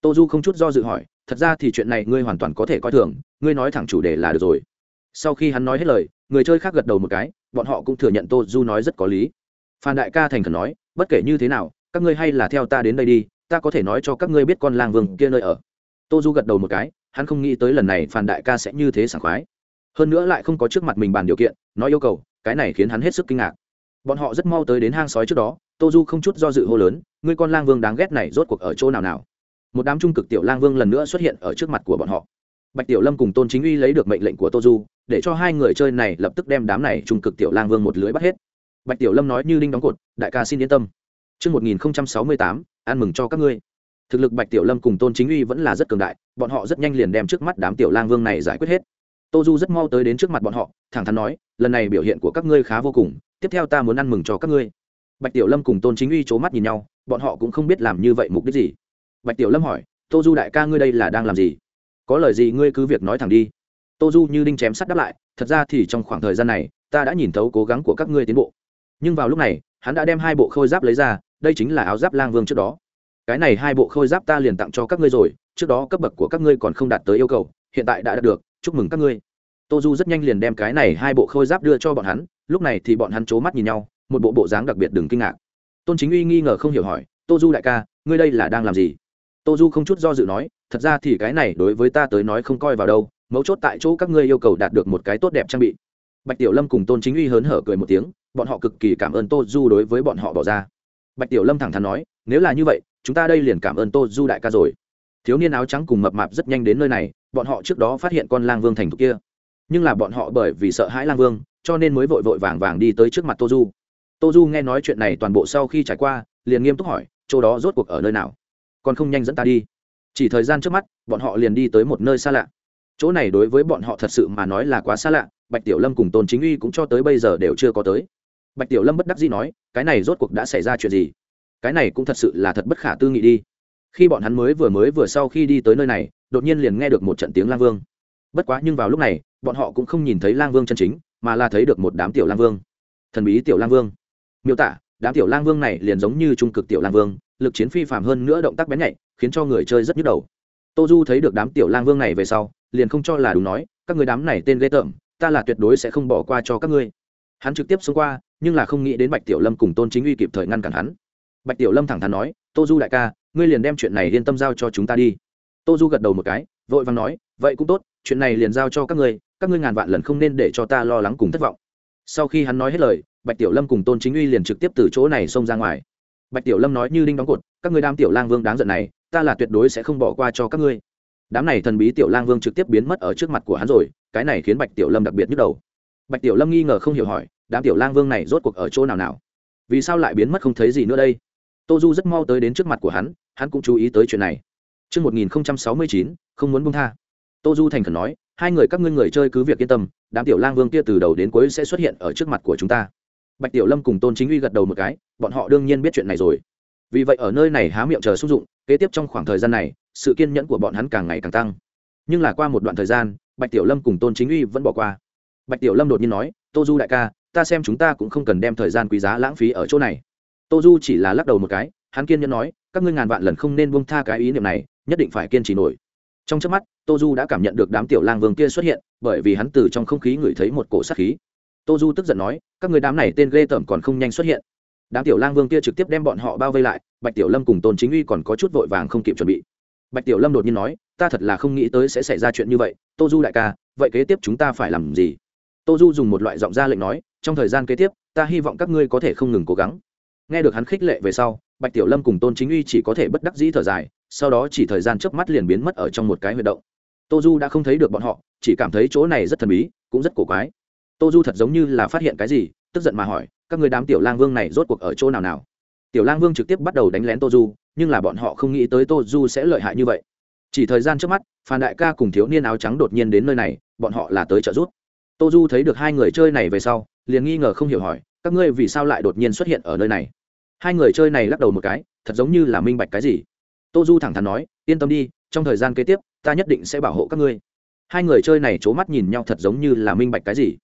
Tô du không chút do dự hỏi, thật ra thì chuyện này ngươi hoàn toàn có thể coi thường, ngươi nói thẳng chủ đề là được rồi. Sau khi hắn nói hết lời, người chơi khác gật đầu một cái, bọn họ cũng thừa nhận tô du nói rất có lý. Phan đại ca thành khẩn nói, bất kể như thế nào, các ngươi hay là theo ta đến đây đi, ta có thể nói cho các ngươi biết con lang vương kia nơi ở. Tô du gật đầu một cái, hắn không nghĩ tới lần này phan đại ca sẽ như thế sảng khoái hơn nữa lại không có trước mặt mình bàn điều kiện nói yêu cầu cái này khiến hắn hết sức kinh ngạc. Bọn họ rất mau tới đến hang sói trước đó tô du không chút do dự hô lớn ngươi con lang vương đáng ghét này rốt cuộc ở chỗ nào nào? Một đám trung cực tiểu lang vương lần nữa xuất hiện ở trước mặt của bọn họ. Bạch tiểu lâm cùng tôn chính uy lấy được mệnh lệnh của tô du để cho hai người chơi này lập tức đem đám này trung cực tiểu lang vương một lưới bắt hết. Bạch tiểu lâm nói như đinh đóng cột đại ca xin yên tâm. Trước 1068, ăn mừng cho các ngươi. Thực lực Bạch Tiểu Lâm cùng Tôn Chính Uy vẫn là rất cường đại, bọn họ rất nhanh liền đem trước mắt đám tiểu lang vương này giải quyết hết. Tô Du rất mau tới đến trước mặt bọn họ, thẳng thắn nói, lần này biểu hiện của các ngươi khá vô cùng, tiếp theo ta muốn ăn mừng cho các ngươi. Bạch Tiểu Lâm cùng Tôn Chính Uy c mắt nhìn nhau, bọn họ cũng không biết làm như vậy mục đích gì. Bạch Tiểu Lâm hỏi, Tô Du đại ca ngươi đây là đang làm gì? Có lời gì ngươi cứ việc nói thẳng đi. Tô Du như đinh chém sắt đáp lại, thật ra thì trong khoảng thời gian này, ta đã nhìn thấu cố gắng của các ngươi tiến bộ. Nhưng vào lúc này, hắn đã đem hai bộ khôi giáp lấy ra, đây chính là áo giáp lang vương trước đó cái này hai bộ khôi giáp ta liền tặng cho các ngươi rồi trước đó cấp bậc của các ngươi còn không đạt tới yêu cầu hiện tại đã đạt được chúc mừng các ngươi. Tô du rất nhanh liền đem cái này hai bộ khôi giáp đưa cho bọn hắn, lúc này thì bọn hắn c h ố mắt nhìn nhau, một bộ bộ dáng đặc biệt đừng kinh ngạc. Tôn chính uy nghi ngờ không hiểu hỏi, tô du đại ca, ngươi đây là đang làm gì? Tô du không chút do dự nói, thật ra thì cái này đối với ta tới nói không coi vào đâu, mấu chốt tại chỗ các ngươi yêu cầu đạt được một cái tốt đẹp trang bị. Bạch tiểu lâm cùng tôn chính uy hớn hở cười một tiếng, bọn họ cực kỳ cảm ơn tô du đối với bọn họ bỏ ra. Bạch tiểu lâm thẳng thắn nói, nếu là như vậy, chúng ta đây liền cảm ơn tô du đại ca rồi thiếu niên áo trắng cùng mập mạp rất nhanh đến nơi này, bọn họ trước đó phát hiện con lang vương thành thục kia. Nhưng là bọn họ bởi vì sợ hãi lang vương, cho nên mới vội vội vàng vàng đi tới trước mặt tô du. Tô du nghe nói chuyện này toàn bộ sau khi trải qua, liền nghiêm túc hỏi, chỗ đó rốt cuộc ở nơi nào? Còn không nhanh dẫn ta đi. Chỉ thời gian trước mắt, bọn họ liền đi tới một nơi xa lạ. Chỗ này đối với bọn họ thật sự mà nói là quá xa lạ, bạch tiểu lâm cùng tôn chính uy cũng cho tới bây giờ đều chưa có tới. Bạch tiểu lâm bất đắc dĩ nói, cái này rốt cuộc đã xảy ra chuyện gì? Cái này cũng thật sự là thật bất khả tư nghị đi khi bọn hắn mới vừa mới vừa sau khi đi tới nơi này, đột nhiên liền nghe được một trận tiếng lang vương. Bất quá nhưng vào lúc này, bọn họ cũng không nhìn thấy lang vương chân chính, mà là thấy được một đám tiểu lang vương. Thần bí tiểu lang vương. Miêu tả, đám tiểu lang vương này liền giống như trung cực tiểu lang vương, lực chiến phi phạm hơn nữa động tác bén nhạy, khiến cho người chơi rất nhức đầu. Tô du thấy được đám tiểu lang vương này về sau, liền không cho là đúng nói, các người đám này tên ghê tởm, ta là tuyệt đối sẽ không bỏ qua cho các ngươi. Hắn trực tiếp xông qua, nhưng là không nghĩ đến bạch tiểu lâm cùng tôn chính uy kịp thời ngăn cản hắn. Bạch tiểu lâm thẳng thắn nói, tô du đại ca ngươi liền đem chuyện này yên tâm giao cho chúng ta đi. Tô du gật đầu một cái, vội vàng nói, vậy cũng tốt, chuyện này liền giao cho các ngươi các ngươi ngàn vạn lần không nên để cho ta lo lắng cùng thất vọng. Sau khi hắn nói hết lời, bạch tiểu lâm cùng tôn chính uy liền trực tiếp từ chỗ này xông ra ngoài. Bạch tiểu lâm nói như đinh đóng cột, các ngươi đam tiểu lang vương đáng giận này, ta là tuyệt đối sẽ không bỏ qua cho các ngươi. Đám này thần bí tiểu lang vương trực tiếp biến mất ở trước mặt của hắn rồi, cái này khiến bạch tiểu lâm đặc biệt nhức đầu. Bạch tiểu lâm nghi ngờ không hiểu hỏi, đám tiểu lang vương này rốt cuộc ở chỗ nào nào? Vì sao lại biến mất không thấy gì nữa đây? Tô du rất mau tới đến trước mặt của hắn hắn cũng chú ý tới chuyện này Trước 1069, không muốn buông tha. Tô Du thành khẩn nói, hai người các ngươi người chơi cứ việc yên tâm, đám tiểu lang vương kia từ đầu đến cuối sẽ xuất hiện ở trước mặt của chúng ta. Bạch Tiểu Lâm cùng Tôn Chính Uy gật đầu một cái, bọn họ đương nhiên biết chuyện này rồi. Vì vậy ở nơi này há miệng chờ xúc dụng, kế tiếp trong khoảng thời gian này, sự kiên nhẫn của bọn hắn càng ngày càng tăng. Nhưng là qua một đoạn thời gian, Bạch Tiểu Lâm cùng Tôn Chính Uy vẫn bỏ qua. Bạch Tiểu Lâm đột nhiên nói, "Tô Du đại ca, ta xem chúng ta cũng không cần đem thời gian quý giá lãng phí ở chỗ này." tô du chỉ là lắc đầu một cái hắn kiên nhẫn nói các ngươi ngàn vạn lần không nên buông tha cái ý niệm này, nhất định phải kiên trì nổi. Trong trước mắt, tô du đã cảm nhận được đám tiểu lang vương kia xuất hiện, bởi vì hắn từ trong không khí ngửi thấy một cổ sát khí. Tô du tức giận nói, các người đám này tên ghê tởm còn không nhanh xuất hiện. Đám tiểu lang vương kia trực tiếp đem bọn họ bao vây lại, bạch tiểu lâm cùng tôn chính uy còn có chút vội vàng không kịp chuẩn bị. Bạch tiểu lâm đột nhiên nói, ta thật là không nghĩ tới sẽ xảy ra chuyện như vậy, tô du đại ca, vậy kế tiếp chúng ta phải làm gì? Tô du dùng một loại giọng ra lệnh nói, trong thời gian kế tiếp, ta hy vọng các ngươi có thể không ngừng cố gắng. Nghe được hắn khích lệ về sau bạch tiểu lâm cùng tôn chính uy chỉ có thể bất đắc dĩ thở dài, sau đó chỉ thời gian chớp mắt liền biến mất ở trong một cái huyệt động. Tô du đã không thấy được bọn họ, chỉ cảm thấy chỗ này rất thần bí, cũng rất cổ quái. Tô du thật giống như là phát hiện cái gì, tức giận mà hỏi, các người đám tiểu lang vương này rốt cuộc ở chỗ nào nào? Tiểu lang vương trực tiếp bắt đầu đánh lén tô du, nhưng là bọn họ không nghĩ tới tô du sẽ lợi hại như vậy. Chỉ thời gian trước mắt, phan đại ca cùng thiếu niên áo trắng đột nhiên đến nơi này, bọn họ là tới trợ giúp. Tô du thấy được hai người chơi này về sau, liền nghi ngờ không hiểu hỏi, các ngươi vì sao lại đột nhiên xuất hiện ở nơi này? Hai người chơi này lắc đầu một cái, thật giống như là minh bạch cái gì. Tô du thẳng thắn nói, yên tâm đi, trong thời gian kế tiếp, ta nhất định sẽ bảo hộ các ngươi. Hai người chơi này c h ố mắt nhìn nhau thật giống như là minh bạch cái gì.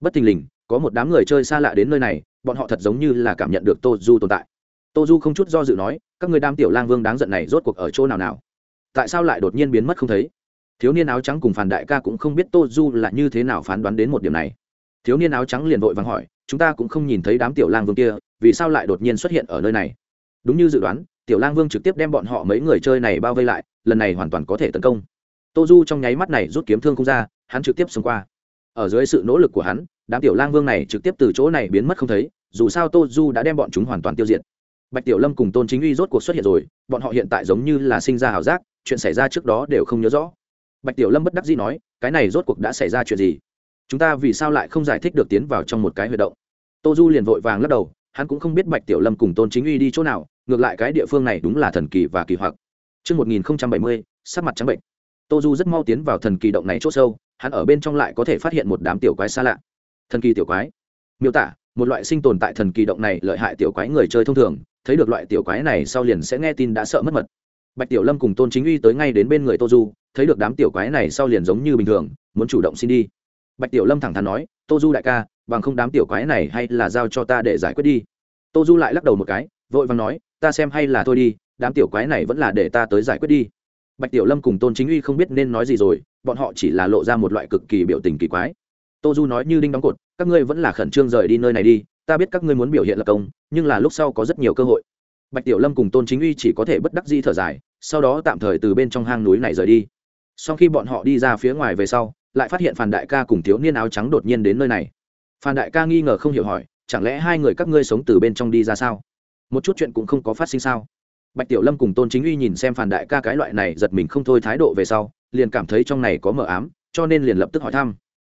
Bất thình lình, có một đám người chơi xa lạ đến nơi này, bọn họ thật giống như là cảm nhận được tô du tồn tại. Tô du không chút do dự nói, các người đam tiểu lang vương đáng giận này rốt cuộc ở chỗ nào nào? Tại sao lại đột nhiên biến mất không thấy? Thiếu niên áo trắng cùng phản đại ca cũng không biết tô du là như thế nào phán đoán đến một điểm này. Thiếu niên áo trắng liền vội vàng hỏi chúng ta cũng không nhìn thấy đám tiểu lang vương kia, vì sao lại đột nhiên xuất hiện ở nơi này? Đúng như dự đoán, tiểu lang vương trực tiếp đem bọn họ mấy người chơi này bao vây lại, lần này hoàn toàn có thể tấn công. Tô du trong nháy mắt này rút kiếm thương không ra, hắn trực tiếp xông qua. Ở dưới sự nỗ lực của hắn, đám tiểu lang vương này trực tiếp từ chỗ này biến mất không thấy, dù sao tô du đã đem bọn chúng hoàn toàn tiêu diệt. Bạch tiểu lâm cùng tôn chính uy rốt cuộc xuất hiện rồi, bọn họ hiện tại giống như là sinh ra h ảo giác, chuyện xảy ra trước đó đều không nhớ rõ. Bạch tiểu lâm bất đắc dĩ nói, cái này rốt cuộc đã xảy ra chuyện gì? Chúng ta vì sao lại không giải thích được tiến vào trong một cái huy động tô du liền vội vàng lắc đầu hắn cũng không biết bạch tiểu lâm cùng tôn chính uy đi chỗ nào ngược lại cái địa phương này đúng là thần kỳ và kỳ hoặc Trước 1070, sắc mặt trắng bệnh. Tô Du rất mau tiến vào thần kỳ động này chỗ sâu, hắn ở bên trong lại có thể phát hiện một đám tiểu quái xa lạ. Thần kỳ tiểu quái. Miêu tả, một loại sinh tồn tại thần kỳ động này lợi hại tiểu quái người chơi thông thường, thấy được loại tiểu quái này sau liền sẽ nghe tin đã sợ mất mật. Bạch Tiểu Lâm cùng Tôn Chính Uy tới ngay đến bên người Tô Du, thấy được đám tiểu quái này sau liền giống như bình thường, muốn chủ động xin đi. Bạch Tiểu Lâm thẳng thắn nói, "Tô Du đại ca, bằng không đám tiểu quái này hay là giao cho ta để giải quyết đi." Tô Du lại lắc đầu một cái, vội vàng nói, "Ta xem hay là thôi đi, đám tiểu quái này vẫn là để ta tới giải quyết đi." bạch tiểu lâm cùng tôn chính uy không biết nên nói gì rồi bọn họ chỉ là lộ ra một loại cực kỳ biểu tình kỳ quái tô du nói như đinh đóng cột các ngươi vẫn là khẩn trương rời đi nơi này đi ta biết các ngươi muốn biểu hiện lập công nhưng là lúc sau có rất nhiều cơ hội bạch tiểu lâm cùng tôn chính uy chỉ có thể bất đắc di thở dài sau đó tạm thời từ bên trong hang núi này rời đi sau khi bọn họ đi ra phía ngoài về sau lại phát hiện phàn đại ca cùng thiếu niên áo trắng đột nhiên đến nơi này. Phàn đại ca nghi ngờ không hiểu hỏi chẳng lẽ hai người các ngươi sống từ bên trong đi ra sao? Một chút chuyện cũng không có phát sinh sao? Bạch tiểu lâm cùng tôn chính uy nhìn xem phàn đại ca cái loại này giật mình không thôi thái độ về sau liền cảm thấy trong này có mờ ám cho nên liền lập tức hỏi thăm.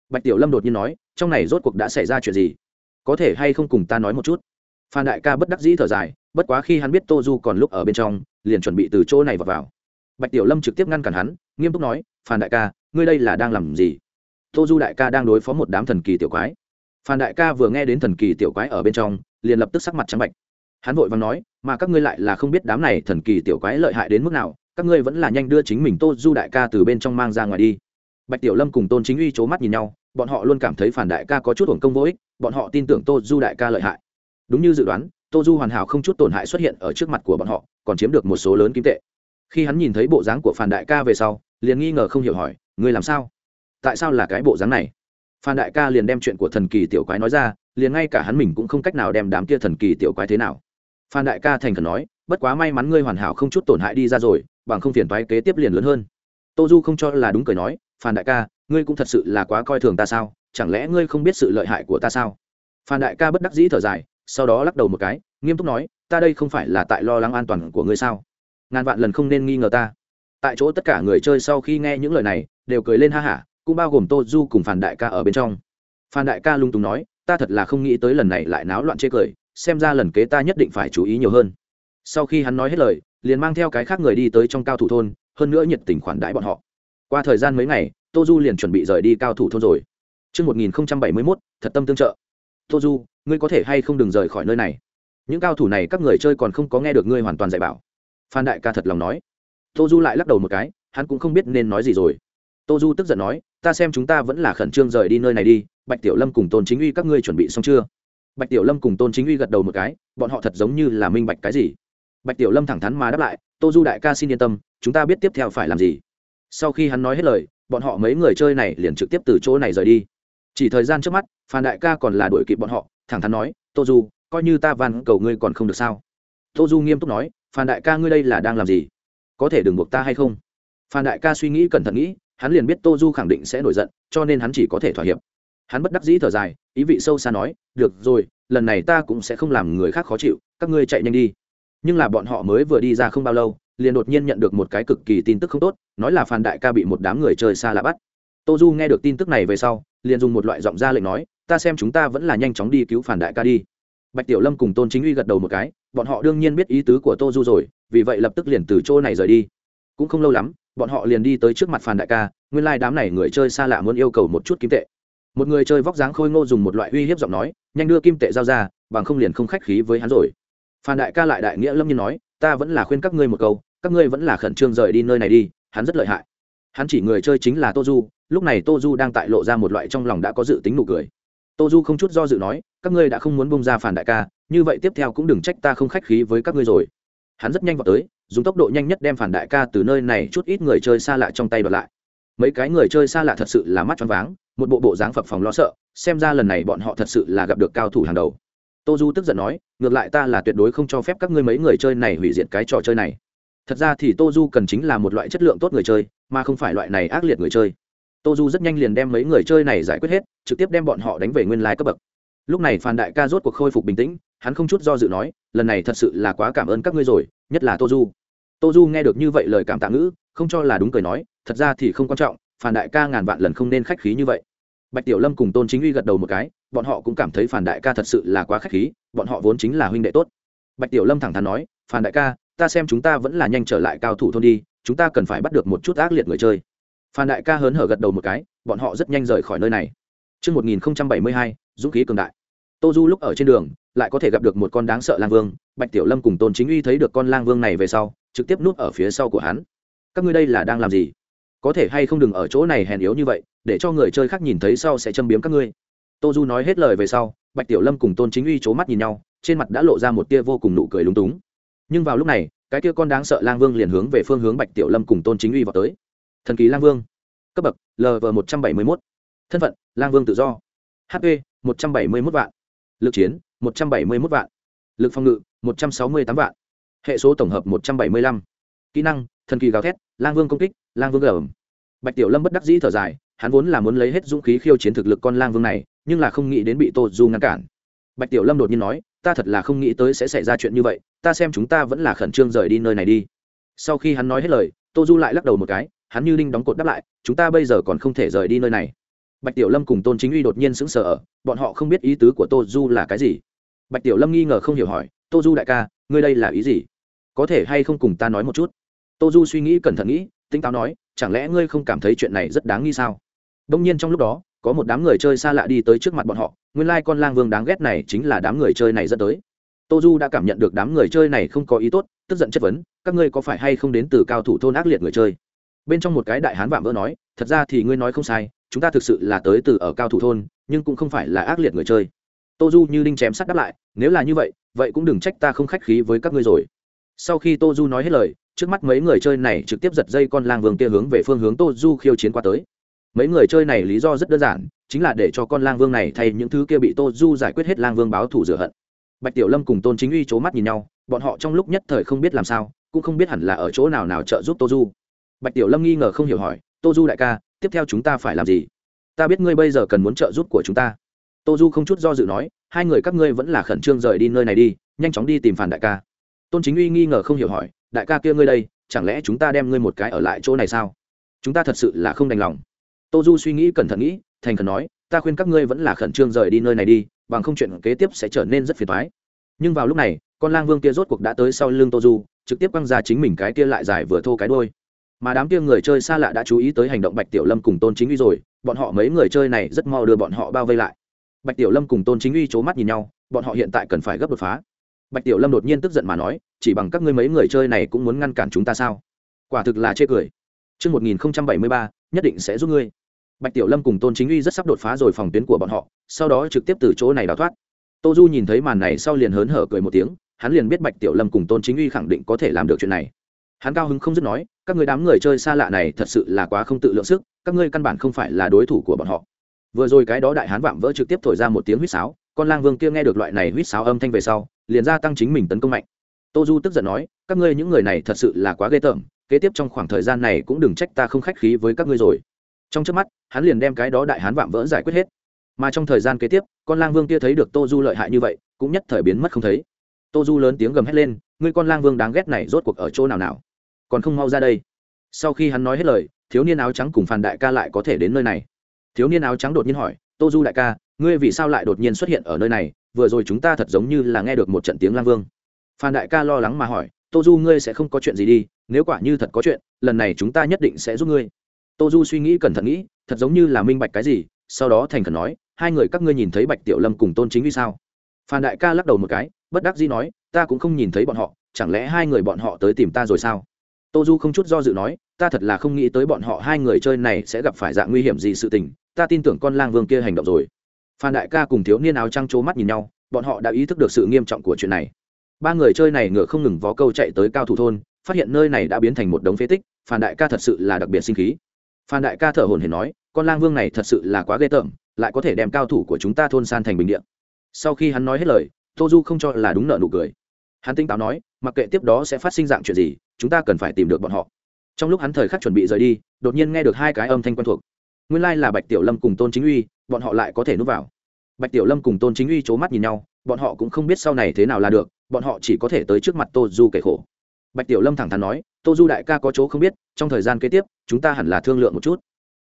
Bạch tiểu lâm đột nhiên nói trong này rốt cuộc đã xảy ra chuyện gì? Có thể hay không cùng ta nói một chút? Phan đại ca bất đắc dĩ thở dài bất quá khi hắn biết tô du còn lúc ở bên trong liền chuẩn bị từ chỗ này vào, vào. bạch tiểu lâm trực tiếp ngăn cản hắn nghiêm túc nói phan đại ca ngươi đây là đang làm gì? Tô du đại ca đang đối phó một đám thần kỳ tiểu quái. Phan đại ca vừa nghe đến thần kỳ tiểu quái ở bên trong, liền lập tức sắc mặt trắng bạch hắn vội và nói, mà các ngươi lại là không biết đám này thần kỳ tiểu quái lợi hại đến mức nào, các ngươi vẫn là nhanh đưa chính mình tô du đại ca từ bên trong mang ra ngoài đi. Bạch tiểu lâm cùng tôn chính uy c h ố mắt nhìn nhau, bọn họ luôn cảm thấy phản đại ca có chút hưởng công vô ích, bọn họ tin tưởng tô du đại ca lợi hại. Đúng như dự đoán, tô du hoàn hảo không chút tổn hại xuất hiện ở trước mặt của bọn họ, còn chiếm được một số lớn kim tệ. Khi hắn nhìn thấy bộ dáng của phản đại ca về sau, liền nghi ngờ không hiểu hỏi ngươi làm sao? Tại sao là cái bộ dáng này? Phan đại ca liền đem chuyện của thần kỳ tiểu quái nói ra, liền ngay cả hắn mình cũng không cách nào đem đám kia thần kỳ tiểu quái thế nào. Phan đại ca thành khẩn nói, bất quá may mắn ngươi hoàn hảo không chút tổn hại đi ra rồi, bằng không phiền toái kế tiếp liền lớn hơn. Tô du không cho là đúng cười nói, phan đại ca, ngươi cũng thật sự là quá coi thường ta sao? Chẳng lẽ ngươi không biết sự lợi hại của ta sao? Phan đại ca bất đắc dĩ thở dài, sau đó lắc đầu một cái, nghiêm túc nói, ta đây không phải là tại lo lắng an toàn của ngươi sao? Ngàn vạn lần không nên nghi ngờ ta tại chỗ tất cả người chơi sau khi nghe những lời này đều cười lên ha hả cũng bao gồm tô du cùng phản đại ca ở bên trong phan đại ca lung tùng nói ta thật là không nghĩ tới lần này lại náo loạn chê cười xem ra lần kế ta nhất định phải chú ý nhiều hơn sau khi hắn nói hết lời liền mang theo cái khác người đi tới trong cao thủ thôn hơn nữa nhiệt tình khoản đãi bọn họ qua thời gian mấy ngày tô du liền chuẩn bị rời đi cao thủ thôn rồi Trước 1071, thật tâm tương trợ. Tô Du, ngươi có thể hay không đừng rời khỏi nơi này. Những cao thủ này các người chơi còn không có nghe được ngươi hoàn toàn dạy bảo. Phan Đại ca thật lòng nói. Tô Du lại lắc đầu một cái, hắn cũng không biết nên nói gì rồi. Tô Du tức giận nói, ta xem chúng ta vẫn là khẩn trương rời đi nơi này đi, Bạch Tiểu Lâm cùng Tôn Chính Uy các ngươi chuẩn bị xong chưa? bạch tiểu lâm cùng tôn chính uy gật đầu một cái bọn họ thật giống như là minh bạch cái gì? Bạch tiểu lâm thẳng thắn mà đáp lại tô du đại ca xin yên tâm chúng ta biết tiếp theo phải làm gì. Sau khi hắn nói hết lời bọn họ mấy người chơi này liền trực tiếp từ chỗ này rời đi. Chỉ thời gian trước mắt phan đại ca còn là đuổi kịp bọn họ thẳng thắn nói tô du coi như ta van cầu ngươi còn không được sao? Tô du nghiêm túc nói phan đại ca ngươi đây là đang làm gì? Có thể đừng buộc ta hay không? Phan đại ca suy nghĩ cẩn thận nghĩ, hắn liền biết tô du khẳng định sẽ nổi giận, cho nên hắn chỉ có thể thỏa hiệp. Hắn bất đắc dĩ thở dài, ý vị sâu xa nói, được rồi, lần này ta cũng sẽ không làm người khác khó chịu, các ngươi chạy nhanh đi. Nhưng là bọn họ mới vừa đi ra không bao lâu, liền đột nhiên nhận được một cái cực kỳ tin tức không tốt, nói là phan đại ca bị một đám người chơi xa lạ bắt. Tô du nghe được tin tức này về sau, liền dùng một loại giọng ra lệnh nói, ta xem chúng ta vẫn là nhanh chóng đi cứu phản đại ca đi. Bạch tiểu lâm cùng tôn chính uy gật đầu một cái, bọn họ đương nhiên biết ý tứ của tô du rồi vì vậy lập tức liền từ chỗ này rời đi. Cũng không lâu lắm, bọn họ liền đi tới trước mặt phàn đại ca, nguyên lai、like、đám này người chơi xa lạ muốn yêu cầu một chút kim tệ. Một người chơi vóc dáng khôi ngô dùng một loại uy hiếp giọng nói, nhanh đưa kim tệ giao ra, bằng không liền không khách khí với hắn rồi. Phàn đại ca lại đại nghĩa lâm nhiên nói, ta vẫn là khuyên các ngươi một câu, các ngươi vẫn là khẩn trương rời đi nơi này đi, hắn rất lợi hại. Hắn chỉ người chơi chính là tô du lúc này tô du đang tại lộ ra một loại trong lòng đã có dự tính nụ cười. Tô du không chút do dự nói, các ngươi đã không muốn bông ra phản đại ca, như vậy tiếp theo cũng đừng trách ta không khách khí với các ngươi rồi hắn rất nhanh vào tới, dùng tốc độ nhanh nhất đem phản đại ca từ nơi này chút ít người chơi xa lạ trong tay đoạt lại. Mấy cái người chơi xa lạ thật sự là mắt choáng váng, một bộ bộ dáng phập phòng lo sợ, xem ra lần này bọn họ thật sự là gặp được cao thủ hàng đầu. Tô du tức giận nói, ngược lại ta là tuyệt đối không cho phép các ngươi mấy người chơi này hủy diệt cái trò chơi này. Thật ra thì tô du cần chính là một loại chất lượng tốt người chơi, mà không phải loại này ác liệt người chơi. Tô du rất nhanh liền đem mấy người chơi này giải quyết hết, trực tiếp đem bọn họ đánh về nguyên lai cấp bậc lúc này phan đại ca rốt cuộc khôi phục bình tĩnh hắn không chút do dự nói lần này thật sự là quá cảm ơn các ngươi rồi nhất là tô du. Tô du nghe được như vậy lời cảm tạ ngữ không cho là đúng cười nói thật ra thì không quan trọng phản đại ca ngàn vạn lần không nên khách khí như vậy. Bạch tiểu lâm cùng tôn chính uy gật đầu một cái bọn họ cũng cảm thấy phản đại ca thật sự là quá khách khí bọn họ vốn chính là huynh đệ tốt. Bạch tiểu lâm thẳng thắn nói phản đại ca ta xem chúng ta vẫn là nhanh trở lại cao thủ thôn đi chúng ta cần phải bắt được một chút ác liệt người chơi. Phản đại ca hớn hở gật đầu một cái bọn họ rất nhanh rời khỏi nơi này. Trước 1072, dũng khí cường đại. Tô Du lúc ở trên đường, lại có thể gặp được một con đáng sợ lang vương, Bạch Tiểu Lâm cùng Tôn Chính Uy thấy được con lang vương này về sau, trực tiếp núp ở phía sau của hắn. Các ngươi đây là đang làm gì? Có thể hay không đừng ở chỗ này hèn yếu như vậy, để cho người chơi khác nhìn thấy sau sẽ châm biếm các ngươi. Tô Du nói hết lời về sau, Bạch Tiểu Lâm cùng Tôn Chính Uy chố mắt nhìn nhau, trên mặt đã lộ ra một tia vô cùng nụ cười lúng túng. Nhưng vào lúc này, cái tia con đáng sợ lang vương liền hướng về phương hướng Bạch Tiểu Lâm cùng Tôn Chính Uy vào tới. Thần kỳ lang vương, cấp bậc lv một trăm bảy mươi mốt thân phận lang vương tự do hp một trăm bảy mươi mốt vạn lực chiến, một trăm bảy mươi mốt vạn. Lực phòng ngự, một trăm sáu mươi tám vạn. Hệ số tổng hợp, một trăm bảy mươi lăm. Kỹ năng, thần kỳ gào thét, lang vương công kích, lang vương gầm. Bạch tiểu lâm bất đắc dĩ thở dài, hắn vốn là muốn lấy hết dũng khí khiêu chiến thực lực con lang vương này, nhưng là không nghĩ đến bị tô du ngăn cản. Bạch tiểu lâm đột nhiên nói, ta thật là không nghĩ tới sẽ xảy ra chuyện như vậy, ta xem chúng ta vẫn là khẩn trương rời đi nơi này đi. Sau khi hắn nói hết lời, tô du lại lắc đầu một cái, hắn như đinh đóng cột đáp lại, chúng ta bây giờ còn không thể rời đi nơi này bạch tiểu lâm cùng tôn chính uy đột nhiên sững sờ ở, bọn họ không biết ý tứ của tô du là cái gì. Bạch tiểu lâm nghi ngờ không hiểu hỏi, tô du đại ca, ngươi đây là ý gì? Có thể hay không cùng ta nói một chút? Tô du suy nghĩ cẩn thận nghĩ tinh táo nói, chẳng lẽ ngươi không cảm thấy chuyện này rất đáng nghi sao? Đông nhiên trong lúc đó, có một đám người chơi xa lạ đi tới trước mặt bọn họ, nguyên lai、like、con lang vương đáng ghét này chính là đám người chơi này dẫn tới. Tô du đã cảm nhận được đám người chơi này không có ý tốt, tức giận chất vấn, các ngươi có phải hay không đến từ cao thủ thôn ác liệt người chơi? Bên trong một cái đại hán vạm vỡ nói, thật ra thì ngươi nói không sai, chúng ta thực sự là tới từ ở cao thủ thôn, nhưng cũng không phải là ác liệt người chơi. Tô du như đinh chém sắt đáp lại, nếu là như vậy vậy cũng đừng trách ta không khách khí với các ngươi rồi. Sau khi tô du nói hết lời, trước mắt mấy người chơi này trực tiếp giật dây con lang vương kia hướng về phương hướng tô du khiêu chiến qua tới. Mấy người chơi này lý do rất đơn giản, chính là để cho con lang vương này thay những thứ kia bị tô du giải quyết hết lang vương báo thủ rửa hận. Bạch tiểu lâm cùng tôn chính uy c h ố mắt nhìn nhau, bọn họ trong lúc nhất thời không biết làm sao, cũng không biết hẳn là ở chỗ nào nào trợ giúp tô du bạch tiểu lâm nghi ngờ không hiểu hỏi, tô du đại ca, tiếp theo chúng ta phải làm gì? Ta biết ngươi bây giờ cần muốn trợ giúp của chúng ta. Tô du không chút do dự nói, hai người các ngươi vẫn là khẩn trương rời đi nơi này đi, nhanh chóng đi tìm phản đại ca. Tôn chính uy nghi ngờ không hiểu hỏi, đại ca kia ngươi đây, chẳng lẽ chúng ta đem ngươi một cái ở lại chỗ này sao? Chúng ta thật sự là không đành lòng. Tô du suy nghĩ cẩn thận nghĩ, thành khẩn nói, ta khuyên các ngươi vẫn là khẩn trương rời đi nơi này đi, bằng không chuyện kế tiếp sẽ trở nên rất phiền thoái nhưng vào lúc này, con lang vương kia rốt cuộc đã tới sau lưng tô du, trực tiếp quăng ra chính mình cái kia lại dài vừa thô cái đôi mà đám kia người chơi xa lạ đã chú ý tới hành động bạch tiểu lâm cùng tôn chính uy rồi bọn họ mấy người chơi này rất mau đưa bọn họ bao vây lại. Bạch tiểu lâm cùng tôn chính uy c h ố mắt nhìn nhau bọn họ hiện tại cần phải gấp đột phá. Bạch tiểu lâm đột nhiên tức giận mà nói chỉ bằng các ngươi mấy người chơi này cũng muốn ngăn cản chúng ta sao? Quả thực là chê cười. Trước 1073, nhất định sẽ giúp ngươi. Bạch Tiểu Lâm cùng Tôn Chính Uy rất sắp đột phá rồi phòng tuyến của bọn họ, sau đó trực tiếp từ chỗ này đào thoát. Tô Du nhìn thấy màn này sau liền hớn hở cười một tiếng, hắn liền biết Bạch Tiểu Lâm cùng Tôn Chính Uy khẳng định có thể làm được chuyện này hắn cao hứng không dứt nói, các người đám người chơi xa lạ này thật sự là quá không tự lượng sức, các ngươi căn bản không phải là đối thủ của bọn họ. Vừa rồi cái đó đại hán vạm vỡ trực tiếp thổi ra một tiếng huýt sáo, con lang vương kia nghe được loại này huýt sáo âm thanh về sau, liền ra tăng chính mình tấn công mạnh. Tô du tức giận nói, các ngươi những người này thật sự là quá ghê tởm, kế tiếp trong khoảng thời gian này cũng đừng trách ta không khách khí với các ngươi rồi. Trong trước mắt, hắn liền đem cái đó đại hán vạm vỡ giải quyết hết. Mà trong thời gian kế tiếp, con lang vương kia thấy được tô du lợi hại như vậy, cũng nhất thời biến mất không thấy. Tô du lớn tiếng gầm hét lên, ngươi con lang vương đáng ghét này rốt cuộc ở chỗ nào nào? Còn không mau ra đây. Sau khi hắn nói hết lời, thiếu niên áo trắng cùng phan đại ca lại có thể đến nơi này. Thiếu niên áo trắng đột nhiên hỏi, tô du đại ca, ngươi vì sao lại đột nhiên xuất hiện ở nơi này? Vừa rồi chúng ta thật giống như là nghe được một trận tiếng lang vương. Phan đại ca lo lắng mà hỏi, tô du ngươi sẽ không có chuyện gì đi, nếu quả như thật có chuyện, lần này chúng ta nhất định sẽ giúp ngươi. Tô du suy nghĩ cẩn thận nghĩ, thật giống như là minh bạch cái gì, sau đó thành khẩn nói, hai người các ngươi nhìn thấy bạch tiểu lâm cùng tôn chính vì sao? Phan đại ca lắc đầu một cái, bất đắc dĩ nói, ta cũng không nhìn thấy bọn họ, chẳng lẽ hai người bọn họ tới tìm ta rồi sao? Tô du không chút do dự nói, ta thật là không nghĩ tới bọn họ hai người chơi này sẽ gặp phải dạng nguy hiểm gì sự tình, ta tin tưởng con lang vương kia hành động rồi. Phan đại ca cùng thiếu niên áo trăng trố mắt nhìn nhau, bọn họ đã ý thức được sự nghiêm trọng của chuyện này. Ba người chơi này ngựa không ngừng vó câu chạy tới cao thủ thôn, phát hiện nơi này đã biến thành một đống phế tích, phan đại ca thật sự là đặc biệt sinh khí. Phan đại ca thở hồn hển nói, con lang vương này thật sự là quá ghê tởm, lại có thể đem cao thủ của chúng ta thôn san thành bình điện sau khi hắn nói hết lời tô du không cho là đúng nợ nụ cười. Hắn tinh táo nói, mặc kệ tiếp đó sẽ phát sinh dạng chuyện gì chúng ta cần phải tìm được bọn họ. Trong lúc hắn thời khắc chuẩn bị rời đi, đột nhiên nghe được hai cái âm thanh quen thuộc. Nguyên lai là bạch tiểu lâm cùng tôn chính uy, bọn họ lại có thể núp vào. Bạch tiểu lâm cùng tôn chính uy c h ố mắt nhìn nhau, bọn họ cũng không biết sau này thế nào là được, bọn họ chỉ có thể tới trước mặt tô du kể khổ. Bạch tiểu lâm thẳng thắn nói, tô du đại ca có chỗ không biết, trong thời gian kế tiếp, chúng ta hẳn là thương lượng một chút.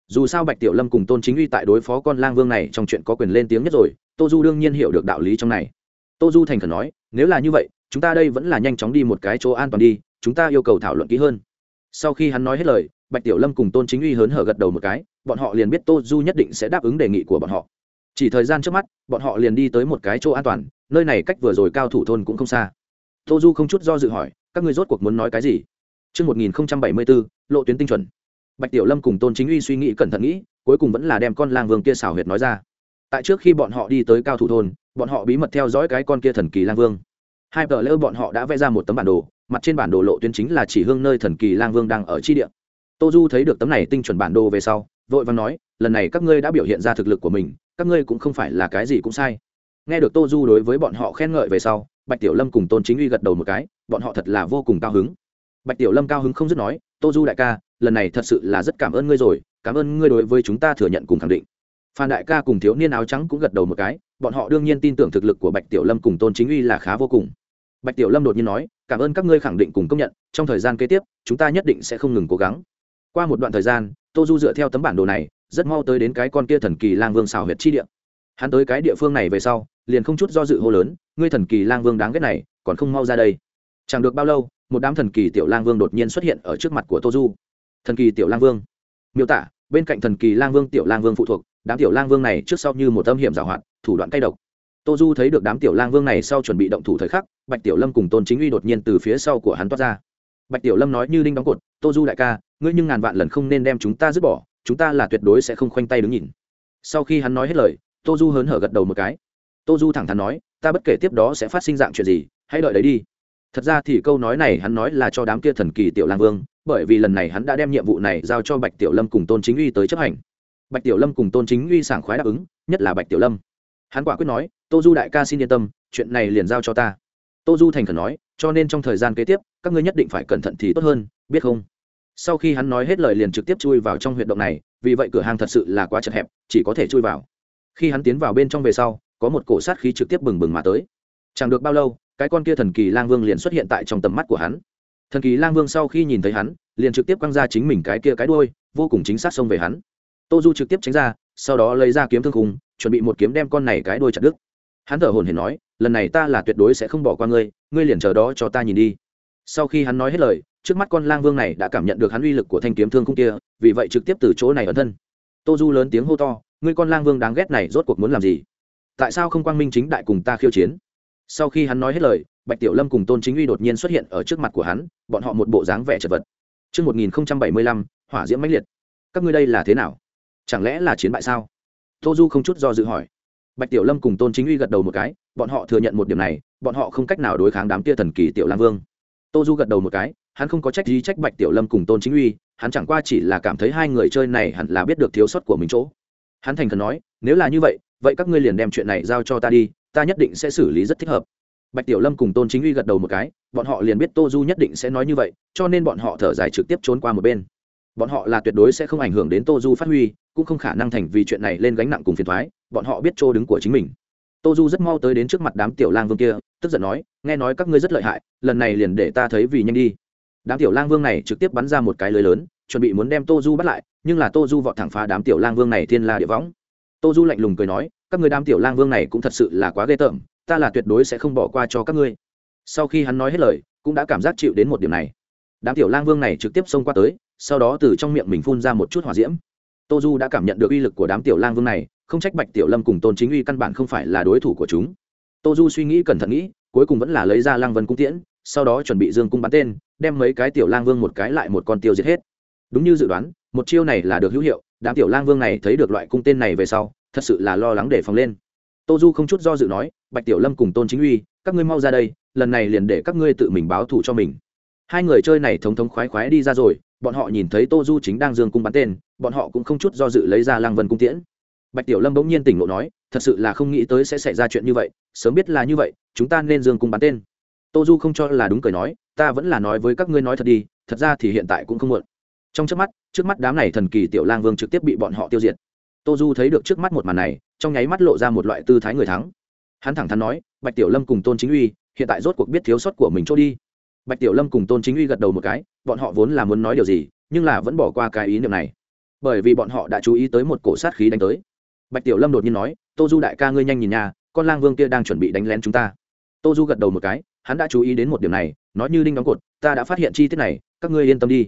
Dù sao bạch tiểu lâm cùng tôn chính uy tại đối phó con lang vương này trong chuyện có quyền lên tiếng nhất rồi, tô du đương nhiên hiểu được đạo lý trong này. Tô du thành khẩn nói, nếu là như vậy, chúng ta đây vẫn là nhanh chóng đi một cái chỗ an toàn đi chúng ta yêu cầu thảo luận kỹ hơn sau khi hắn nói hết lời bạch tiểu lâm cùng tôn chính uy hớn hở gật đầu một cái bọn họ liền biết tô du nhất định sẽ đáp ứng đề nghị của bọn họ chỉ thời gian trước mắt bọn họ liền đi tới một cái chỗ an toàn nơi này cách vừa rồi cao thủ thôn cũng không xa tô du không chút do dự hỏi các người rốt cuộc muốn nói cái gì Trước 1074, lộ tuyến tinh chuẩn. Bạch Tiểu Lâm cùng Tôn Chính Uy suy nghĩ cẩn thận nghĩ, cuối cùng vẫn là đem con lang vương kia xảo huyệt nói ra. Tại trước khi bọn họ đi tới cao thủ thôn, bọn họ bí mật theo dõi cái con kia thần kỳ lang vương. Hai vợ lỡ bọn họ đã vẽ ra một tấm bản đồ, mặt trên bản đồ lộ tuyến chính là chỉ hương nơi thần kỳ lang vương đang ở chi địa. Tô Du thấy được tấm này tinh chuẩn bản đồ về sau, vội vàng nói, lần này các ngươi đã biểu hiện ra thực lực của mình, các ngươi cũng không phải là cái gì cũng sai. Nghe được Tô Du đối với bọn họ khen ngợi về sau, Bạch Tiểu Lâm cùng Tôn Chính Uy gật đầu một cái, bọn họ thật là vô cùng cao hứng. Bạch Tiểu Lâm cao hứng không dứt nói, Tô Du đại ca, lần này thật sự là rất cảm ơn ngươi rồi cảm ơn ngươi đối với chúng ta thừa nhận cùng khẳng định phan đại ca cùng thiếu niên áo trắng cũng gật đầu một cái bọn họ đương nhiên tin tưởng thực lực của bạch tiểu lâm cùng tôn chính uy là khá vô cùng bạch tiểu lâm đột nhiên nói, cảm ơn các ngươi khẳng định cùng công nhận, trong thời gian kế tiếp, chúng ta nhất định sẽ không ngừng cố gắng. Qua một đoạn thời gian, tô du dựa theo tấm bản đồ này, rất mau tới đến cái con kia thần kỳ lang vương xào huyệt chi địa. Hắn tới cái địa phương này về sau, liền không chút do dự hô lớn, ngươi thần kỳ lang vương đáng ghét này, còn không mau ra đây. Chẳng được bao lâu, một đám thần kỳ tiểu lang vương đột nhiên xuất hiện ở trước mặt của tô du. Thần kỳ tiểu lang vương? Miêu tả, bên cạnh thần kỳ lang vương tiểu lang vương phụ thuộc, đám tiểu lang vương này trước sau như một âm hiểm giảo hoạt, thủ đoạn cay độc tô du thấy được đám tiểu lang vương này sau chuẩn bị động thủ thời khắc, bạch tiểu lâm cùng tôn chính uy đột nhiên từ phía sau của hắn toát ra. Bạch tiểu lâm nói như đinh đóng cột, tô du đại ca, ngươi nhưng ngàn vạn lần không nên đem chúng ta dứt bỏ, chúng ta là tuyệt đối sẽ không khoanh tay đứng nhìn. Sau khi hắn nói hết lời, tô du hớn hở gật đầu một cái. Tô du thẳng thắn nói, ta bất kể tiếp đó sẽ phát sinh dạng chuyện gì, hãy đợi đấy đi. Thật ra thì câu nói này hắn nói là cho đám kia thần kỳ tiểu lang vương, bởi vì lần này hắn đã đem nhiệm vụ này giao cho bạch tiểu lâm cùng tôn chính uy tới chấp hành. Bạch tiểu lâm cùng tôn chính uy sảng khoái đáp ứng, nhất là bạch tiểu lâm. Hắn quả quyết nói tô du đại ca xin yên tâm, chuyện này liền giao cho ta. Tô du thành khẩn nói, cho nên trong thời gian kế tiếp, các ngươi nhất định phải cẩn thận thì tốt hơn, biết không? Sau khi hắn nói hết lời liền trực tiếp chui vào trong huyệt động này, vì vậy cửa hàng thật sự là quá chật hẹp, chỉ có thể chui vào. Khi hắn tiến vào bên trong về sau, có một cổ sát khí trực tiếp bừng bừng mà tới. Chẳng được bao lâu, cái con kia thần kỳ lang vương liền xuất hiện tại trong tầm mắt của hắn. Thần kỳ lang vương sau khi nhìn thấy hắn, liền trực tiếp quăng ra chính mình cái kia cái đuôi, vô cùng chính xác xông về hắn. Tô du trực tiếp tránh ra, sau đó lấy ra kiếm thương khùng chuẩn bị một kiếm đem con này cái đuôi chặt đứt hắn thở hồn hển nói lần này ta là tuyệt đối sẽ không bỏ qua ngươi ngươi liền chờ đó cho ta nhìn đi sau khi hắn nói hết lời trước mắt con lang vương này đã cảm nhận được hắn uy lực của thanh kiếm thương không kia vì vậy trực tiếp từ chỗ này ẩn thân tô du lớn tiếng hô to ngươi con lang vương đáng ghét này rốt cuộc muốn làm gì tại sao không quang minh chính đại cùng ta khiêu chiến sau khi hắn nói hết lời bạch tiểu lâm cùng tôn chính uy đột nhiên xuất hiện ở trước mặt của hắn bọn họ một bộ dáng vẻ chật vật Trước 1075, hỏa diễm mãnh liệt. Các ngươi đây là thế nào? Chẳng lẽ là chiến bại sao? Tô Du không chút do dự hỏi. Bạch Tiểu Lâm cùng Tôn Chính Uy gật đầu một cái, bọn họ thừa nhận một điểm này, bọn họ không cách nào đối kháng đám tia thần kỳ Tiểu Lang Vương. Tô Du gật đầu một cái, hắn không có trách gì trách Bạch Tiểu Lâm cùng Tôn Chính Uy, hắn chẳng qua chỉ là cảm thấy hai người chơi này hẳn là biết được thiếu sót của mình chỗ. Hắn thành thần nói, nếu là như vậy, vậy các ngươi liền đem chuyện này giao cho ta đi, ta nhất định sẽ xử lý rất thích hợp bạch tiểu lâm cùng tôn chính uy gật đầu một cái bọn họ liền biết tô du nhất định sẽ nói như vậy cho nên bọn họ thở dài trực tiếp trốn qua một bên bọn họ là tuyệt đối sẽ không ảnh hưởng đến tô du phát huy cũng không khả năng thành vì chuyện này lên gánh nặng cùng phiền thoái bọn họ biết chỗ đứng của chính mình. Tô du rất mau tới đến trước mặt đám tiểu lang vương kia, tức giận nói, nghe nói các ngươi rất lợi hại, lần này liền để ta thấy vì nhanh đi. Đám tiểu lang vương này trực tiếp bắn ra một cái lưới lớn, chuẩn bị muốn đem tô du bắt lại, nhưng là tô du vọt thẳng phá đám tiểu lang vương này thiên la địa võng. Tô du lạnh lùng cười nói, các người đám tiểu lang vương này cũng thật sự là quá ghê tởm, ta là tuyệt đối sẽ không bỏ qua cho các ngươi. Sau khi hắn nói hết lời, cũng đã cảm giác chịu đến một điểm này. Đám tiểu lang vương này trực tiếp xông qua tới, sau đó từ trong miệng mình phun ra một chút hỏa diễm. Tô du đã cảm nhận được uy lực của đám tiểu lang vương này không trách bạch tiểu lâm cùng tôn chính uy căn bản không phải là đối thủ của chúng. Tô du suy nghĩ cẩn thận nghĩ, cuối cùng vẫn là lấy ra lang vân cung tiễn, sau đó chuẩn bị dương cung bắn tên, đem mấy cái tiểu lang vương một cái lại một con tiêu diệt hết. Đúng như dự đoán, một chiêu này là được hữu hiệu, đám tiểu lang vương này thấy được loại cung tên này về sau, thật sự là lo lắng để phòng lên. Tô du không chút do dự nói, bạch tiểu lâm cùng tôn chính uy, các ngươi mau ra đây, lần này liền để các ngươi tự mình báo thù cho mình. Hai người chơi này thống thống khoái khoái đi ra rồi, bọn họ nhìn thấy tô du chính đang dương cung bắn tên, bọn họ cũng không chút do dự lấy ra lang vân cung tiễn bạch tiểu lâm bỗng nhiên tỉnh ngộ nói, thật sự là không nghĩ tới sẽ xảy ra chuyện như vậy, sớm biết là như vậy, chúng ta nên dương cung bắn tên. Tô du không cho là đúng cười nói, ta vẫn là nói với các ngươi nói thật đi, thật ra thì hiện tại cũng không muộn. Trong trước mắt trước mắt đám này thần kỳ tiểu lang vương trực tiếp bị bọn họ tiêu diệt. Tô du thấy được trước mắt một màn này, trong nháy mắt lộ ra một loại tư thái người thắng. Hắn thẳng thắn nói, bạch tiểu lâm cùng tôn chính uy, hiện tại rốt cuộc biết thiếu sót của mình chỗ đi. Bạch tiểu lâm cùng tôn chính uy gật đầu một cái, bọn họ vốn là muốn nói điều gì, nhưng là vẫn bỏ qua cái ý niệm này. Bởi vì bọn họ đã chú ý tới một cổ sát khí đánh tới bạch tiểu lâm đột nhiên nói tô du đại ca ngươi nhanh nhìn nhà con lang vương kia đang chuẩn bị đánh lén chúng ta. Tô du gật đầu một cái hắn đã chú ý đến một điểm này nói như đinh đóng cột ta đã phát hiện chi tiết này các ngươi yên tâm đi.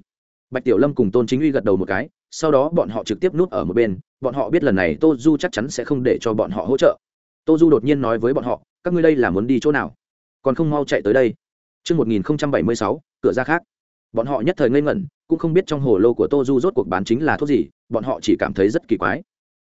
Bạch tiểu lâm cùng tôn chính uy gật đầu một cái sau đó bọn họ trực tiếp núp ở một bên bọn họ biết lần này tô du chắc chắn sẽ không để cho bọn họ hỗ trợ. Tô du đột nhiên nói với bọn họ các ngươi đây là muốn đi chỗ nào? Còn không mau chạy tới đây. Trước 1076, cửa ra khác. Bọn họ nhất thời ngây ngẩn, cũng không biết trong hồ lô của Tô Du rốt cuộc bán chính là thuốc gì, bọn họ chỉ cảm thấy rất kỳ quái.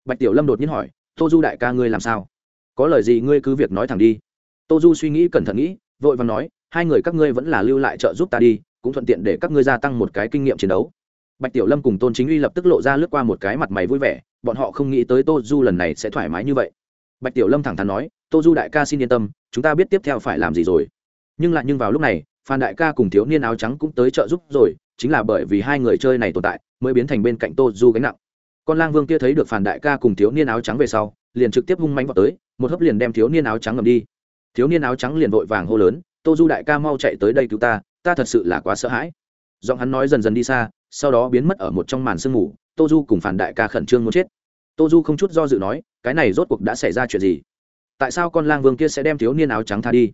Bạch Tiểu Lâm đột nhiên hỏi, "Tô Du đại ca ngươi làm sao? Có lời gì ngươi cứ việc nói thẳng đi." Tô Du suy nghĩ cẩn thận nghĩ, vội và nói, "Hai người các ngươi vẫn là lưu lại trợ giúp ta đi, cũng thuận tiện để các ngươi gia tăng một cái kinh nghiệm chiến đấu." Bạch Tiểu Lâm cùng Tôn Chính Uy lập tức lộ ra lướt qua một cái mặt mày vui vẻ, bọn họ không nghĩ tới Tô Du lần này sẽ thoải mái như vậy. Bạch Tiểu Lâm thẳng thắn nói, "Tô Du đại ca xin yên tâm, chúng ta biết tiếp theo phải làm gì rồi." nhưng lại nhưng vào lúc này phan đại ca cùng thiếu niên áo trắng cũng tới trợ giúp rồi chính là bởi vì hai người chơi này tồn tại mới biến thành bên cạnh tô du gánh nặng con lang vương kia thấy được phản đại ca cùng thiếu niên áo trắng về sau, liền trực tiếp hung mánh vào tới, một hấp liền đem thiếu niên áo trắng ngầm đi. Thiếu niên áo trắng liền vội vàng hô lớn, tô du đại ca mau chạy tới đây cứu ta ta thật sự là quá sợ hãi. Giọng hắn nói dần dần đi xa, sau đó biến mất ở một trong màn sương mù, tô du cùng phản đại ca khẩn trương muốn chết. Tô du không chút do dự nói, cái này rốt cuộc đã xảy ra chuyện gì? Tại sao con lang vương kia sẽ đem thiếu niên áo trắng tha đi?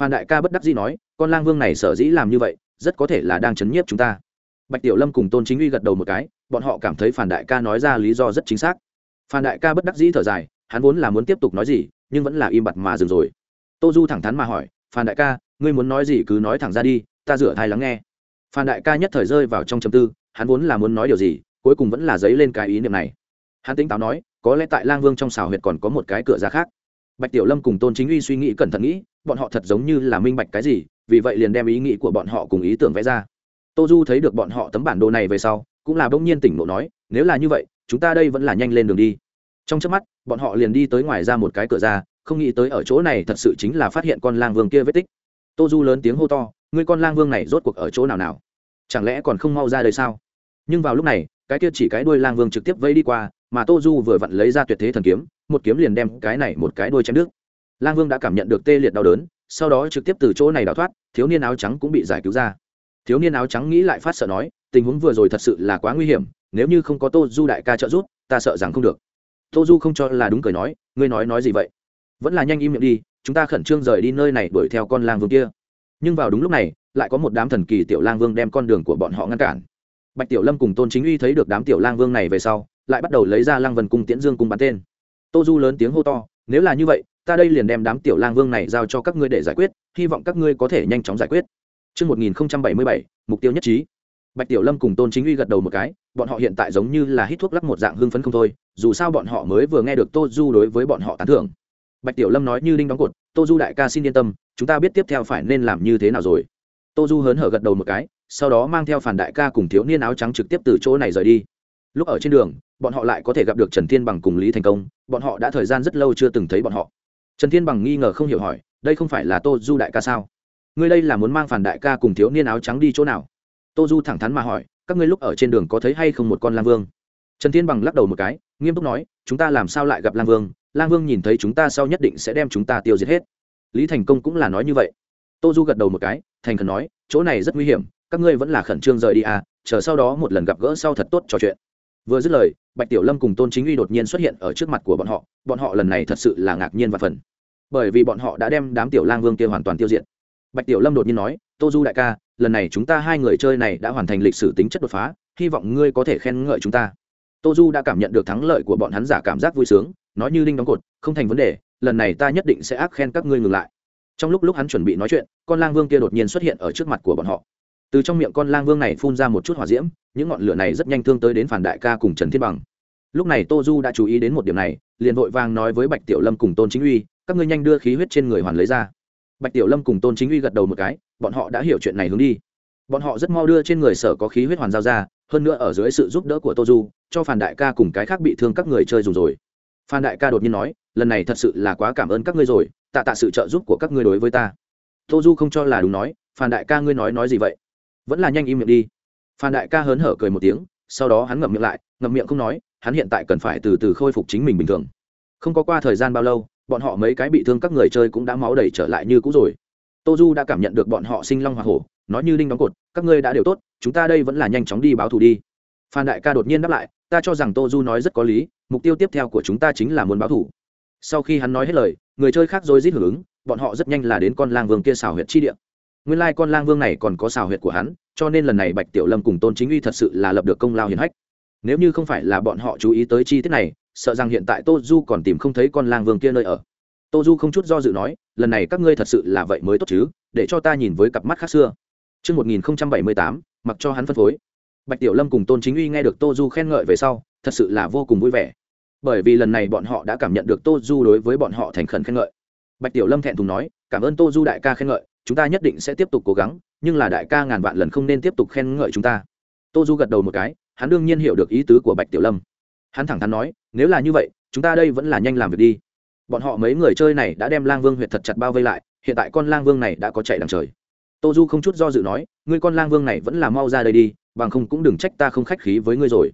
Phan đại ca bất đắc dĩ nói, con lang vương này sở dĩ làm như vậy, rất có thể là đang chấn nhiếp chúng ta bạch tiểu lâm cùng tôn chính uy gật đầu một cái, bọn họ cảm thấy Phan đại ca nói ra lý do rất chính xác. Phan đại ca bất đắc dĩ thở dài, hắn vốn là muốn tiếp tục nói gì, nhưng vẫn là im bặt mà dừng rồi. Tô du thẳng thắn mà hỏi phan đại ca, ngươi muốn nói gì cứ nói thẳng ra đi, ta rửa thai lắng nghe. Phan đại ca nhất thời rơi vào trong chầm tư, hắn vốn là muốn nói điều gì, cuối cùng vẫn là dấy lên cái ý niệm này. Hắn tính táo nói, có lẽ tại lang vương trong xào huyệt còn có một cái cửa ra khác. Bạch tiểu lâm cùng tôn chính uy suy nghĩ cẩn thận nghĩ, bọn họ thật giống như là minh bạch cái gì, vì vậy liền đem ý nghĩ của bọn họ cùng ý tưởng vẽ ra tô du thấy được bọn họ tấm bản đồ này về sau, cũng là bỗng nhiên tỉnh ngộ nói, nếu là như vậy, chúng ta đây vẫn là nhanh lên đường đi. Trong trước mắt, bọn họ liền đi tới ngoài ra một cái cửa ra, không nghĩ tới ở chỗ này thật sự chính là phát hiện con lang vương kia vết tích. Tô du lớn tiếng hô to, ngươi con lang vương này rốt cuộc ở chỗ nào nào? Chẳng lẽ còn không mau ra đây sao? Nhưng vào lúc này, cái kia chỉ cái đuôi lang vương trực tiếp vây đi qua, mà tô du vừa vặn lấy ra tuyệt thế thần kiếm, một kiếm liền đem cái này một cái đuôi chém đứt. Lang vương đã cảm nhận được tê liệt đau đớn, sau đó trực tiếp từ chỗ này đào thoát, thiếu niên áo trắng cũng bị giải cứu ra thiếu niên áo trắng nghĩ lại phát sợ nói, tình huống vừa rồi thật sự là quá nguy hiểm, nếu như không có tô du đại ca trợ giúp, ta sợ rằng không được. Tô du không cho là đúng cười nói, ngươi nói nói gì vậy? Vẫn là nhanh im miệng đi, chúng ta khẩn trương rời đi nơi này đuổi theo con lang vương kia. Nhưng vào đúng lúc này, lại có một đám thần kỳ tiểu lang vương đem con đường của bọn họ ngăn cản. Bạch tiểu lâm cùng tôn chính uy thấy được đám tiểu lang vương này về sau, lại bắt đầu lấy ra lang vân cung tiễn dương cung bắn tên. Tô du lớn tiếng hô to, nếu là như vậy, ta đây liền đem đám tiểu lang vương này giao cho các ngươi để giải quyết, hy vọng các ngươi có thể nhanh chóng giải quyết. Trước 1077, mục tiêu nhất trí. Bạch Tiểu Lâm cùng Tôn Chính Uy gật đầu một cái, bọn họ hiện tại giống như là hít thuốc lắc một dạng hưng phấn không thôi, dù sao bọn họ mới vừa nghe được Tô Du đối với bọn họ tán thưởng. Bạch Tiểu Lâm nói như đinh đóng cột, "Tô Du đại ca xin yên tâm, chúng ta biết tiếp theo phải nên làm như thế nào rồi." Tô Du hớn hở gật đầu một cái, sau đó mang theo Phản đại ca cùng thiếu niên áo trắng trực tiếp từ chỗ này rời đi. Lúc ở trên đường, bọn họ lại có thể gặp được Trần Thiên Bằng cùng Lý Thành Công, bọn họ đã thời gian rất lâu chưa từng thấy bọn họ trần thiên bằng nghi ngờ không hiểu hỏi đây không phải là tô du đại ca sao ngươi đây là muốn mang phản đại ca cùng thiếu niên áo trắng đi chỗ nào? Tô du thẳng thắn mà hỏi, các ngươi lúc ở trên đường có thấy hay không một con lang vương? Trần thiên bằng lắc đầu một cái, nghiêm túc nói, chúng ta làm sao lại gặp lang vương? Lang vương nhìn thấy chúng ta sau nhất định sẽ đem chúng ta tiêu diệt hết. Lý thành công cũng là nói như vậy. Tô du gật đầu một cái, thành khẩn nói, chỗ này rất nguy hiểm, các ngươi vẫn là khẩn trương rời đi à chờ sau đó một lần gặp gỡ sau thật tốt trò chuyện. Vừa dứt lời, bạch tiểu lâm cùng tôn chính uy đột nhiên xuất hiện ở trước mặt của bọn họ bọn họ lần này thật sự là ngạc nhiên và phần bởi vì bọn họ đã đem đám tiểu lang vương kia hoàn toàn tiêu diệt bạch tiểu lâm đột nhiên nói, tô du đại ca, lần này chúng ta hai người chơi này đã hoàn thành lịch sử tính chất đột phá, hy vọng ngươi có thể khen ngợi chúng ta. Tô du đã cảm nhận được thắng lợi của bọn hắn giả cảm giác vui sướng, nói như linh đóng cột, không thành vấn đề, lần này ta nhất định sẽ ác khen các ngươi ngừng lại. Trong lúc lúc hắn chuẩn bị nói chuyện, con lang vương kia đột nhiên xuất hiện ở trước mặt của bọn họ. Từ trong miệng con lang vương này phun ra một chút hỏa diễm, những ngọn lửa này rất nhanh thương tới đến phản đại ca cùng trần thiên bằng. Lúc này tô du đã chú ý đến một điểm này, liền vội vàng nói với bạch tiểu lâm cùng tôn chính uy, các ngươi nhanh đưa khí huyết trên người hoàn lấy ra bạch tiểu lâm cùng tôn chính uy gật đầu một cái, bọn họ đã hiểu chuyện này hướng đi. Bọn họ rất mau đưa trên người sở có khí huyết hoàn giao ra, hơn nữa ở dưới sự giúp đỡ của tô du, cho phản đại ca cùng cái khác bị thương các người chơi dùng rồi. Phan đại ca đột nhiên nói, lần này thật sự là quá cảm ơn các ngươi rồi, tạ tạ sự trợ giúp của các ngươi đối với ta. Tô du không cho là đúng nói, phan đại ca ngươi nói nói gì vậy? Vẫn là nhanh im miệng đi. Phan đại ca hớn hở cười một tiếng, sau đó hắn ngậm miệng lại, ngậm miệng không nói, hắn hiện tại cần phải từ từ khôi phục chính mình bình thường. Không có qua thời gian bao lâu bọn họ mấy cái bị thương các người chơi cũng đã máu đầy trở lại như cũ rồi. Tô du đã cảm nhận được bọn họ sinh long hỏa hổ, nói như đinh đóng cột, các ngươi đã đều tốt, chúng ta đây vẫn là nhanh chóng đi báo thù đi. Phan đại ca đột nhiên đáp lại, ta cho rằng tô du nói rất có lý, mục tiêu tiếp theo của chúng ta chính là muốn báo thù. Sau khi hắn nói hết lời, người chơi khác rồi rít hưởng ứng, bọn họ rất nhanh là đến con lang vương kia xào huyệt chi địa. Nguyên lai con lang vương này còn có xào huyệt của hắn, cho nên lần này bạch tiểu lâm cùng tôn chính uy thật sự là lập được công lao hiển hách. Nếu như không phải là bọn họ chú ý tới chi tiết này sợ rằng hiện tại tô du còn tìm không thấy con lang vương kia nơi ở tô du không chút do dự nói lần này các ngươi thật sự là vậy mới tốt chứ để cho ta nhìn với cặp mắt khác xưa Trước 1078, mặc cho hắn phân phối. Bạch Tiểu Lâm cùng Tôn Chính Uy nghe được Tô Du khen ngợi về sau, thật sự là vô cùng vui vẻ. Bởi vì lần này bọn họ đã cảm nhận được Tô Du đối với bọn họ thành khẩn khen ngợi. Bạch Tiểu Lâm thẹn thùng nói, "Cảm ơn Tô Du đại ca khen ngợi, chúng ta nhất định sẽ tiếp tục cố gắng, nhưng là đại ca ngàn vạn lần không nên tiếp tục khen ngợi chúng ta." Tô Du gật đầu một cái, hắn đương nhiên hiểu được ý tứ của Bạch Tiểu Lâm. Hắn thẳng thắn nói, "Nếu là như vậy, chúng ta đây vẫn là nhanh làm việc đi." Bọn họ mấy người chơi này đã đem Lang Vương huyệt thật chặt bao vây lại, hiện tại con Lang Vương này đã có chạy đằng trời. Tô du không chút do dự nói ngươi con lang vương này vẫn là mau ra đây đi bằng không cũng đừng trách ta không khách khí với ngươi rồi.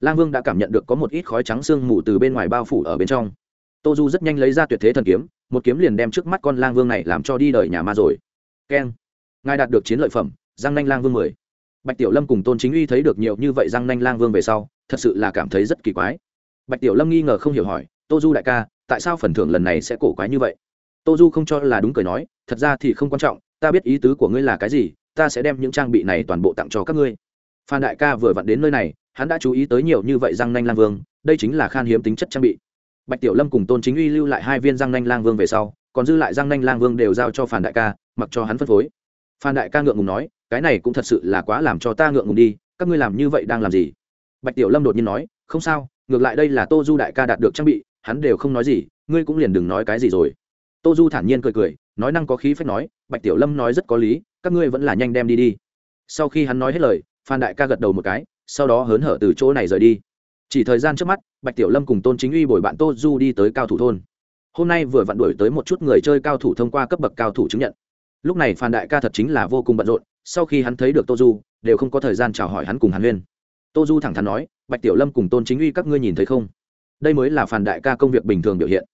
Lang vương đã cảm nhận được có một ít khói trắng sương mù từ bên ngoài bao phủ ở bên trong. Tô du rất nhanh lấy ra tuyệt thế thần kiếm một kiếm liền đem trước mắt con lang vương này làm cho đi đời nhà ma rồi. Keng. Ngài đạt được chiến lợi phẩm giang nanh lang vương mười bạch tiểu lâm cùng tôn chính uy thấy được nhiều như vậy răng nanh lang vương về sau, thật sự là cảm thấy rất kỳ quái. Bạch tiểu lâm nghi ngờ không hiểu hỏi, tô du đại ca, tại sao phần thưởng lần này sẽ cổ quái như vậy? Tô du không cho là đúng cười nói, thật ra thì không quan trọng, ta biết ý tứ của ngươi là cái gì, ta sẽ đem những trang bị này toàn bộ tặng cho các ngươi. Phan đại ca vừa vặn đến nơi này, hắn đã chú ý tới nhiều như vậy răng nanh lang vương, đây chính là khan hiếm tính chất trang bị. Bạch tiểu lâm cùng tôn chính uy lưu lại hai viên răng nanh lang vương về sau, còn dư lại răng nanh lang vương đều giao cho phan đại ca, mặc cho hắn phân phối. Phan đại ca ngượng ngùng nói cái này cũng thật sự là quá làm cho ta ngượng ngùng đi, các ngươi làm như vậy đang làm gì? Bạch tiểu lâm đột nhiên nói, không sao, ngược lại đây là tô du đại ca đạt được trang bị, hắn đều không nói gì, ngươi cũng liền đừng nói cái gì rồi. Tô du thản nhiên cười cười, nói năng có khí phách nói, bạch tiểu lâm nói rất có lý, các ngươi vẫn là nhanh đem đi đi. Sau khi hắn nói hết lời, phan đại ca gật đầu một cái, sau đó hớn hở từ chỗ này rời đi. Chỉ thời gian trước mắt, bạch tiểu lâm cùng tôn chính uy bồi bạn tô du đi tới cao thủ thôn. Hôm nay vừa vặn đuổi tới một chút người chơi cao thủ thông qua cấp bậc cao thủ chứng nhận. Lúc này phan đại ca thật chính là vô cùng bận rộn sau khi hắn thấy được tô du, đều không có thời gian chào hỏi hắn cùng hàn huyên. Tô du thẳng thắn nói, bạch tiểu lâm cùng tôn chính uy các ngươi nhìn thấy không? Đây mới là phản đại ca công việc bình thường biểu hiện.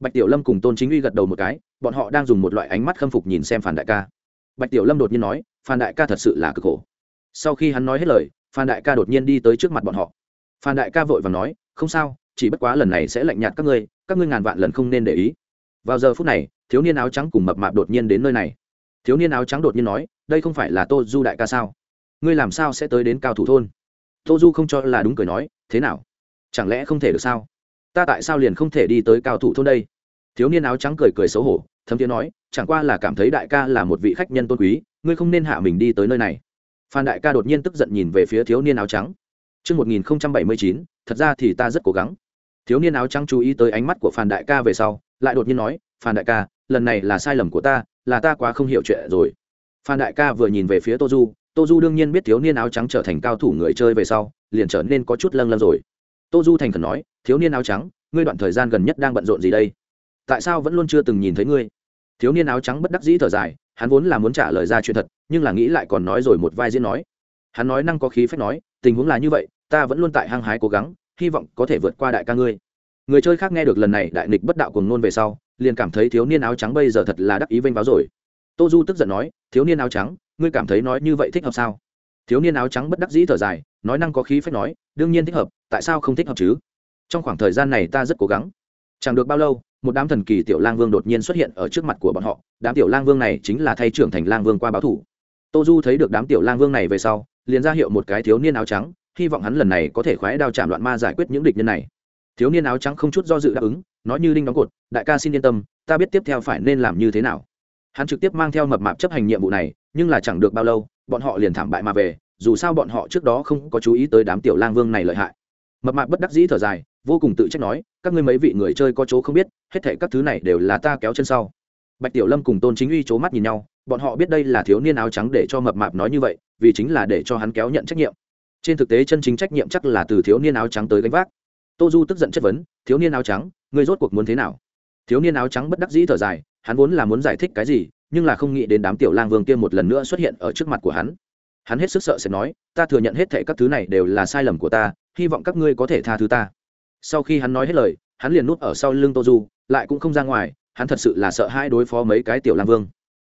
Bạch tiểu lâm cùng tôn chính uy gật đầu một cái, bọn họ đang dùng một loại ánh mắt khâm phục nhìn xem phản đại ca. Bạch tiểu lâm đột nhiên nói phan đại ca thật sự là cực khổ. Sau khi hắn nói hết lời phan đại ca đột nhiên đi tới trước mặt bọn họ. Phan đại ca vội và nói, không sao, chỉ bất quá lần này sẽ lạnh nhạt các ngươi các ngươi ngàn vạn lần không nên để ý. Vào giờ phút này, thiếu niên áo trắng cùng mập mạp đột nhiên đến nơi này thiếu niên áo trắng đột nhiên nói đây không phải là tô du đại ca sao? Ngươi làm sao sẽ tới đến cao thủ thôn? Tô du không cho là đúng cười nói thế nào? Chẳng lẽ không thể được sao? Ta tại sao liền không thể đi tới cao thủ thôn đây? Thiếu niên áo trắng cười cười xấu hổ thấm tiếng nói chẳng qua là cảm thấy đại ca là một vị khách nhân tôn quý ngươi không nên hạ mình đi tới nơi này. Phan đại ca đột nhiên tức giận nhìn về phía thiếu niên áo trắng. Trước 1079, thật ra thì ta rất cố gắng. Thiếu niên áo trắng chú ý tới ánh mắt của Phan Đại ca về sau, lại đột nhiên nói, Phan Đại ca, lần này là sai lầm của ta, là ta quá không hiểu chuyện rồi. Phan Đại ca vừa nhìn về phía Tô Du, Tô Du đương nhiên biết thiếu niên áo trắng trở thành cao thủ người chơi về sau, liền trở nên có chút lâng lâng rồi. Tô Du thành khẩn nói, thiếu niên áo trắng, ngươi đoạn thời gian gần nhất đang bận rộn gì đây? Tại sao vẫn luôn chưa từng nhìn thấy ngươi? thiếu niên áo trắng bất đắc dĩ thở dài hắn vốn là muốn trả lời ra chuyện thật nhưng là nghĩ lại còn nói rồi một vai diễn nói hắn nói năng có khí phép nói tình huống là như vậy ta vẫn luôn tại hăng hái cố gắng hy vọng có thể vượt qua đại ca ngươi người chơi khác nghe được lần này đại nịch bất đạo cùng nôn về sau, liền cảm thấy thiếu niên áo trắng bây giờ thật là đắc ý vênh báo rồi. Tô du tức giận nói, thiếu niên áo trắng, ngươi cảm thấy nói như vậy thích hợp sao? Thiếu niên áo trắng bất đắc dĩ thở dài, nói năng có khí phách nói, đương nhiên thích hợp, tại sao không thích hợp chứ? Trong khoảng thời gian này ta rất cố gắng. Chẳng được bao lâu, một đám thần kỳ tiểu lang vương đột nhiên xuất hiện ở trước mặt của bọn họ. Đám tiểu lang vương này chính là thay trưởng thành lang vương qua báo thủ. Tô du thấy được đám tiểu lang vương này về sau, liền ra hiệu một cái thiếu niên áo trắng, hy vọng hắn lần này có thể khoái đao chạm loạn ma giải quyết những địch nhân này thiếu niên áo trắng không chút do dự đáp ứng, nói như đinh đóng cột, đại ca xin yên tâm, ta biết tiếp theo phải nên làm như thế nào. Hắn trực tiếp mang theo mập mạp chấp hành nhiệm vụ này, nhưng là chẳng được bao lâu, bọn họ liền thảm bại mà về, dù sao bọn họ trước đó không có chú ý tới đám tiểu lang vương này lợi hại. Mập mạp bất đắc dĩ thở dài, vô cùng tự trách nói, các ngươi mấy vị người chơi có chỗ không biết, hết thể các thứ này đều là ta kéo chân sau. Bạch tiểu lâm cùng tôn chính uy c mắt nhìn nhau, bọn họ biết đây là thiếu niên áo trắng để cho mập mạp nói như vậy, vì chính là để cho hắn kéo nhận trách nhiệm. Trên thực tế chân chính trách nhiệm chắc là từ thiếu niên áo trắng tới gánh vác tô du tức giận chất vấn, thiếu niên áo trắng, ngươi rốt cuộc muốn thế nào? Thiếu niên áo trắng bất đắc dĩ thở dài, hắn vốn là muốn giải thích cái gì, nhưng là không nghĩ đến đám tiểu lang vương kia một lần nữa xuất hiện ở trước mặt của hắn. Hắn hết sức sợ sẽ nói, ta thừa nhận hết thệ các thứ này đều là sai lầm của ta, hy vọng các ngươi có thể tha thứ ta. Sau khi hắn nói hết lời, hắn liền núp ở sau lưng tô du, lại cũng không ra ngoài, hắn thật sự là sợ hai đối phó mấy cái tiểu lang vương.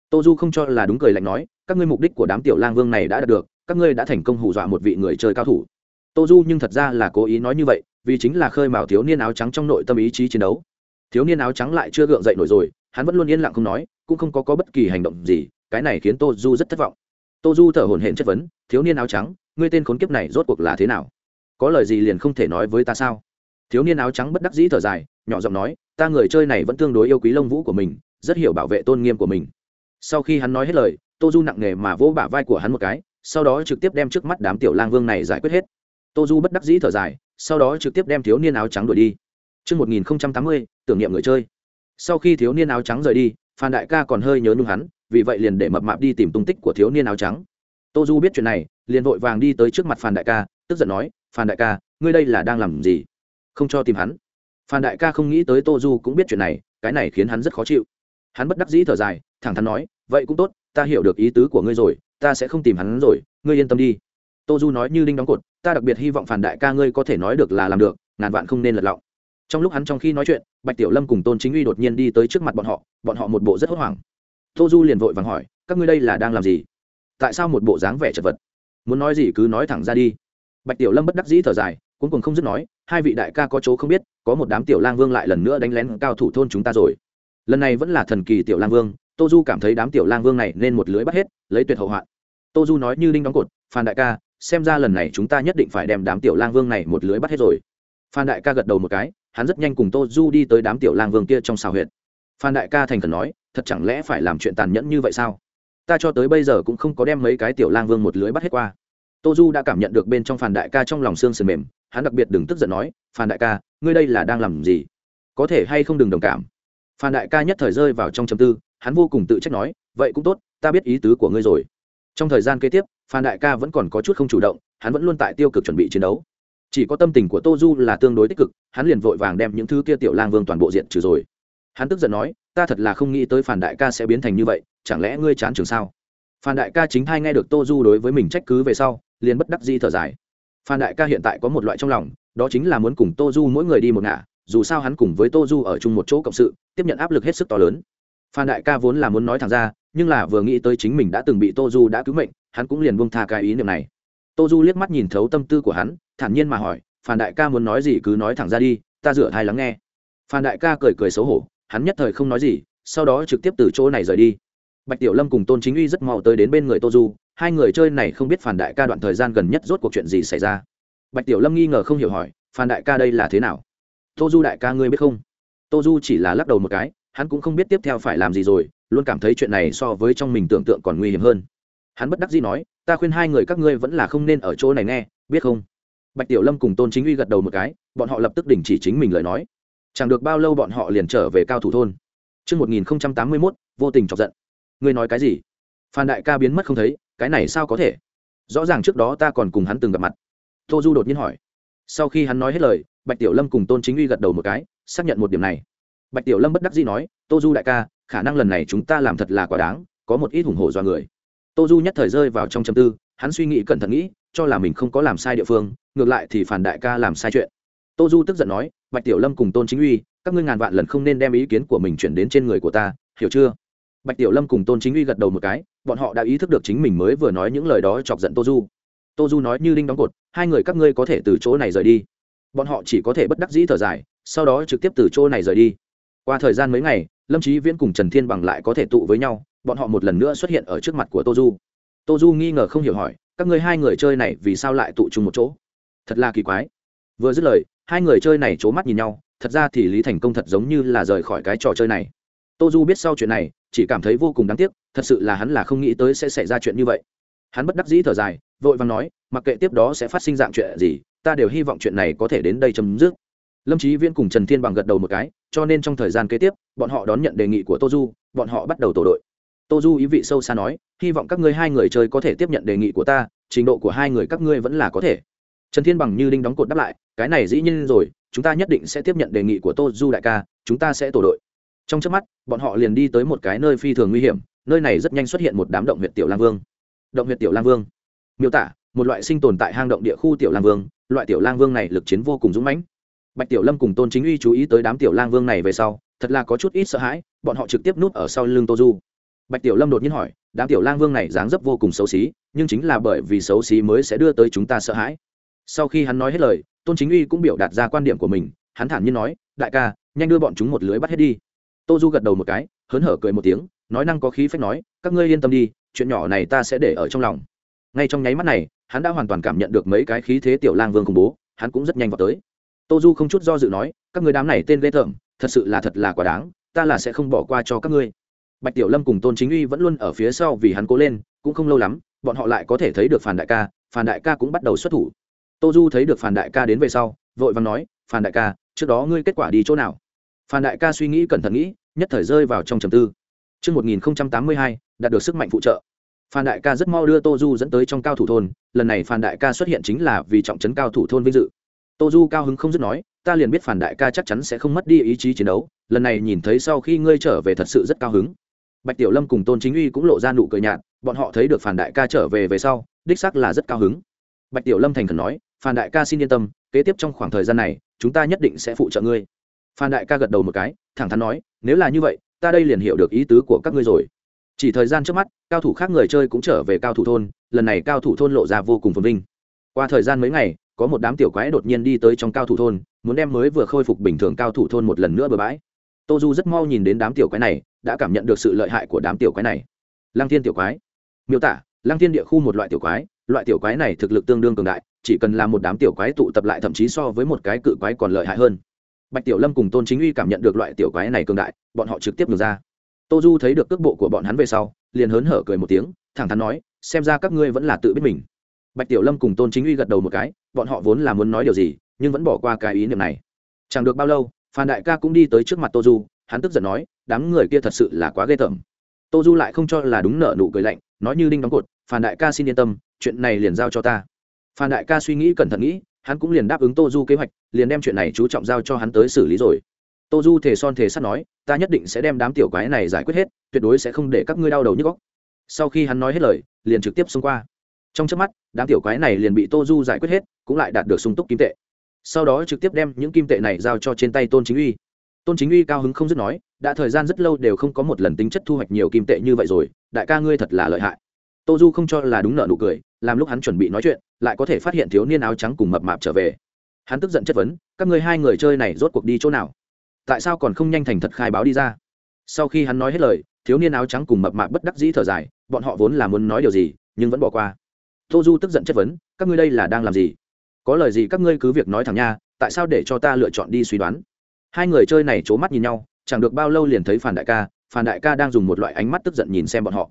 Tô du không cho là đúng cười lạnh nói, các ngươi mục đích của đám tiểu lang vương này đã đạt được, các ngươi đã thành công hù dọa một vị người chơi cao thủ. Tô du nhưng thật ra là cố ý nói như vậy vì chính là khơi mào thiếu niên áo trắng trong nội tâm ý chí chiến đấu. Thiếu niên áo trắng lại chưa gượng dậy nổi rồi hắn vẫn luôn yên lặng không nói cũng không có, có bất kỳ hành động gì cái này khiến tô du rất thất vọng. Tô du thở hổn hển chất vấn thiếu niên áo trắng ngươi tên khốn kiếp này rốt cuộc là thế nào? Có lời gì liền không thể nói với ta sao? Thiếu niên áo trắng bất đắc dĩ thở dài nhỏ giọng nói ta người chơi này vẫn tương đối yêu quý lông vũ của mình rất hiểu bảo vệ tôn nghiêm của mình. Sau khi hắn nói hết lời tô du nặng nề mà vỗ bả vai của hắn một cái sau đó trực tiếp đem trước mắt đám tiểu lang vương này giải quyết hết. Tô du bất đắc dĩ thở dài sau đó trực tiếp đem thiếu niên áo trắng đuổi đi Trước 1080, tưởng niệm người chơi. Sau khi thiếu niên áo trắng rời đi, Phan Đại ca còn hơi nhớ nhung hắn, vì vậy liền để mập mạp đi tìm tung tích của thiếu niên áo trắng. Tô Du biết chuyện này, liền vội vàng đi tới trước mặt Phan Đại ca, tức giận nói, "Phan Đại ca, ngươi đây là đang làm gì? Không cho tìm hắn." Phan Đại ca không nghĩ tới Tô Du cũng biết chuyện này, cái này khiến hắn rất khó chịu. Hắn bất đắc dĩ thở dài, thẳng thắn nói, "Vậy cũng tốt, ta hiểu được ý tứ của ngươi rồi, ta sẽ không tìm hắn rồi, ngươi yên tâm đi." Tô Du nói như đinh đóng cột, "Ta đặc biệt hy vọng phản Đại ca ngươi có thể nói được là làm được, ngàn vạn không nên lật lọng." trong lúc hắn trong khi nói chuyện bạch tiểu lâm cùng tôn chính uy đột nhiên đi tới trước mặt bọn họ bọn họ một bộ rất hốt hoảng. Tô du liền vội vàng hỏi các ngươi đây là đang làm gì? Tại sao một bộ dáng vẻ chật vật? Muốn nói gì cứ nói thẳng ra đi. Bạch tiểu lâm bất đắc dĩ thở dài cuối cùng không dứt nói hai vị đại ca có chỗ không biết có một đám tiểu lang vương lại lần nữa đánh lén cao thủ thôn chúng ta rồi. Lần này vẫn là thần kỳ tiểu lang vương tô du cảm thấy đám tiểu lang vương này nên một lưới bắt hết lấy tuyệt hậu hoạn. Tô du nói như đinh đóng cột phan đại ca xem ra lần này chúng ta nhất định phải đem đám tiểu lang vương này một lưới bắt hết rồi. Phan đại ca gật đầu một cái, hắn rất nhanh cùng tô du đi tới đám tiểu lang vương kia trong xào huyện phan đại ca thành khẩn nói, thật chẳng lẽ phải làm chuyện tàn nhẫn như vậy sao? Ta cho tới bây giờ cũng không có đem mấy cái tiểu lang vương một lưới bắt hết qua. Tô du đã cảm nhận được bên trong Phan đại ca trong lòng xương sườn mềm, hắn đặc biệt đừng tức giận nói, Phan đại ca, ngươi đây là đang làm gì? Có thể hay không đừng đồng cảm? Phan đại ca nhất thời rơi vào trong chầm tư, hắn vô cùng tự trách nói, vậy cũng tốt, ta biết ý tứ của ngươi rồi trong thời gian kế tiếp, phan đại ca vẫn còn có chút không chủ động, hắn vẫn luôn tại tiêu cực chuẩn bị chiến đấu. Chỉ có tâm tình của tô du là tương đối tích cực, hắn liền vội vàng đem những thứ kia tiểu lang vương toàn bộ diện trừ rồi. Hắn tức giận nói, ta thật là không nghĩ tới phản đại ca sẽ biến thành như vậy, chẳng lẽ ngươi chán trường sao? Phan đại ca chính thay nghe được tô du đối với mình trách cứ về sau, liền bất đắc di thở dài. Phan đại ca hiện tại có một loại trong lòng, đó chính là muốn cùng tô du mỗi người đi một ngả, dù sao hắn cùng với tô du ở chung một chỗ cộng sự, tiếp nhận áp lực hết sức to lớn phan đại ca vốn là muốn nói thẳng ra, nhưng là vừa nghĩ tới chính mình đã từng bị tô du đã cứu mệnh, hắn cũng liền buông tha cái ý niệm này. Tô du liếc mắt nhìn thấu tâm tư của hắn, thản nhiên mà hỏi, phan đại ca muốn nói gì cứ nói thẳng ra đi, ta dựa thai lắng nghe. Phan đại ca cười cười xấu hổ, hắn nhất thời không nói gì, sau đó trực tiếp từ chỗ này rời đi. Bạch tiểu lâm cùng tôn chính uy rất mau tới đến bên người tô du, hai người chơi này không biết Phan đại ca đoạn thời gian gần nhất rốt cuộc chuyện gì xảy ra. Bạch tiểu lâm nghi ngờ không hiểu hỏi, phan đại ca đây là thế nào? Tô du đại ca ngươi biết không? Tô du chỉ là lắc đầu một cái hắn cũng không biết tiếp theo phải làm gì rồi luôn cảm thấy chuyện này so với trong mình tưởng tượng còn nguy hiểm hơn hắn bất đắc dĩ nói ta khuyên hai người các ngươi vẫn là không nên ở chỗ này nghe biết không bạch tiểu lâm cùng tôn chính uy gật đầu một cái bọn họ lập tức đình chỉ chính mình lời nói chẳng được bao lâu bọn họ liền trở về cao thủ thôn Trước 1081, vô tình chọc giận. Ngươi nói cái gì? Phan đại ca biến mất không thấy, cái này sao có thể? Rõ ràng trước đó ta còn cùng hắn từng gặp mặt. Tô Du đột nhiên hỏi. Sau khi hắn nói hết lời, Bạch Tiểu Lâm cùng Tôn Chính Uy gật đầu một cái, xác nhận một điểm này. Bạch Tiểu Lâm bất đắc dĩ nói, "Tô Du đại ca, khả năng lần này chúng ta làm thật là quá đáng, có một ít ủng hộ do người." Tô Du nhất thời rơi vào trong trầm tư, hắn suy nghĩ cẩn thận nghĩ, cho là mình không có làm sai địa phương, ngược lại thì phản đại ca làm sai chuyện. Tô du tức giận nói bạch tiểu lâm cùng tôn chính uy các ngươi ngàn vạn lần không nên đem ý kiến của mình chuyển đến trên người của ta hiểu chưa? Bạch tiểu lâm cùng tôn chính uy gật đầu một cái bọn họ đã ý thức được chính mình mới vừa nói những lời đó chọc giận tô du. Tô du nói như đinh đóng cột hai người các ngươi có thể từ chỗ này rời đi. Bọn họ chỉ có thể bất đắc dĩ thở dài sau đó trực tiếp từ chỗ này rời đi qua thời gian mấy ngày, lâm trí viễn cùng trần thiên bằng lại có thể tụ với nhau, bọn họ một lần nữa xuất hiện ở trước mặt của tô du tô du nghi ngờ không hiểu hỏi, các ngươi hai người chơi này vì sao lại tụ chung một chỗ? Thật là kỳ quái. Vừa dứt lời, hai người chơi này c h ố mắt nhìn nhau, thật ra thì lý thành công thật giống như là rời khỏi cái trò chơi này. Tô du biết sau chuyện này, chỉ cảm thấy vô cùng đáng tiếc, thật sự là hắn là không nghĩ tới sẽ xảy ra chuyện như vậy. Hắn bất đắc dĩ thở dài, vội vàng nói, mặc kệ tiếp đó sẽ phát sinh dạng chuyện gì, ta đều hy vọng chuyện này có thể đến đây chấm dứt lâm trí viễn cùng trần thiên bằng gật đầu một cái, cho nên trong thời gian kế tiếp, bọn họ đón nhận đề nghị của tô du, bọn họ bắt đầu tổ đội. Tô du ý vị sâu xa nói, hy vọng các ngươi hai người chơi có thể tiếp nhận đề nghị của ta, trình độ của hai người các ngươi vẫn là có thể. Trần thiên bằng như đinh đóng cột đáp lại, cái này dĩ nhiên rồi, chúng ta nhất định sẽ tiếp nhận đề nghị của tô du đại ca, chúng ta sẽ tổ đội. Trong trước mắt, bọn họ liền đi tới một cái nơi phi thường nguy hiểm, nơi này rất nhanh xuất hiện một đám động huyện tiểu lang vương. Động huyện tiểu lang vương. Miêu tả, một loại sinh tồn tại hang động địa khu tiểu lang vương, loại tiểu lang vương này lực chiến vô cùng dũng mãnh bạch tiểu lâm cùng tôn chính uy chú ý tới đám tiểu lang vương này về sau, thật là có chút ít sợ hãi, bọn họ trực tiếp núp ở sau lưng tô du. Bạch tiểu lâm đột nhiên hỏi, đám tiểu lang vương này dáng dấp vô cùng xấu xí, nhưng chính là bởi vì xấu xí mới sẽ đưa tới chúng ta sợ hãi. Sau khi hắn nói hết lời, tôn chính uy cũng biểu đạt ra quan điểm của mình, hắn thản nhiên nói, đại ca, nhanh đưa bọn chúng một lưới bắt hết đi. Tô du gật đầu một cái, hớn hở cười một tiếng, nói năng có khí phách nói, các ngươi yên tâm đi, chuyện nhỏ này ta sẽ để ở trong lòng. Ngay trong nháy mắt này, hắn đã hoàn toàn cảm nhận được mấy cái khí thế tiểu lang vương khủng bố, hắn cũng rất nhanh vào tới tô du không chút do dự nói các người đám này tên ghê tởm thật sự là thật là quả đáng ta là sẽ không bỏ qua cho các ngươi bạch tiểu lâm cùng tôn chính uy vẫn luôn ở phía sau vì hắn cố lên cũng không lâu lắm bọn họ lại có thể thấy được phản đại ca phản đại ca cũng bắt đầu xuất thủ tô du thấy được phản đại ca đến về sau vội vàng nói phản đại ca trước đó ngươi kết quả đi chỗ nào phản đại ca suy nghĩ cẩn thận nghĩ nhất thời rơi vào trong trầm tư Trước 1082, đạt được sức mạnh phụ trợ. Phan Đại ca rất mau đưa Tô Du dẫn tới trong cao thủ thôn, lần này Phan Đại ca xuất hiện chính là vì trọng trấn cao thủ thôn vinh dự. Tô Du cao hứng không dứt nói, ta liền biết phản Đại ca chắc chắn sẽ không mất đi ý chí chiến đấu, lần này nhìn thấy sau khi ngươi trở về thật sự rất cao hứng. Bạch Tiểu Lâm cùng Tôn Chính Uy cũng lộ ra nụ cười nhạt, bọn họ thấy được phản Đại ca trở về về sau, đích xác là rất cao hứng. Bạch Tiểu Lâm thành khẩn nói, phản Đại ca xin yên tâm, kế tiếp trong khoảng thời gian này, chúng ta nhất định sẽ phụ trợ ngươi. Phan Đại ca gật đầu một cái, thẳng thắn nói, nếu là như vậy, ta đây liền hiểu được ý tứ của các ngươi rồi chỉ thời gian trước mắt cao thủ khác người chơi cũng trở về cao thủ thôn lần này cao thủ thôn lộ ra vô cùng phồn vinh qua thời gian mấy ngày có một đám tiểu quái đột nhiên đi tới trong cao thủ thôn, muốn đem mới vừa khôi phục bình thường cao thủ thôn một lần nữa bừa bãi. Tô du rất mau nhìn đến đám tiểu quái này, đã cảm nhận được sự lợi hại của đám tiểu quái này. Lăng thiên tiểu quái. Miêu tả, lăng thiên địa khu một loại tiểu quái, loại tiểu quái này thực lực tương đương cường đại, chỉ cần làm một đám tiểu quái tụ tập lại thậm chí so với một cái cự quái còn lợi hại hơn. Bạch tiểu lâm cùng tôn chính uy cảm nhận được loại tiểu quái này cường đại, bọn họ trực tiếp ngược ra. Tô du thấy được cước bộ của bọn hắn về sau, liền hớn hở cười một tiếng, thẳng thắn nói, xem ra các ngươi vẫn là tự biết mình bạch tiểu lâm cùng tôn chính uy gật đầu một cái, bọn họ vốn là muốn nói điều gì, nhưng vẫn bỏ qua cái ý niệm này. Chẳng được bao lâu, phan đại ca cũng đi tới trước mặt tô du, hắn tức giận nói, đám người kia thật sự là quá ghê tởm. Tô du lại không cho là đúng nợ nụ cười lạnh, nói như đinh đóng cột, phan đại ca xin yên tâm, chuyện này liền giao cho ta. Phan đại ca suy nghĩ cẩn thận nghĩ, hắn cũng liền đáp ứng tô du kế hoạch, liền đem chuyện này chú trọng giao cho hắn tới xử lý rồi. Tô du thề son thề sắt nói, ta nhất định sẽ đem đám tiểu quái này giải quyết hết, tuyệt đối sẽ không để các ngươi đau đầu nhức góc. Sau khi hắn nói hết lời, liền trực tiếp xông qua trong trước mắt, đám tiểu quái này liền bị tô du giải quyết hết, cũng lại đạt được sung túc kim tệ. Sau đó trực tiếp đem những kim tệ này giao cho trên tay tôn chính uy. Tôn chính uy cao hứng không dứt nói, đã thời gian rất lâu đều không có một lần tính chất thu hoạch nhiều kim tệ như vậy rồi, đại ca ngươi thật là lợi hại. Tô du không cho là đúng nợ nụ cười, làm lúc hắn chuẩn bị nói chuyện, lại có thể phát hiện thiếu niên áo trắng cùng mập mạp trở về. Hắn tức giận chất vấn, các ngươi hai người chơi này rốt cuộc đi chỗ nào? Tại sao còn không nhanh thành thật khai báo đi ra? Sau khi hắn nói hết lời, thiếu niên áo trắng cùng mập mạp bất đắc dĩ thở dài, bọn họ vốn là muốn nói điều gì, nhưng vẫn bỏ qua tô du tức giận chất vấn các ngươi đây là đang làm gì? Có lời gì các ngươi cứ việc nói thẳng nha tại sao để cho ta lựa chọn đi suy đoán? Hai người chơi này c h ố mắt nhìn nhau chẳng được bao lâu liền thấy phản đại ca phản đại ca đang dùng một loại ánh mắt tức giận nhìn xem bọn họ.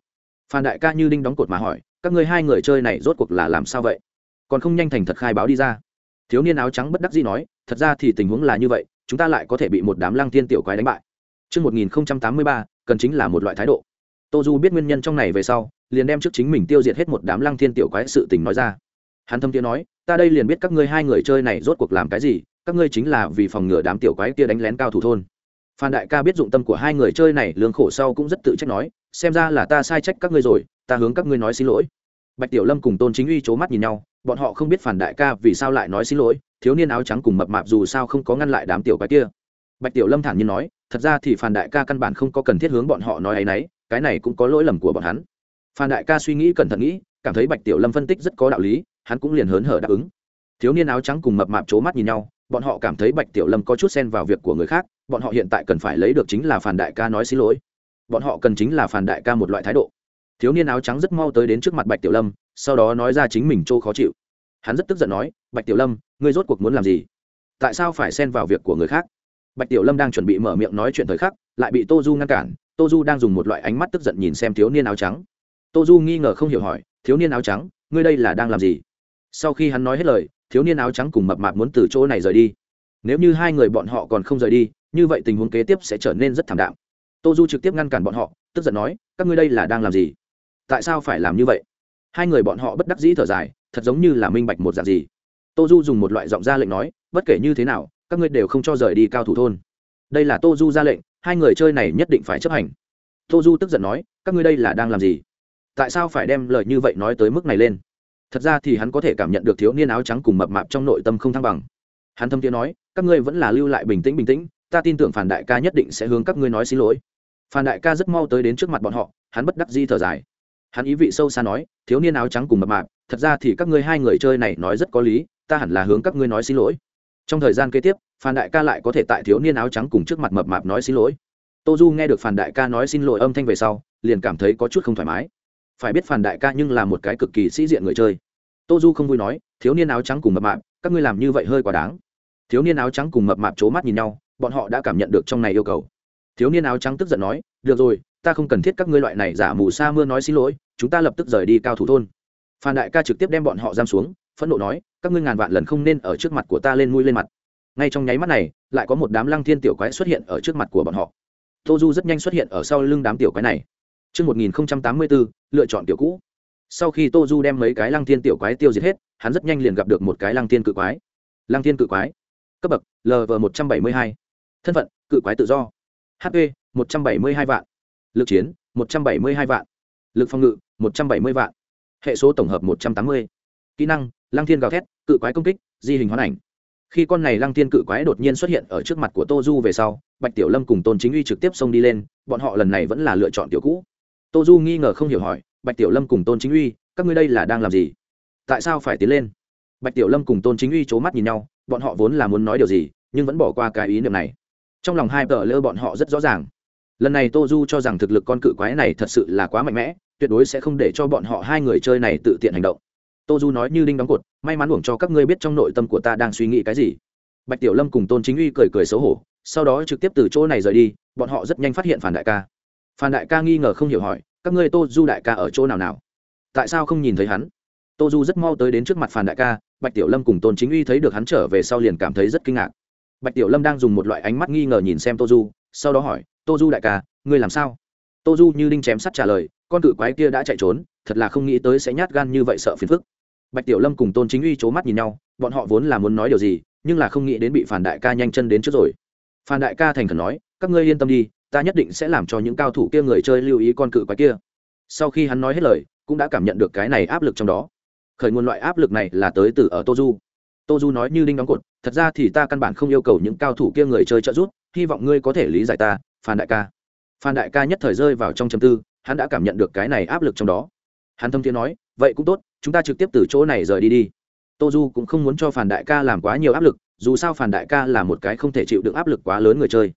Phản đại ca như đinh đóng cột mà hỏi các ngươi hai người chơi này rốt cuộc là làm sao vậy? Còn không nhanh thành thật khai báo đi ra. Thiếu niên áo trắng bất đắc dĩ nói thật ra thì tình huống là như vậy chúng ta lại có thể bị một đám lăng thiên tiểu quái đánh bại. Trước 1083, cần chính là một loại thái độ. Tô Du biết nguyên nhân trong này về sau, liền đem trước chính mình tiêu diệt hết một đám lăng thiên tiểu quái sự tình nói ra. Hắn thâm tiếng nói, ta đây liền biết các ngươi hai người chơi này rốt cuộc làm cái gì, các ngươi chính là vì phòng ngừa đám tiểu quái kia đánh lén cao thủ thôn. Phan đại ca biết dụng tâm của hai người chơi này lương khổ sau cũng rất tự trách nói, xem ra là ta sai trách các ngươi rồi, ta hướng các ngươi nói xin lỗi. Bạch Tiểu Lâm cùng Tôn Chính Uy chố mắt nhìn nhau, bọn họ không biết phản đại ca vì sao lại nói xin lỗi thiếu niên áo trắng cùng mập mạp dù sao không có ngăn lại đám tiểu quái kia bạch tiểu lâm thản nhiên nói thật ra thì phản đại ca căn bản không có cần thiết hướng bọn họ nói ấ y n ấ y cái này cũng có lỗi lầm của bọn hắn phan đại ca suy nghĩ cẩn thận nghĩ, cảm thấy bạch tiểu lâm phân tích rất có đạo lý, hắn cũng liền hớn hở đáp ứng. Thiếu niên áo trắng cùng mập mạp c h ố mắt nhìn nhau, bọn họ cảm thấy bạch tiểu lâm có chút xen vào việc của người khác, bọn họ hiện tại cần phải lấy được chính là phản đại ca nói xin lỗi. Bọn họ cần chính là phản đại ca một loại thái độ. Thiếu niên áo trắng rất mau tới đến trước mặt bạch tiểu lâm, sau đó nói ra chính mình chỗ khó chịu. Hắn rất tức giận nói, bạch tiểu lâm, ngươi rốt cuộc muốn làm gì? Tại sao phải xen vào việc của người khác? Bạch tiểu lâm đang chuẩn bị mở miệng nói chuyện thời khắc, lại bị tô du ngăn cản. Tô du đang dùng một loại ánh mắt tức giận nhìn xem thiếu niên áo trắng tô du nghi ngờ không hiểu hỏi, thiếu niên áo trắng, ngươi đây là đang làm gì? Sau khi hắn nói hết lời, thiếu niên áo trắng cùng mập mạp muốn từ chỗ này rời đi. Nếu như hai người bọn họ còn không rời đi, như vậy tình huống kế tiếp sẽ trở nên rất thảm đạm. Tô du trực tiếp ngăn cản bọn họ, tức giận nói, các ngươi đây là đang làm gì? Tại sao phải làm như vậy? Hai người bọn họ bất đắc dĩ thở dài, thật giống như là minh bạch một dạng gì. Tô du dùng một loại giọng ra lệnh nói, bất kể như thế nào, các ngươi đều không cho rời đi cao thủ thôn. Đây là tô du ra lệnh, hai người chơi này nhất định phải chấp hành. Tô du tức giận nói, các ngươi đây là đang làm gì? Tại sao phải đem lời như vậy nói tới mức này lên? Thật ra thì hắn có thể cảm nhận được thiếu niên áo trắng cùng mập mạp trong nội tâm không thăng bằng. Hắn thâm tiếng nói, các ngươi vẫn là lưu lại bình tĩnh bình tĩnh, ta tin tưởng phản đại ca nhất định sẽ hướng các ngươi nói xin lỗi. Phản đại ca rất mau tới đến trước mặt bọn họ, hắn bất đắc di thở dài. Hắn ý vị sâu xa nói, thiếu niên áo trắng cùng mập mạp, thật ra thì các ngươi hai người chơi này nói rất có lý, ta hẳn là hướng các ngươi nói xin lỗi. Trong thời gian kế tiếp, phản đại ca lại có thể tại thiếu niên áo trắng cùng trước mặt mập mạp nói xin lỗi. Tô du nghe được phản đại ca nói xin lỗi âm thanh về sau, liền cảm thấy có chút không thoải mái phải biết phản đại ca nhưng là một cái cực kỳ sĩ diện người chơi. Tô du không vui nói, thiếu niên áo trắng cùng mập mạp, các ngươi làm như vậy hơi quá đáng. Thiếu niên áo trắng cùng mập mạp c h ố mắt nhìn nhau, bọn họ đã cảm nhận được trong này yêu cầu. Thiếu niên áo trắng tức giận nói, được rồi, ta không cần thiết các ngươi loại này giả mù sa mưa nói xin lỗi, chúng ta lập tức rời đi cao thủ thôn. Phan đại ca trực tiếp đem bọn họ giam xuống, phẫn nộ nói, các ngươi ngàn vạn lần không nên ở trước mặt của ta lên mũi lên mặt. Ngay trong nháy mắt này, lại có một đám lăng thiên tiểu quái xuất hiện ở trước mặt của bọn họ. Tô du rất nhanh xuất hiện ở sau lưng đám tiểu quái này. Trước 1084, lựa chọn tiểu cũ. Sau khi Tô Du đem mấy cái lăng thiên tiểu quái tiêu diệt hết, hắn rất nhanh liền gặp được một cái lăng thiên cự quái. Lăng thiên cự quái. Cấp bậc: LV172. Thân phận: cự quái tự do. HP: 172 vạn. Lực chiến: 172 vạn. Lực phòng ngự: 170 vạn. Hệ số tổng hợp 180. Kỹ năng: Lăng thiên gào thét, cự quái công kích, di hình hoán ảnh khi con này lăng tiên cự quái đột nhiên xuất hiện ở trước mặt của tô du về sau bạch tiểu lâm cùng tôn chính uy trực tiếp xông đi lên bọn họ lần này vẫn là lựa chọn tiểu cũ tô du nghi ngờ không hiểu hỏi, bạch tiểu lâm cùng tôn chính uy, các ngươi đây là đang làm gì? Tại sao phải tiến lên? Bạch tiểu lâm cùng tôn chính uy c h ố mắt nhìn nhau, bọn họ vốn là muốn nói điều gì, nhưng vẫn bỏ qua cái ý niệm này. Trong lòng hai tờ lơ bọn họ rất rõ ràng. Lần này tô du cho rằng thực lực con cự quái này thật sự là quá mạnh mẽ, tuyệt đối sẽ không để cho bọn họ hai người chơi này tự tiện hành động. Tô du nói như đinh đóng cột, may mắn uổng cho các ngươi biết trong nội tâm của ta đang suy nghĩ cái gì. Bạch tiểu lâm cùng tôn chính uy cười cười xấu hổ, sau đó trực tiếp từ chỗ này rời đi, bọn họ rất nhanh phát hiện phản đại ca. Phan đại ca nghi ngờ không hiểu hỏi, các ngươi tô du đại ca ở chỗ nào nào? Tại sao không nhìn thấy hắn? Tô du rất mau tới đến trước mặt Phan đại ca, bạch tiểu lâm cùng tôn chính uy thấy được hắn trở về sau liền cảm thấy rất kinh ngạc. Bạch tiểu lâm đang dùng một loại ánh mắt nghi ngờ nhìn xem tô du, sau đó hỏi, tô du đại ca, ngươi làm sao? Tô du như đinh chém sắt trả lời, con cự quái kia đã chạy trốn, thật là không nghĩ tới sẽ nhát gan như vậy sợ phiền phức. Bạch tiểu lâm cùng tôn chính uy c h ố mắt nhìn nhau, bọn họ vốn là muốn nói điều gì, nhưng là không nghĩ đến bị phản đại ca nhanh chân đến trước rồi. Phản đại ca thành khẩn nói, các ngươi yên tâm đi ta nhất định sẽ làm cho những cao thủ kia người chơi lưu ý con cự quái kia. Sau khi hắn nói hết lời, cũng đã cảm nhận được cái này áp lực trong đó. Khởi nguồn loại áp lực này là tới từ ở tô du tô du nói như đinh đóng cột, thật ra thì ta căn bản không yêu cầu những cao thủ kia người chơi trợ giúp, hy vọng ngươi có thể lý giải ta, phan đại ca. Phan đại ca nhất thời rơi vào trong châm tư, hắn đã cảm nhận được cái này áp lực trong đó. Hắn thâm thiên nói, vậy cũng tốt, chúng ta trực tiếp từ chỗ này rời đi đi. Tô du cũng không muốn cho phản đại ca làm quá nhiều áp lực, dù sao phản đại ca là một cái không thể chịu được áp lực quá lớn người chơi.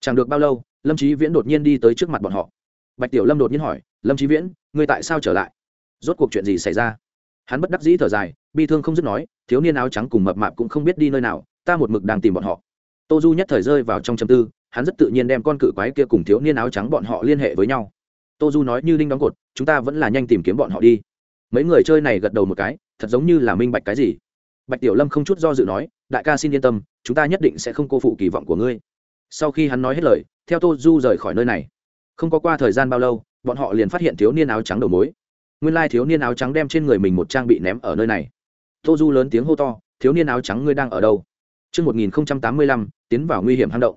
Chẳng được bao lâu lâm trí viễn đột nhiên đi tới trước mặt bọn họ bạch tiểu lâm đột nhiên hỏi lâm trí viễn ngươi tại sao trở lại rốt cuộc chuyện gì xảy ra hắn bất đắc dĩ thở dài bi thương không dứt nói thiếu niên áo trắng cùng mập mạp cũng không biết đi nơi nào ta một mực đang tìm bọn họ tô du nhất thời rơi vào trong châm tư hắn rất tự nhiên đem con cự quái kia cùng thiếu niên áo trắng bọn họ liên hệ với nhau tô du nói như đinh đóng cột chúng ta vẫn là nhanh tìm kiếm bọn họ đi mấy người chơi này gật đầu một cái thật giống như là minh bạch cái gì bạch tiểu lâm không chút do dự nói đại ca xin yên tâm chúng ta nhất định sẽ không cô phụ kỳ vọng của ngươi sau khi hắn nói hết lời theo tô du rời khỏi nơi này không có qua thời gian bao lâu bọn họ liền phát hiện thiếu niên áo trắng đầu mối. Nguyên lai thiếu niên áo trắng đem trên người mình một trang bị ném ở nơi này. Tô du lớn tiếng hô to thiếu niên áo trắng ngươi đang ở đâu? Trước 1085, tiến vào nguy hiểm hang động.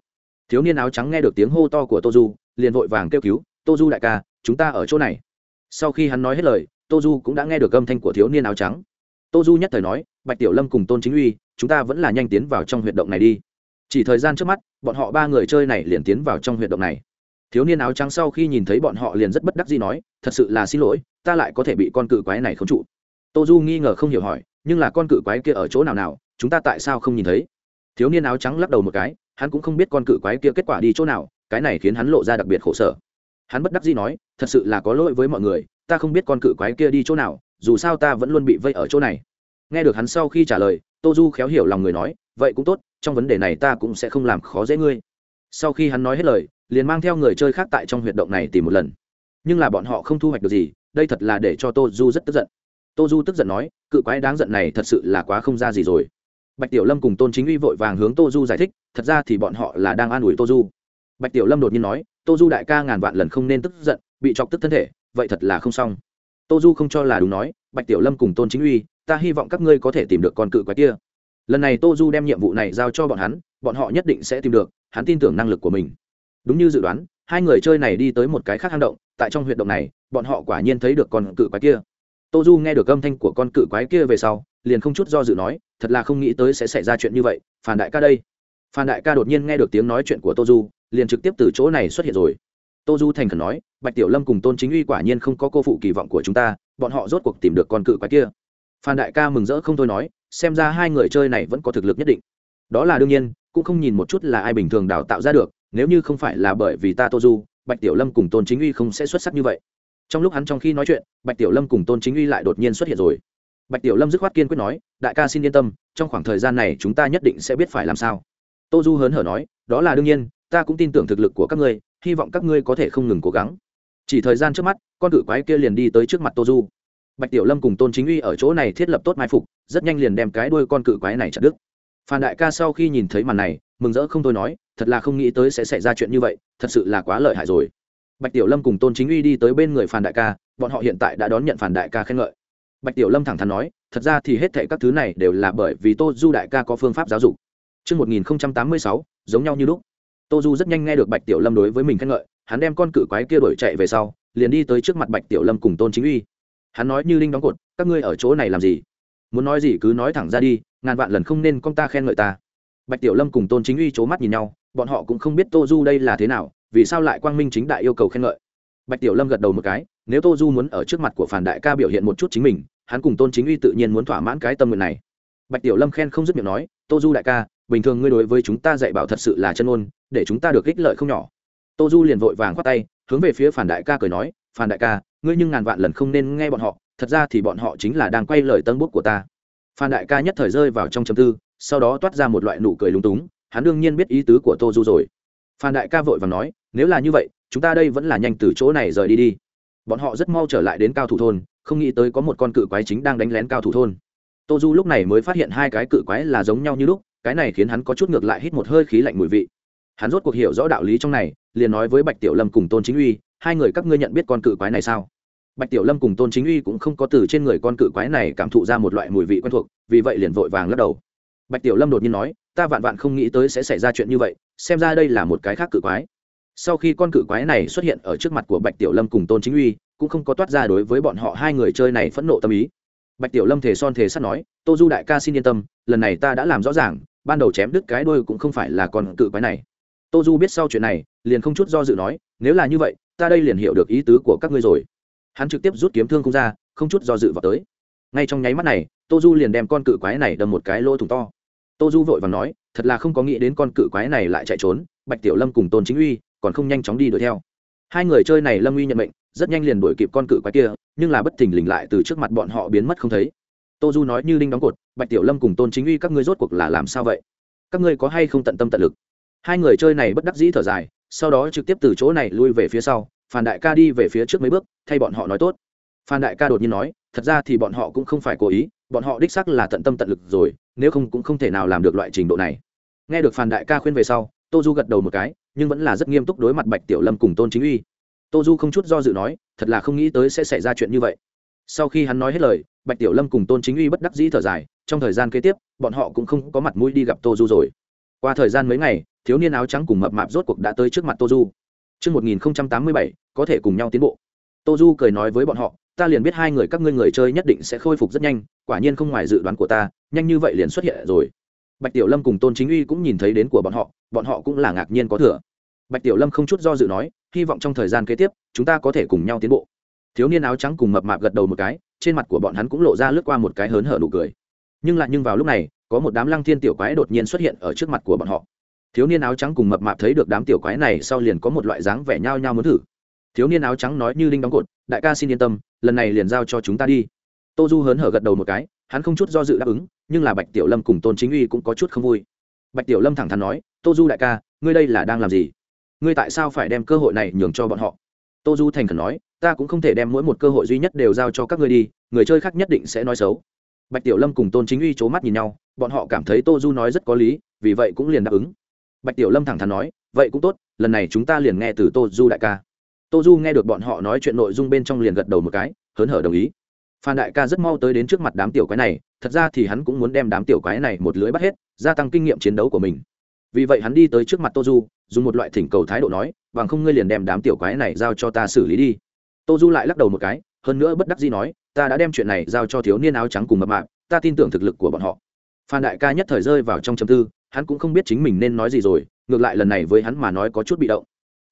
Thiếu niên áo trắng nghe được tiếng hô to của Tô Du, liền vội vàng kêu cứu, "Tô Du đại ca, chúng ta ở chỗ này." Sau khi hắn nói hết lời, tô du cũng đã nghe được âm thanh của thiếu niên áo trắng. Tô du nhất thời nói bạch tiểu lâm cùng tôn chính uy chúng ta vẫn là nhanh tiến vào trong huyệt động này đi chỉ thời gian trước mắt, bọn họ ba người chơi này liền tiến vào trong huyệt động này. Thiếu niên áo trắng sau khi nhìn thấy bọn họ liền rất bất đắc gì nói, thật sự là xin lỗi, ta lại có thể bị con cự quái này khống trụ. Tô du nghi ngờ không hiểu hỏi, nhưng là con cự quái kia ở chỗ nào nào, chúng ta tại sao không nhìn thấy? Thiếu niên áo trắng lắc đầu một cái, hắn cũng không biết con cự quái kia kết quả đi chỗ nào, cái này khiến hắn lộ ra đặc biệt khổ sở. Hắn bất đắc dĩ nói, thật sự là có lỗi với mọi người, ta không biết con cự quái kia đi chỗ nào, dù sao ta vẫn luôn bị vây ở chỗ này. Nghe được hắn sau khi trả lời, tô du khéo hiểu lòng người nói vậy cũng tốt, trong vấn đề này ta cũng sẽ không làm khó dễ ngươi. Sau khi hắn nói hết lời, liền mang theo người chơi khác tại trong huyệt động này tìm một lần. Nhưng là bọn họ không thu hoạch được gì, đây thật là để cho tô du rất tức giận. Tô du tức giận nói, cự quái đáng giận này thật sự là quá không ra gì rồi. Bạch tiểu lâm cùng tôn chính uy vội vàng hướng tô du giải thích, thật ra thì bọn họ là đang an ủi tô du. Bạch tiểu lâm đột nhiên nói, tô du đại ca ngàn vạn lần không nên tức giận, bị chọc tức thân thể, vậy thật là không xong. Tô du không cho là đúng nói, bạch tiểu lâm cùng tôn chính uy, ta hy vọng các ngươi có thể tìm được con cự quái kia lần này tô du đem nhiệm vụ này giao cho bọn hắn, bọn họ nhất định sẽ tìm được, hắn tin tưởng năng lực của mình. Đúng như dự đoán, hai người chơi này đi tới một cái khác hang động, tại trong huyệt động này, bọn họ quả nhiên thấy được con cự quái kia. Tô du nghe được âm thanh của con cự quái kia về sau, liền không chút do dự nói, thật là không nghĩ tới sẽ xảy ra chuyện như vậy phản đại ca đây. Phan đại ca đột nhiên nghe được tiếng nói chuyện của tô du, liền trực tiếp từ chỗ này xuất hiện rồi. Tô du thành khẩn nói, bạch tiểu lâm cùng tôn chính uy quả nhiên không có cô phụ kỳ vọng của chúng ta, bọn họ rốt cuộc tìm được con cự quái kia. Phan đại ca mừng rỡ không thôi nói xem ra hai người chơi này vẫn có thực lực nhất định. Đó là đương nhiên, cũng không nhìn một chút là ai bình thường đào tạo ra được, nếu như không phải là bởi vì ta tô du, bạch tiểu lâm cùng tôn chính uy không sẽ xuất sắc như vậy. Trong lúc hắn trong khi nói chuyện, bạch tiểu lâm cùng tôn chính uy lại đột nhiên xuất hiện rồi. Bạch tiểu lâm dứt khoát kiên quyết nói, đại ca xin yên tâm, trong khoảng thời gian này chúng ta nhất định sẽ biết phải làm sao. Tô du hớn hở nói, đó là đương nhiên, ta cũng tin tưởng thực lực của các ngươi, hy vọng các ngươi có thể không ngừng cố gắng. Chỉ thời gian trước mắt, con cự quái kia liền đi tới trước mặt tô du bạch tiểu lâm cùng tôn chính uy ở chỗ này thiết lập tốt mai phục rất nhanh liền đem cái đuôi con cự quái này chặt đứt phan đại ca sau khi nhìn thấy màn này mừng rỡ không thôi nói thật là không nghĩ tới sẽ xảy ra chuyện như vậy thật sự là quá lợi hại rồi bạch tiểu lâm cùng tôn chính uy đi tới bên người phan đại ca bọn họ hiện tại đã đón nhận phan đại ca khen ngợi bạch tiểu lâm thẳng thắn nói thật ra thì hết thệ các thứ này đều là bởi vì tô du đại ca có phương pháp giáo dục Trước 1086, giống nhau như lúc. Tô Du rất nhanh nghe được Bạch Tiểu Lâm đối với mình khen ngợi, hắn đem con cự quái kia đuổi chạy về sau, liền đi tới trước mặt Bạch Tiểu Lâm cùng Tôn Chính Uy. Hắn nói như linh đóng cột, các ngươi ở chỗ này làm gì? Muốn nói gì cứ nói thẳng ra đi, ngàn vạn lần không nên con ta khen ngợi ta. Bạch Tiểu Lâm cùng Tôn Chính Uy chố mắt nhìn nhau, bọn họ cũng không biết Tô Du đây là thế nào, vì sao lại quang minh chính đại yêu cầu khen ngợi. Bạch Tiểu Lâm gật đầu một cái, nếu Tô Du muốn ở trước mặt của Phản Đại ca biểu hiện một chút chính mình, hắn cùng Tôn Chính Uy tự nhiên muốn thỏa mãn cái tâm nguyện này. Bạch Tiểu Lâm khen không dứt miệng nói, "Tô Du đại ca, bình thường ngươi đối với chúng ta dạy bảo thật sự là chân ôn để chúng ta được ích lợi không nhỏ tô du liền vội vàng khoát tay hướng về phía phản đại ca cười nói phản đại ca ngươi nhưng ngàn vạn lần không nên nghe bọn họ, thật ra thì bọn họ chính là đang quay lời tân bút của ta. Phan đại ca nhất thời rơi vào trong chấm tư, sau đó toát ra một loại nụ cười lúng túng, hắn đương nhiên biết ý tứ của tô du rồi. Phan đại ca vội và nói, nếu là như vậy, chúng ta đây vẫn là nhanh từ chỗ này rời đi đi. Bọn họ rất mau trở lại đến cao thủ thôn, không nghĩ tới có một con cự quái chính đang đánh lén cao thủ thôn. Tô du lúc này mới phát hiện hai cái cự quái là giống nhau như lúc, cái này khiến hắn có chút ngược lại hít một hơi khí lạnh mùi vị. Hắn rốt cuộc hiểu rõ đạo lý trong này, liền nói với bạch tiểu lâm cùng tôn chính uy hai người các ngươi nhận biết con cự quái này sao? Bạch tiểu lâm cùng tôn chính uy cũng không có từ trên người con cự quái này cảm thụ ra một loại mùi vị quen thuộc, vì vậy liền vội vàng lắc đầu. Bạch tiểu lâm đột nhiên nói, ta vạn vạn không nghĩ tới sẽ xảy ra chuyện như vậy, xem ra đây là một cái khác cự quái. Sau khi con cự quái này xuất hiện ở trước mặt của bạch tiểu lâm cùng tôn chính uy, cũng không có toát ra đối với bọn họ hai người chơi này phẫn nộ tâm ý. Bạch tiểu lâm thề son thề sắt nói, tô du đại ca xin yên tâm, lần này ta đã làm rõ ràng, ban đầu chém đứt cái đuôi cũng không phải là con cự quái này. Tô du biết sau chuyện này, liền không chút do dự nói, nếu là như vậy ta đây liền hiểu được ý tứ của các ngươi rồi. Hắn trực tiếp rút kiếm thương không ra, không chút do dự vào tới. Ngay trong nháy mắt này, tô du liền đem con cự quái này đâm một cái lỗ thủng to. Tô du vội và nói, thật là không có nghĩ đến con cự quái này lại chạy trốn, bạch tiểu lâm cùng tôn chính uy còn không nhanh chóng đi đuổi theo. Hai người chơi này lâm uy nhận mệnh, rất nhanh liền đuổi kịp con cự quái kia, nhưng là bất thình lình lại từ trước mặt bọn họ biến mất không thấy. Tô du nói như đinh đóng cột, bạch tiểu lâm cùng tôn chính uy các ngươi rốt cuộc là làm sao vậy? Các ngươi có hay không tận tâm tận lực? Hai người chơi này bất đắc dĩ thở dài sau đó trực tiếp từ chỗ này lui về phía sau, phan đại ca đi về phía trước mấy bước, thay bọn họ nói tốt. Phan đại ca đột nhiên nói, thật ra thì bọn họ cũng không phải cố ý, bọn họ đích sắc là tận tâm tận lực rồi, nếu không cũng không thể nào làm được loại trình độ này. Nghe được phan đại ca khuyên về sau, tô du gật đầu một cái, nhưng vẫn là rất nghiêm túc đối mặt bạch tiểu lâm cùng tôn chính uy. Tô du không chút do dự nói, thật là không nghĩ tới sẽ xảy ra chuyện như vậy. Sau khi hắn nói hết lời, bạch tiểu lâm cùng tôn chính uy bất đắc dĩ thở dài, trong thời gian kế tiếp, bọn họ cũng không có mặt mũi đi gặp tô du rồi. Qua thời gian mấy ngày thiếu niên áo trắng cùng mập mạp rốt cuộc đã tới trước mặt tô du Trước 1087, có thể cùng nhau tiến bộ. Tô Du cười nói với bọn họ, ta liền biết hai người các ngươi người chơi nhất định sẽ khôi phục rất nhanh, quả nhiên không ngoài dự đoán của ta, nhanh như vậy liền xuất hiện rồi. Bạch Tiểu Lâm cùng Tôn Chính Uy cũng nhìn thấy đến của bọn họ, bọn họ cũng là ngạc nhiên có thừa. Bạch Tiểu Lâm không chút do dự nói, hy vọng trong thời gian kế tiếp, chúng ta có thể cùng nhau tiến bộ. Thiếu niên áo trắng cùng mập mạp gật đầu một cái, trên mặt của bọn hắn cũng lộ ra lướt qua một cái hớn hở nụ cười nhưng lại nhưng vào lúc này có một đám lăng thiên tiểu quái đột nhiên xuất hiện ở trước mặt của bọn họ thiếu niên áo trắng cùng mập mạp thấy được đám tiểu quái này sau liền có một loại dáng vẻ nhao nhao muốn thử. Thiếu niên áo trắng nói như linh đóng cột, đại ca xin yên tâm, lần này liền giao cho chúng ta đi. Tô du hớn hở gật đầu một cái, hắn không chút do dự đáp ứng, nhưng là bạch tiểu lâm cùng tôn chính uy cũng có chút không vui. Bạch tiểu lâm thẳng thắn nói, tô du đại ca, ngươi đây là đang làm gì? Ngươi tại sao phải đem cơ hội này nhường cho bọn họ? Tô du thành khẩn nói, ta cũng không thể đem mỗi một cơ hội duy nhất đều giao cho các ngươi đi, người chơi khác nhất định sẽ nói xấu. Bạch tiểu lâm cùng tôn chính uy c h ố mắt nhìn nhau, bọn họ cảm thấy tô du nói rất có lý, vì vậy cũng liền đáp ứng bạch tiểu lâm thẳng thắn nói, vậy cũng tốt, lần này chúng ta liền nghe từ tô du đại ca. Tô du nghe được bọn họ nói chuyện nội dung bên trong liền gật đầu một cái, hớn hở đồng ý. Phan đại ca rất mau tới đến trước mặt đám tiểu quái này, thật ra thì hắn cũng muốn đem đám tiểu quái này một lưới bắt hết, gia tăng kinh nghiệm chiến đấu của mình. Vì vậy hắn đi tới trước mặt tô du, dùng một loại thỉnh cầu thái độ nói, bằng không ngươi liền đem đám tiểu quái này giao cho ta xử lý đi. Tô du lại lắc đầu một cái, hơn nữa bất đắc dĩ nói, ta đã đem chuyện này giao cho thiếu niên áo trắng cùng mập mạp, ta tin tưởng thực lực của bọn họ. Phan đại ca nhất thời rơi vào trong châm tư hắn cũng không biết chính mình nên nói gì rồi, ngược lại lần này với hắn mà nói có chút bị động.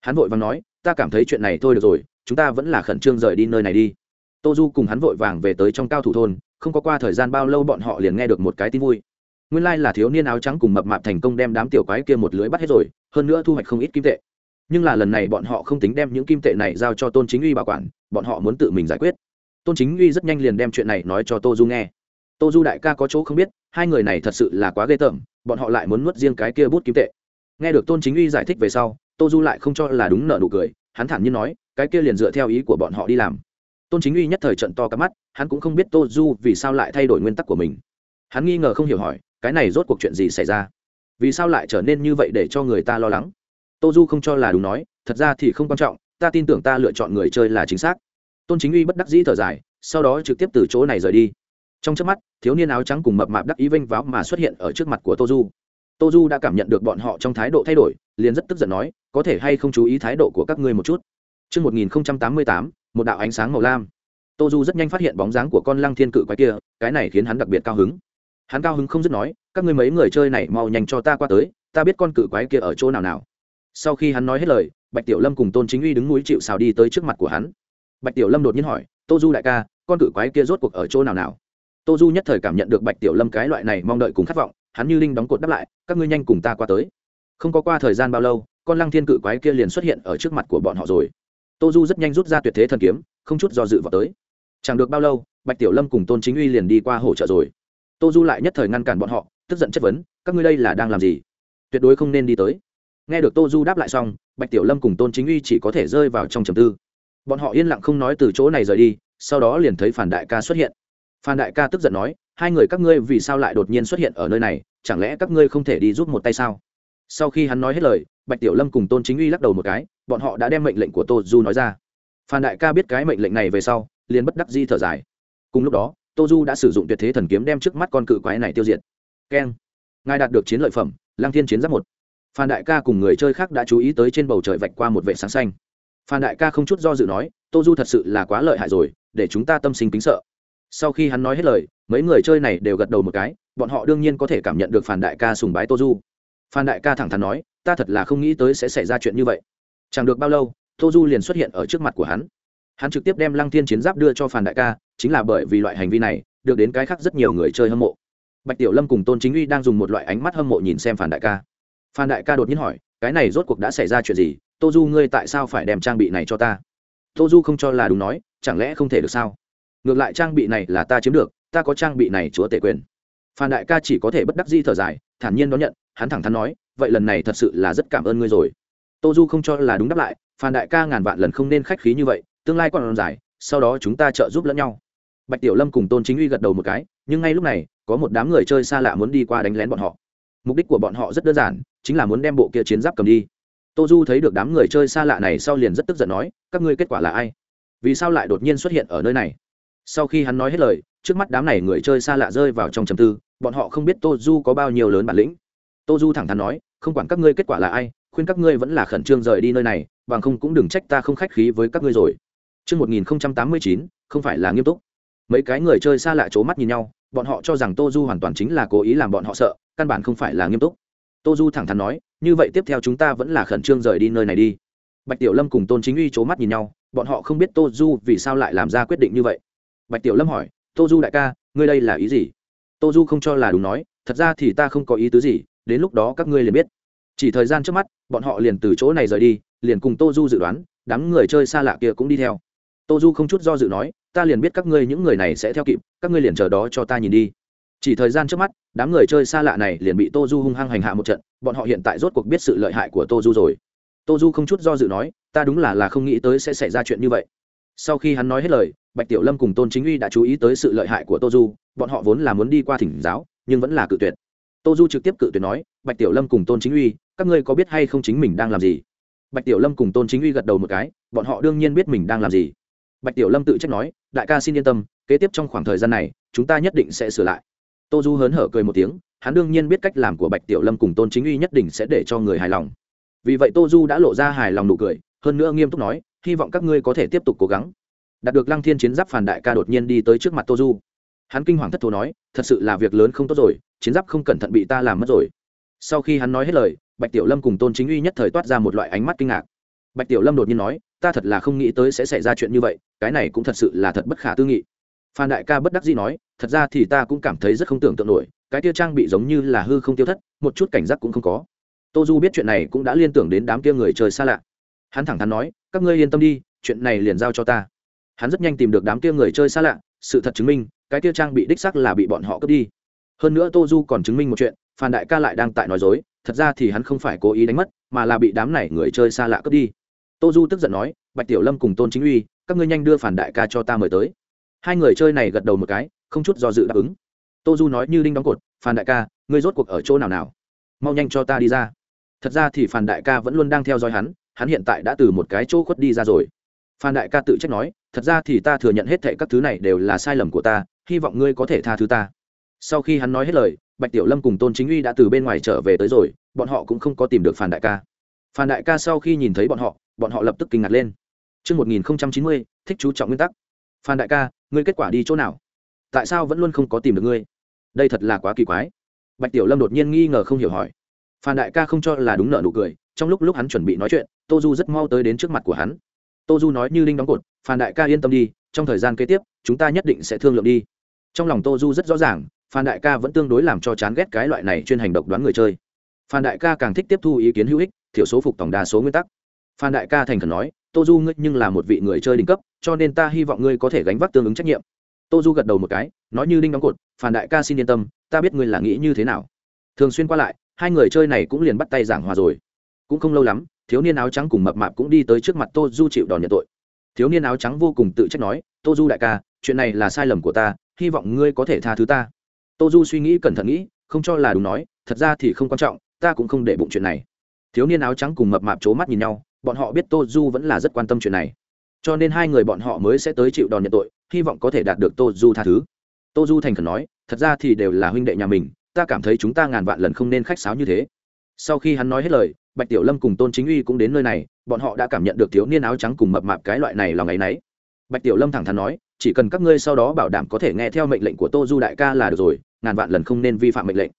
Hắn vội vàng nói, ta cảm thấy chuyện này thôi được rồi, chúng ta vẫn là khẩn trương rời đi nơi này đi. Tô du cùng hắn vội vàng về tới trong cao thủ thôn, không có qua thời gian bao lâu bọn họ liền nghe được một cái tin vui. Nguyên lai là thiếu niên áo trắng cùng mập mạp thành công đem đám tiểu quái kia một lưới bắt hết rồi, hơn nữa thu hoạch không ít kim tệ. Nhưng là lần này bọn họ không tính đem những kim tệ này giao cho tôn chính uy bảo quản, bọn họ muốn tự mình giải quyết. Tôn chính uy rất nhanh liền đem chuyện này nói cho tô du nghe. Tô du đại ca có chỗ không biết hai người này thật sự là quá ghê tởm, bọn họ lại muốn nuốt riêng cái kia bút kim tệ. Nghe được tôn chính uy giải thích về sau, tô du lại không cho là đúng nợ nụ cười, hắn thản nhiên nói, cái kia liền dựa theo ý của bọn họ đi làm. Tôn chính uy nhất thời trận to cắm mắt, hắn cũng không biết tô du vì sao lại thay đổi nguyên tắc của mình. Hắn nghi ngờ không hiểu hỏi, cái này rốt cuộc chuyện gì xảy ra? Vì sao lại trở nên như vậy để cho người ta lo lắng? Tô du không cho là đúng nói, thật ra thì không quan trọng, ta tin tưởng ta lựa chọn người chơi là chính xác. Tôn chính uy bất đắc dĩ thở dài, sau đó trực tiếp từ chỗ này rời đi trong trước mắt thiếu niên áo trắng cùng mập mạp đắc ý vênh váo mà xuất hiện ở trước mặt của tô du tô du đã cảm nhận được bọn họ trong thái độ thay đổi liền rất tức giận nói có thể hay không chú ý thái độ của các ngươi một chút Trước 1088, một đạo ánh sáng màu lam. Tô Du rất nhanh phát hiện bóng dáng của con lăng thiên cự quái kia, cái này khiến hắn đặc biệt cao hứng. Hắn cao hứng không dứt nói, các ngươi mấy người chơi này mau nhanh cho ta qua tới, ta biết con cự quái kia ở chỗ nào nào. Sau khi hắn nói hết lời, Bạch Tiểu Lâm cùng Tôn Chính Uy đứng núi chịu sào đi tới trước mặt của hắn. Bạch Tiểu Lâm đột nhiên hỏi, "Tô Du đại ca, con cự quái kia rốt cuộc ở chỗ nào nào?" Tô Du nhất thời cảm nhận được Bạch Tiểu Lâm cái loại này mong đợi cùng khát vọng, hắn như linh đóng cột đáp lại, "Các ngươi nhanh cùng ta qua tới." Không có qua thời gian bao lâu, con lăng thiên cự quái kia liền xuất hiện ở trước mặt của bọn họ rồi. Tô du rất nhanh rút ra tuyệt thế thần kiếm không chút do dự vào tới. Chẳng được bao lâu bạch tiểu lâm cùng tôn chính uy liền đi qua hỗ trợ rồi. Tô du lại nhất thời ngăn cản bọn họ tức giận chất vấn các ngươi đây là đang làm gì? Tuyệt đối không nên đi tới. Nghe được tô du đáp lại xong bạch tiểu lâm cùng tôn chính uy chỉ có thể rơi vào trong trầm tư. Bọn họ yên lặng không nói từ chỗ này rời đi sau đó liền thấy phản đại ca xuất hiện phan đại ca tức giận nói, hai người các ngươi vì sao lại đột nhiên xuất hiện ở nơi này, chẳng lẽ các ngươi không thể đi giúp một tay sao? Sau khi hắn nói hết lời, bạch tiểu lâm cùng tôn chính uy lắc đầu một cái, bọn họ đã đem mệnh lệnh của tô du nói ra. Phan đại ca biết cái mệnh lệnh này về sau, liền bất đắc di thở dài. Cùng lúc đó, tô du đã sử dụng tuyệt thế thần kiếm đem trước mắt con cự quái này tiêu diệt. Keng. Ngài đạt được chiến lợi phẩm lang thiên chiến giáp một. Phan đại ca cùng người chơi khác đã chú ý tới trên bầu trời vạch qua một vệ sáng xanh. Phan đại ca không chút do dự nói, tô du thật sự là quá lợi hại rồi, để chúng ta tâm sinh kính sợ sau khi hắn nói hết lời, mấy người chơi này đều gật đầu một cái, bọn họ đương nhiên có thể cảm nhận được phản đại ca sùng bái tô du. Phan đại ca thẳng thắn nói, ta thật là không nghĩ tới sẽ xảy ra chuyện như vậy. Chẳng được bao lâu, tô du liền xuất hiện ở trước mặt của hắn. Hắn trực tiếp đem lăng thiên chiến giáp đưa cho Phan đại ca, chính là bởi vì loại hành vi này, được đến cái khác rất nhiều người chơi hâm mộ. Bạch tiểu lâm cùng tôn chính uy đang dùng một loại ánh mắt hâm mộ nhìn xem Phan đại ca. Phan đại ca đột nhiên hỏi, cái này rốt cuộc đã xảy ra chuyện gì? Tô du ngươi tại sao phải đem trang bị này cho ta? Tô du không cho là đúng nói, chẳng lẽ không thể được sao? Ngược lại trang bị này là ta chiếm được, ta có trang bị này chúa tể quyền. Phan đại ca chỉ có thể bất đắc di thở dài, thản nhiên đón nhận, hắn thẳng thắn nói, vậy lần này thật sự là rất cảm ơn ngươi rồi. Tô du không cho là đúng đáp lại, phan đại ca ngàn vạn lần không nên khách khí như vậy, tương lai còn dài, sau đó chúng ta trợ giúp lẫn nhau. Bạch tiểu lâm cùng tôn chính uy gật đầu một cái, nhưng ngay lúc này, có một đám người chơi xa lạ muốn đi qua đánh lén bọn họ. Mục đích của bọn họ rất đơn giản, chính là muốn đem bộ kia chiến giáp cầm đi. Tô du thấy được đám người chơi xa lạ này sau liền rất tức giận nói, các ngươi kết quả là ai? Vì sao lại đột nhiên xuất hiện ở nơi này? Sau khi hắn nói hết lời trước mắt đám này người chơi xa lạ rơi vào trong trầm tư bọn họ không biết tô du có bao nhiêu lớn bản lĩnh tô du thẳng thắn nói không quản các ngươi kết quả là ai khuyên các ngươi vẫn là khẩn trương rời đi nơi này bằng không cũng đừng trách ta không khách khí với các ngươi rồi Trước 1089, không phải là nghiêm túc. Mấy cái người chơi xa lạ chố mắt nhìn nhau, bọn họ cho rằng Tô Du hoàn toàn chính là cố ý làm bọn họ sợ, căn bản không phải là nghiêm túc. Tô Du thẳng thắn nói, như vậy tiếp theo chúng ta vẫn là khẩn trương rời đi nơi này đi. Bạch Tiểu Lâm cùng Tôn Chính Uy chố mắt nhìn nhau, bọn họ không biết Tô Du vì sao lại làm ra quyết định như vậy. Bạch Tiểu Lâm hỏi, Tô Du đại ca, ngươi đây là ý gì? Tô Du không cho là đúng nói, thật ra thì ta không có ý tứ gì, đến lúc đó các ngươi liền biết. Chỉ thời gian trước mắt bọn họ liền từ chỗ này rời đi liền cùng tô du dự đoán đám người chơi xa lạ kia cũng đi theo. Tô du không chút do dự nói ta liền biết các ngươi những người này sẽ theo kịp các ngươi liền chờ đó cho ta nhìn đi. Chỉ thời gian trước mắt đám người chơi xa lạ này liền bị tô du hung hăng hành hạ một trận bọn họ hiện tại rốt cuộc biết sự lợi hại của tô du rồi. Tô du không chút do dự nói ta đúng là là không nghĩ tới sẽ xảy ra chuyện như vậy sau khi hắn nói hết lời, bạch tiểu lâm cùng tôn chính uy đã chú ý tới sự lợi hại của tô du, bọn họ vốn là muốn đi qua thỉnh giáo, nhưng vẫn là cự tuyệt. Tô du trực tiếp cự tuyệt nói, bạch tiểu lâm cùng tôn chính uy, các ngươi có biết hay không chính mình đang làm gì? Bạch tiểu lâm cùng tôn chính uy gật đầu một cái, bọn họ đương nhiên biết mình đang làm gì. Bạch tiểu lâm tự trách nói, đại ca xin yên tâm, kế tiếp trong khoảng thời gian này, chúng ta nhất định sẽ sửa lại. Tô du hớn hở cười một tiếng, hắn đương nhiên biết cách làm của bạch tiểu lâm cùng tôn chính uy nhất định sẽ để cho người hài lòng. Vì vậy tô du đã lộ ra hài lòng nụ cười, hơn nữa nghiêm túc nói hy vọng các ngươi có thể tiếp tục cố gắng. Đạt được lăng thiên chiến giáp phản đại ca đột nhiên đi tới trước mặt tô du hắn kinh hoàng thất thố nói, thật sự là việc lớn không tốt rồi, chiến giáp không cẩn thận bị ta làm mất rồi. Sau khi hắn nói hết lời, bạch tiểu lâm cùng tôn chính uy nhất thời toát ra một loại ánh mắt kinh ngạc. Bạch tiểu lâm đột nhiên nói, ta thật là không nghĩ tới sẽ xảy ra chuyện như vậy, cái này cũng thật sự là thật bất khả tư nghị. Phan đại ca bất đắc dĩ nói, thật ra thì ta cũng cảm thấy rất không tưởng tượng nổi, cái tiêu trang bị giống như là hư không tiêu thất, một chút cảnh giác cũng không có. Tô du biết chuyện này cũng đã liên tưởng đến đám kia người chơi xa lạ. Hắn thẳng thắn nói các ngươi yên tâm đi, chuyện này liền giao cho ta. Hắn rất nhanh tìm được đám kia người chơi xa lạ, sự thật chứng minh, cái tiêu trang bị đích sắc là bị bọn họ cướp đi. Hơn nữa tô du còn chứng minh một chuyện, phan đại ca lại đang tại nói dối, thật ra thì hắn không phải cố ý đánh mất, mà là bị đám này người chơi xa lạ cướp đi. Tô du tức giận nói, bạch tiểu lâm cùng tôn chính uy, các ngươi nhanh đưa phản đại ca cho ta mời tới. Hai người chơi này gật đầu một cái, không chút do dự đáp ứng. Tô du nói như đinh đóng cột phản đại ca, ngươi rốt cuộc ở chỗ nào nào? Mau nhanh cho ta đi ra. Thật ra thì phản đại ca vẫn luôn đang theo dõi hắn hắn hiện tại đã từ một cái chỗ khuất đi ra rồi phan đại ca tự trách nói thật ra thì ta thừa nhận hết thệ các thứ này đều là sai lầm của ta hy vọng ngươi có thể tha thứ ta sau khi hắn nói hết lời bạch tiểu lâm cùng tôn chính uy đã từ bên ngoài trở về tới rồi bọn họ cũng không có tìm được phan đại ca phan đại ca sau khi nhìn thấy bọn họ bọn họ lập tức kinh ngạc lên Trước 1090, thích chú trọng nguyên tắc. Phan đại ca, ngươi kết quả đi chỗ nào? Tại sao vẫn luôn không có tìm được ngươi? Đây thật là quá kỳ quái. Bạch Tiểu Lâm đột nhiên nghi ngờ không hiểu hỏi. Phan đại ca không cho là đúng nợ nụ cười, trong lúc lúc hắn chuẩn bị nói chuyện, Tô Du rất mau tới đến trước mặt của hắn. Tô Du nói như linh đóng cột, Phan đại ca yên tâm đi, trong thời gian kế tiếp, chúng ta nhất định sẽ thương lượng đi. Trong lòng Tô Du rất rõ ràng, Phan đại ca vẫn tương đối làm cho chán ghét cái loại này chuyên hành độc đoán người chơi. Phan đại ca càng thích tiếp thu ý kiến hữu ích, thiểu số phục tổng đa số nguyên tắc phan đại ca thành khẩn nói tô du ngươi nhưng là một vị người chơi đỉnh cấp cho nên ta hy vọng ngươi có thể gánh vác tương ứng trách nhiệm tô du gật đầu một cái nói như đinh đóng cột phan đại ca xin yên tâm ta biết ngươi là nghĩ như thế nào thường xuyên qua lại hai người chơi này cũng liền bắt tay giảng hòa rồi cũng không lâu lắm, thiếu niên áo trắng cùng mập mạp cũng đi tới trước mặt tô du chịu đòn nhận tội. Thiếu niên áo trắng vô cùng tự trách nói, tô du đại ca, chuyện này là sai lầm của ta, hy vọng ngươi có thể tha thứ ta. Tô du suy nghĩ cẩn thận nghĩ, không cho là đúng nói, thật ra thì không quan trọng, ta cũng không để bụng chuyện này. Thiếu niên áo trắng cùng mập mạp c h ố mắt nhìn nhau, bọn họ biết tô du vẫn là rất quan tâm chuyện này. Cho nên hai người bọn họ mới sẽ tới chịu đòn nhận tội, hy vọng có thể đạt được tô du tha thứ. Tô du thành khẩn nói, thật ra thì đều là huynh đệ nhà mình, ta cảm thấy chúng ta ngàn vạn lần không nên khách sáo như thế sau khi hắn nói hết lời, bạch tiểu lâm cùng tôn chính uy cũng đến nơi này, bọn họ đã cảm nhận được thiếu niên áo trắng cùng mập mạp cái loại này lòng ấ y n ấ y bạch tiểu lâm thẳng thắn nói, chỉ cần các ngươi sau đó bảo đảm có thể nghe theo mệnh lệnh của tô du đại ca là được rồi, ngàn vạn lần không nên vi phạm mệnh lệnh.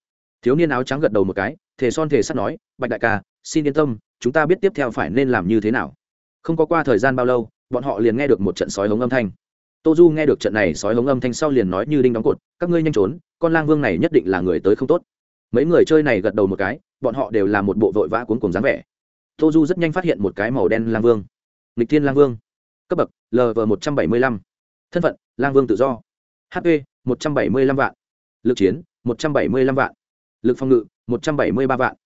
Thiếu niên áo trắng gật đầu một cái, thề son thề sắt nói, bạch đại ca, xin yên tâm, chúng ta biết tiếp theo phải nên làm như thế nào. Không có qua thời gian bao lâu, bọn họ liền nghe được một trận sói hống âm thanh. Tô du nghe được trận này sói hống âm thanh sau liền nói như đinh đóng cột, các ngươi nhanh trốn, con lang vương này nhất định là người tới không tốt mấy người chơi này gật đầu một cái, bọn họ đều là một bộ vội vã cuốn cùng dáng vẻ. Tô du rất nhanh phát hiện một cái màu đen lang vương. Lịch thiên lang vương. Cấp bậc lv một trăm bảy mươi lăm. Thân phận, lang vương tự do. Hp một trăm bảy mươi lăm vạn. Lực chiến, một trăm bảy mươi lăm vạn. Lực phòng ngự, một trăm bảy mươi ba vạn.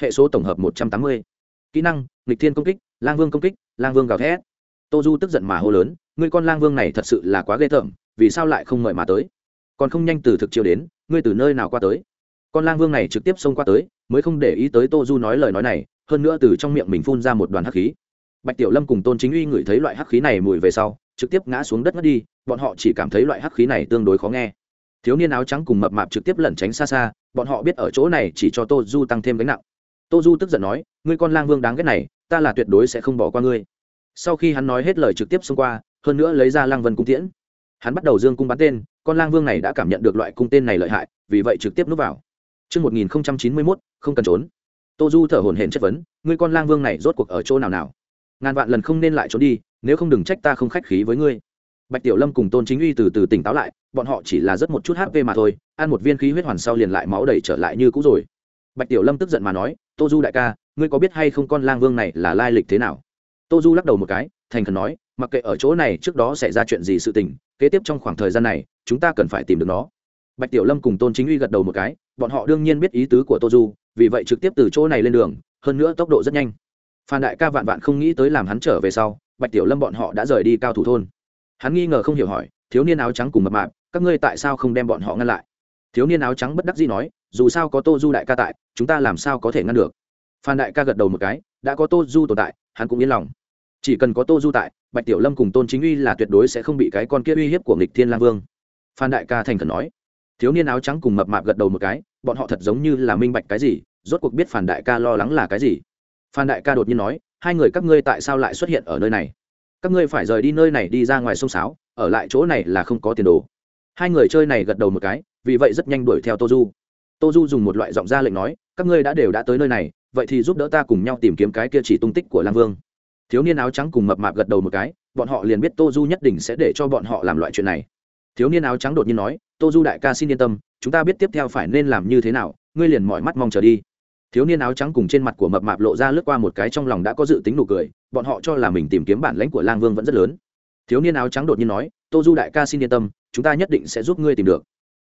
Hệ số tổng hợp một trăm tám mươi. Kỹ năng lịch thiên công kích, lang vương công kích, lang vương gào thét. Tô du tức giận mà hô lớn, ngươi con lang vương này thật sự là quá ghê tởm, vì sao lại không mời mà tới? Còn không nhanh từ thực chiều đến, ngươi từ nơi nào qua tới? Con lang vương này trực tiếp xông qua tới, mới không để ý tới tô du nói lời nói này, hơn nữa từ trong miệng mình phun ra một đoàn hắc khí. Bạch tiểu lâm cùng tôn chính uy ngửi thấy loại hắc khí này mùi về sau, trực tiếp ngã xuống đất mất đi, bọn họ chỉ cảm thấy loại hắc khí này tương đối khó nghe. Thiếu niên áo trắng cùng mập mạp trực tiếp lẩn tránh xa xa, bọn họ biết ở chỗ này chỉ cho tô du tăng thêm gánh nặng. Tô du tức giận nói, ngươi con lang vương đáng ghét này, ta là tuyệt đối sẽ không bỏ qua ngươi. Sau khi hắn nói hết lời trực tiếp xông qua, hơn nữa lấy ra lang vân cung tiễn. Hắn bắt đầu dương cung bắn tên, con lang vương này đã cảm nhận được loại cung tên này lợi hại, vì vậy trực tiếp núp vào. Trước 1091, không cần trốn. Tô Du thở hổn hển chất vấn, ngươi con lang vương này rốt cuộc ở chỗ nào nào? Ngàn vạn lần không nên lại trốn đi, nếu không đừng trách ta không khách khí với ngươi. Bạch Tiểu Lâm cùng Tôn Chính Uy từ từ tỉnh táo lại, bọn họ chỉ là rất một chút HP mà thôi, ăn một viên khí huyết hoàn sau liền lại máu đầy trở lại như cũ rồi. Bạch Tiểu Lâm tức giận mà nói, tô du đại ca ngươi có biết hay không con lang vương này là lai lịch thế nào tô du lắc đầu một cái thành khẩn nói mặc kệ ở chỗ này trước đó xảy ra chuyện gì sự tình kế tiếp trong khoảng thời gian này chúng ta cần phải tìm được nó bạch tiểu lâm cùng tôn chính uy gật đầu một cái, bọn họ đương nhiên biết ý tứ của tô du, vì vậy trực tiếp từ chỗ này lên đường, hơn nữa tốc độ rất nhanh. Phan đại ca vạn vạn không nghĩ tới làm hắn trở về sau, bạch tiểu lâm bọn họ đã rời đi cao thủ thôn. Hắn nghi ngờ không hiểu hỏi, thiếu niên áo trắng cùng mập mạp, các ngươi tại sao không đem bọn họ ngăn lại? Thiếu niên áo trắng bất đắc dĩ nói, dù sao có tô du đại ca tại, chúng ta làm sao có thể ngăn được? Phan đại ca gật đầu một cái, đã có tô du tồn tại, hắn cũng yên lòng. Chỉ cần có tô du tại, bạch tiểu lâm cùng tôn chính uy là tuyệt đối sẽ không bị cái con kia uy hiếp của nghịch thiên lang vương. Phan đại ca thành khẩn nói thiếu niên áo trắng cùng mập mạp gật đầu một cái, bọn họ thật giống như là minh bạch cái gì, rốt cuộc biết phản đại ca lo lắng là cái gì. Phan đại ca đột nhiên nói, hai người các ngươi tại sao lại xuất hiện ở nơi này? Các ngươi phải rời đi nơi này đi ra ngoài sông sáo, ở lại chỗ này là không có tiền đồ. Hai người chơi này gật đầu một cái, vì vậy rất nhanh đuổi theo tô du. Tô du dùng một loại giọng ra lệnh nói, các ngươi đã đều đã tới nơi này, vậy thì giúp đỡ ta cùng nhau tìm kiếm cái kia chỉ tung tích của lang vương. Thiếu niên áo trắng cùng mập mạp gật đầu một cái, bọn họ liền biết tô du nhất định sẽ để cho bọn họ làm loại chuyện này thiếu niên áo trắng đột nhiên nói, tô du đại ca xin yên tâm, chúng ta biết tiếp theo phải nên làm như thế nào, ngươi liền mọi mắt mong chờ đi. Thiếu niên áo trắng cùng trên mặt của mập mạp lộ ra lướt qua một cái trong lòng đã có dự tính nụ cười, bọn họ cho là mình tìm kiếm bản lãnh của lang vương vẫn rất lớn. Thiếu niên áo trắng đột nhiên nói, tô du đại ca xin yên tâm, chúng ta nhất định sẽ giúp ngươi tìm được.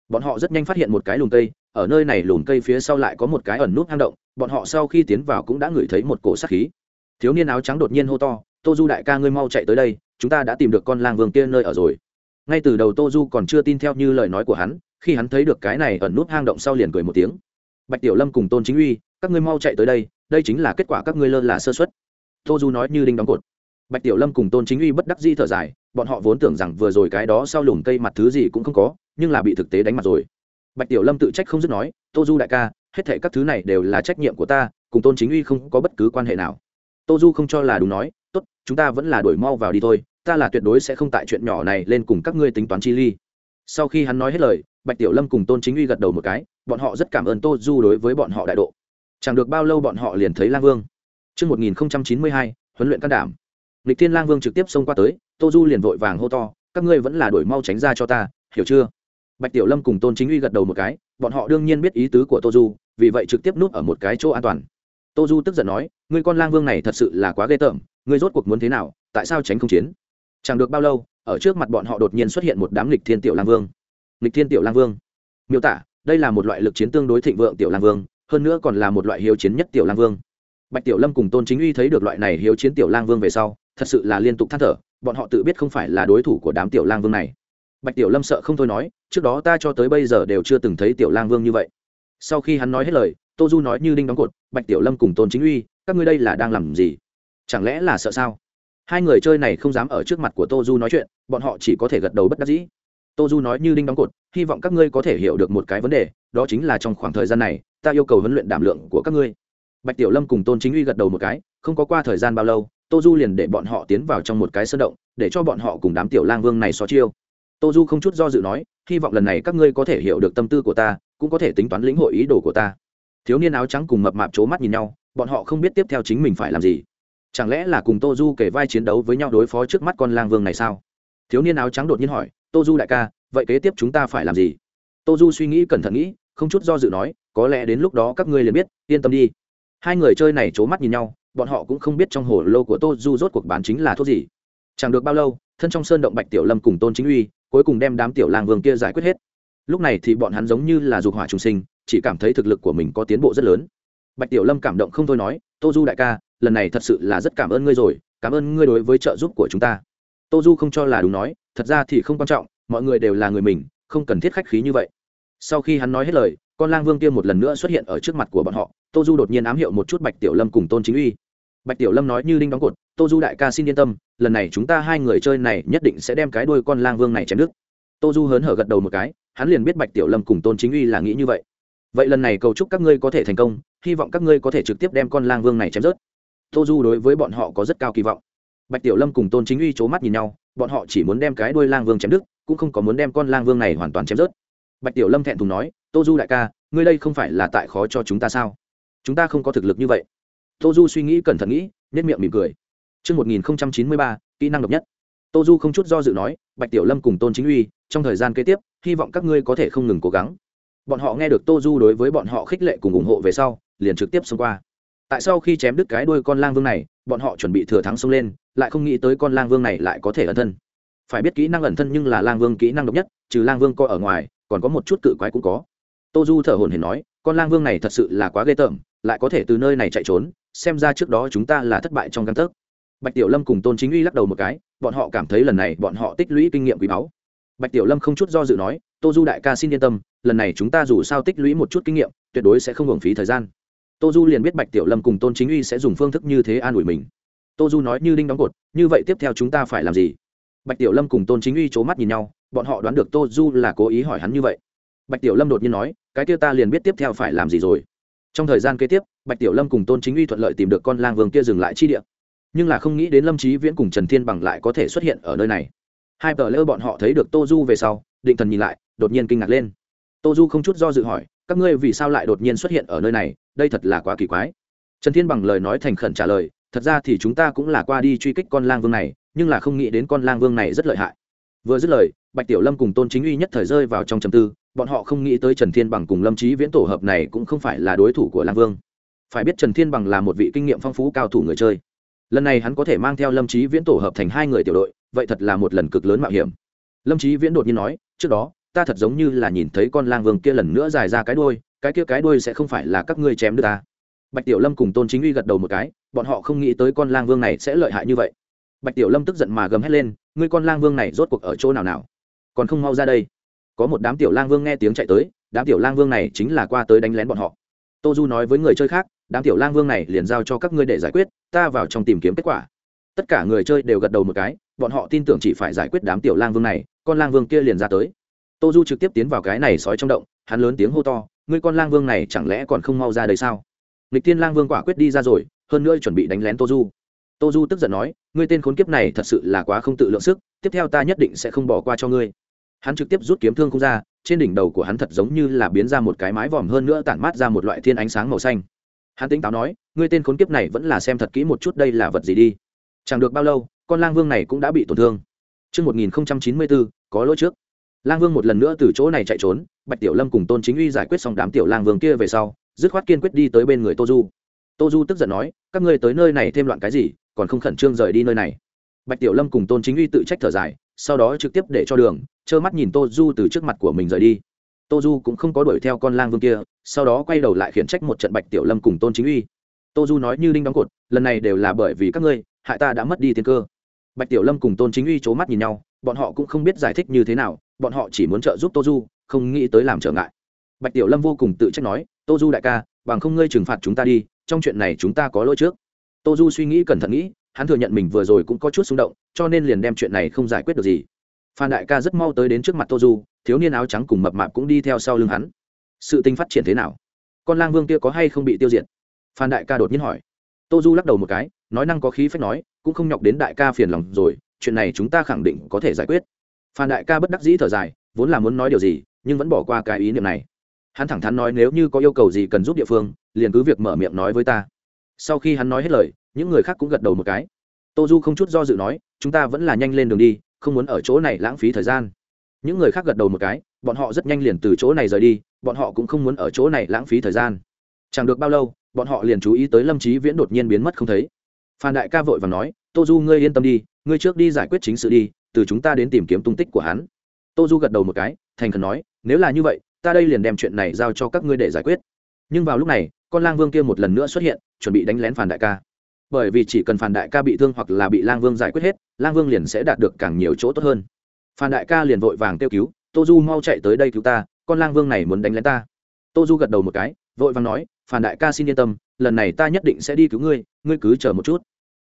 Bọn họ rất nhanh phát hiện một cái lùm cây, ở nơi này lùm cây phía sau lại có một cái ẩn nút hang động, bọn họ sau khi tiến vào cũng đã ngửi thấy một cổ sát khí. Thiếu niên áo trắng đột nhiên hô to, tô du đại ca ngươi mau chạy tới đây, chúng ta đã tìm được con lang vương kia nơi ở rồi ngay từ đầu tô du còn chưa tin theo như lời nói của hắn, khi hắn thấy được cái này ẩn nút hang động sau liền cười một tiếng. Bạch tiểu lâm cùng tôn chính uy, các ngươi mau chạy tới đây đây chính là kết quả các ngươi lơ là sơ xuất tô du nói như đinh đóng cột. Bạch tiểu lâm cùng tôn chính uy bất đắc di thở dài, bọn họ vốn tưởng rằng vừa rồi cái đó sau lùm cây mặt thứ gì cũng không có, nhưng là bị thực tế đánh mặt rồi. Bạch tiểu lâm tự trách không dứt nói, tô du đại ca, hết thể các thứ này đều là trách nhiệm của ta, cùng tôn chính uy không có bất cứ quan hệ nào. Tô du không cho là đúng nói, tốt, chúng ta vẫn là đổi mau vào đi thôi ta là tuyệt đối sẽ không tại chuyện nhỏ này lên cùng các ngươi tính toán chi ly sau khi hắn nói hết lời bạch tiểu lâm cùng tôn chính uy gật đầu một cái bọn họ rất cảm ơn tô du đối với bọn họ đại độ chẳng được bao lâu bọn họ liền thấy lang vương Trước 1092, huấn luyện can đảm. Lịch Thiên Lang Vương trực tiếp xông qua tới, Tô Du liền vội vàng hô to, các ngươi vẫn là đuổi mau tránh ra cho ta, hiểu chưa? Bạch Tiểu Lâm cùng Tôn Chính Uy gật đầu một cái, bọn họ đương nhiên biết ý tứ của Tô Du, vì vậy trực tiếp núp ở một cái chỗ an toàn. Tô Du tức giận nói, ngươi con Lang Vương này thật sự là quá ghê tởm, ngươi rốt cuộc muốn thế nào, tại sao tránh không chiến? Chẳng được bao lâu, ở trước mặt bọn họ đột nhiên xuất hiện một đám lịch thiên tiểu lang vương. Lịch thiên tiểu lang vương. Miêu tả, đây là một loại lực chiến tương đối thịnh vượng tiểu lang vương, hơn nữa còn là một loại hiếu chiến nhất tiểu lang vương. Bạch tiểu lâm cùng tôn chính uy thấy được loại này hiếu chiến tiểu lang vương về sau thật sự là liên tục than thở bọn họ tự biết không phải là đối thủ của đám tiểu lang vương này. Bạch tiểu lâm sợ không thôi nói trước đó ta cho tới bây giờ đều chưa từng thấy tiểu lang vương như vậy. Sau khi hắn nói hết lời tô du nói như đinh đóng cột bạch tiểu lâm cùng tôn chính uy các ngươi đây là đang làm gì? Chẳng lẽ là sợ sao? Hai người chơi này không dám ở trước mặt của tô du nói chuyện, bọn họ chỉ có thể gật đầu bất đắc dĩ. Tô du nói như đinh đóng cột, hy vọng các ngươi có thể hiểu được một cái vấn đề, đó chính là trong khoảng thời gian này, ta yêu cầu huấn luyện đảm lượng của các ngươi. Bạch tiểu lâm cùng tôn chính uy gật đầu một cái, không có qua thời gian bao lâu, tô du liền để bọn họ tiến vào trong một cái sơn động, để cho bọn họ cùng đám tiểu lang vương này xó chiêu. Tô du không chút do dự nói, hy vọng lần này các ngươi có thể hiểu được tâm tư của ta, cũng có thể tính toán lĩnh hội ý đồ của ta. Thiếu niên áo trắng cùng mập mạp c h ố mắt nhìn nhau, bọn họ không biết tiếp theo chính mình phải làm gì chẳng lẽ là cùng tô du kể vai chiến đấu với nhau đối phó trước mắt con lang vương này sao? Thiếu niên áo trắng đột nhiên hỏi, tô du đại ca, vậy kế tiếp chúng ta phải làm gì? Tô du suy nghĩ cẩn thận nghĩ, không chút do dự nói, có lẽ đến lúc đó các ngươi liền biết, yên tâm đi. Hai người chơi này c h ố mắt nhìn nhau, bọn họ cũng không biết trong hồ lô của tô du rốt cuộc bán chính là thuốc gì. Chẳng được bao lâu, thân trong sơn động bạch tiểu lâm cùng tôn chính uy, cuối cùng đem đám tiểu lang vương kia giải quyết hết. Lúc này thì bọn hắn giống như là dục hỏa trung sinh, chỉ cảm thấy thực lực của mình có tiến bộ rất lớn. Bạch tiểu lâm cảm động không thôi nói, tô du đại ca lần này thật sự là rất cảm ơn ngươi rồi, cảm ơn ngươi đối với trợ giúp của chúng ta. Tô du không cho là đúng nói, thật ra thì không quan trọng, mọi người đều là người mình, không cần thiết khách khí như vậy. Sau khi hắn nói hết lời, con lang vương kia một lần nữa xuất hiện ở trước mặt của bọn họ tô du đột nhiên ám hiệu một chút bạch tiểu lâm cùng tôn chính uy. Bạch tiểu lâm nói như đinh đóng cột tô du đại ca xin yên tâm, lần này chúng ta hai người chơi này nhất định sẽ đem cái đuôi con lang vương này chém đứt. Tô du hớn hở gật đầu một cái, hắn liền biết bạch tiểu lâm cùng tôn chính uy là nghĩ như vậy. Vậy lần này cầu chúc các ngươi có thể thành công, hy vọng các ngươi có thể trực tiếp đem con lang vương này chém rớt tô du đối với bọn họ có rất cao kỳ vọng bạch tiểu lâm cùng tôn chính uy c h ố mắt nhìn nhau bọn họ chỉ muốn đem cái đuôi lang vương chém đứt cũng không có muốn đem con lang vương này hoàn toàn chém rớt bạch tiểu lâm thẹn thùng nói tô du đại ca ngươi đây không phải là tại khó cho chúng ta sao chúng ta không có thực lực như vậy tô du suy nghĩ cẩn thận nghĩ nhất miệng mỉm cười Trước 1093, kỹ năng độc nhất. Tô Du không chút do dự nói, Bạch Tiểu Lâm cùng Tôn Chính Uy, trong thời gian kế tiếp, hy vọng các ngươi có thể không ngừng cố gắng. Bọn họ nghe được Tô Du đối với bọn họ khích lệ cùng ủng hộ về sau, liền trực tiếp xông qua. Tại sau khi chém đứt cái đuôi con lang vương này, bọn họ chuẩn bị thừa thắng xông lên, lại không nghĩ tới con lang vương này lại có thể ẩn thân. Phải biết kỹ năng ẩn thân nhưng là lang vương kỹ năng độc nhất, trừ lang vương coi ở ngoài, còn có một chút cự quái cũng có. Tô Du thở hổn hển nói, con lang vương này thật sự là quá ghê tởm, lại có thể từ nơi này chạy trốn, xem ra trước đó chúng ta là thất bại trong căn tấc bạch tiểu lâm cùng tôn chính uy lắc đầu một cái bọn họ cảm thấy lần này bọn họ tích lũy kinh nghiệm quý báu bạch tiểu lâm không chút do dự nói tô du đại ca xin yên tâm lần này chúng ta dù sao tích lũy một chút kinh nghiệm tuyệt đối sẽ không hưởng phí thời gian tô du liền biết bạch tiểu lâm cùng tôn chính uy sẽ dùng phương thức như thế an ủi mình. Tô du nói như đinh đóng cột, như vậy tiếp theo chúng ta phải làm gì? Bạch tiểu lâm cùng tôn chính uy c h ố mắt nhìn nhau, bọn họ đoán được tô du là cố ý hỏi hắn như vậy. Bạch tiểu lâm đột nhiên nói, cái kia ta liền biết tiếp theo phải làm gì rồi. Trong thời gian kế tiếp, bạch tiểu lâm cùng tôn chính uy thuận lợi tìm được con lang vương kia dừng lại chi địa. Nhưng là không nghĩ đến lâm trí viễn cùng trần thiên bằng lại có thể xuất hiện ở nơi này. Hai tờ lỡ bọn họ thấy được tô du về sau, định thần nhìn lại, đột nhiên kinh ngạc lên. Tô du không chút do dự hỏi, các ngươi vì sao lại đột nhiên xuất hiện ở nơi này? Đây thật là quá kỳ quái. Trần thiên bằng lời nói thành khẩn trả lời, thật ra thì chúng ta cũng là qua đi truy kích con lang vương này, nhưng là không nghĩ đến con lang vương này rất lợi hại. Vừa dứt lời, bạch tiểu lâm cùng tôn chính uy nhất thời rơi vào trong trầm tư, bọn họ không nghĩ tới trần thiên bằng cùng lâm trí viễn tổ hợp này cũng không phải là đối thủ của lang vương. Phải biết trần thiên bằng là một vị kinh nghiệm phong phú cao thủ người chơi. Lần này hắn có thể mang theo lâm trí viễn tổ hợp thành hai người tiểu đội, vậy thật là một lần cực lớn mạo hiểm. Lâm trí viễn đột nhiên nói, trước đó, ta thật giống như là nhìn thấy con lang vương kia lần nữa dài ra cái đuôi cái kia cái đuôi sẽ không phải là các ngươi chém được ta. Bạch tiểu lâm cùng tôn chính uy gật đầu một cái, bọn họ không nghĩ tới con lang vương này sẽ lợi hại như vậy. Bạch tiểu lâm tức giận mà gầm hét lên, ngươi con lang vương này rốt cuộc ở chỗ nào nào? Còn không mau ra đây. Có một đám tiểu lang vương nghe tiếng chạy tới, đám tiểu lang vương này chính là qua tới đánh lén bọn họ. Tô du nói với người chơi khác, đám tiểu lang vương này liền giao cho các ngươi để giải quyết, ta vào trong tìm kiếm kết quả. Tất cả người chơi đều gật đầu một cái, bọn họ tin tưởng chỉ phải giải quyết đám tiểu lang vương này, con lang vương kia liền ra tới. Tô du trực tiếp tiến vào cái này sói trong động, hắn lớn tiếng hô to ngươi con lang vương này chẳng lẽ còn không mau ra đây sao? Lịch tiên lang vương quả quyết đi ra rồi hơn nữa chuẩn bị đánh lén tô du. Tô du tức giận nói ngươi tên khốn kiếp này thật sự là quá không tự lượng sức tiếp theo ta nhất định sẽ không bỏ qua cho ngươi. Hắn trực tiếp rút kiếm thương không ra trên đỉnh đầu của hắn thật giống như là biến ra một cái mái vòm hơn nữa tản mát ra một loại thiên ánh sáng màu xanh. Hắn tính táo nói ngươi tên khốn kiếp này vẫn là xem thật kỹ một chút đây là vật gì đi. Chẳng được bao lâu con lang vương này cũng đã bị tổn thương. Trước 1094, có lỗi trước. Lang Vương một lần nữa từ chỗ này chạy trốn, Bạch Tiểu Lâm cùng Tôn Chính Uy giải quyết xong đám tiểu Lang Vương kia về sau, dứt khoát kiên quyết đi tới bên người Tô Du. Tô Du tức giận nói, các ngươi tới nơi này thêm loạn cái gì, còn không khẩn trương rời đi nơi này. Bạch Tiểu Lâm cùng Tôn Chính Uy tự trách thở dài, sau đó trực tiếp để cho đường, trơ mắt nhìn Tô Du từ trước mặt của mình rời đi. Tô Du cũng không có đuổi theo con Lang Vương kia, sau đó quay đầu lại khiển trách một trận Bạch Tiểu Lâm cùng Tôn Chính Uy. Tô Du nói như đinh đóng cột, lần này đều là bởi vì các ngươi, hại ta đã mất đi tiên cơ. Bạch Tiểu Lâm cùng Tôn Chính Uy c mắt nhìn nhau, bọn họ cũng không biết giải thích như thế nào, bọn họ chỉ muốn trợ giúp tô du không nghĩ tới làm trở ngại. Bạch tiểu lâm vô cùng tự trách nói tô du đại ca bằng không ngươi trừng phạt chúng ta đi trong chuyện này chúng ta có lỗi trước. Tô du suy nghĩ cẩn thận nghĩ hắn thừa nhận mình vừa rồi cũng có chút xung động cho nên liền đem chuyện này không giải quyết được gì. Phan đại ca rất mau tới đến trước mặt tô du thiếu niên áo trắng cùng mập mạp cũng đi theo sau lưng hắn. Sự tình phát triển thế nào? Con lang vương kia có hay không bị tiêu diệt? Phan đại ca đột nhiên hỏi. Tô du lắc đầu một cái nói năng có khí phách nói cũng không nhọc đến đại ca phiền lòng rồi chuyện này chúng ta khẳng định có thể giải quyết. Phan đại ca bất đắc dĩ thở dài, vốn là muốn nói điều gì, nhưng vẫn bỏ qua cái ý niệm này. Hắn thẳng thắn nói nếu như có yêu cầu gì cần giúp địa phương, liền cứ việc mở miệng nói với ta. Sau khi hắn nói hết lời, những người khác cũng gật đầu một cái. Tô du không chút do dự nói, chúng ta vẫn là nhanh lên đường đi, không muốn ở chỗ này lãng phí thời gian. Những người khác gật đầu một cái, bọn họ rất nhanh liền từ chỗ này rời đi, bọn họ cũng không muốn ở chỗ này lãng phí thời gian. Chẳng được bao lâu, bọn họ liền chú ý tới lâm trí viễn đột nhiên biến mất không thấy. Phan đại ca vội và nói tô du, ngươi yên tâm đi, ngươi trước đi giải quyết chính sự đi, từ chúng ta đến tìm kiếm tung tích của hắn. Tô du gật đầu một cái, thành khẩn nói, nếu là như vậy, ta đây liền đem chuyện này giao cho các ngươi để giải quyết. Nhưng vào lúc này, con lang vương kia một lần nữa xuất hiện, chuẩn bị đánh lén phản đại ca. Bởi vì chỉ cần phản đại ca bị thương hoặc là bị lang vương giải quyết hết, lang vương liền sẽ đạt được càng nhiều chỗ tốt hơn. Phản đại ca liền vội vàng kêu cứu, tô du, mau chạy tới đây cứu ta, con lang vương này muốn đánh lén ta. Tô du gật đầu một cái, vội vàng nói phản đại ca xin yên tâm, lần này ta nhất định sẽ đi cứu ngươi ngươi cứ chờ một chút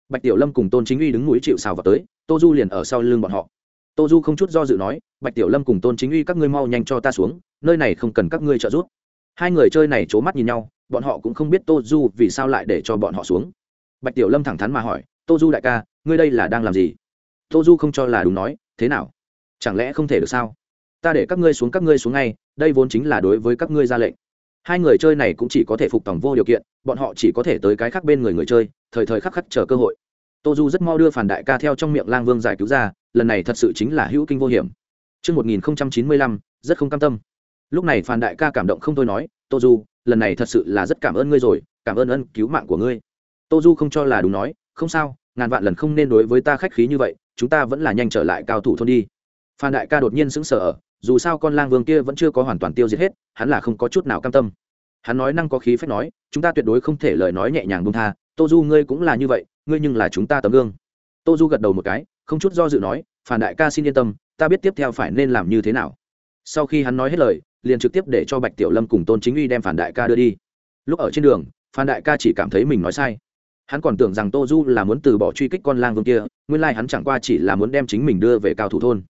bạch tiểu lâm cùng tôn chính uy đứng núi chịu xào vào tới, tô du liền ở sau lưng bọn họ. Tô du không chút do dự nói, bạch tiểu lâm cùng tôn chính uy các ngươi mau nhanh cho ta xuống, nơi này không cần các ngươi trợ giúp. Hai người chơi này c h ố mắt nhìn nhau, bọn họ cũng không biết tô du vì sao lại để cho bọn họ xuống. Bạch tiểu lâm thẳng thắn mà hỏi, tô du đại ca, ngươi đây là đang làm gì? Tô du không cho là đúng nói, thế nào? Chẳng lẽ không thể được sao? Ta để các ngươi xuống, các ngươi xuống ngay, đây vốn chính là đối với các ngươi ra lệnh hai người chơi này cũng chỉ có thể phục tòng vô điều kiện bọn họ chỉ có thể tới cái khác bên người người chơi thời thời khắc khắc chờ cơ hội tô du rất mau đưa phản đại ca theo trong miệng lang vương giải cứu ra lần này thật sự chính là hữu kinh vô hiểm Trước 1095, rất không cam tâm. Lúc này phản đại ca cảm động không thôi nói, Tô Du, lần này thật sự là rất cảm ơn ngươi rồi, cảm ơn ân cứu mạng của ngươi. Tô Du không cho là đúng nói, không sao, ngàn vạn lần không nên đối với ta khách khí như vậy, chúng ta vẫn là nhanh trở lại cao thủ thôn đi. Phan đại ca đột nhiên sững sờ, dù sao con lang vương kia vẫn chưa có hoàn toàn tiêu diệt hết, hắn là không có chút nào cam tâm. Hắn nói năng có khí phách nói, chúng ta tuyệt đối không thể lời nói nhẹ nhàng buông tha, Tô Du ngươi cũng là như vậy, ngươi nhưng là chúng ta tấm gương. Tô du gật đầu một cái không chút do dự nói phản đại ca xin yên tâm ta biết tiếp theo phải nên làm như thế nào. Sau khi hắn nói hết lời liền trực tiếp để cho bạch tiểu lâm cùng tôn chính uy đem phản đại ca đưa đi. Lúc ở trên đường phan đại ca chỉ cảm thấy mình nói sai. Hắn còn tưởng rằng tô du là muốn từ bỏ truy kích con lang vương kia nguyên lai、like、hắn chẳng qua chỉ là muốn đem chính mình đưa về cao thủ thôn.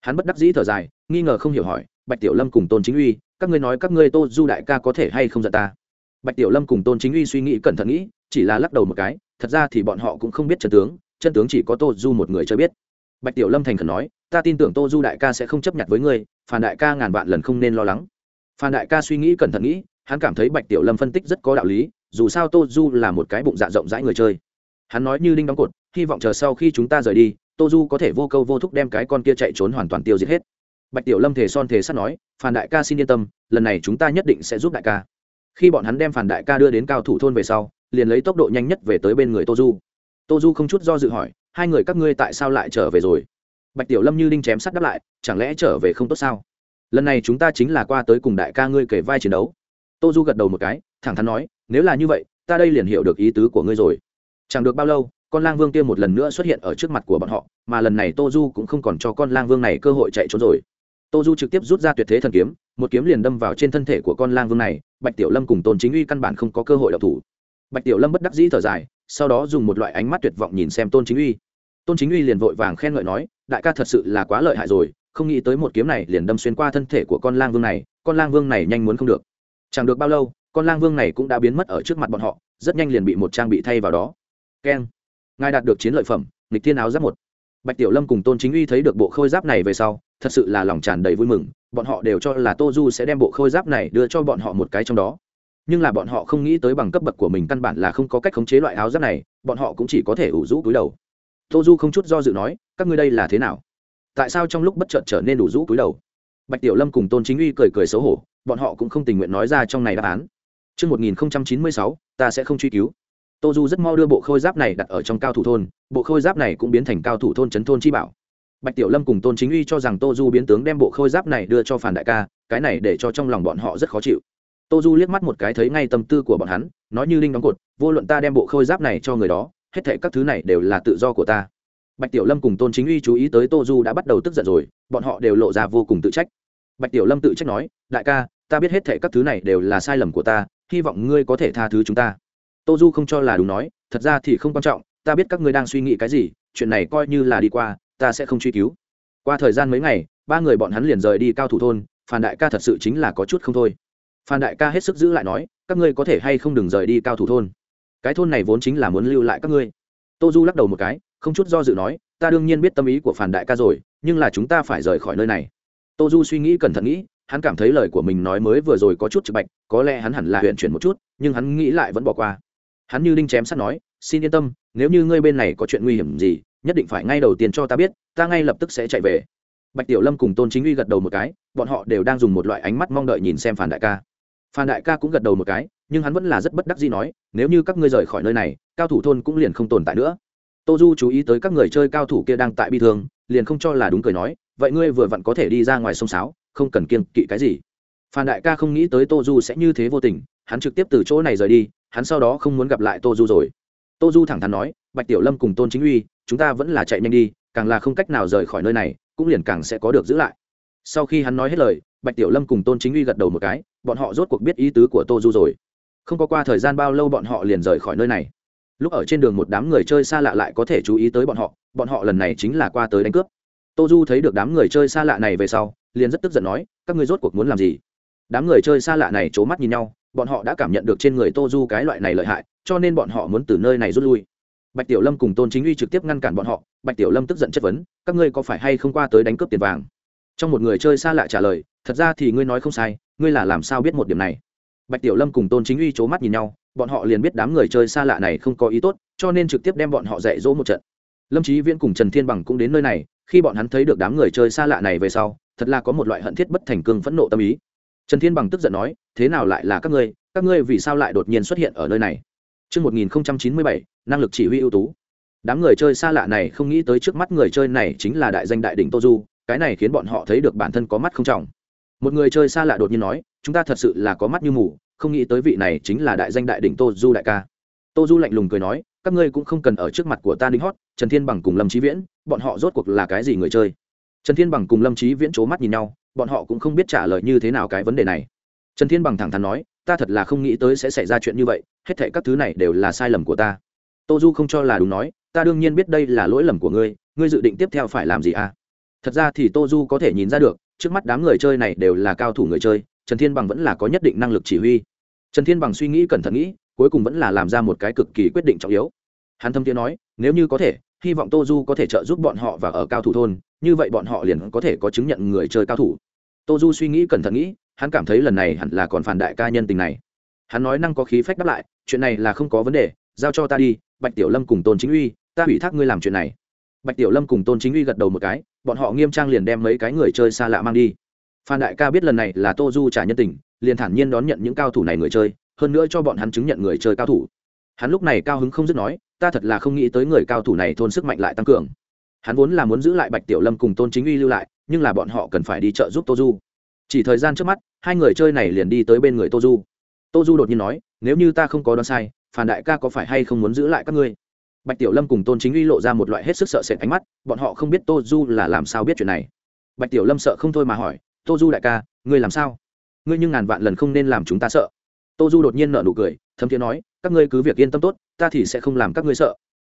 Hắn bất đắc dĩ thở dài nghi ngờ không hiểu hỏi, bạch tiểu lâm cùng tôn chính uy, các ngươi nói các ngươi tô du đại ca có thể hay không giận ta? Bạch tiểu lâm cùng tôn chính uy suy nghĩ cẩn thận nghĩ, chỉ là lắc đầu một cái, thật ra thì bọn họ cũng không biết chân tướng chân tướng chỉ có tô du một người cho biết. Bạch tiểu lâm thành khẩn nói, ta tin tưởng tô du đại ca sẽ không chấp nhận với ngươi phản đại ca ngàn vạn lần không nên lo lắng. Phan đại ca suy nghĩ cẩn thận nghĩ, hắn cảm thấy bạch tiểu lâm phân tích rất có đạo lý, dù sao tô du là một cái bụng dạ rộng rãi người chơi. Hắn nói như đinh đóng cột, hy vọng chờ sau khi chúng ta rời đi, tô du có thể vô câu vô thúc đem cái con kia chạy trốn hoàn toàn tiêu diệt hết bạch tiểu lâm thể son thể sắt nói, Phàn đại ca xin yên tâm, lần này chúng ta nhất định sẽ giúp đại ca. Khi bọn hắn đem phản đại ca đưa đến cao thủ thôn về sau, liền lấy tốc độ nhanh nhất về tới bên người tô du. Tô du không chút do dự hỏi, hai người các ngươi tại sao lại trở về rồi? Bạch tiểu lâm như đinh chém sắt đáp lại, chẳng lẽ trở về không tốt sao? Lần này chúng ta chính là qua tới cùng đại ca ngươi kể vai chiến đấu. Tô du gật đầu một cái, thẳng thắn nói, nếu là như vậy, ta đây liền hiểu được ý tứ của ngươi rồi. Chẳng được bao lâu, con lang vương kia một lần nữa xuất hiện ở trước mặt của bọn họ, mà lần này tô du cũng không còn cho con lang vương này cơ hội chạy trốn rồi tô du trực tiếp rút ra tuyệt thế thần kiếm, một kiếm liền đâm vào trên thân thể của con lang vương này, bạch tiểu lâm cùng tôn chính uy căn bản không có cơ hội đọc thủ. Bạch tiểu lâm bất đắc dĩ thở dài, sau đó dùng một loại ánh mắt tuyệt vọng nhìn xem tôn chính uy. Tôn chính uy liền vội vàng khen ngợi nói, đại ca thật sự là quá lợi hại rồi, không nghĩ tới một kiếm này liền đâm xuyên qua thân thể của con lang vương này, con lang vương này nhanh muốn không được. Chẳng được bao lâu, con lang vương này cũng đã biến mất ở trước mặt bọn họ, rất nhanh liền bị một trang bị thay vào đó. Keng. Ngài đạt được chiến lợi phẩm, nghịch thiên áo giáp một. Bạch tiểu lâm cùng tôn chính uy thấy được bộ khôi giáp này về sau thật sự là lòng tràn đầy vui mừng bọn họ đều cho là tô du sẽ đem bộ khôi giáp này đưa cho bọn họ một cái trong đó. Nhưng là bọn họ không nghĩ tới bằng cấp bậc của mình căn bản là không có cách khống chế loại áo giáp này bọn họ cũng chỉ có thể ủ rũ cúi đầu. Tô du không chút do dự nói các ngươi đây là thế nào? Tại sao trong lúc bất chợt trở nên ủ rũ cúi đầu? Bạch tiểu lâm cùng tôn chính uy cười cười xấu hổ bọn họ cũng không tình nguyện nói ra trong này đáp án. Trước 1096, ta sẽ không truy cứu. Tô Du rất mau đưa bộ khôi giáp này đặt ở trong cao thủ thôn, bộ khôi giáp này cũng biến thành cao thủ thôn trấn thôn chi bảo. Bạch Tiểu Lâm cùng Tôn Chính Uy cho rằng Tô Du biến tướng đem bộ khôi giáp này đưa cho Phản đại ca, cái này để cho trong lòng bọn họ rất khó chịu. Tô Du liếc mắt một cái thấy ngay tâm tư của bọn hắn, nói như linh đóng cột, vô luận ta đem bộ khôi giáp này cho người đó, hết thảy các thứ này đều là tự do của ta. Bạch tiểu lâm cùng tôn chính uy chú ý tới tô du đã bắt đầu tức giận rồi bọn họ đều lộ ra vô cùng tự trách. Bạch tiểu lâm tự trách nói đại ca ta biết hết thệ các thứ này đều là sai lầm của ta hy vọng ngươi có thể tha thứ chúng ta. Tô du không cho là đúng nói thật ra thì không quan trọng ta biết các ngươi đang suy nghĩ cái gì chuyện này coi như là đi qua ta sẽ không truy cứu. Qua thời gian mấy ngày, ba người bọn hắn liền rời đi cao thủ thôn, phan đại ca thật sự chính là có chút không thôi. Phan đại ca hết sức giữ lại nói, các ngươi có thể hay không đừng rời đi cao thủ thôn? Cái thôn này vốn chính là muốn lưu lại các ngươi. Tô du lắc đầu một cái, không chút do dự nói, ta đương nhiên biết tâm ý của phản đại ca rồi, nhưng là chúng ta phải rời khỏi nơi này. Tô du suy nghĩ cẩn thận nghĩ, hắn cảm thấy lời của mình nói mới vừa rồi có chút trực bạch, có lẽ hắn hẳn là huyện chuyển một chút, nhưng hắn nghĩ lại vẫn bỏ qua. Hắn như đinh chém sắt nói, xin yên tâm, nếu như ngươi bên này có chuyện nguy hiểm gì nhất định phải ngay đầu tiên cho ta biết, ta ngay lập tức sẽ chạy về. Bạch tiểu lâm cùng tôn chính uy gật đầu một cái, bọn họ đều đang dùng một loại ánh mắt mong đợi nhìn xem phản đại ca. Phan đại ca cũng gật đầu một cái, nhưng hắn vẫn là rất bất đắc gì nói, nếu như các ngươi rời khỏi nơi này, cao thủ thôn cũng liền không tồn tại nữa. Tô du chú ý tới các người chơi cao thủ kia đang tại bi thương, liền không cho là đúng cười nói, vậy ngươi vừa vặn có thể đi ra ngoài sông sáo, không cần kiên kỵ cái gì. Phan đại ca không nghĩ tới tô du sẽ như thế vô tình, hắn trực tiếp từ chỗ này rời đi, hắn sau đó không muốn gặp lại tô du rồi. Tô du thẳng thắn nói, bạch tiểu lâm cùng tôn chính uy chúng ta vẫn là chạy nhanh đi, càng là không cách nào rời khỏi nơi này, cũng liền càng sẽ có được giữ lại. Sau khi hắn nói hết lời, bạch tiểu lâm cùng tôn chính uy gật đầu một cái, bọn họ rốt cuộc biết ý tứ của tô du rồi. Không có qua thời gian bao lâu bọn họ liền rời khỏi nơi này. Lúc ở trên đường một đám người chơi xa lạ lại có thể chú ý tới bọn họ bọn họ lần này chính là qua tới đánh cướp. Tô du thấy được đám người chơi xa lạ này về sau, liền rất tức giận nói, các ngươi rốt cuộc muốn làm gì? Đám người chơi xa lạ này c h ố mắt nhìn nhau, bọn họ đã cảm nhận được trên người tô du cái loại này lợi hại, cho nên bọn họ muốn từ nơi này rút lui bạch tiểu lâm cùng tôn chính uy trực tiếp ngăn cản bọn họ bạch tiểu lâm tức giận chất vấn các ngươi có phải hay không qua tới đánh cướp tiền vàng? Trong một người chơi xa lạ trả lời thật ra thì ngươi nói không sai ngươi là làm sao biết một điểm này? Bạch tiểu lâm cùng tôn chính uy c h ố mắt nhìn nhau bọn họ liền biết đám người chơi xa lạ này không có ý tốt cho nên trực tiếp đem bọn họ dạy dỗ một trận. Lâm trí viễn cùng trần thiên bằng cũng đến nơi này khi bọn hắn thấy được đám người chơi xa lạ này về sau thật là có một loại hận thiết bất thành cương phẫn nộ tâm ý. Trần thiên bằng tức giận nói thế nào lại là các ngươi? Các ngươi vì sao lại đột nhiên xuất hiện ở nơi này? Trước 1097, năng lực chỉ huy ưu tú. Đám người chơi xa lạ này không nghĩ tới trước mắt người chơi này chính là đại danh đại đỉnh Tô Du, cái này khiến bọn họ thấy được bản thân có mắt không trọng. Một người chơi xa lạ đột nhiên nói, chúng ta thật sự là có mắt như mù, không nghĩ tới vị này chính là đại danh đại đỉnh tô du đại ca tô du lạnh lùng cười nói các ngươi cũng không cần ở trước mặt của ta đinh hót trần thiên bằng cùng lâm trí viễn bọn họ rốt cuộc là cái gì người chơi trần thiên bằng cùng lâm trí viễn c h ố mắt nhìn nhau bọn họ cũng không biết trả lời như thế nào cái vấn đề này trần thiên bằng thẳng thắn nói ta thật là không nghĩ tới sẽ xảy ra chuyện như vậy hết thệ các thứ này đều là sai lầm của ta tô du không cho là đúng nói, ta đương nhiên biết đây là lỗi lầm của ngươi ngươi dự định tiếp theo phải làm gì à? Thật ra thì tô du có thể nhìn ra được, trước mắt đám người chơi này đều là cao thủ người chơi, trần thiên bằng vẫn là có nhất định năng lực chỉ huy. Trần thiên bằng suy nghĩ cẩn thận nghĩ, cuối cùng vẫn là làm ra một cái cực kỳ quyết định trọng yếu. Hắn thâm tiếng nói, nếu như có thể, hy vọng tô du có thể trợ giúp bọn họ và ở cao thủ thôn, như vậy bọn họ liền có thể có chứng nhận người chơi cao thủ. Tô du suy nghĩ cẩn thận nghĩ, hắn cảm thấy lần này hẳn là còn phản đại ca nhân tình này. Hắn nói năng có khí phách đáp lại, chuyện này là không có vấn đề, giao cho ta đi bạch tiểu lâm cùng tôn chính uy, ta ủy thác ngươi làm chuyện này. Bạch tiểu lâm cùng tôn chính uy gật đầu một cái, bọn họ nghiêm trang liền đem mấy cái người chơi xa lạ mang đi. Phan đại ca biết lần này là tô du trả nhân tình, liền thản nhiên đón nhận những cao thủ này người chơi, hơn nữa cho bọn hắn chứng nhận người chơi cao thủ. Hắn lúc này cao hứng không dứt nói, ta thật là không nghĩ tới người cao thủ này thôn sức mạnh lại tăng cường. Hắn vốn là muốn giữ lại bạch tiểu lâm cùng tôn chính uy lưu lại, nhưng là bọn họ cần phải đi chợ giúp tô du. Chỉ thời gian trước mắt, hai người chơi này liền đi tới bên người tô du. Tô du đột nhiên nói, nếu như ta không có đoán sai phản đại ca có phải hay không muốn giữ lại các ngươi? Bạch tiểu lâm cùng tôn chính uy lộ ra một loại hết sức sợ sệt ánh mắt, bọn họ không biết tô du là làm sao biết chuyện này. Bạch tiểu lâm sợ không thôi mà hỏi, tô du đại ca, ngươi làm sao? Ngươi nhưng ngàn vạn lần không nên làm chúng ta sợ. Tô du đột nhiên nở nụ cười, thấm thiế nói, các ngươi cứ việc yên tâm tốt, ta thì sẽ không làm các ngươi sợ.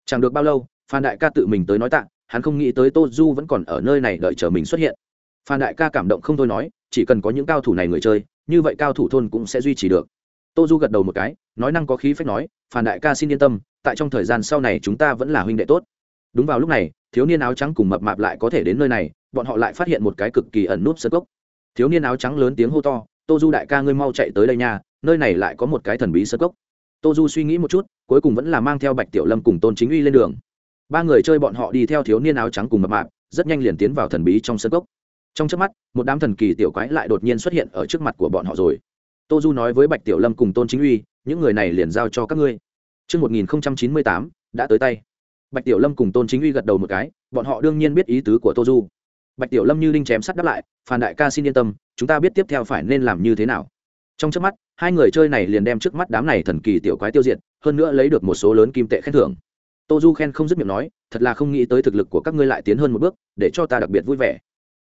Chẳng được bao lâu, phan đại ca tự mình tới nói tạ, hắn không nghĩ tới tô du vẫn còn ở nơi này đợi chờ mình xuất hiện. Phan đại ca cảm động không thôi nói, chỉ cần có những cao thủ này người chơi, như vậy cao thủ thôn cũng sẽ duy trì được tô du gật đầu một cái, nói năng có khí phách nói, phản đại ca xin yên tâm, tại trong thời gian sau này chúng ta vẫn là huynh đệ tốt. Đúng vào lúc này, thiếu niên áo trắng cùng mập mạp lại có thể đến nơi này, bọn họ lại phát hiện một cái cực kỳ ẩn nút sơ cốc. Thiếu niên áo trắng lớn tiếng hô to, tô du đại ca ngươi mau chạy tới đây nha, nơi này lại có một cái thần bí sơ cốc. Tô du suy nghĩ một chút, cuối cùng vẫn là mang theo bạch tiểu lâm cùng tôn chính uy lên đường. Ba người chơi bọn họ đi theo thiếu niên áo trắng cùng mập mạp, rất nhanh liền tiến vào thần bí trong sơ cốc. Trong trước mắt, một đám thần kỳ tiểu quái lại đột nhiên xuất hiện ở trước mặt của bọn họ rồi tô du nói với bạch tiểu lâm cùng tôn chính uy những người này liền giao cho các ngươi Trước 1098, đã tới tay. Bạch Tiểu Lâm cùng Tôn Chính Uy gật đầu một cái, bọn họ đương nhiên biết ý tứ của Tô Du. Bạch Tiểu Lâm như đinh chém sắt đáp lại, "Phan đại ca xin yên tâm, chúng ta biết tiếp theo phải nên làm như thế nào." Trong chớp mắt, hai người chơi này liền đem trước mắt đám này thần kỳ tiểu quái tiêu diệt, hơn nữa lấy được một số lớn kim tệ khen thưởng. Tô Du khen không dứt miệng nói, "Thật là không nghĩ tới thực lực của các ngươi lại tiến hơn một bước, để cho ta đặc biệt vui vẻ."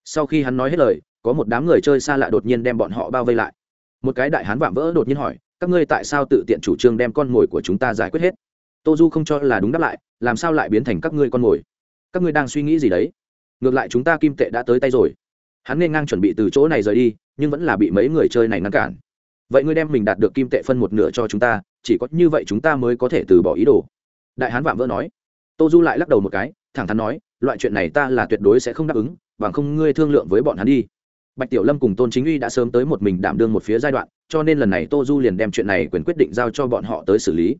Sau khi hắn nói hết lời, có một đám người chơi xa lạ đột nhiên đem bọn họ bao vây lại. Một cái đại hán vạm vỡ đột nhiên hỏi, các ngươi tại sao tự tiện chủ trương đem con mồi của chúng ta giải quyết hết? Tô du không cho là đúng đáp lại làm sao lại biến thành các ngươi con mồi? Các ngươi đang suy nghĩ gì đấy? Ngược lại chúng ta kim tệ đã tới tay rồi. Hắn nên ngang chuẩn bị từ chỗ này rời đi nhưng vẫn là bị mấy người chơi này ngăn cản. Vậy ngươi đem mình đạt được kim tệ phân một nửa cho chúng ta chỉ có như vậy chúng ta mới có thể từ bỏ ý đồ. Đại hán vạm vỡ nói. Tô du lại lắc đầu một cái thẳng thắn nói loại chuyện này ta là tuyệt đối sẽ không đáp ứng bằng không ngươi thương lượng với bọn hắn đi bạch tiểu lâm cùng tôn chính uy đã sớm tới một mình đảm đương một phía giai đoạn, cho nên lần này tô du liền đem chuyện này quyền quyết định giao cho bọn họ tới xử lý.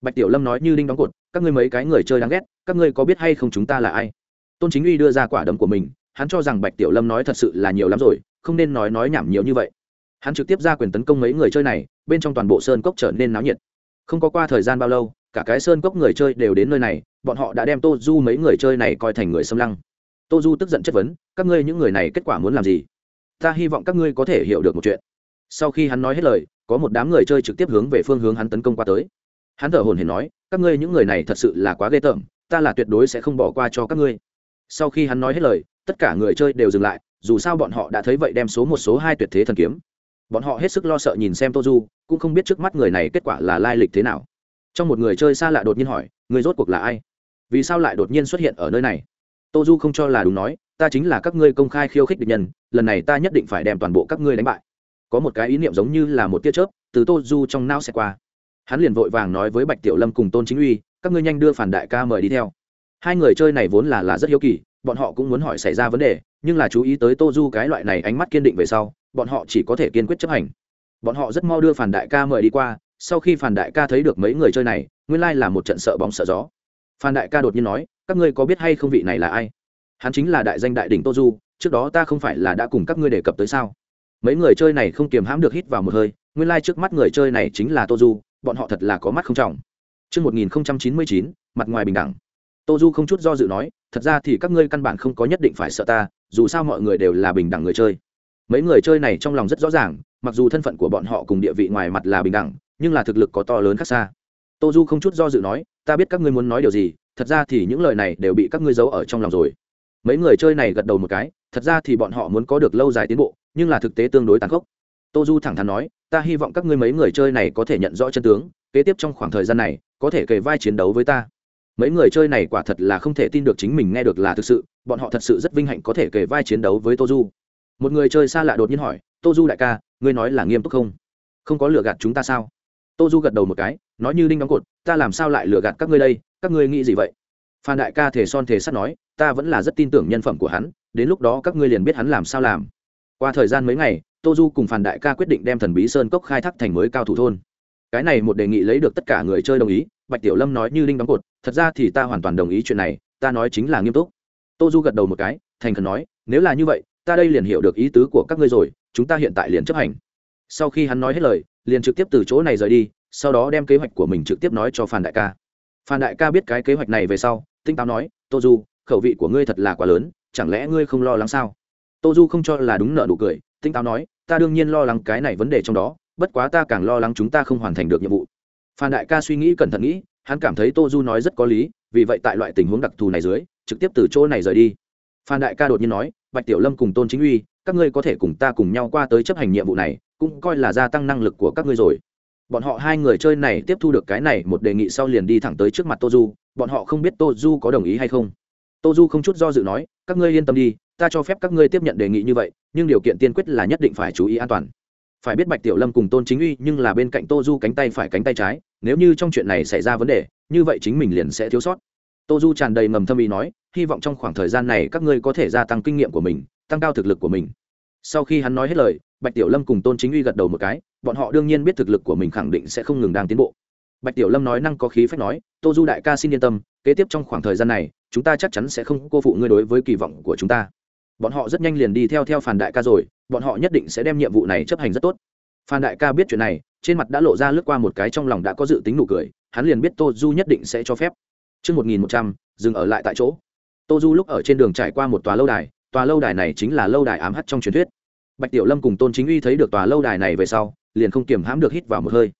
Bạch tiểu lâm nói như đinh đóng cột, các ngươi mấy cái người chơi đáng ghét, các ngươi có biết hay không chúng ta là ai? Tôn chính uy đưa ra quả đấm của mình, hắn cho rằng bạch tiểu lâm nói thật sự là nhiều lắm rồi, không nên nói nói nhảm nhiều như vậy. Hắn trực tiếp ra quyền tấn công mấy người chơi này, bên trong toàn bộ sơn cốc trở nên náo nhiệt. Không có qua thời gian bao lâu, cả cái sơn cốc người chơi đều đến nơi này, bọn họ đã đem tô du mấy người chơi này coi thành người xâm lăng. Tô du tức giận chất vấn, các ngươi những người này kết quả muốn làm gì? Ta hy vọng các ngươi có thể hiểu được một chuyện. Sau khi hắn nói hết lời, có một đám người chơi trực tiếp hướng về phương hướng hắn tấn công qua tới. Hắn thở hồn hển nói, các ngươi những người này thật sự là quá ghê tởm, ta là tuyệt đối sẽ không bỏ qua cho các ngươi. Sau khi hắn nói hết lời, tất cả người chơi đều dừng lại, dù sao bọn họ đã thấy vậy đem số một, số hai tuyệt thế thần kiếm. Bọn họ hết sức lo sợ nhìn xem tô du cũng không biết trước mắt người này kết quả là lai lịch thế nào. Trong một người chơi xa lạ đột nhiên hỏi người rốt cuộc là ai? Vì sao lại đột nhiên xuất hiện ở nơi này? Tô du không cho là đúng nói ta chính là các ngươi công khai khiêu khích địch nhân, lần này ta nhất định phải đem toàn bộ các ngươi đánh bại. Có một cái ý niệm giống như là một tia chớp, từ tô du trong não sẽ qua. Hắn liền vội vàng nói với bạch tiểu lâm cùng tôn chính uy, các ngươi nhanh đưa phản đại ca mời đi theo. Hai người chơi này vốn là là rất hiếu kỳ, bọn họ cũng muốn hỏi xảy ra vấn đề, nhưng là chú ý tới tô du cái loại này ánh mắt kiên định về sau, bọn họ chỉ có thể kiên quyết chấp hành. Bọn họ rất mau đưa phản đại ca mời đi qua, sau khi phản đại ca thấy được mấy người chơi này, nguyên lai là một trận sợ bóng sợ gió. Phản đại ca đột nhiên nói, các ngươi có biết hay không vị này là ai? Hắn chính là đại danh đại đỉnh tô du trước đó ta không phải là đã cùng các ngươi đề cập tới sao mấy người chơi này không kiềm hãm được hít vào một hơi nguyên lai、like、trước mắt người chơi này chính là tô du bọn họ thật là có mắt không trọng Trước 1099, mặt ngoài bình đẳng. Tô Du không chút do dự nói, thật ra thì các ngươi căn bản không có nhất định phải sợ ta, dù sao mọi người đều là bình đẳng người chơi. Mấy người chơi này trong lòng rất rõ ràng, mặc dù thân phận của bọn họ cùng địa vị ngoài mặt là bình đẳng, nhưng là thực lực có to lớn khác xa. Tô Du không chút do dự nói, ta biết các ngươi muốn nói điều gì, thật ra thì những lời này đều bị các ngươi giấu ở trong lòng rồi mấy người chơi này gật đầu một cái, thật ra thì bọn họ muốn có được lâu dài tiến bộ, nhưng là thực tế tương đối tàn khốc. Tô du thẳng thắn nói, ta hy vọng các ngươi mấy người chơi này có thể nhận rõ chân tướng, kế tiếp trong khoảng thời gian này, có thể kề vai chiến đấu với ta. Mấy người chơi này quả thật là không thể tin được chính mình nghe được là thực sự, bọn họ thật sự rất vinh hạnh có thể kề vai chiến đấu với tô du. Một người chơi xa lạ đột nhiên hỏi, tô du đại ca, ngươi nói là nghiêm túc không? Không có lừa gạt chúng ta sao? Tô du gật đầu một cái, nói như đinh đóng cột, ta làm sao lại lừa gạt các ngươi đây? Các ngươi nghĩ gì vậy? Phan đại ca thể son thể sắt nói, ta vẫn là rất tin tưởng nhân phẩm của hắn, đến lúc đó các ngươi liền biết hắn làm sao làm. Qua thời gian mấy ngày, tô du cùng phan đại ca quyết định đem thần bí sơn cốc khai thác thành mới cao thủ thôn. Cái này một đề nghị lấy được tất cả người chơi đồng ý, bạch tiểu lâm nói như đinh đóng cột, thật ra thì ta hoàn toàn đồng ý chuyện này, ta nói chính là nghiêm túc. Tô du gật đầu một cái, thành khẩn nói, nếu là như vậy, ta đây liền hiểu được ý tứ của các ngươi rồi, chúng ta hiện tại liền chấp hành. Sau khi hắn nói hết lời, liền trực tiếp từ chỗ này rời đi, sau đó đem kế hoạch của mình trực tiếp nói cho phan đại ca. Phan đại ca biết cái kế hoạch này về sau tinh táo nói, tô du, khẩu vị của ngươi thật là quá lớn, chẳng lẽ ngươi không lo lắng sao? Tô du không cho là đúng nợ nụ cười, tinh táo nói, ta đương nhiên lo lắng cái này vấn đề trong đó, bất quá ta càng lo lắng chúng ta không hoàn thành được nhiệm vụ. Phan đại ca suy nghĩ cẩn thận nghĩ, hắn cảm thấy tô du nói rất có lý, vì vậy tại loại tình huống đặc thù này dưới, trực tiếp từ chỗ này rời đi. Phan đại ca đột nhiên nói, bạch tiểu lâm cùng tôn chính uy, các ngươi có thể cùng ta cùng nhau qua tới chấp hành nhiệm vụ này, cũng coi là gia tăng năng lực của các ngươi rồi bọn họ hai người chơi này tiếp thu được cái này một đề nghị sau liền đi thẳng tới trước mặt tô du bọn họ không biết tô du có đồng ý hay không. Tô du không chút do dự nói, các ngươi yên tâm đi, ta cho phép các ngươi tiếp nhận đề nghị như vậy, nhưng điều kiện tiên quyết là nhất định phải chú ý an toàn. Phải biết bạch tiểu lâm cùng tôn chính uy nhưng là bên cạnh tô du cánh tay phải cánh tay trái, nếu như trong chuyện này xảy ra vấn đề, như vậy chính mình liền sẽ thiếu sót. Tô du tràn đầy ngầm thâm ý nói, hy vọng trong khoảng thời gian này các ngươi có thể gia tăng kinh nghiệm của mình, tăng cao thực lực của mình sau khi hắn nói hết lời bạch tiểu lâm cùng tôn chính uy gật đầu một cái bọn họ đương nhiên biết thực lực của mình khẳng định sẽ không ngừng đang tiến bộ bạch tiểu lâm nói năng có khí phách nói tô du đại ca xin yên tâm kế tiếp trong khoảng thời gian này chúng ta chắc chắn sẽ không cô phụ ngươi đối với kỳ vọng của chúng ta bọn họ rất nhanh liền đi theo theo phản đại ca rồi bọn họ nhất định sẽ đem nhiệm vụ này chấp hành rất tốt phan đại ca biết chuyện này trên mặt đã lộ ra lướt qua một cái trong lòng đã có dự tính nụ cười hắn liền biết tô du nhất định sẽ cho phép Trước 1100, dừng ở lại tại chỗ. Tô Du lúc ở trên đường trải qua một tòa lâu đài, tòa lâu đài này chính là lâu đài ám hắt trong truyền thuyết. Bạch Tiểu Lâm cùng Tôn Chính Uy thấy được tòa lâu đài này về sau, liền không kiềm hãm được hít vào một hơi.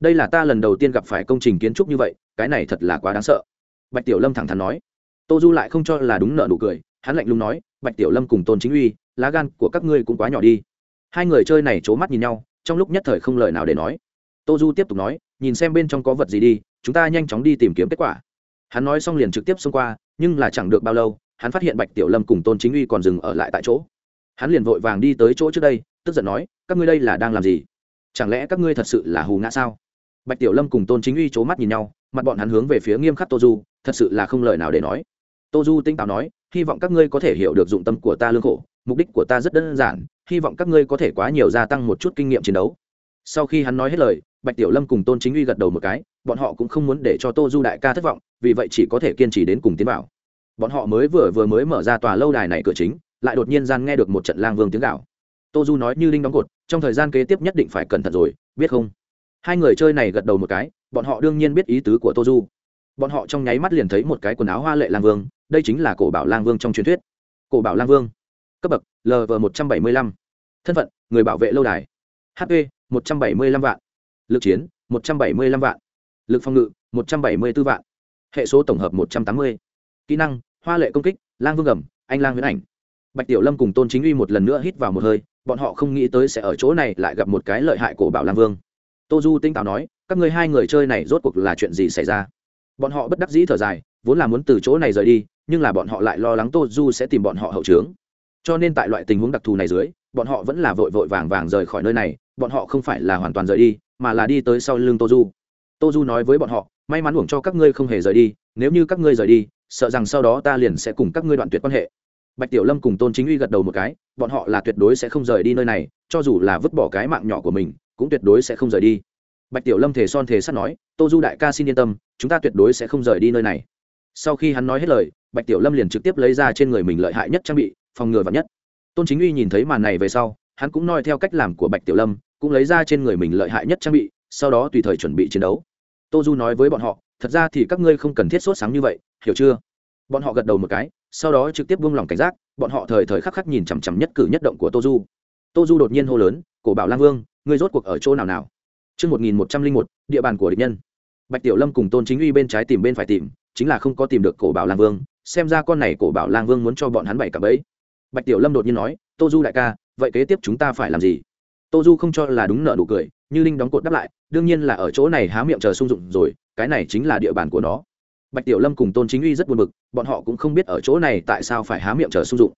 Đây là ta lần đầu tiên gặp phải công trình kiến trúc như vậy, cái này thật là quá đáng sợ. Bạch Tiểu Lâm thẳng thắn nói. Tô Du lại không cho là đúng nợ nụ cười, hắn lạnh lùng nói, Bạch Tiểu Lâm cùng Tôn Chính Uy, lá gan của các ngươi cũng quá nhỏ đi. Hai người chơi này c mắt nhìn nhau, trong lúc nhất thời không lời nào để nói. Tô Du tiếp tục nói, nhìn xem bên trong có vật gì đi, chúng ta nhanh chóng đi tìm kiếm kết quả hắn nói xong liền trực tiếp xông qua nhưng là chẳng được bao lâu hắn phát hiện bạch tiểu lâm cùng tôn chính uy còn dừng ở lại tại chỗ hắn liền vội vàng đi tới chỗ trước đây, tức giận nói, các ngươi đây là đang làm gì? Chẳng lẽ các ngươi thật sự là hù ngã sao? Bạch tiểu lâm cùng tôn chính uy c h ố mắt nhìn nhau, mặt bọn hắn hướng về phía nghiêm khắc tô du, thật sự là không lời nào để nói. Tô du tinh táo nói, hy vọng các ngươi có thể hiểu được dụng tâm của ta lương khổ, mục đích của ta rất đơn giản, hy vọng các ngươi có thể quá nhiều gia tăng một chút kinh nghiệm chiến đấu. Sau khi hắn nói hết lời, bạch tiểu lâm cùng tôn chính uy gật đầu một cái, bọn họ cũng không muốn để cho tô du đại ca thất vọng, vì vậy chỉ có thể kiên trì đến cùng tiến vào. Bọn họ mới vừa vừa mới mở ra tòa lâu đài này cửa chính lại đột nhiên gian nghe được một trận lang vương tiếng gạo tô du nói như linh đóng cột, trong thời gian kế tiếp nhất định phải cẩn thận rồi, biết không? Hai người chơi này gật đầu một cái, bọn họ đương nhiên biết ý tứ của tô du. Bọn họ trong nháy mắt liền thấy một cái quần áo hoa lệ lang vương, đây chính là cổ bảo lang vương trong truyền thuyết. Cổ bảo lang vương. Cấp bậc lv một trăm bảy mươi lăm. Thân phận, người bảo vệ lâu đài. Hp một trăm bảy mươi lăm vạn. Lực chiến, một trăm bảy mươi lăm vạn. Lực phòng ngự, một trăm bảy mươi b ố vạn. Hệ số tổng hợp, một trăm tám mươi. Kỹ năng, hoa lệ công kích, lang vương gầm, anh lang huyễn ảnh bạch tiểu lâm cùng tôn chính uy một lần nữa hít vào một hơi, bọn họ không nghĩ tới sẽ ở chỗ này lại gặp một cái lợi hại cổ bảo Lam vương. Tô du tinh táo nói, các người hai người chơi này rốt cuộc là chuyện gì xảy ra? Bọn họ bất đắc dĩ thở dài, vốn là muốn từ chỗ này rời đi, nhưng là bọn họ lại lo lắng tô du sẽ tìm bọn họ hậu trướng. Cho nên tại loại tình huống đặc thù này dưới, bọn họ vẫn là vội vội vàng vàng rời khỏi nơi này, bọn họ không phải là hoàn toàn rời đi, mà là đi tới sau lưng tô du. Tô du nói với bọn họ, may mắn uổng cho các ngươi không hề rời đi, nếu như các ngươi rời đi, sợ rằng sau đó ta liền sẽ cùng các ngươi đoạn tuyệt quan hệ bạch tiểu lâm cùng tôn chính uy gật đầu một cái, bọn họ là tuyệt đối sẽ không rời đi nơi này, cho dù là vứt bỏ cái mạng nhỏ của mình, cũng tuyệt đối sẽ không rời đi. Bạch tiểu lâm thề son thề sắt nói, tô du đại ca xin yên tâm, chúng ta tuyệt đối sẽ không rời đi nơi này. Sau khi hắn nói hết lời, bạch tiểu lâm liền trực tiếp lấy ra trên người mình lợi hại nhất trang bị, phòng ngừa vắn nhất. Tôn chính uy nhìn thấy màn này về sau, hắn cũng noi theo cách làm của bạch tiểu lâm, cũng lấy ra trên người mình lợi hại nhất trang bị, sau đó tùy thời chuẩn bị chiến đấu. Tô du nói với bọn họ, thật ra thì các ngươi không cần thiết sốt sáng như vậy, hiểu chưa? Bọn họ gật đầu một cái sau đó trực tiếp buông lỏng cảnh giác bọn họ thời thời khắc khắc nhìn chằm chằm nhất cử nhất động của tô du tô du đột nhiên hô lớn cổ bảo lang vương ngươi rốt cuộc ở chỗ nào nào Trước 1101, địa bàn của địch nhân. Bạch Tiểu Lâm cùng Tôn Chính Uy bên trái tìm bên phải tìm, chính là không có tìm được cổ bảo lang vương, xem ra con này cổ bảo lang vương muốn cho bọn hắn bảy cả bẫy. Bạch Tiểu Lâm đột nhiên nói, "Tô Du đại ca, vậy kế tiếp chúng ta phải làm gì?" Tô Du không cho là đúng nợ nụ cười, như linh đóng cột đáp lại đương nhiên là ở chỗ này há miệng chờ sung dụng rồi cái này chính là địa bàn của nó bạch tiểu lâm cùng tôn chính uy rất buồn bực, bọn họ cũng không biết ở chỗ này tại sao phải há miệng chờ sung dụng.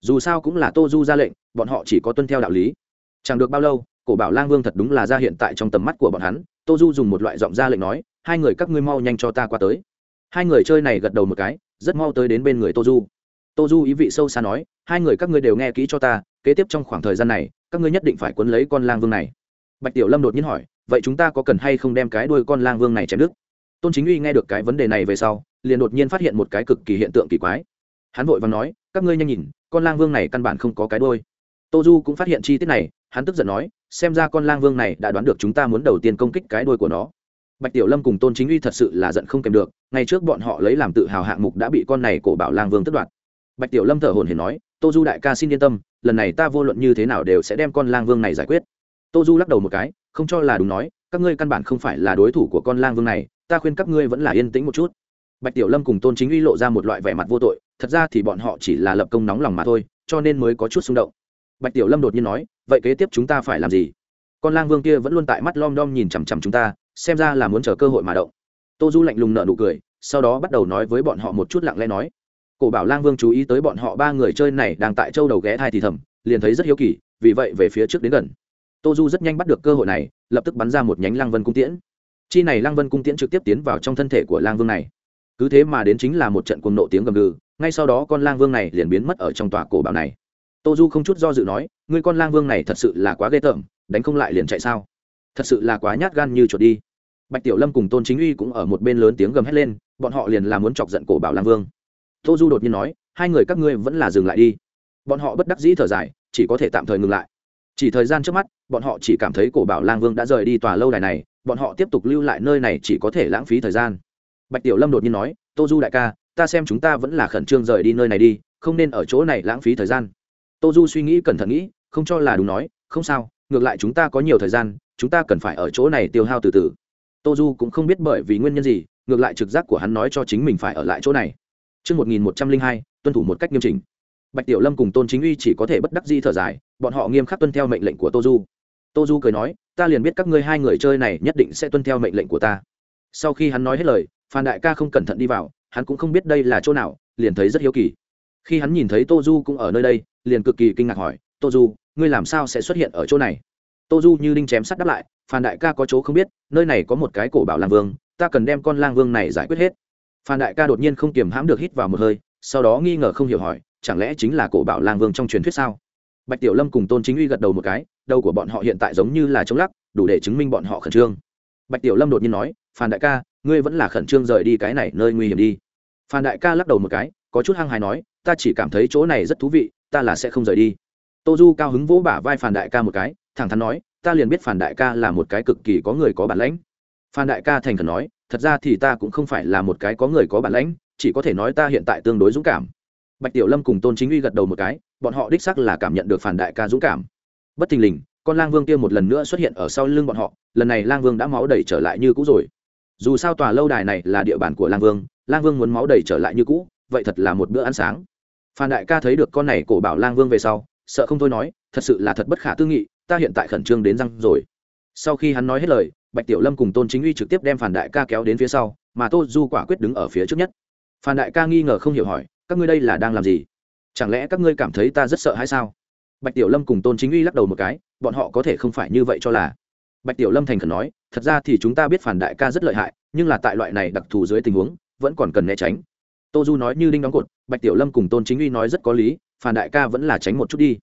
Dù sao cũng là tô du ra lệnh, bọn họ chỉ có tuân theo đạo lý. Chẳng được bao lâu, cổ bảo lang vương thật đúng là ra hiện tại trong tầm mắt của bọn hắn, tô du dùng một loại giọng ra lệnh nói, hai người các ngươi mau nhanh cho ta qua tới. Hai người chơi này gật đầu một cái, rất mau tới đến bên người tô du. Tô du ý vị sâu xa nói, hai người các ngươi đều nghe kỹ cho ta, kế tiếp trong khoảng thời gian này, các ngươi nhất định phải quấn lấy con lang vương này. Bạch tiểu lâm đột nhiên hỏi, vậy chúng ta có cần hay không đem cái đuôi con lang vương này chém đứt? Tôn chính uy nghe được cái vấn đề này về sau, liền đột nhiên phát hiện một cái cực kỳ hiện tượng kỳ quái. Hắn vội và nói, các ngươi nhanh nhìn, con lang vương này căn bản không có cái đuôi. Tô du cũng phát hiện chi tiết này, hắn tức giận nói, xem ra con lang vương này đã đoán được chúng ta muốn đầu tiên công kích cái đuôi của nó. Bạch tiểu lâm cùng tôn chính uy thật sự là giận không kèm được ngay trước bọn họ lấy làm tự hào hạng mục đã bị con này cổ bảo lang vương tất đoạt. Bạch tiểu lâm thở hồn hển nói, tô du đại ca xin yên tâm, lần này ta vô luận như thế nào đều sẽ đem con lang vương này giải quyết. Tô du lắc đầu một cái, không cho là đúng nói, các ngươi căn bản không phải là đối thủ của con lang vương này ta khuyên các ngươi vẫn là yên tĩnh một chút. Bạch tiểu lâm cùng tôn chính uy lộ ra một loại vẻ mặt vô tội, thật ra thì bọn họ chỉ là lập công nóng lòng mà thôi, cho nên mới có chút xung động. Bạch tiểu lâm đột nhiên nói, vậy kế tiếp chúng ta phải làm gì? Con lang vương kia vẫn luôn tại mắt lom đom nhìn chằm chằm chúng ta, xem ra là muốn chờ cơ hội mà động. Tô du lạnh lùng nợ nụ cười, sau đó bắt đầu nói với bọn họ một chút lặng lẽ nói, cổ bảo lang vương chú ý tới bọn họ ba người chơi này đang tại châu đầu ghé thai thì thầm, liền thấy rất hiếu kỳ, vì vậy về phía trước đến gần. Tô du rất nhanh bắt được cơ hội này, lập tức bắn ra một nhánh lang vân cung tiễn chi này lang vân cung tiễn trực tiếp tiến vào trong thân thể của lang vương này. Cứ thế mà đến chính là một trận cuồng nộ tiếng gầm gừ, ngay sau đó con lang vương này liền biến mất ở trong tòa cổ bảo này. Tô du không chút do dự nói, ngươi con lang vương này thật sự là quá ghê tởm, đánh không lại liền chạy sao? Thật sự là quá nhát gan như chuột đi. Bạch tiểu lâm cùng tôn chính uy cũng ở một bên lớn tiếng gầm hét lên, bọn họ liền là muốn chọc giận cổ bảo lang vương. Tô du đột nhiên nói, hai người các ngươi vẫn là dừng lại đi. Bọn họ bất đắc dĩ thở dài, chỉ có thể tạm thời ngừng lại chỉ thời gian trước mắt bọn họ chỉ cảm thấy cổ bảo lang vương đã rời đi tòa lâu đài này bọn họ tiếp tục lưu lại nơi này chỉ có thể lãng phí thời gian. Bạch tiểu lâm đột nhiên nói tô du đại ca ta xem chúng ta vẫn là khẩn trương rời đi nơi này đi không nên ở chỗ này lãng phí thời gian. Tô du suy nghĩ cẩn thận nghĩ không cho là đúng nói không sao ngược lại chúng ta có nhiều thời gian chúng ta cần phải ở chỗ này tiêu hao từ từ. Tô du cũng không biết bởi vì nguyên nhân gì ngược lại trực giác của hắn nói cho chính mình phải ở lại chỗ này. Trước 1102, tuân thủ một cách nghiêm chỉnh. Bạch Tiểu Lâm cùng Tôn Chính Uy chỉ có thể bất đắc dĩ thở dài, bọn họ nghiêm khắc tuân theo mệnh lệnh của Tô Du. Tô Du cười nói, ta liền biết các ngươi hai người chơi này nhất định sẽ tuân theo mệnh lệnh của ta. Sau khi hắn nói hết lời, Phan Đại ca không cẩn thận đi vào, hắn cũng không biết đây là chỗ nào, liền thấy rất hiếu kỳ. Khi hắn nhìn thấy Tô Du cũng ở nơi đây, liền cực kỳ kinh ngạc hỏi, "Tô Du, ngươi làm sao sẽ xuất hiện ở chỗ này?" Tô Du như đinh chém sắt đáp lại, "Phan Đại ca có chỗ không biết, nơi này có một cái cổ bảo lang vương, ta cần đem con lang vương này giải quyết hết." phan đại ca đột nhiên không kiềm hãm được hít vào một hơi sau đó nghi ngờ không hiểu hỏi chẳng lẽ chính là cổ bảo lang vương trong truyền thuyết sao bạch tiểu lâm cùng tôn chính uy gật đầu một cái, đầu của bọn họ hiện tại giống như là chống lắc, đủ để chứng minh bọn họ khẩn trương. Bạch tiểu lâm đột nhiên nói, phan đại ca, ngươi vẫn là khẩn trương rời đi cái này nơi nguy hiểm đi. Phan đại ca lắc đầu một cái, có chút hăng hài nói, ta chỉ cảm thấy chỗ này rất thú vị, ta là sẽ không rời đi. Tô du cao hứng vỗ bả vai phan đại ca một cái, thẳng thắn nói, ta liền biết phan đại ca là một cái cực kỳ có người có bản lãnh. Phan đại ca thành khẩn nói, thật ra thì ta cũng không phải là một cái có người có bản lãnh, chỉ có thể nói ta hiện tại tương đối dũng cảm. Bạch tiểu lâm cùng tôn chính uy gật đầu một cái bọn họ đích sắc là cảm nhận được phản đại ca dũng cảm. Bất thình lình, con lang vương kia một lần nữa xuất hiện ở sau lưng bọn họ, lần này lang vương đã máu đầy trở lại như cũ rồi. Dù sao tòa lâu đài này là địa bàn của lang vương lang vương muốn máu đầy trở lại như cũ, vậy thật là một bữa ăn sáng. Phan đại ca thấy được con này cổ bảo lang vương về sau, sợ không thôi nói, thật sự là thật bất khả tư nghị, ta hiện tại khẩn trương đến răng rồi. Sau khi hắn nói hết lời, bạch tiểu lâm cùng tôn chính uy trực tiếp đem phản đại ca kéo đến phía sau, mà tô du quả quyết đứng ở phía trước nhất. Phản đại ca nghi ngờ không hiểu hỏi, các ngươi đây là đang làm gì? Chẳng lẽ các ngươi cảm thấy ta rất sợ hay sao? Bạch tiểu lâm cùng tôn chính uy lắc đầu một cái, bọn họ có thể không phải như vậy cho là. Bạch tiểu lâm thành khẩn nói, thật ra thì chúng ta biết phản đại ca rất lợi hại, nhưng là tại loại này đặc thù dưới tình huống, vẫn còn cần né tránh. Tô du nói như đinh đóng cột, bạch tiểu lâm cùng tôn chính uy nói rất có lý, phản đại ca vẫn là tránh một chút đi.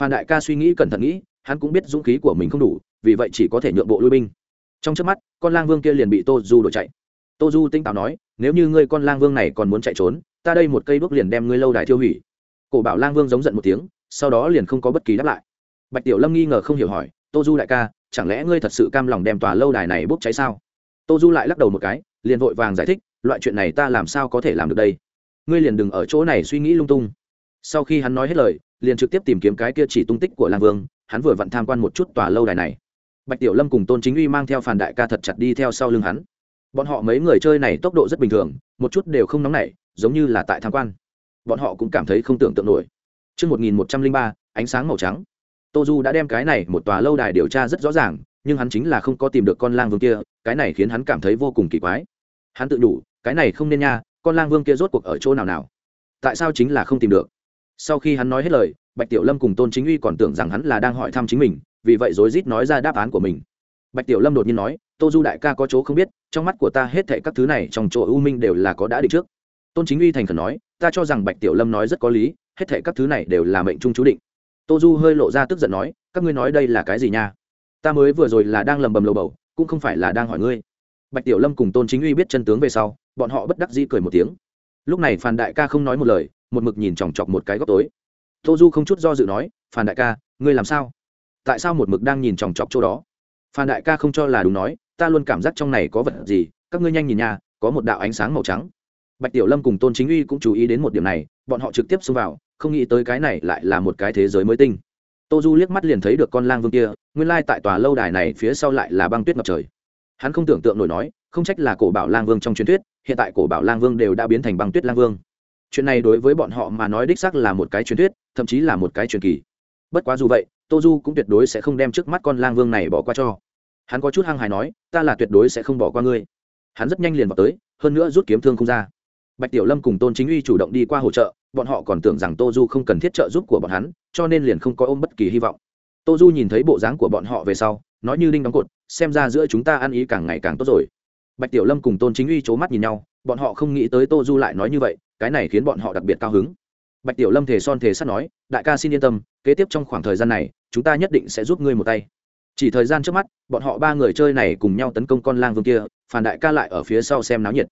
Phản đại ca suy nghĩ cẩn thận nghĩ, hắn cũng biết dũng khí của mình không đủ, vì vậy chỉ có thể nhượng bộ lui binh. Trong trước mắt, con lang vương kia liền bị tô du đổi chạy. Tô du tinh táo nói, nếu như ngươi con lang vương này còn muốn chạy trốn, ta đây một cây bước liền đem ngươi lâu đài tiêu hủy cổ bảo lang vương giống giận một tiếng, sau đó liền không có bất kỳ đáp lại. Bạch tiểu lâm nghi ngờ không hiểu hỏi, tô du đại ca, chẳng lẽ ngươi thật sự cam lòng đem tòa lâu đài này bốc cháy sao? Tô du lại lắc đầu một cái, liền vội vàng giải thích, loại chuyện này ta làm sao có thể làm được đây? Ngươi liền đừng ở chỗ này suy nghĩ lung tung. Sau khi hắn nói hết lời, liền trực tiếp tìm kiếm cái kia chỉ tung tích của lang vương, hắn vừa vặn tham quan một chút tòa lâu đài này. Bạch tiểu lâm cùng tôn chính uy mang theo phản đại ca thật chặt đi theo sau lưng hắn. Bọn họ mấy người chơi này tốc độ rất bình thường, một chút đều không nóng nảy, giống như là tại tham quan bọn họ cũng cảm thấy không tưởng tượng nổi Trước 1103, ánh sáng màu trắng. Tô Du đã đem cái này một tòa lâu đài điều tra rất rõ ràng, nhưng hắn chính là không có tìm được con lang vương kia, cái này khiến hắn cảm thấy vô cùng kỳ quái. Hắn tự đủ, cái này không nên nha, con lang vương kia rốt cuộc ở chỗ nào nào? Tại sao chính là không tìm được? Sau khi hắn nói hết lời, Bạch Tiểu Lâm cùng Tôn Chính Uy còn tưởng rằng hắn là đang hỏi thăm chính mình, vì vậy rối rít nói ra đáp án của mình bạch tiểu lâm đột nhiên nói tô du đại ca có chỗ không biết trong mắt của ta hết thảy các thứ này trong chỗ ưu minh đều là có đã định trước tôn chính uy thành khẩn nói ta cho rằng bạch tiểu lâm nói rất có lý, hết thể các thứ này đều là mệnh trung chú định. Tô du hơi lộ ra tức giận nói, các ngươi nói đây là cái gì nha? Ta mới vừa rồi là đang lầm bầm lầu bầu, cũng không phải là đang hỏi ngươi. Bạch tiểu lâm cùng tôn chính uy biết chân tướng về sau, bọn họ bất đắc dĩ cười một tiếng. Lúc này phan đại ca không nói một lời, một mực nhìn chòng chọc một cái góc tối. Tô du không chút do dự nói phan đại ca, ngươi làm sao? Tại sao một mực đang nhìn chòng chọc chỗ đó? Phan đại ca không cho là đúng nói, ta luôn cảm giác trong này có vật gì, các ngươi nhanh nhìn nhà có một đạo ánh sáng màu trắng bạch tiểu lâm cùng tôn chính uy cũng chú ý đến một điểm này, bọn họ trực tiếp xông vào, không nghĩ tới cái này lại là một cái thế giới mới tinh. Tô du liếc mắt liền thấy được con lang vương kia, nguyên lai tại tòa lâu đài này phía sau lại là băng tuyết ngập trời. Hắn không tưởng tượng nổi nói, không trách là cổ bảo lang vương trong truyền thuyết, hiện tại cổ bảo lang vương đều đã biến thành băng tuyết lang vương. Chuyện này đối với bọn họ mà nói đích xác là một cái truyền thuyết, thậm chí là một cái truyền kỳ. Bất quá dù vậy, tô du cũng tuyệt đối sẽ không đem trước mắt con lang vương này bỏ qua cho. Hắn có chút hăng hài nói, ta là tuyệt đối sẽ không bỏ qua ngươi. Hắn rất nhanh liền vào tới, hơn nữa rút kiếm thương không ra bạch tiểu lâm cùng tôn chính uy chủ động đi qua hỗ trợ, bọn họ còn tưởng rằng tô du không cần thiết trợ giúp của bọn hắn, cho nên liền không có ôm bất kỳ hy vọng. Tô du nhìn thấy bộ dáng của bọn họ về sau, nói như đinh đóng cột, xem ra giữa chúng ta ăn ý càng ngày càng tốt rồi. Bạch tiểu lâm cùng tôn chính uy c h ố mắt nhìn nhau, bọn họ không nghĩ tới tô du lại nói như vậy, cái này khiến bọn họ đặc biệt cao hứng. Bạch tiểu lâm thề son thề sắt nói, đại ca xin yên tâm, kế tiếp trong khoảng thời gian này, chúng ta nhất định sẽ giúp ngươi một tay. Chỉ thời gian trước mắt, bọn họ ba người chơi này cùng nhau tấn công con lang vương kia phản đại ca lại ở phía sau xem náo nhiệt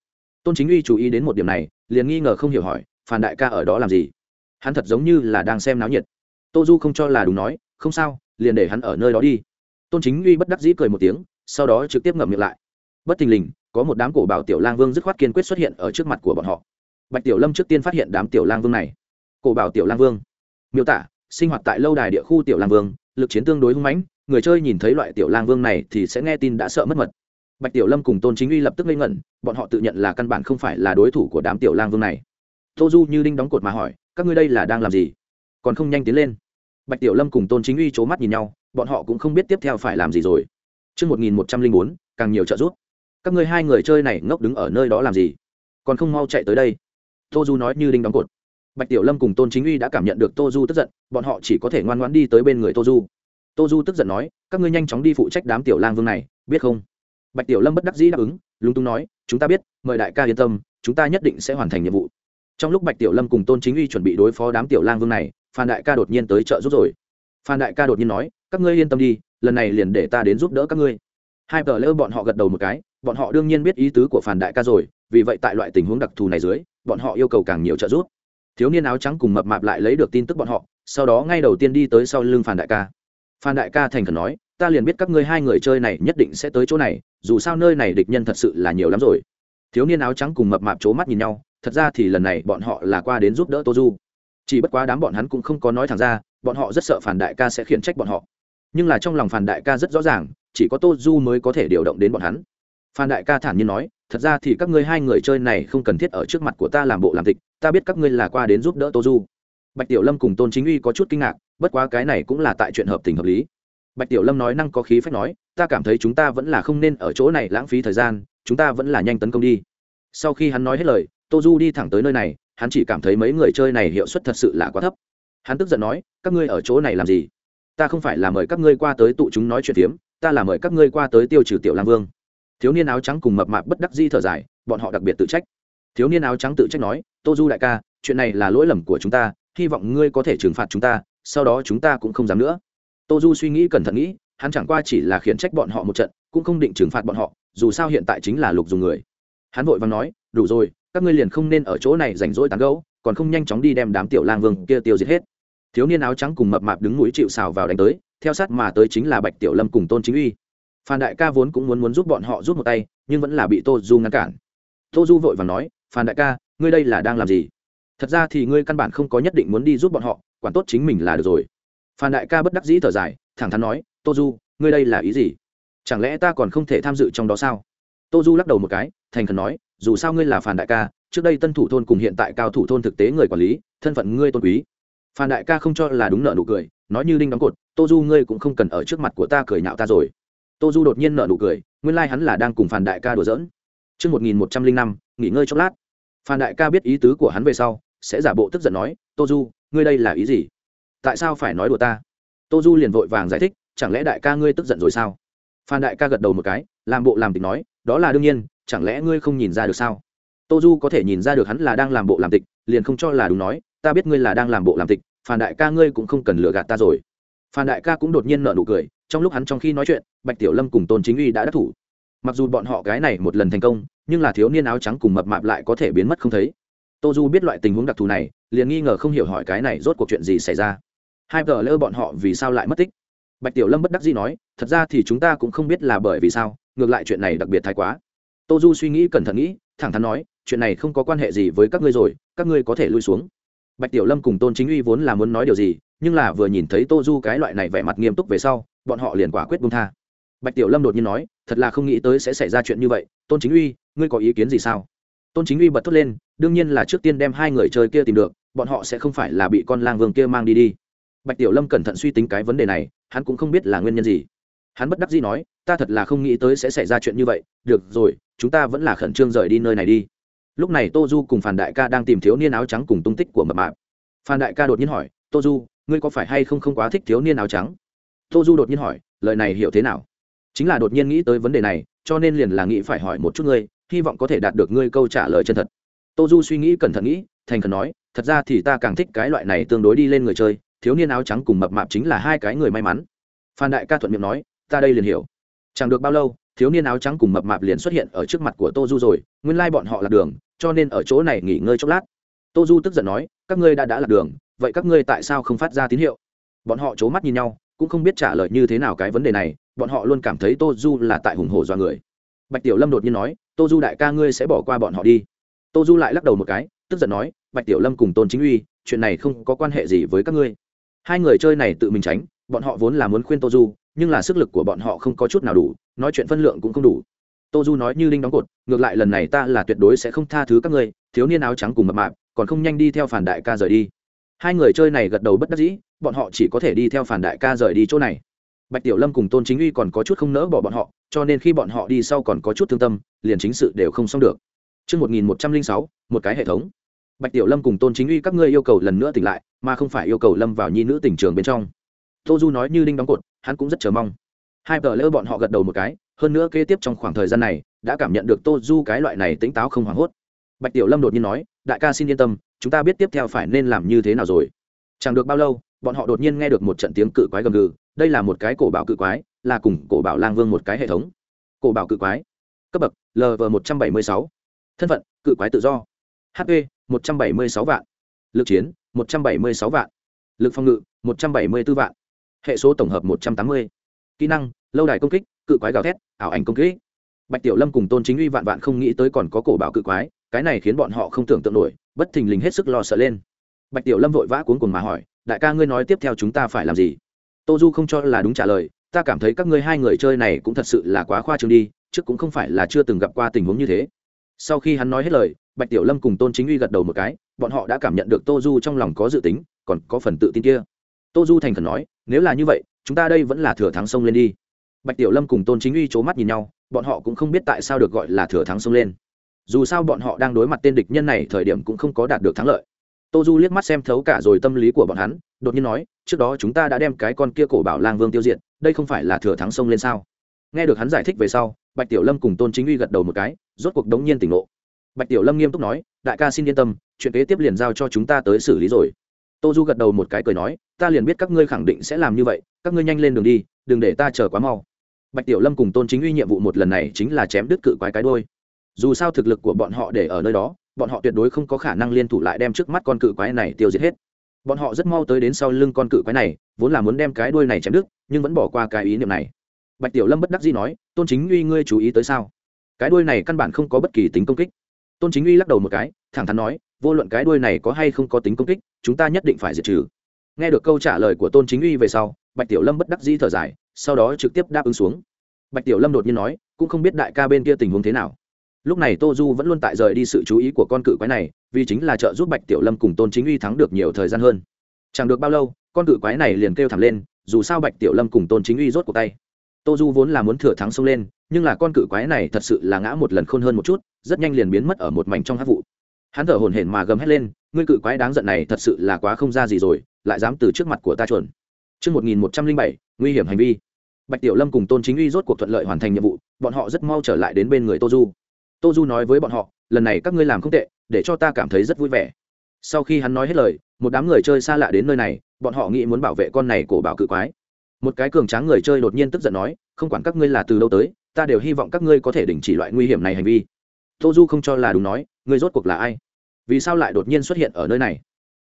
tôn chính uy chú ý đến một điểm này, liền nghi ngờ không hiểu hỏi phản đại ca ở đó làm gì? Hắn thật giống như là đang xem náo nhiệt. Tô du không cho là đúng nói, không sao, liền để hắn ở nơi đó đi. Tôn chính uy bất đắc dĩ cười một tiếng, sau đó trực tiếp ngậm miệng lại. Bất thình lình, có một đám cổ bảo tiểu lang vương dứt khoát kiên quyết xuất hiện ở trước mặt của bọn họ. Bạch tiểu lâm trước tiên phát hiện đám tiểu lang vương này. Cổ bảo tiểu lang vương. Miêu tả, sinh hoạt tại lâu đài địa khu tiểu lang vương, lực chiến tương đối hung mãnh, người chơi nhìn thấy loại tiểu lang vương này thì sẽ nghe tin đã sợ mất mật bạch tiểu lâm cùng tôn chính uy lập tức ngây ngẩn bọn họ tự nhận là căn bản không phải là đối thủ của đám tiểu lang vương này tô du như đinh đóng cột mà hỏi các ngươi đây là đang làm gì còn không nhanh tiến lên bạch tiểu lâm cùng tôn chính uy c h ố mắt nhìn nhau bọn họ cũng không biết tiếp theo phải làm gì rồi Trước 1104, càng nhiều trợ giúp. Các ngươi hai người chơi này ngốc đứng ở nơi đó làm gì? Còn không mau chạy tới đây. Tô Du nói như đinh đóng cột. Bạch Tiểu Lâm cùng Tôn Chính Uy đã cảm nhận được Tô Du tức giận, bọn họ chỉ có thể ngoan ngoãn đi tới bên người Tô Du. Tô Du tức giận nói, các ngươi nhanh chóng đi phụ trách đám tiểu lang vương này, biết không? Bạch Tiểu Lâm bất đắc dĩ đáp ứng, lúng túng nói, chúng ta biết, mời đại ca yên tâm, chúng ta nhất định sẽ hoàn thành nhiệm vụ. Trong lúc bạch tiểu lâm cùng tôn chính uy chuẩn bị đối phó đám tiểu lang vương này phan đại ca đột nhiên tới trợ giúp rồi. Phan đại ca đột nhiên nói các ngươi yên tâm đi lần này liền để ta đến giúp đỡ các ngươi. Hai tờ lỡ bọn họ gật đầu một cái bọn họ đương nhiên biết ý tứ của Phan đại ca rồi vì vậy tại loại tình huống đặc thù này dưới bọn họ yêu cầu càng nhiều trợ giúp. Thiếu niên áo trắng cùng mập mạp lại lấy được tin tức bọn họ sau đó ngay đầu tiên đi tới sau lưng Phan đại ca. Phan đại ca thành khẩn nói ta liền biết các ngươi hai người chơi này nhất định sẽ tới chỗ này, dù sao nơi này địch nhân thật sự là nhiều lắm rồi. Thiếu niên áo trắng cùng mập mạp c mắt nhìn nhau, thật ra thì lần này bọn họ là qua đến giúp đỡ tô du. Chỉ bất quá đám bọn hắn cũng không có nói thẳng ra, bọn họ rất sợ phản đại ca sẽ khiển trách bọn họ. Nhưng là trong lòng phản đại ca rất rõ ràng, chỉ có tô du mới có thể điều động đến bọn hắn. Phan đại ca thản nhiên nói, thật ra thì các ngươi hai người chơi này không cần thiết ở trước mặt của ta làm bộ làm tịch, ta biết các ngươi là qua đến giúp đỡ tô du. Bạch tiểu lâm cùng tôn chính uy có chút kinh ngạc, bất quá cái này cũng là tại chuyện hợp tình hợp lý bạch tiểu lâm nói năng có khí phách nói, ta cảm thấy chúng ta vẫn là không nên ở chỗ này lãng phí thời gian, chúng ta vẫn là nhanh tấn công đi. Sau khi hắn nói hết lời, tô du đi thẳng tới nơi này, hắn chỉ cảm thấy mấy người chơi này hiệu suất thật sự là quá thấp. Hắn tức giận nói, các ngươi ở chỗ này làm gì? Ta không phải là mời các ngươi qua tới tụ chúng nói chuyện phiếm, ta là mời các ngươi qua tới tiêu trừ tiểu lang vương. Thiếu niên áo trắng cùng mập mạp bất đắc di thở dài, bọn họ đặc biệt tự trách. Thiếu niên áo trắng tự trách nói, tô du đại ca, chuyện này là lỗi lầm của chúng ta, hy vọng ngươi có thể trừng phạt chúng ta, sau đó chúng ta cũng không dám nữa tô du suy nghĩ cẩn thận nghĩ, hắn chẳng qua chỉ là khiển trách bọn họ một trận, cũng không định trừng phạt bọn họ, dù sao hiện tại chính là lục dùng người. Hắn vội vàng nói, đủ rồi, các ngươi liền không nên ở chỗ này rảnh rỗi tán gẫu, còn không nhanh chóng đi đem đám tiểu lang vương kia tiêu diệt hết. Thiếu niên áo trắng cùng mập mạp đứng mũi chịu xào vào đánh tới, theo sát mà tới chính là bạch tiểu lâm cùng tôn chính uy. Phan đại ca vốn cũng muốn muốn giúp bọn họ rút một tay, nhưng vẫn là bị tô du ngăn cản. Tô du vội vàng nói, phan đại ca, ngươi đây là đang làm gì? Thật ra thì ngươi căn bản không có nhất định muốn đi giúp bọn họ, quản tốt chính mình là được rồi phan đại ca bất đắc dĩ thở dài thẳng thắn nói tô du ngươi đây là ý gì? Chẳng lẽ ta còn không thể tham dự trong đó sao? Tô du lắc đầu một cái thành khẩn nói dù sao ngươi là Phan đại ca trước đây tân thủ thôn cùng hiện tại cao thủ thôn thực tế người quản lý thân phận ngươi tôn quý. Phan đại ca không cho là đúng nợ nụ cười nói như đinh đóng cột tô du ngươi cũng không cần ở trước mặt của ta cười nhạo ta rồi. Tô du đột nhiên nợ nụ cười nguyên lai、like、hắn là đang cùng phan đại ca đùa giỡn. Trước 1105, nghỉ ngơi chốc lát. Phan đại ca biết ý tứ của hắn về sau, sẽ giả bộ tức giận nói, Tô Du, ngươi đây là ý gì? Tại sao phải nói đùa ta? Tô Du liền vội vàng giải thích, chẳng lẽ đại ca ngươi tức giận rồi sao? phan đại ca gật đầu một cái làm bộ làm tịch nói đó là đương nhiên chẳng lẽ ngươi không nhìn ra được sao? Tô du có thể nhìn ra được hắn là đang làm bộ làm tịch liền không cho là đúng nói ta biết ngươi là đang làm bộ làm tịch phan đại ca ngươi cũng không cần lừa gạt ta rồi. Phan đại ca cũng đột nhiên nợ nụ cười trong lúc hắn trong khi nói chuyện bạch tiểu lâm cùng tôn chính uy đã đắc thủ. Mặc dù bọn họ cái này một lần thành công nhưng là thiếu niên áo trắng cùng mập mạp lại có thể biến mất không thấy. Tô du biết loại tình huống đặc thù này liền nghi ngờ không hiểu hỏi cái này rốt cuộc chuyện gì xảy ra hai vợ lỡ bọn họ vì sao lại mất tích? Bạch tiểu lâm bất đắc dĩ nói, thật ra thì chúng ta cũng không biết là bởi vì sao, ngược lại chuyện này đặc biệt thái quá. Tô du suy nghĩ cẩn thận nghĩ, thẳng thắn nói, chuyện này không có quan hệ gì với các ngươi rồi, các ngươi có thể lui xuống. Bạch tiểu lâm cùng tôn chính uy vốn là muốn nói điều gì, nhưng là vừa nhìn thấy tô du cái loại này vẻ mặt nghiêm túc về sau, bọn họ liền quả quyết bung tha. Bạch tiểu lâm đột nhiên nói, thật là không nghĩ tới sẽ xảy ra chuyện như vậy, tôn chính uy, ngươi có ý kiến gì sao? Tôn chính uy bật thốt lên, đương nhiên là trước tiên đem hai người chơi kia tìm được, bọn họ sẽ không phải là bị con lang vương kia mang đi đi bạch tiểu lâm cẩn thận suy tính cái vấn đề này, hắn cũng không biết là nguyên nhân gì. Hắn bất đắc dĩ nói, ta thật là không nghĩ tới sẽ xảy ra chuyện như vậy, được rồi, chúng ta vẫn là khẩn trương rời đi nơi này đi. Lúc này tô du cùng phản đại ca đang tìm thiếu niên áo trắng cùng tung tích của mập mạp. Phan đại ca đột nhiên hỏi, tô du, ngươi có phải hay không không quá thích thiếu niên áo trắng? Tô du đột nhiên hỏi, lời này hiểu thế nào? Chính là đột nhiên nghĩ tới vấn đề này, cho nên liền là nghĩ phải hỏi một chút ngươi, hy vọng có thể đạt được ngươi câu trả lời chân thật. Tô du suy nghĩ cẩn thận nghĩ, thành khẩn nói, thật ra thì ta càng thích cái loại này tương đối đi lên người chơi thiếu niên áo trắng cùng mập mạp chính là hai cái người may mắn. Phan đại ca thuận miệng nói, ta đây liền hiểu. Chẳng được bao lâu, thiếu niên áo trắng cùng mập mạp liền xuất hiện ở trước mặt của tô du rồi, nguyên lai、like、bọn họ lạc đường, cho nên ở chỗ này nghỉ ngơi chốc lát. Tô du tức giận nói, các ngươi đã đã lạc đường, vậy các ngươi tại sao không phát ra tín hiệu? Bọn họ c h ố mắt nhìn nhau, cũng không biết trả lời như thế nào cái vấn đề này, bọn họ luôn cảm thấy tô du là tại hùng hồ do người. Bạch tiểu lâm đột nhiên nói, tô du đại ca ngươi sẽ bỏ qua bọn họ đi. Tô du lại lắc đầu một cái, tức giận nói, bạch tiểu lâm cùng tôn chính uy, chuyện này không có quan hệ gì với các ngươi hai người chơi này tự mình tránh bọn họ vốn là muốn khuyên tô du nhưng là sức lực của bọn họ không có chút nào đủ nói chuyện phân lượng cũng không đủ. Tô du nói như linh đóng cột ngược lại lần này ta là tuyệt đối sẽ không tha thứ các ngươi thiếu niên áo trắng cùng mập mạp còn không nhanh đi theo phản đại ca rời đi. Hai người chơi này gật đầu bất đắc dĩ bọn họ chỉ có thể đi theo phản đại ca rời đi chỗ này. Bạch tiểu lâm cùng tôn chính uy còn có chút không nỡ bỏ bọn họ cho nên khi bọn họ đi sau còn có chút thương tâm liền chính sự đều không xong được. Trước 1106, một cái hệ thống. Bạch Tiểu Lâm cùng Tôn Chính Uy các ngươi yêu cầu lần nữa tỉnh lại, mà không phải yêu cầu Lâm vào nhi nữ tỉnh trường bên trong. Tô Du nói như đinh đóng cột, hắn cũng rất chờ mong. Hai tờ lỡ bọn họ gật đầu một cái hơn nữa kế tiếp trong khoảng thời gian này đã cảm nhận được tô du cái loại này tỉnh táo không hoảng hốt. Bạch tiểu lâm đột nhiên nói đại ca xin yên tâm chúng ta biết tiếp theo phải nên làm như thế nào rồi. Chẳng được bao lâu bọn họ đột nhiên nghe được một trận tiếng cự quái gầm gừ đây là một cái cổ bảo cự quái là cùng cổ bảo lang vương một cái hệ thống. Cổ bảo cự quái. Cấp bậc lv một trăm bảy mươi sáu. Thân phận cự quái tự do. Hp một trăm bảy mươi sáu vạn. Lực chiến, một trăm bảy mươi sáu vạn. Lực phòng ngự, một trăm bảy mươi b ố vạn. Hệ số tổng hợp một trăm tám mươi. Kỹ năng, lâu đài công kích, cự quái gào thét, ảo ảnh công kích. Bạch tiểu lâm cùng tôn chính uy vạn vạn không nghĩ tới còn có cổ bảo cự quái, cái này khiến bọn họ không tưởng tượng nổi, bất thình lình hết sức lo sợ lên. Bạch tiểu lâm vội vã cuốn cùng mà hỏi, đại ca ngươi nói tiếp theo chúng ta phải làm gì? Tô du không cho là đúng trả lời, ta cảm thấy các ngươi hai người chơi này cũng thật sự là quá khoa trương đi, trước cũng không phải là chưa từng gặp qua tình huống như thế. Sau khi hắn nói hết lời bạch tiểu lâm cùng tôn chính uy gật đầu một cái, bọn họ đã cảm nhận được tô du trong lòng có dự tính, còn có phần tự tin kia. Tô du thành khẩn nói, nếu là như vậy, chúng ta đây vẫn là thừa thắng sông lên đi. Bạch tiểu lâm cùng tôn chính uy c h ố mắt nhìn nhau, bọn họ cũng không biết tại sao được gọi là thừa thắng sông lên. Dù sao bọn họ đang đối mặt tên địch nhân này, thời điểm cũng không có đạt được thắng lợi. Tô du liếc mắt xem thấu cả rồi tâm lý của bọn hắn, đột nhiên nói, trước đó chúng ta đã đem cái con kia cổ bảo lang vương tiêu diệt, đây không phải là thừa thắng sông lên sao? Nghe được hắn giải thích về sau, bạch tiểu lâm cùng tôn chính uy gật đầu một cái, rốt cuộc đống nhiên tỉnh ngộ bạch tiểu lâm nghiêm túc nói, đại ca xin yên tâm, chuyện kế tiếp liền giao cho chúng ta tới xử lý rồi. Tô du gật đầu một cái cười nói, ta liền biết các ngươi khẳng định sẽ làm như vậy, các ngươi nhanh lên đường đi, đừng để ta chờ quá mau. Bạch tiểu lâm cùng tôn chính uy nhiệm vụ một lần này chính là chém đứt cự quái cái đôi dù sao thực lực của bọn họ để ở nơi đó, bọn họ tuyệt đối không có khả năng liên thủ lại đem trước mắt con cự quái này tiêu diệt hết. Bọn họ rất mau tới đến sau lưng con cự quái này, vốn là muốn đem cái đuôi này chém đứt, nhưng vẫn bỏ qua cái ý niệm này. Bạch tiểu lâm bất đắc dĩ nói, tôn chính uy, ngươi chú ý tới sao? Cái đuôi này căn bản không có bất kỳ tính công kích tôn chính uy lắc đầu một cái, thẳng thắn nói, vô luận cái đuôi này có hay không có tính công kích, chúng ta nhất định phải diệt trừ. Nghe được câu trả lời của tôn chính uy về sau, bạch tiểu lâm bất đắc dĩ thở dài, sau đó trực tiếp đáp ứng xuống. Bạch tiểu lâm đột nhiên nói, cũng không biết đại ca bên kia tình huống thế nào. Lúc này tô du vẫn luôn tại rời đi sự chú ý của con cự quái này, vì chính là trợ giúp bạch tiểu lâm cùng tôn chính uy thắng được nhiều thời gian hơn. Chẳng được bao lâu, con cự quái này liền kêu thẳng lên, dù sao bạch tiểu lâm cùng tôn chính uy rốt cuộc tay tô du vốn là muốn thừa thắng xông lên nhưng là con cự quái này thật sự là ngã một lần khôn hơn một chút rất nhanh liền biến mất ở một mảnh trong hát vụ. Hắn thở hổn hển mà gầm hét lên ngươi cự quái đáng giận này thật sự là quá không ra gì rồi lại dám từ trước mặt của ta chuẩn Trước 1107, nguy hiểm hành vi. bạch tiểu lâm cùng tôn chính uy rốt cuộc thuận lợi hoàn thành nhiệm vụ bọn họ rất mau trở lại đến bên người tô du. Tô du nói với bọn họ lần này các ngươi làm không tệ để cho ta cảm thấy rất vui vẻ. Sau khi hắn nói hết lời một đám người chơi xa lạ đến nơi này bọn họ nghĩ muốn bảo vệ con này của bảo cự quái một cái cường tráng người chơi đột nhiên tức giận nói, không quản các ngươi là từ đâu tới, ta đều hy vọng các ngươi có thể đình chỉ loại nguy hiểm này hành vi. Tô du không cho là đúng nói, ngươi rốt cuộc là ai? Vì sao lại đột nhiên xuất hiện ở nơi này?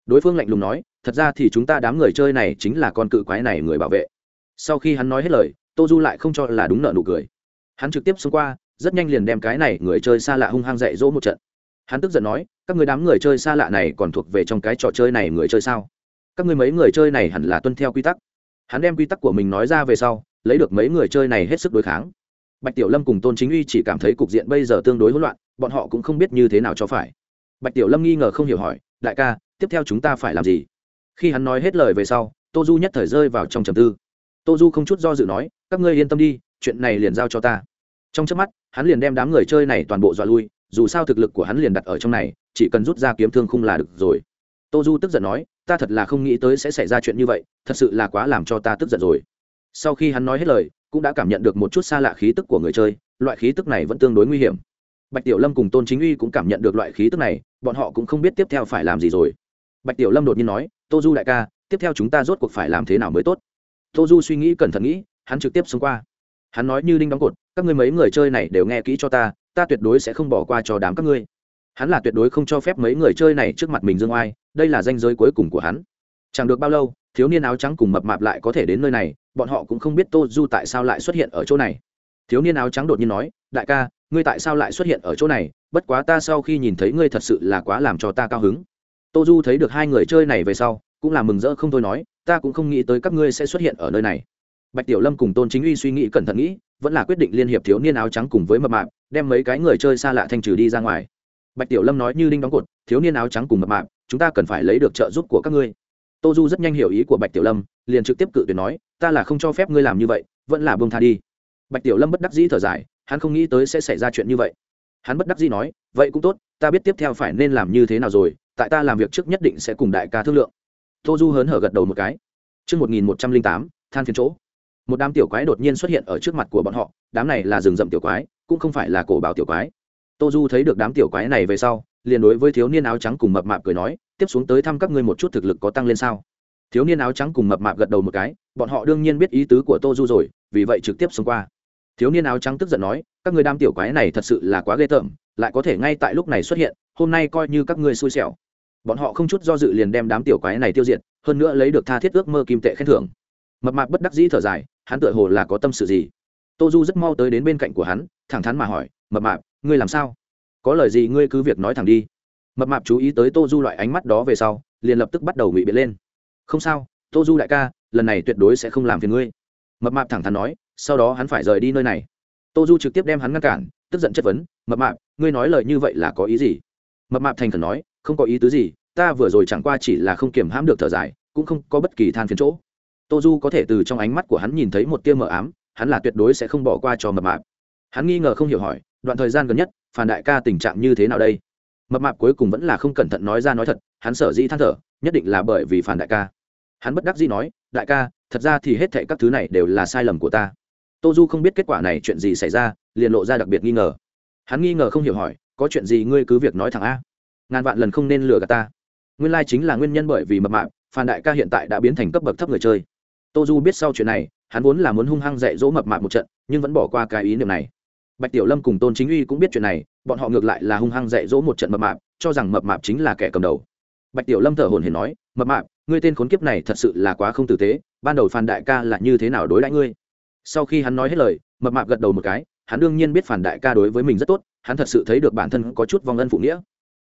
Đối phương lạnh lùng nói, thật ra thì chúng ta đám người chơi này chính là con cự quái này người bảo vệ. Sau khi hắn nói hết lời, tô du lại không cho là đúng nợ nụ cười. Hắn trực tiếp xông qua, rất nhanh liền đem cái này người chơi xa lạ hung hăng dạy dỗ một trận. Hắn tức giận nói, các người đám người chơi xa lạ này còn thuộc về trong cái trò chơi này người chơi sao? Các người mấy người chơi này hẳn là tuân theo quy tắc hắn đem quy tắc của mình nói ra về sau, lấy được mấy người chơi này hết sức đối kháng. Bạch tiểu lâm cùng tôn chính uy chỉ cảm thấy cục diện bây giờ tương đối hỗn loạn, bọn họ cũng không biết như thế nào cho phải. Bạch tiểu lâm nghi ngờ không hiểu hỏi, đại ca, tiếp theo chúng ta phải làm gì? Khi hắn nói hết lời về sau, tô du nhất thời rơi vào trong trầm tư. Tô du không chút do dự nói, các ngươi yên tâm đi, chuyện này liền giao cho ta. Trong trước mắt, hắn liền đem đám người chơi này toàn bộ dọa lui, dù sao thực lực của hắn liền đặt ở trong này, chỉ cần rút ra kiếm thương khung là được rồi. Tô du tức giận nói ta thật là không nghĩ tới sẽ xảy ra chuyện như vậy, thật sự là quá làm cho ta tức giận rồi. Sau khi hắn nói hết lời, cũng đã cảm nhận được một chút xa lạ khí tức của người chơi, loại khí tức này vẫn tương đối nguy hiểm. Bạch tiểu lâm cùng tôn chính uy cũng cảm nhận được loại khí tức này, bọn họ cũng không biết tiếp theo phải làm gì rồi. Bạch tiểu lâm đột nhiên nói, tô du đại ca, tiếp theo chúng ta rốt cuộc phải làm thế nào mới tốt? Tô du suy nghĩ cẩn thận nghĩ, hắn trực tiếp xông qua. Hắn nói như đinh đóng cột, các ngươi mấy người chơi này đều nghe kỹ cho ta ta tuyệt đối sẽ không bỏ qua cho đám các ngươi. Hắn là tuyệt đối không cho phép mấy người chơi này trước mặt mình dương oai đây là danh giới cuối cùng của hắn. Chẳng được bao lâu, thiếu niên áo trắng cùng mập mạp lại có thể đến nơi này, bọn họ cũng không biết tô du tại sao lại xuất hiện ở chỗ này. Thiếu niên áo trắng đột nhiên nói, đại ca, ngươi tại sao lại xuất hiện ở chỗ này? Bất quá ta sau khi nhìn thấy ngươi thật sự là quá làm cho ta cao hứng. Tô du thấy được hai người chơi này về sau, cũng là mừng rỡ không thôi nói, ta cũng không nghĩ tới các ngươi sẽ xuất hiện ở nơi này. Bạch tiểu lâm cùng tôn chính uy suy nghĩ cẩn thận nghĩ, vẫn là quyết định liên hiệp thiếu niên áo trắng cùng với mập mạp, đem mấy cái người chơi xa lạ thanh trừ đi ra ngoài. Bạch tiểu lâm nói như đinh đóng cột, thiếu niên áo trắng cùng mập mạp chúng ta cần phải lấy được trợ giúp của các ngươi. Tô du rất nhanh hiểu ý của bạch tiểu lâm liền trực tiếp cự tuyệt nói ta là không cho phép ngươi làm như vậy vẫn là bông tha đi. Bạch tiểu lâm bất đắc dĩ thở dài hắn không nghĩ tới sẽ xảy ra chuyện như vậy. Hắn bất đắc dĩ nói vậy cũng tốt ta biết tiếp theo phải nên làm như thế nào rồi tại ta làm việc trước nhất định sẽ cùng đại ca thương lượng. Tô du hớn hở gật đầu một cái. Trước 1108, than phiền chỗ. Một đám tiểu quái đột nhiên xuất hiện ở trước mặt của bọn họ, đám này là rừng rậm tiểu quái, cũng không phải là cổ bảo tiểu quái. Tô Du thấy được đám tiểu quái này về sau, liền đối với thiếu niên áo trắng cùng mập mạp cười nói, tiếp xuống tới thăm các ngươi một chút thực lực có tăng lên sao? Thiếu niên áo trắng cùng mập mạp gật đầu một cái, bọn họ đương nhiên biết ý tứ của Tô Du rồi, vì vậy trực tiếp xông qua. Thiếu niên áo trắng tức giận nói, các ngươi đám tiểu quái này thật sự là quá ghê tởm, lại có thể ngay tại lúc này xuất hiện, hôm nay coi như các ngươi xui xẻo bọn họ không chút do dự liền đem đám tiểu quái này tiêu diệt hơn nữa lấy được tha thiết ước mơ kim tệ khen thưởng mập mạp bất đắc dĩ thở dài hắn tựa hồ là có tâm sự gì tô du rất mau tới đến bên cạnh của hắn thẳng thắn mà hỏi mập mạp, ngươi làm sao? Có lời gì ngươi cứ việc nói thẳng đi. Mập mạp chú ý tới tô du loại ánh mắt đó về sau, liền lập tức bắt đầu ngụy biện lên. Không sao, tô du đại ca, lần này tuyệt đối sẽ không làm phiền ngươi. Mập mạp thẳng thắn nói, sau đó hắn phải rời đi nơi này. Tô du trực tiếp đem hắn ngăn cản, tức giận chất vấn, mập mạp, ngươi nói lời như vậy là có ý gì? Mập mạp thành khẩn nói, không có ý tứ gì, ta vừa rồi chẳng qua chỉ là không kiềm hãm được thở dài, cũng không có bất kỳ than phiền chỗ. Tô du có thể từ trong ánh mắt của hắn nhìn thấy một tia mờ ám, hắn là tuyệt đối sẽ không bỏ qua cho mập mạp. Hắn nghi ngờ không hiểu hỏi đoạn thời gian gần nhất phản đại ca tình trạng như thế nào đây? Mập mạp cuối cùng vẫn là không cẩn thận nói ra nói thật, hắn sở dĩ than thở, nhất định là bởi vì phản đại ca. Hắn bất đắc dĩ nói, đại ca, thật ra thì hết thệ các thứ này đều là sai lầm của ta. Tô du không biết kết quả này chuyện gì xảy ra, liền lộ ra đặc biệt nghi ngờ. Hắn nghi ngờ không hiểu hỏi, có chuyện gì ngươi cứ việc nói thẳng a. Ngàn vạn lần không nên lừa gạt ta. Nguyên lai chính là nguyên nhân bởi vì mập mạp phản đại ca hiện tại đã biến thành cấp bậc thấp người chơi. Tô du biết sau chuyện này, hắn vốn là muốn hung hăng dạy dỗ mập mạp một trận, nhưng vẫn bỏ qua cái ý niệm này bạch tiểu lâm cùng tôn chính uy cũng biết chuyện này, bọn họ ngược lại là hung hăng dạy dỗ một trận mập mạp, cho rằng mập mạp chính là kẻ cầm đầu. Bạch tiểu lâm thở hồn hển nói, mập mạp, ngươi tên khốn kiếp này thật sự là quá không tử tế, ban đầu phan đại ca là như thế nào đối đãi ngươi? Sau khi hắn nói hết lời, mập mạp gật đầu một cái, hắn đương nhiên biết phản đại ca đối với mình rất tốt, hắn thật sự thấy được bản thân có chút vong ân phụ nghĩa.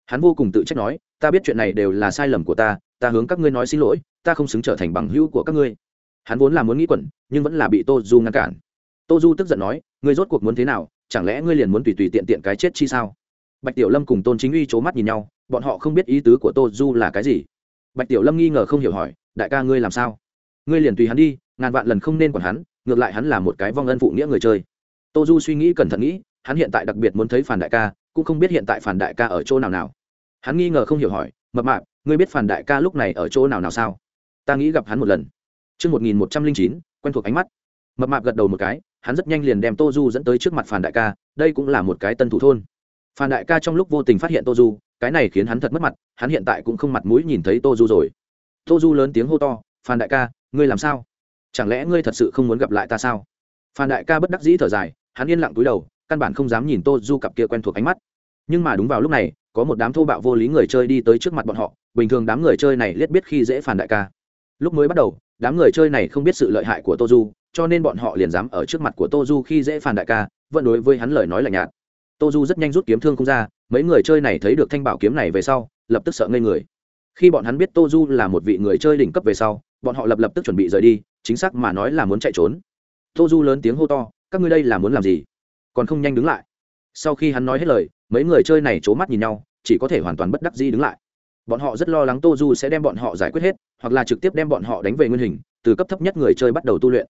Hắn vô cùng tự trách nói, ta biết chuyện này đều là sai lầm của ta ta hướng các ngươi nói xin lỗi, ta không xứng trở thành bằng hữu của các ngươi. Hắn vốn là muốn nghĩ quẩn, nhưng vẫn là bị tô du ngăn cản. Tô du tức giận nói, ngươi rốt cuộc muốn thế nào? Chẳng lẽ ngươi liền muốn tùy tùy tiện tiện cái chết chi sao? Bạch tiểu lâm cùng tôn chính uy c h ố mắt nhìn nhau bọn họ không biết ý tứ của tô du là cái gì. Bạch tiểu lâm nghi ngờ không hiểu hỏi đại ca ngươi làm sao? Ngươi liền tùy hắn đi ngàn vạn lần không nên còn hắn ngược lại hắn là một cái vong ân phụ nghĩa người chơi. Tô du suy nghĩ cẩn thận nghĩ hắn hiện tại đặc biệt muốn thấy phản đại ca cũng không biết hiện tại phản đại ca ở chỗ nào nào. Hắn nghi ngờ không hiểu hỏi mập mạp ngươi biết phản đại ca lúc này ở chỗ nào nào sao? Ta nghĩ gặp hắn một lần. Trước 1109, quen thuộc ánh mắt. mập mạp gật đầu một cái hắn rất nhanh liền đem tô du dẫn tới trước mặt phản đại ca, đây cũng là một cái tân thủ thôn. Phản đại ca trong lúc vô tình phát hiện tô du cái này khiến hắn thật mất mặt, hắn hiện tại cũng không mặt mũi nhìn thấy tô du rồi. Tô du lớn tiếng hô to phan đại ca, ngươi làm sao? Chẳng lẽ ngươi thật sự không muốn gặp lại ta sao? Phan đại ca bất đắc dĩ thở dài, hắn yên lặng túi đầu, căn bản không dám nhìn tô du cặp kia quen thuộc ánh mắt. Nhưng mà đúng vào lúc này, có một đám thô bạo vô lý người chơi đi tới trước mặt bọn họ, bình thường đám người chơi này liếc biết khi dễ phản đại ca. Lúc mới bắt đầu, đám người chơi này không biết sự lợi hại của tô du cho nên bọn họ liền dám ở trước mặt của tô du khi dễ phản đại ca, vẫn đối với hắn lời nói là nhạt. Tô du rất nhanh rút kiếm thương không ra, mấy người chơi này thấy được thanh bảo kiếm này về sau, lập tức sợ ngây người. Khi bọn hắn biết tô du là một vị người chơi đỉnh cấp về sau, bọn họ lập lập tức chuẩn bị rời đi, chính xác mà nói là muốn chạy trốn. Tô du lớn tiếng hô to, các ngươi đây là muốn làm gì? Còn không nhanh đứng lại. Sau khi hắn nói hết lời, mấy người chơi này c h ố mắt nhìn nhau, chỉ có thể hoàn toàn bất đắc dĩ đứng lại. Bọn họ rất lo lắng tô du sẽ đem bọn họ giải quyết hết, hoặc là trực tiếp đem bọn họ đánh về nguyên hình, từ cấp thấp nhất người chơi bắt đầu tu luyện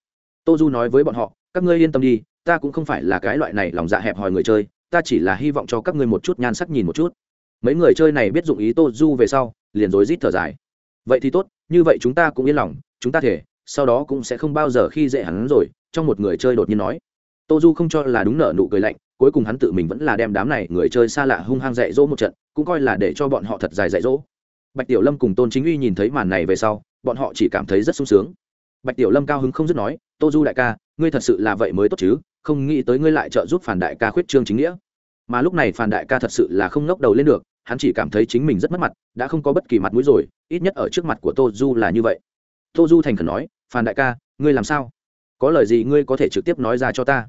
tô du nói với bọn họ, các ngươi yên tâm đi, ta cũng không phải là cái loại này lòng dạ hẹp hòi người chơi, ta chỉ là hy vọng cho các ngươi một chút nhan sắc nhìn một chút. Mấy người chơi này biết dụng ý tô du về sau, liền rối rít thở dài. Vậy thì tốt, như vậy chúng ta cũng yên lòng, chúng ta thể, sau đó cũng sẽ không bao giờ khi dễ hắn rồi, trong một người chơi đột nhiên nói. Tô du không cho là đúng nợ nụ cười lạnh, cuối cùng hắn tự mình vẫn là đem đám này người chơi xa lạ hung hăng dạy dỗ một trận, cũng coi là để cho bọn họ thật dài dạy dỗ. Bạch tiểu lâm cùng tôn chính uy nhìn thấy màn này về sau, bọn họ chỉ cảm thấy rất sung sướng bạch tiểu lâm cao hứng không dứt nói, tô du đại ca, ngươi thật sự là vậy mới tốt chứ, không nghĩ tới ngươi lại trợ giúp phản đại ca khuyết trương chính nghĩa. Mà lúc này phản đại ca thật sự là không ngóc đầu lên được, hắn chỉ cảm thấy chính mình rất mất mặt, đã không có bất kỳ mặt mũi rồi, ít nhất ở trước mặt của tô du là như vậy. Tô du thành khẩn nói, phản đại ca, ngươi làm sao? Có lời gì ngươi có thể trực tiếp nói ra cho ta?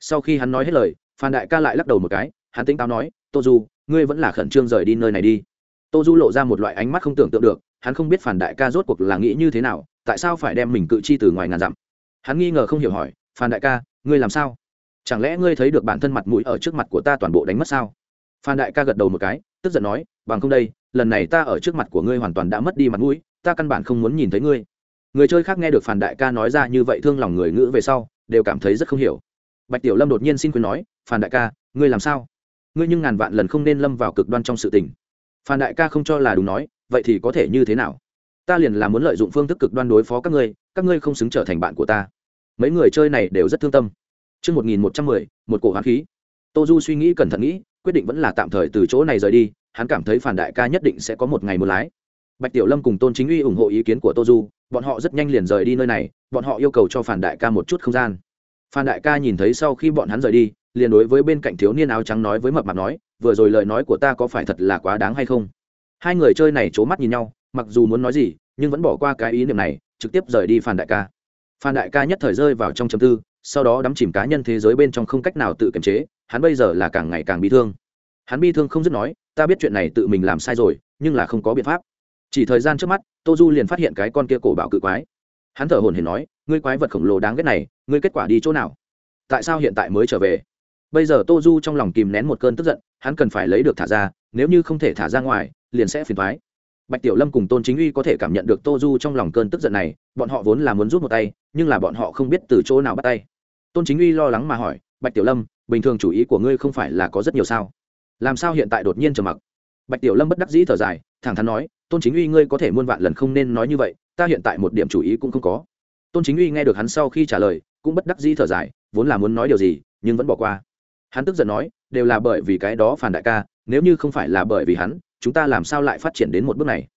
Sau khi hắn nói hết lời phan đại ca lại lắc đầu một cái, hắn tính táo nói, tô du, ngươi vẫn là khẩn trương rời đi nơi này đi. Tô du lộ ra một loại ánh mắt không tưởng tượng được, hắn không biết phản đại ca rốt cuộc là nghĩ như thế nào tại sao phải đem mình cự chi từ ngoài ngàn dặm? Hắn nghi ngờ không hiểu hỏi, phan đại ca, ngươi làm sao? Chẳng lẽ ngươi thấy được bản thân mặt mũi ở trước mặt của ta toàn bộ đánh mất sao? Phan đại ca gật đầu một cái, tức giận nói, bằng không đây, lần này ta ở trước mặt của ngươi hoàn toàn đã mất đi mặt mũi, ta căn bản không muốn nhìn thấy ngươi. Người chơi khác nghe được Phan đại ca nói ra như vậy thương lòng người ngữ về sau, đều cảm thấy rất không hiểu. Bạch tiểu lâm đột nhiên xin khuyên nói, Phan đại ca, ngươi làm sao? Ngươi nhưng ngàn vạn lần không nên lâm vào cực đoan trong sự tình. Phan đại ca không cho là đúng nói, vậy thì có thể như thế nào? Ta liền là muốn lợi dụng phương thức cực đoan đối phó các ngươi các ngươi không xứng trở thành bạn của ta mấy người chơi này đều rất thương tâm Trước 1110, một cổ hoán khí. Tô Du suy nghĩ cẩn thận nghĩ, quyết định vẫn là tạm thời từ chỗ này rời đi, hắn cảm thấy phản đại ca nhất định sẽ có một ngày muốn lái. Bạch Tiểu Lâm cùng Tôn Chính Uy ủng hộ ý kiến của Tô Du, bọn họ rất nhanh liền rời đi nơi này, bọn họ yêu cầu cho phản đại ca một chút không gian. Phan đại ca nhìn thấy sau khi bọn hắn rời đi, liền đối với bên cạnh thiếu niên áo trắng nói với mập mạp nói, vừa rồi lời nói của ta có phải thật là quá đáng hay không? Hai người chơi này chố mắt nhìn nhau, mặc dù muốn nói gì, nhưng vẫn bỏ qua cái ý niệm này, trực tiếp rời đi Phan đại ca. Phan đại ca nhất thời rơi vào trong trầm tư, sau đó đắm chìm cá nhân thế giới bên trong không cách nào tự kiềm chế, hắn bây giờ là càng ngày càng bi thương. Hắn bi thương không dứt nói, ta biết chuyện này tự mình làm sai rồi, nhưng là không có biện pháp. Chỉ thời gian trước mắt, Tô Du liền phát hiện cái con kia cổ bảo cự quái. Hắn thở hổn hển nói, ngươi quái vật khổng lồ đáng ghét này, ngươi kết quả đi chỗ nào? Tại sao hiện tại mới trở về? Bây giờ Tô Du trong lòng kìm nén một cơn tức giận, hắn cần phải lấy được thả ra, nếu như không thể thả ra ngoài, liền sẽ phiền thoái Bạch Tiểu Lâm cùng Tôn Chính Uy có thể cảm nhận được Tô Du trong lòng cơn tức giận này, bọn họ vốn là muốn rút một tay, nhưng là bọn họ không biết từ chỗ nào bắt tay. Tôn Chính Uy lo lắng mà hỏi, "Bạch Tiểu Lâm, bình thường chủ ý của ngươi không phải là có rất nhiều sao? Làm sao hiện tại đột nhiên trầm mặc?" Bạch Tiểu Lâm bất đắc dĩ thở dài, thẳng thắn nói, "Tôn Chính Uy ngươi có thể muôn vạn lần không nên nói như vậy, ta hiện tại một điểm chủ ý cũng không có." Tôn Chính Uy nghe được hắn sau khi trả lời, cũng bất đắc dĩ thở dài, vốn là muốn nói điều gì, nhưng vẫn bỏ qua. Hắn tức giận nói, "Đều là bởi vì cái đó phản đại ca, nếu như không phải là bởi vì hắn, chúng ta làm sao lại phát triển đến một bước này?"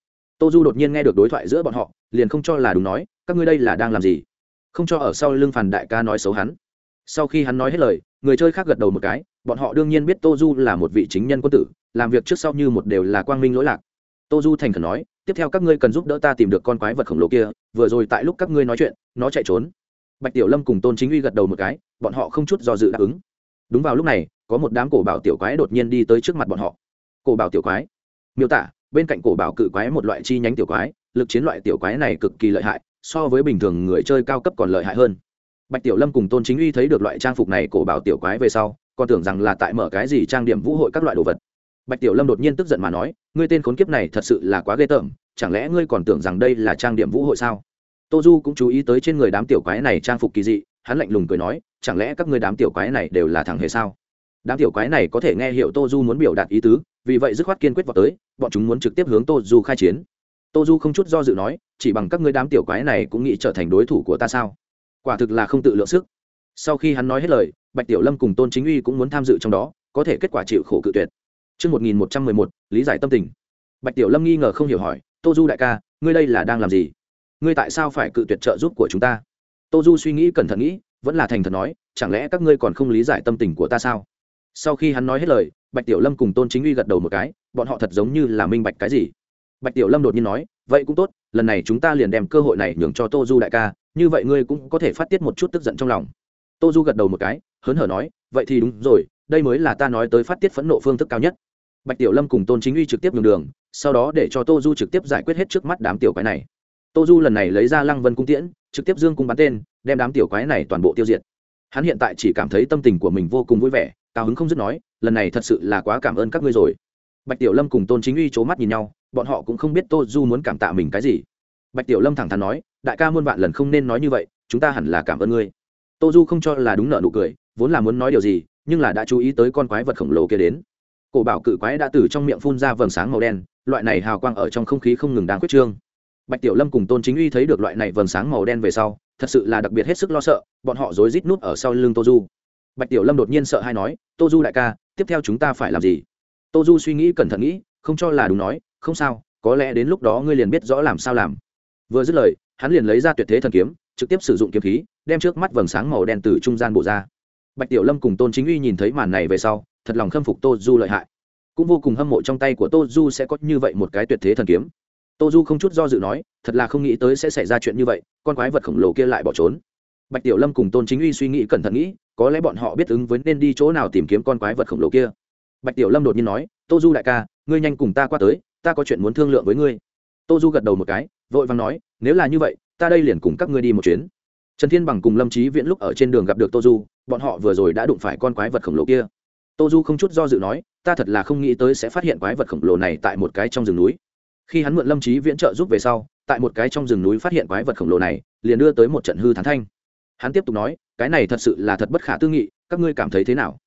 tô du đột nhiên nghe được đối thoại giữa bọn họ, liền không cho là đúng nói, các ngươi đây là đang làm gì? Không cho ở sau lưng phản đại ca nói xấu hắn. Sau khi hắn nói hết lời, người chơi khác gật đầu một cái, bọn họ đương nhiên biết tô du là một vị chính nhân quân tử, làm việc trước sau như một đều là quang minh lỗi lạc. Tô du thành khẩn nói, tiếp theo các ngươi cần giúp đỡ ta tìm được con quái vật khổng lồ kia, vừa rồi tại lúc các ngươi nói chuyện, nó chạy trốn. Bạch tiểu lâm cùng tôn chính uy gật đầu một cái, bọn họ không chút do dự đáp ứng. Đúng vào lúc này, có một đám cổ bảo tiểu quái đột nhiên đi tới trước mặt bọn họ. Cổ bảo tiểu quái miêu tả, bên cạnh cổ bảo cự quái một loại chi nhánh tiểu quái, lực chiến loại tiểu quái này cực kỳ lợi hại, so với bình thường người chơi cao cấp còn lợi hại hơn. Bạch tiểu lâm cùng tôn chính uy thấy được loại trang phục này cổ bảo tiểu quái về sau, còn tưởng rằng là tại mở cái gì trang điểm vũ hội các loại đồ vật. Bạch tiểu lâm đột nhiên tức giận mà nói, ngươi tên khốn kiếp này thật sự là quá ghê tởm, chẳng lẽ ngươi còn tưởng rằng đây là trang điểm vũ hội sao? Tô du cũng chú ý tới trên người đám tiểu quái này trang phục kỳ dị, hắn lạnh lùng cười nói, chẳng lẽ các ngươi đám tiểu quái này đều là thằng hề sao? Đám tiểu quái này có thể nghe hiểu tô du muốn biểu đạt ý tứ vì vậy dứt khoát kiên quyết vào tới bọn chúng muốn trực tiếp hướng tô du khai chiến tô du không chút do dự nói chỉ bằng các ngươi đám tiểu quái này cũng nghĩ trở thành đối thủ của ta sao quả thực là không tự lượng sức sau khi hắn nói hết lời bạch tiểu lâm cùng tôn chính uy cũng muốn tham dự trong đó có thể kết quả chịu khổ cự tuyệt Trước 1111, lý giải tâm tình. Bạch Tiểu Lâm nghi ngờ không hiểu hỏi, Tô Du đại ca, ngươi đây là đang làm gì? Ngươi tại sao phải cự tuyệt trợ giúp của chúng ta? Tô Du suy nghĩ cẩn thận nghĩ, vẫn là thành thật nói, chẳng lẽ các ngươi còn không lý giải tâm tình của ta sao? Sau khi hắn nói hết lời, Bạch Tiểu Lâm cùng Tôn Chính Uy gật đầu một cái, bọn họ thật giống như là minh bạch cái gì. Bạch Tiểu Lâm đột nhiên nói, vậy cũng tốt, lần này chúng ta liền đem cơ hội này nhường cho Tô Du đại ca, như vậy ngươi cũng có thể phát tiết một chút tức giận trong lòng. Tô Du gật đầu một cái, hớn hở nói, vậy thì đúng rồi, đây mới là ta nói tới phát tiết phẫn nộ phương thức cao nhất bạch tiểu lâm cùng tôn chính uy trực tiếp nhường đường sau đó để cho tô du trực tiếp giải quyết hết trước mắt đám tiểu quái này tô du lần này lấy ra lăng vân cung tiễn trực tiếp dương cung bắn tên đem đám tiểu quái này toàn bộ tiêu diệt hắn hiện tại chỉ cảm thấy tâm tình của mình vô cùng vui vẻ cao hứng không dứt nói, lần này thật sự là quá cảm ơn các ngươi rồi. Bạch tiểu lâm cùng tôn chính uy c h ố mắt nhìn nhau, bọn họ cũng không biết tô du muốn cảm tạ mình cái gì. Bạch tiểu lâm thẳng thắn nói, đại ca muôn vạn lần không nên nói như vậy, chúng ta hẳn là cảm ơn ngươi. Tô du không cho là đúng nợ nụ cười, vốn là muốn nói điều gì, nhưng là đã chú ý tới con quái vật khổng lồ kia đến. Cổ bảo cự quái đã từ trong miệng phun ra vầng sáng màu đen, loại này hào quang ở trong không khí không ngừng đang quyết trương. Bạch tiểu lâm cùng tôn chính uy thấy được loại này vầng sáng màu đen về sau, thật sự là đặc biệt hết sức lo sợ, bọn họ rối rít nút ở sau lưng tô du bạch tiểu lâm đột nhiên sợ hay nói, tô du đại ca, tiếp theo chúng ta phải làm gì? Tô du suy nghĩ cẩn thận nghĩ, không cho là đúng nói, không sao, có lẽ đến lúc đó ngươi liền biết rõ làm sao làm. Vừa dứt lời, hắn liền lấy ra tuyệt thế thần kiếm, trực tiếp sử dụng kiếm khí, đem trước mắt vầng sáng màu đen từ trung gian bộ ra. Bạch tiểu lâm cùng tôn chính uy nhìn thấy màn này về sau, thật lòng khâm phục tô du lợi hại. Cũng vô cùng hâm mộ trong tay của tô du sẽ có như vậy một cái tuyệt thế thần kiếm. Tô du không chút do dự nói, thật là không nghĩ tới sẽ xảy ra chuyện như vậy, con quái vật khổng lồ kia lại bỏ trốn. Bạch tiểu lâm cùng tôn chính uy suy nghĩ cẩn thận nghĩ có lẽ bọn họ biết ứng với nên đi chỗ nào tìm kiếm con quái vật khổng lồ kia. Bạch tiểu lâm đột nhiên nói, tô du đại ca, ngươi nhanh cùng ta qua tới, ta có chuyện muốn thương lượng với ngươi. Tô du gật đầu một cái, vội vàng nói, nếu là như vậy, ta đây liền cùng các ngươi đi một chuyến. Trần thiên bằng cùng lâm trí viễn lúc ở trên đường gặp được tô du, bọn họ vừa rồi đã đụng phải con quái vật khổng lồ kia. Tô du không chút do dự nói, ta thật là không nghĩ tới sẽ phát hiện quái vật khổng lồ này tại một cái trong rừng núi. Khi hắn mượn lâm trí viễn trợ giúp về sau, tại một cái trong rừng núi phát hiện quái vật khổng lồ này, liền đưa tới một trận hư thán thanh hắn tiếp tục nói cái này thật sự là thật bất khả tư nghị các ngươi cảm thấy thế nào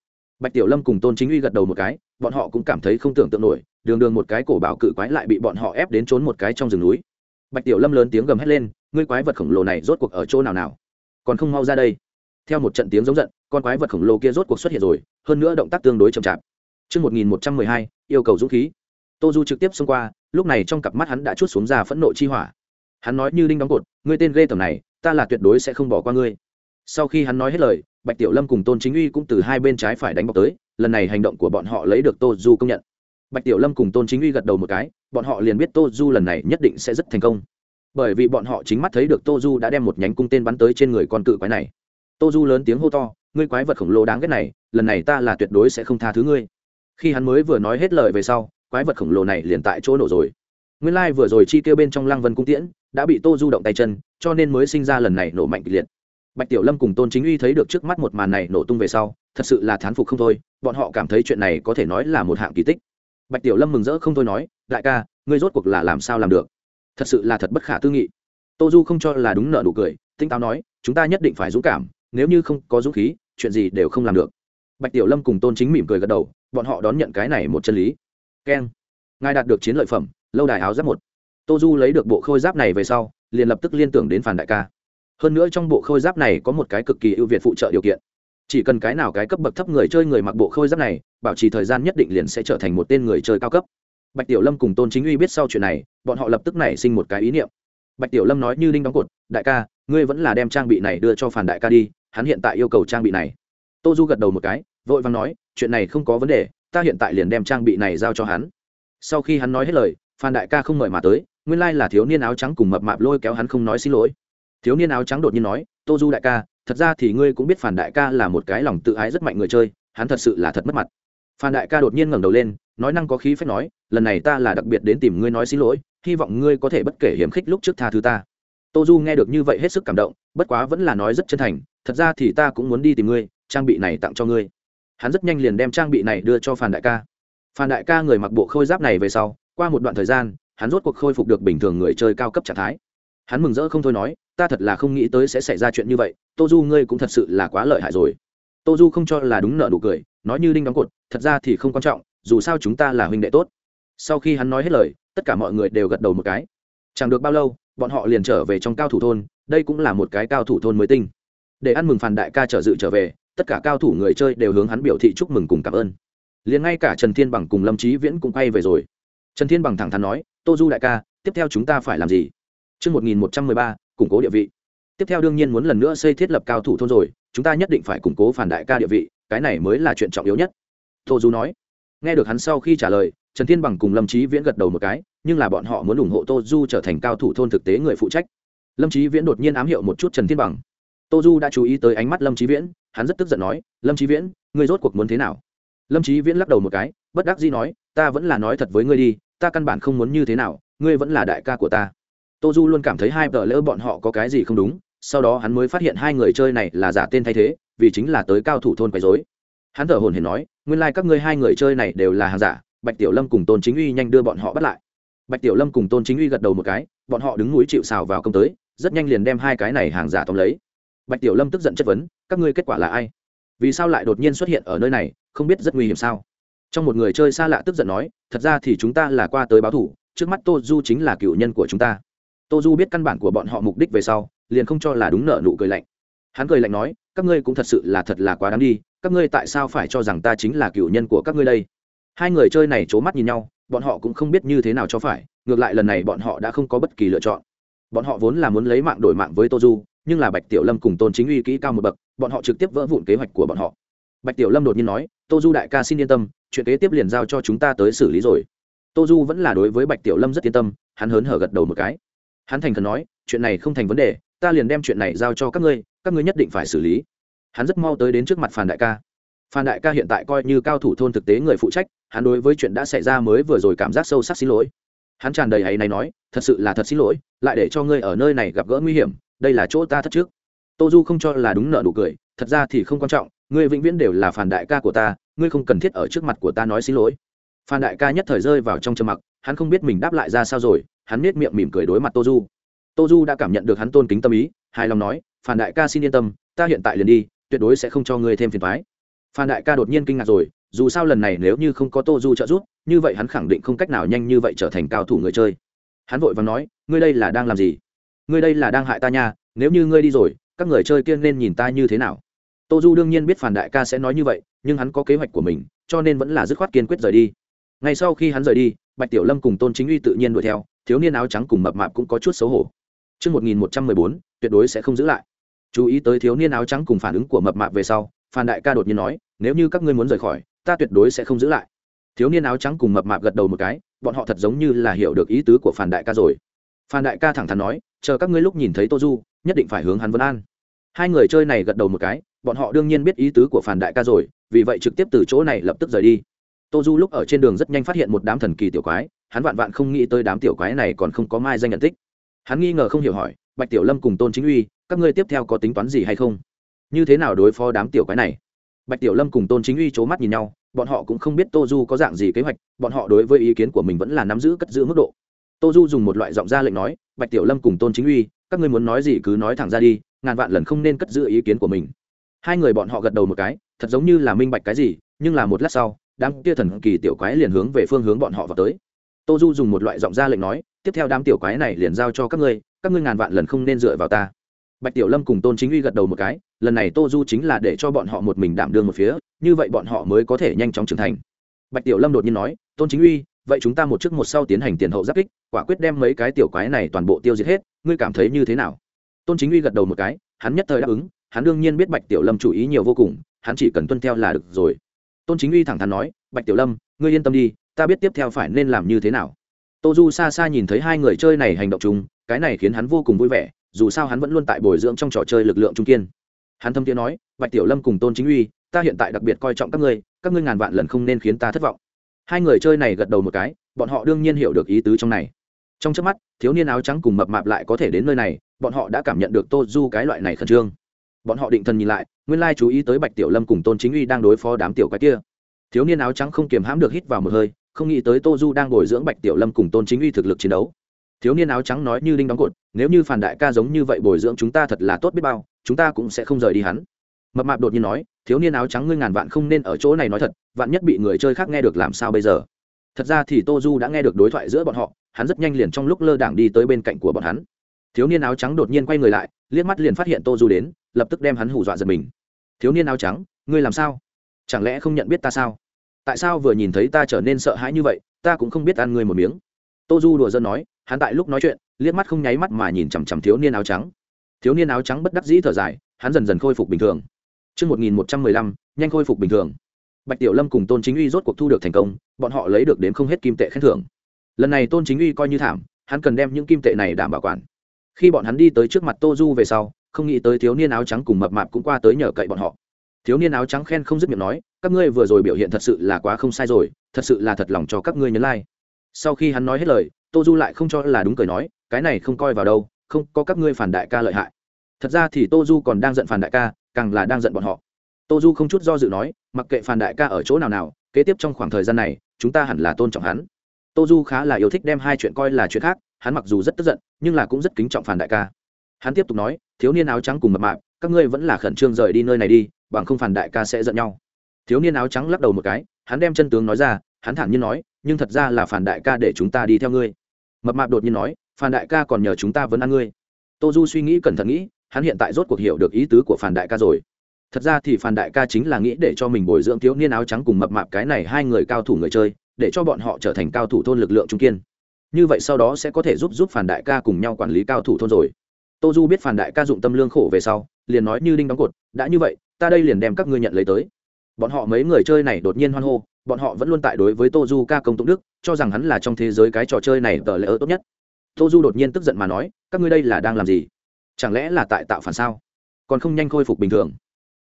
bạch tiểu lâm cùng tôn chính uy gật đầu một cái bọn họ cũng cảm thấy không tưởng tượng nổi đường đường một cái cổ bảo cự quái lại bị bọn họ ép đến trốn một cái trong rừng núi bạch tiểu lâm lớn tiếng gầm hét lên ngươi quái vật khổng lồ này rốt cuộc ở chỗ nào nào còn không mau ra đây theo một trận tiếng giống giận con quái vật khổng lồ kia rốt cuộc xuất hiện rồi hơn nữa động tác tương đối chậm chạp Trước 1112, yêu cầu dũng khí. Tô Du trực tiếp xông qua, lúc này trong cặp mắt hắn đã chút xuống ra phẫn nộ chi hỏa. Hắn nói như đinh đóng cột, ngươi tên ghê tởm này, ta là tuyệt đối sẽ không bỏ qua ngươi. Sau khi hắn nói hết lời, Bạch Tiểu Lâm cùng Tôn Chính Uy cũng từ hai bên trái phải đánh bọc tới, lần này hành động của bọn họ lấy được Tô Du công nhận. Bạch Tiểu Lâm cùng Tôn Chính Uy gật đầu một cái, bọn họ liền biết Tô Du lần này nhất định sẽ rất thành công. Bởi vì bọn họ chính mắt thấy được Tô Du đã đem một nhánh cung tên bắn tới trên người con cự quái này tô du lớn tiếng hô to ngươi quái vật khổng lồ đáng ghét này lần này ta là tuyệt đối sẽ không tha thứ ngươi khi hắn mới vừa nói hết lời về sau quái vật khổng lồ này liền tại chỗ nổ rồi nguyên lai vừa rồi chi tiêu bên trong lăng vân cung tiễn đã bị tô du động tay chân cho nên mới sinh ra lần này nổ mạnh kịch liệt bạch tiểu lâm cùng tôn chính uy thấy được trước mắt một màn này nổ tung về sau, thật sự là thán phục không thôi, bọn họ cảm thấy chuyện này có thể nói là một hạng kỳ tích. Bạch tiểu lâm mừng rỡ không thôi nói, đại ca, ngươi rốt cuộc là làm sao làm được? Thật sự là thật bất khả tư nghị. Tô du không cho là đúng nợ nụ cười, tinh táo nói, chúng ta nhất định phải dũng cảm, nếu như không có dũng khí, chuyện gì đều không làm được. Bạch tiểu lâm cùng tôn chính mỉm cười gật đầu, bọn họ đón nhận cái này một chân lý. Keng. Ngài đạt được chiến lợi phẩm, lâu đài áo giáp một. Tô du lấy được bộ khôi giáp này về sau, liền lập tức liên tưởng đến phản đại ca hơn nữa trong bộ khôi giáp này có một cái cực kỳ ưu việt phụ trợ điều kiện. Chỉ cần cái nào cái cấp bậc thấp người chơi người mặc bộ khôi giáp này, bảo trì thời gian nhất định liền sẽ trở thành một tên người chơi cao cấp. Bạch tiểu lâm cùng tôn chính uy biết sau chuyện này, bọn họ lập tức nảy sinh một cái ý niệm. Bạch tiểu lâm nói như đinh đóng cột, đại ca, ngươi vẫn là đem trang bị này đưa cho phản đại ca đi, hắn hiện tại yêu cầu trang bị này. Tô du gật đầu một cái, vội vàng nói, chuyện này không có vấn đề, ta hiện tại liền đem trang bị này giao cho hắn. Sau khi hắn nói hết lời phan đại ca không mời mà tới, nguyên lai là thiếu niên áo trắng cùng mập mạp lôi kéo hắn không nói xin lỗi thiếu niên áo trắng đột nhiên nói, tô du đại ca, thật ra thì ngươi cũng biết phản đại ca là một cái lòng tự ái rất mạnh người chơi, hắn thật sự là thật mất mặt. Phan đại ca đột nhiên ngẩng đầu lên, nói năng có khí phép nói, lần này ta là đặc biệt đến tìm ngươi nói xin lỗi, hy vọng ngươi có thể bất kể hiểm khích lúc trước tha thứ ta. Tô du nghe được như vậy hết sức cảm động, bất quá vẫn là nói rất chân thành, thật ra thì ta cũng muốn đi tìm ngươi, trang bị này tặng cho ngươi. Hắn rất nhanh liền đem trang bị này đưa cho phan đại ca. Phan đại ca người mặc bộ khôi giáp này về sau, qua một đoạn thời gian, hắn rốt cuộc khôi phục được bình thường người chơi cao cấp trạng thái hắn mừng rỡ không thôi nói, ta thật là không nghĩ tới sẽ xảy ra chuyện như vậy, tô du ngươi cũng thật sự là quá lợi hại rồi. Tô du không cho là đúng nợ nụ cười, nói như đinh đóng cột, thật ra thì không quan trọng, dù sao chúng ta là huynh đệ tốt. Sau khi hắn nói hết lời, tất cả mọi người đều gật đầu một cái. Chẳng được bao lâu, bọn họ liền trở về trong cao thủ thôn, đây cũng là một cái cao thủ thôn mới tinh. Để ăn mừng phản đại ca trở dự trở về, tất cả cao thủ người chơi đều hướng hắn biểu thị chúc mừng cùng cảm ơn. Liền ngay cả trần thiên bằng cùng lâm trí viễn cũng quay về rồi. Trần thiên bằng thẳng thắn nói, tô du đại ca, tiếp theo chúng ta phải làm gì? Trước 1113, củng cố địa vị. Tiếp theo đương nhiên muốn lần nữa xây thiết lập cao thủ thôn rồi, chúng ta nhất định phải củng cố phản đại ca địa vị, cái này mới là chuyện trọng yếu nhất. Tô Du nói. Nghe được hắn sau khi trả lời, Trần Thiên Bằng cùng Lâm Chí Viễn gật đầu một cái, nhưng là bọn họ muốn ủng hộ Tô Du trở thành cao thủ thôn thực tế người phụ trách. Lâm Chí Viễn đột nhiên ám hiệu một chút Trần Thiên Bằng. Tô Du đã chú ý tới ánh mắt Lâm Chí Viễn, hắn rất tức giận nói, "Lâm Chí Viễn, ngươi rốt cuộc muốn thế nào?" Lâm Chí Viễn lắc đầu một cái, bất đắc dĩ nói, "Ta vẫn là nói thật với ngươi đi, ta căn bản không muốn như thế nào, ngươi vẫn là đại ca của ta." Tô Du luôn cảm thấy hai tờ lỡ bọn họ có cái gì không đúng, sau đó hắn mới phát hiện hai người chơi này là giả tên thay thế, vì chính là tới cao thủ thôn quấy rối. Hắn thở hổn hển nói, nguyên lai các ngươi hai người chơi này đều là hàng giả, Bạch Tiểu Lâm cùng Tôn Chính Uy nhanh đưa bọn họ bắt lại. Bạch Tiểu Lâm cùng Tôn Chính Uy gật đầu một cái, bọn họ đứng núi chịu sào vào công tới, rất nhanh liền đem hai cái này hàng giả tóm lấy. Bạch Tiểu Lâm tức giận chất vấn, các ngươi kết quả là ai? Vì sao lại đột nhiên xuất hiện ở nơi này, không biết rất nguy hiểm sao? Trong một người chơi xa lạ tức giận nói, thật ra thì chúng ta là qua tới báo thủ, trước mắt Tô Du chính là cựu nhân của chúng ta tô du biết căn bản của bọn họ mục đích về sau, liền không cho là đúng nợ nụ cười lạnh. Hắn cười lạnh nói, các ngươi cũng thật sự là thật là quá đáng đi, các ngươi tại sao phải cho rằng ta chính là cựu nhân của các ngươi đây? Hai người chơi này c h ố mắt nhìn nhau, bọn họ cũng không biết như thế nào cho phải, ngược lại lần này bọn họ đã không có bất kỳ lựa chọn. Bọn họ vốn là muốn lấy mạng đổi mạng với tô du, nhưng là bạch tiểu lâm cùng tôn chính uy kỹ cao một bậc, bọn họ trực tiếp vỡ vụn kế hoạch của bọn họ. Bạch tiểu lâm đột nhiên nói, tô du đại ca xin yên tâm, chuyện kế tiếp liền giao cho chúng ta tới xử lý rồi. Tô du vẫn là đối với bạch tiểu lâm rất yên tâm, hắn hớn hở gật đầu một cái hắn thành khẩn nói, chuyện này không thành vấn đề, ta liền đem chuyện này giao cho các ngươi các ngươi nhất định phải xử lý. Hắn rất mau tới đến trước mặt Phàn đại ca. Phan đại ca hiện tại coi như cao thủ thôn thực tế người phụ trách, hắn đối với chuyện đã xảy ra mới vừa rồi cảm giác sâu sắc xin lỗi. Hắn tràn đầy hay này nói, thật sự là thật xin lỗi, lại để cho ngươi ở nơi này gặp gỡ nguy hiểm, đây là chỗ ta thất trước. Tô du không cho là đúng nợ nụ cười, thật ra thì không quan trọng, ngươi vĩnh viễn đều là phản đại ca của ta, ngươi không cần thiết ở trước mặt của ta nói xin lỗi. Phan đại ca nhất thời rơi vào trong trầm mặc, hắn không biết mình đáp lại ra sao rồi hắn nết miệng mỉm cười đối mặt tô du. Tô du đã cảm nhận được hắn tôn kính tâm ý, hài lòng nói phản đại ca xin yên tâm, ta hiện tại liền đi, tuyệt đối sẽ không cho ngươi thêm phiền thoái phan đại ca đột nhiên kinh ngạc rồi, dù sao lần này nếu như không có tô du trợ giúp, như vậy hắn khẳng định không cách nào nhanh như vậy trở thành cao thủ người chơi. Hắn vội và nói, ngươi đây là đang làm gì? Ngươi đây là đang hại ta nha, nếu như ngươi đi rồi, các người chơi kia nên nhìn ta như thế nào? Tô du đương nhiên biết phản đại ca sẽ nói như vậy, nhưng hắn có kế hoạch của mình, cho nên vẫn là dứt khoát kiên quyết rời đi. Ngay sau khi hắn rời đi, bạch tiểu lâm cùng tôn chính uy tự nhiên đuổi theo thiếu niên áo trắng cùng mập mạp cũng có chút xấu hổ Trước 1114, tuyệt đối sẽ không giữ lại. Chú ý tới thiếu niên áo trắng cùng phản ứng của mập mạp về sau, Phan Đại ca đột nhiên nói, nếu như các ngươi muốn rời khỏi, ta tuyệt đối sẽ không giữ lại. Thiếu niên áo trắng cùng mập mạp gật đầu một cái, bọn họ thật giống như là hiểu được ý tứ của Phan Đại ca rồi. Phan Đại ca thẳng thắn nói, chờ các ngươi lúc nhìn thấy Tô Du, nhất định phải hướng hắn vấn an. Hai người chơi này gật đầu một cái, bọn họ đương nhiên biết ý tứ của Phan Đại ca rồi, vì vậy trực tiếp từ chỗ này lập tức rời đi tô du lúc ở trên đường rất nhanh phát hiện một đám thần kỳ tiểu quái, hắn vạn vạn không nghĩ tới đám tiểu quái này còn không có mai danh nhận tích. Hắn nghi ngờ không hiểu hỏi, bạch tiểu lâm cùng tôn chính uy, các ngươi tiếp theo có tính toán gì hay không? Như thế nào đối phó đám tiểu quái này? Bạch tiểu lâm cùng tôn chính uy c h ố mắt nhìn nhau, bọn họ cũng không biết tô du có dạng gì kế hoạch, bọn họ đối với ý kiến của mình vẫn là nắm giữ cất giữ mức độ. Tô du dùng một loại giọng ra lệnh nói, bạch tiểu lâm cùng tôn chính uy, các ngươi muốn nói gì cứ nói thẳng ra đi, ngàn vạn lần không nên cất giữ ý kiến của mình. Hai người bọn họ gật đầu một cái, thật giống như là minh bạch cái gì, nhưng là một lát sau đám kia thần kỳ tiểu quái liền hướng về phương hướng bọn họ vào tới. Tô du dùng một loại giọng ra lệnh nói, tiếp theo đám tiểu quái này liền giao cho các ngươi các ngươi ngàn vạn lần không nên dựa vào ta. Bạch tiểu lâm cùng tôn chính uy gật đầu một cái, lần này tô du chính là để cho bọn họ một mình đảm đương một phía, như vậy bọn họ mới có thể nhanh chóng trưởng thành. Bạch tiểu lâm đột nhiên nói, tôn chính uy, vậy chúng ta một trước một sau tiến hành tiền hậu giáp kích, quả quyết đem mấy cái tiểu quái này toàn bộ tiêu diệt hết, ngươi cảm thấy như thế nào? Tôn chính uy gật đầu một cái, hắn nhất thời đáp ứng, hắn đương nhiên biết bạch tiểu lâm chủ ý nhiều vô cùng, hắn chỉ cần tuân theo là được rồi tôn chính uy thẳng thắn nói, bạch tiểu lâm, ngươi yên tâm đi, ta biết tiếp theo phải nên làm như thế nào. Tô du xa xa nhìn thấy hai người chơi này hành động chung, cái này khiến hắn vô cùng vui vẻ, dù sao hắn vẫn luôn tại bồi dưỡng trong trò chơi lực lượng trung kiên. Hắn thâm tiếng nói, bạch tiểu lâm cùng tôn chính uy, ta hiện tại đặc biệt coi trọng các ngươi các ngươi ngàn vạn lần không nên khiến ta thất vọng. Hai người chơi này gật đầu một cái, bọn họ đương nhiên hiểu được ý tứ trong này. Trong trước mắt, thiếu niên áo trắng cùng mập mạp lại có thể đến nơi này, bọn họ đã cảm nhận được tô du cái loại này khẩn trương. Bọn họ định thần nhìn lại nguyên lai chú ý tới bạch tiểu lâm cùng tôn chính uy đang đối phó đám tiểu quái kia. Thiếu niên áo trắng không kiềm hãm được hít vào một hơi, không nghĩ tới tô du đang bồi dưỡng bạch tiểu lâm cùng tôn chính uy thực lực chiến đấu. Thiếu niên áo trắng nói như đinh đóng cột, nếu như phản đại ca giống như vậy bồi dưỡng chúng ta thật là tốt biết bao, chúng ta cũng sẽ không rời đi hắn. Mập mạp đột nhiên nói, thiếu niên áo trắng ngươi ngàn vạn không nên ở chỗ này nói thật, vạn nhất bị người chơi khác nghe được làm sao bây giờ? Thật ra thì tô du đã nghe được đối thoại giữa bọn họ, hắn rất nhanh liền trong lúc lơ đảng đi tới bên cạnh của bọn hắn. Thiếu niên áo trắng đột nhiên quay người lại liếc mắt liền phát hiện tô du đến lập tức đem hắn hù dọa giật mình thiếu niên áo trắng ngươi làm sao chẳng lẽ không nhận biết ta sao tại sao vừa nhìn thấy ta trở nên sợ hãi như vậy ta cũng không biết ăn ngươi một miếng tô du đùa dân nói hắn tại lúc nói chuyện liếc mắt không nháy mắt mà nhìn chằm chằm thiếu niên áo trắng thiếu niên áo trắng bất đắc dĩ thở dài hắn dần dần khôi phục bình thường Trước 1115, nhanh khôi phục bình thường. Bạch Tiểu Lâm cùng Tôn Chính Uy rốt cuộc thu được thành công, bọn họ lấy được đến không hết kim tệ khen thưởng. Lần này Tôn Chính Uy coi như thảm, hắn cần đem những kim tệ này đảm bảo quản. Khi bọn hắn đi tới trước mặt Tô Du về sau, không nghĩ tới thiếu niên áo trắng cùng mập mạp cũng qua tới nhờ cậy bọn họ. Thiếu niên áo trắng khen không dứt miệng nói, các ngươi vừa rồi biểu hiện thật sự là quá không sai rồi, thật sự là thật lòng cho các ngươi nhấn lai、like. Sau khi hắn nói hết lời, Tô Du lại không cho là đúng cười nói, cái này không coi vào đâu, không có các ngươi phản đại ca lợi hại thật ra thì tô du còn đang giận phản đại ca càng là đang giận bọn họ tô du không chút do dự nói mặc kệ phản đại ca ở chỗ nào nào kế tiếp trong khoảng thời gian này chúng ta hẳn là tôn trọng hắn tô du khá là yêu thích đem hai chuyện coi là chuyện khác, hắn mặc dù rất tức giận, nhưng là cũng rất kính trọng phản đại ca. Hắn tiếp tục nói, thiếu niên áo trắng cùng mập mạp, các ngươi vẫn là khẩn trương rời đi nơi này đi, bằng không phản đại ca sẽ giận nhau. Thiếu niên áo trắng lắc đầu một cái, hắn đem chân tướng nói ra, hắn thản nhiên nói, nhưng thật ra là phản đại ca để chúng ta đi theo ngươi. Mập mạp đột nhiên nói phản đại ca còn nhờ chúng ta vẫn ăn ngươi. Tô du suy nghĩ cẩn thận nghĩ, hắn hiện tại rốt cuộc hiểu được ý tứ của phản đại ca rồi. Thật ra thì phản đại ca chính là nghĩ để cho mình bồi dưỡng thiếu niên áo trắng cùng mập mạp cái này hai người cao thủ người chơi để cho bọn họ trở thành cao thủ thôn lực lượng trung kiên. Như vậy sau đó sẽ có thể giúp giúp phản đại ca cùng nhau quản lý cao thủ thôn rồi. Tô du biết phản đại ca dụng tâm lương khổ về sau, liền nói như đinh đóng cột, đã như vậy, ta đây liền đem các ngươi nhận lấy tới. Bọn họ mấy người chơi này đột nhiên hoan hô, bọn họ vẫn luôn tại đối với tô du ca công tụng đức, cho rằng hắn là trong thế giới cái trò chơi này tờ lễ ơ tốt nhất. Tô du đột nhiên tức giận mà nói, các ngươi đây là đang làm gì? Chẳng lẽ là tại tạo phản sao? Còn không nhanh khôi phục bình thường?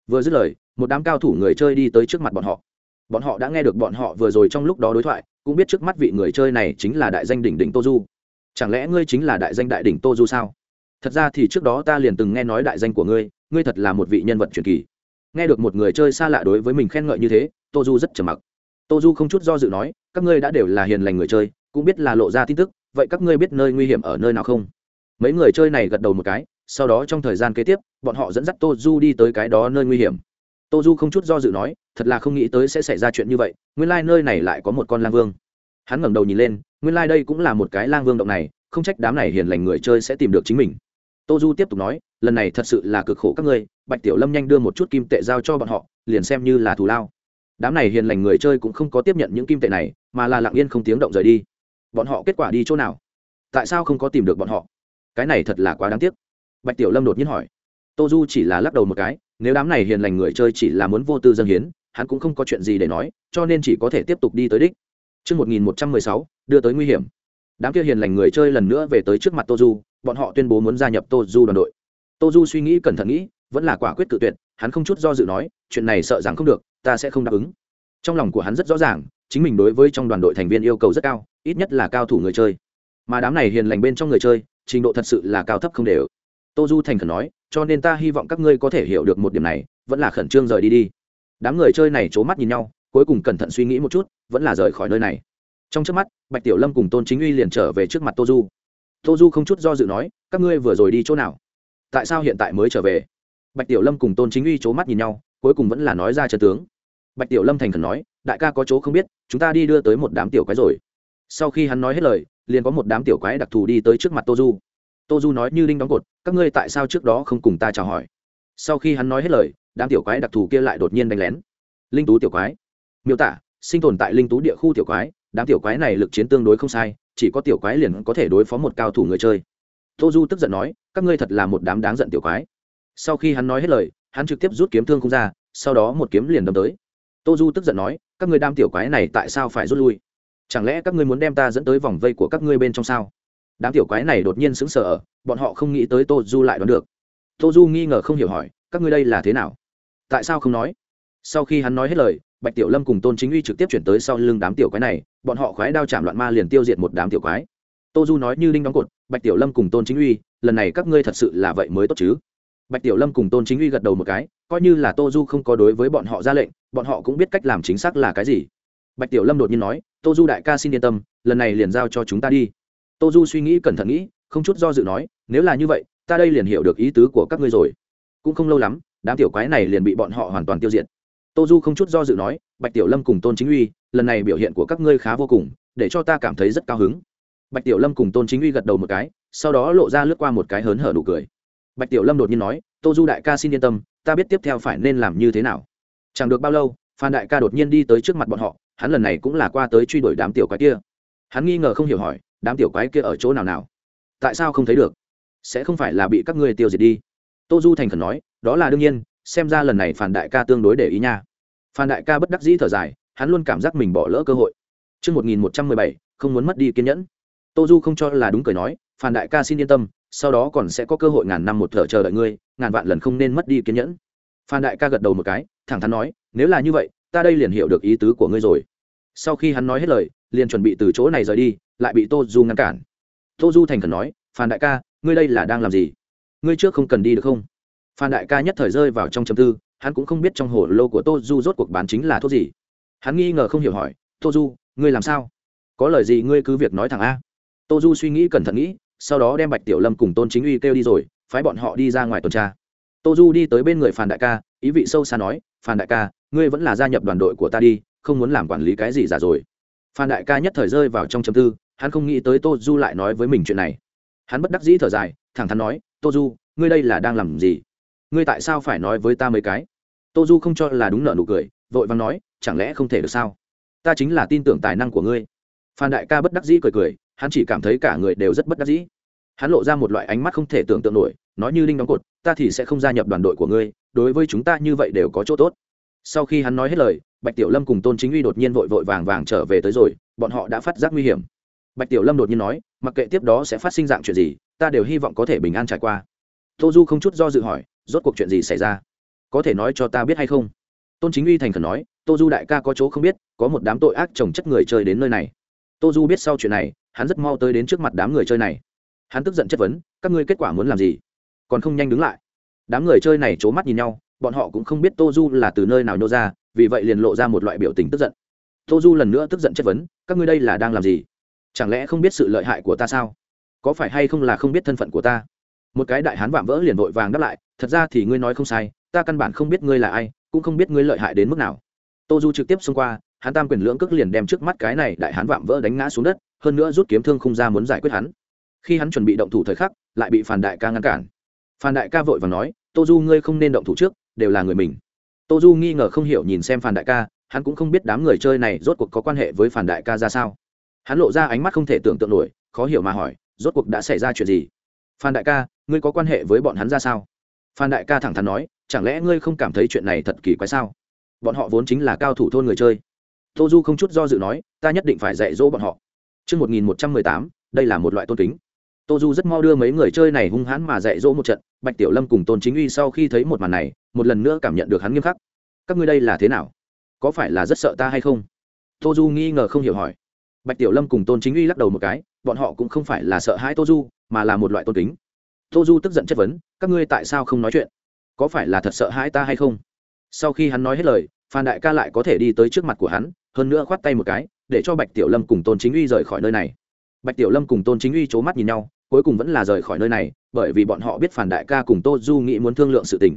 Vừa dứt lời, một đám cao thủ người chơi đi tới trước mặt bọn họ bọn họ đã nghe được bọn họ vừa rồi trong lúc đó đối thoại, cũng biết trước mắt vị người chơi này chính là đại danh đỉnh đỉnh tô du chẳng lẽ ngươi chính là đại danh đại đỉnh tô du sao? Thật ra thì trước đó ta liền từng nghe nói đại danh của ngươi ngươi thật là một vị nhân vật truyền kỳ. Nghe được một người chơi xa lạ đối với mình khen ngợi như thế tô du rất trầm mặc. Tô du không chút do dự nói, các ngươi đã đều là hiền lành người chơi, cũng biết là lộ ra tin tức, vậy các ngươi biết nơi nguy hiểm ở nơi nào không? Mấy người chơi này gật đầu một cái, sau đó trong thời gian kế tiếp, bọn họ dẫn dắt tô du đi tới cái đó nơi nguy hiểm tô du không chút do dự nói, thật là không nghĩ tới sẽ xảy ra chuyện như vậy, nguyên lai、like、nơi này lại có một con lang vương. Hắn ngẩng đầu nhìn lên, nguyên lai、like、đây cũng là một cái lang vương động này, không trách đám này hiền lành người chơi sẽ tìm được chính mình. Tô du tiếp tục nói, lần này thật sự là cực khổ các ngươi, bạch tiểu lâm nhanh đưa một chút kim tệ giao cho bọn họ, liền xem như là thù lao. Đám này hiền lành người chơi cũng không có tiếp nhận những kim tệ này, mà là lặng yên không tiếng động rời đi. Bọn họ kết quả đi chỗ nào? Tại sao không có tìm được bọn họ? Cái này thật là quá đáng tiếc. Bạch tiểu lâm đột nhiên hỏi. Tô du chỉ là lắc đầu một cái nếu đám này hiền lành người chơi chỉ là muốn vô tư dân hiến hắn cũng không có chuyện gì để nói cho nên chỉ có thể tiếp tục đi tới đích Trước 1116, đưa tới nguy hiểm. Đám kia hiền lành người chơi lần nữa về tới trước mặt Tô Du, bọn họ tuyên bố muốn gia nhập Tô Du đoàn đội. Tô Du suy nghĩ cẩn thận nghĩ, vẫn là quả quyết cự tuyệt, hắn không chút do dự nói, chuyện này sợ rằng không được, ta sẽ không đáp ứng. Trong lòng của hắn rất rõ ràng, chính mình đối với trong đoàn đội thành viên yêu cầu rất cao, ít nhất là cao thủ người chơi. Mà đám này hiền lành bên trong người chơi, trình độ thật sự là cao thấp không đều tô du thành khẩn nói cho nên ta hy vọng các ngươi có thể hiểu được một điểm này, vẫn là khẩn trương rời đi đi. Đám người chơi này c h ố mắt nhìn nhau, cuối cùng cẩn thận suy nghĩ một chút, vẫn là rời khỏi nơi này. Trong trước mắt, bạch tiểu lâm cùng tôn chính uy liền trở về trước mặt tô du. Tô du không chút do dự nói, các ngươi vừa rồi đi chỗ nào? Tại sao hiện tại mới trở về? Bạch tiểu lâm cùng tôn chính uy c h ố mắt nhìn nhau, cuối cùng vẫn là nói ra chân tướng. Bạch tiểu lâm thành khẩn nói, đại ca có chỗ không biết, chúng ta đi đưa tới một đám tiểu quái rồi. Sau khi hắn nói hết lời, liền có một đám tiểu quái đặc thù đi tới trước mặt tô du tô du nói như đinh đóng cột, các ngươi tại sao trước đó không cùng ta chào hỏi? Sau khi hắn nói hết lời, đám tiểu quái đặc thù kia lại đột nhiên đánh lén. Linh tú tiểu quái. Miêu tả, sinh tồn tại linh tú địa khu tiểu quái, đám tiểu quái này lực chiến tương đối không sai, chỉ có tiểu quái liền có thể đối phó một cao thủ người chơi. Tô du tức giận nói, các ngươi thật là một đám đáng giận tiểu quái. Sau khi hắn nói hết lời, hắn trực tiếp rút kiếm thương không ra, sau đó một kiếm liền đâm tới. Tô du tức giận nói, các ngươi đám tiểu quái này tại sao phải rút lui? Chẳng lẽ các ngươi muốn đem ta dẫn tới vòng vây của các ngươi bên trong sao? Đám tiểu quái này đột nhiên sững sờ ở, bọn họ không nghĩ tới tô du lại đoán được. Tô du nghi ngờ không hiểu hỏi, các ngươi đây là thế nào? Tại sao không nói? Sau khi hắn nói hết lời, bạch tiểu lâm cùng tôn chính uy trực tiếp chuyển tới sau lưng đám tiểu quái này, bọn họ khoái đao chạm loạn ma liền tiêu diệt một đám tiểu quái. Tô du nói như đinh đóng cột, bạch tiểu lâm cùng tôn chính uy, lần này các ngươi thật sự là vậy mới tốt chứ? Bạch tiểu lâm cùng tôn chính uy gật đầu một cái, coi như là tô du không có đối với bọn họ ra lệnh, bọn họ cũng biết cách làm chính xác là cái gì. Bạch tiểu lâm đột nhiên nói, tô du đại ca xin yên tâm, lần này liền giao cho chúng ta đi tô du suy nghĩ cẩn thận nghĩ, không chút do dự nói, nếu là như vậy, ta đây liền hiểu được ý tứ của các ngươi rồi. Cũng không lâu lắm, đám tiểu quái này liền bị bọn họ hoàn toàn tiêu diệt. Tô du không chút do dự nói, bạch tiểu lâm cùng tôn chính uy, lần này biểu hiện của các ngươi khá vô cùng, để cho ta cảm thấy rất cao hứng. Bạch tiểu lâm cùng tôn chính uy gật đầu một cái, sau đó lộ ra lướt qua một cái hớn hở nụ cười. Bạch tiểu lâm đột nhiên nói, tô du đại ca xin yên tâm, ta biết tiếp theo phải nên làm như thế nào. Chẳng được bao lâu, phan đại ca đột nhiên đi tới trước mặt bọn họ, hắn lần này cũng là qua tới truy đuổi đám tiểu quái kia. Hắn nghi ngờ không hiểu hỏi đám tiểu quái kia ở chỗ nào nào tại sao không thấy được sẽ không phải là bị các ngươi tiêu diệt đi tô du thành khẩn nói đó là đương nhiên xem ra lần này phản đại ca tương đối để ý nha phan đại ca bất đắc dĩ thở dài hắn luôn cảm giác mình bỏ lỡ cơ hội Trước 1117, không muốn mất đi kiên nhẫn. Tô Du không cho là đúng cười nói, Phan đại ca xin yên tâm, sau đó còn sẽ có cơ hội ngàn năm một thở chờ đợi ngươi, ngàn vạn lần không nên mất đi kiên nhẫn. Phan đại ca gật đầu một cái, thẳng thắn nói, nếu là như vậy, ta đây liền hiểu được ý tứ của ngươi rồi. Sau khi hắn nói hết lời, liền chuẩn bị từ chỗ này rời đi, lại bị Tô Du ngăn cản. Tô Du thành khẩn nói, Phan đại ca, ngươi đây là đang làm gì? Ngươi trước không cần đi được không? Phan đại ca nhất thời rơi vào trong trầm tư, hắn cũng không biết trong hồ lô của Tô Du rốt cuộc bán chính là thuốc gì. Hắn nghi ngờ không hiểu hỏi, Tô Du, ngươi làm sao? Có lời gì ngươi cứ việc nói thẳng a. Tô Du suy nghĩ cẩn thận nghĩ, sau đó đem Bạch Tiểu Lâm cùng Tôn Chính Uy kêu đi rồi, phái bọn họ đi ra ngoài tuần tra. Tô Du đi tới bên người Phan đại ca, ý vị sâu xa nói, Phan đại ca, ngươi vẫn là gia nhập đoàn đội của ta đi, không muốn làm quản lý cái gì giả rồi. Phan đại ca nhất thời rơi vào trong trầm tư, hắn không nghĩ tới Tô Du lại nói với mình chuyện này. Hắn bất đắc dĩ thở dài, thẳng thắn nói, Tô Du, ngươi đây là đang làm gì? ngươi tại sao phải nói với ta mấy cái tô du không cho là đúng nợ nụ cười vội vàng nói chẳng lẽ không thể được sao ta chính là tin tưởng tài năng của ngươi phan đại ca bất đắc dĩ cười cười hắn chỉ cảm thấy cả người đều rất bất đắc dĩ hắn lộ ra một loại ánh mắt không thể tưởng tượng nổi nói như linh đóng cột ta thì sẽ không gia nhập đoàn đội của ngươi đối với chúng ta như vậy đều có chỗ tốt sau khi hắn nói hết lời bạch tiểu lâm cùng tôn chính uy đột nhiên vội vội vàng vàng trở về tới rồi, bọn họ đã phát giác nguy hiểm. Bạch tiểu lâm đột nhiên nói, mặc kệ tiếp đó sẽ phát sinh dạng chuyện gì, ta đều hy vọng có thể bình an trải qua. Tô du không chút do dự hỏi, rốt cuộc chuyện gì xảy ra? Có thể nói cho ta biết hay không? Tôn chính uy thành khẩn nói, tô du đại ca có chỗ không biết, có một đám tội ác trồng chất người chơi đến nơi này. Tô du biết sau chuyện này, hắn rất mau tới đến trước mặt đám người chơi này. Hắn tức giận chất vấn, các ngươi kết quả muốn làm gì? Còn không nhanh đứng lại. Đám người chơi này c h ố mắt nhìn nhau, bọn họ cũng không biết tô du là từ nơi nào nhô ra vì vậy liền lộ ra một loại biểu tình tức giận. Tô du lần nữa tức giận chất vấn, các ngươi đây là đang làm gì? Chẳng lẽ không biết sự lợi hại của ta sao? Có phải hay không là không biết thân phận của ta? Một cái đại hán vạm vỡ liền vội vàng đáp lại, thật ra thì ngươi nói không sai, ta căn bản không biết ngươi là ai, cũng không biết ngươi lợi hại đến mức nào. Tô du trực tiếp xông qua, hắn tam quyền lưỡng cước liền đem trước mắt cái này đại hán vạm vỡ đánh ngã xuống đất, hơn nữa rút kiếm thương không ra muốn giải quyết hắn. Khi hắn chuẩn bị động thủ thời khắc, lại bị phản đại ca ngăn cản. Phản đại ca vội và nói, tô du, ngươi không nên động thủ trước, đều là người mình tô du nghi ngờ không hiểu nhìn xem phản đại ca hắn cũng không biết đám người chơi này rốt cuộc có quan hệ với phản đại ca ra sao. Hắn lộ ra ánh mắt không thể tưởng tượng nổi khó hiểu mà hỏi rốt cuộc đã xảy ra chuyện gì? Phan đại ca ngươi có quan hệ với bọn hắn ra sao? Phan đại ca thẳng thắn nói chẳng lẽ ngươi không cảm thấy chuyện này thật kỳ quái sao? Bọn họ vốn chính là cao thủ thôn người chơi. Tô du không chút do dự nói ta nhất định phải dạy dỗ bọn họ. Trước 1118, đây là một loại tôn kính. Tô Du rất mau đưa mấy người chơi này hung hãn mà dạy dỗ một trận, Bạch Tiểu Lâm cùng Tôn Chính Uy sau khi thấy một màn này, một lần nữa cảm nhận được hắn nghiêm khắc. Các ngươi đây là thế nào? Có phải là rất sợ ta hay không? Tô Du nghi ngờ không hiểu hỏi. Bạch Tiểu Lâm cùng Tôn Chính Uy lắc đầu một cái, bọn họ cũng không phải là sợ hãi Tô Du, mà là một loại tôn kính tô du tức giận chất vấn các ngươi tại sao không nói chuyện có phải là thật sợ hãi ta hay không sau khi hắn nói hết lời phan đại ca lại có thể đi tới trước mặt của hắn hơn nữa khoát tay một cái để cho bạch tiểu lâm cùng tôn chính uy rời khỏi nơi này bạch tiểu lâm cùng tôn chính uy c h ố mắt nhìn nhau cuối cùng vẫn là rời khỏi nơi này bởi vì bọn họ biết phản đại ca cùng tô du nghĩ muốn thương lượng sự tình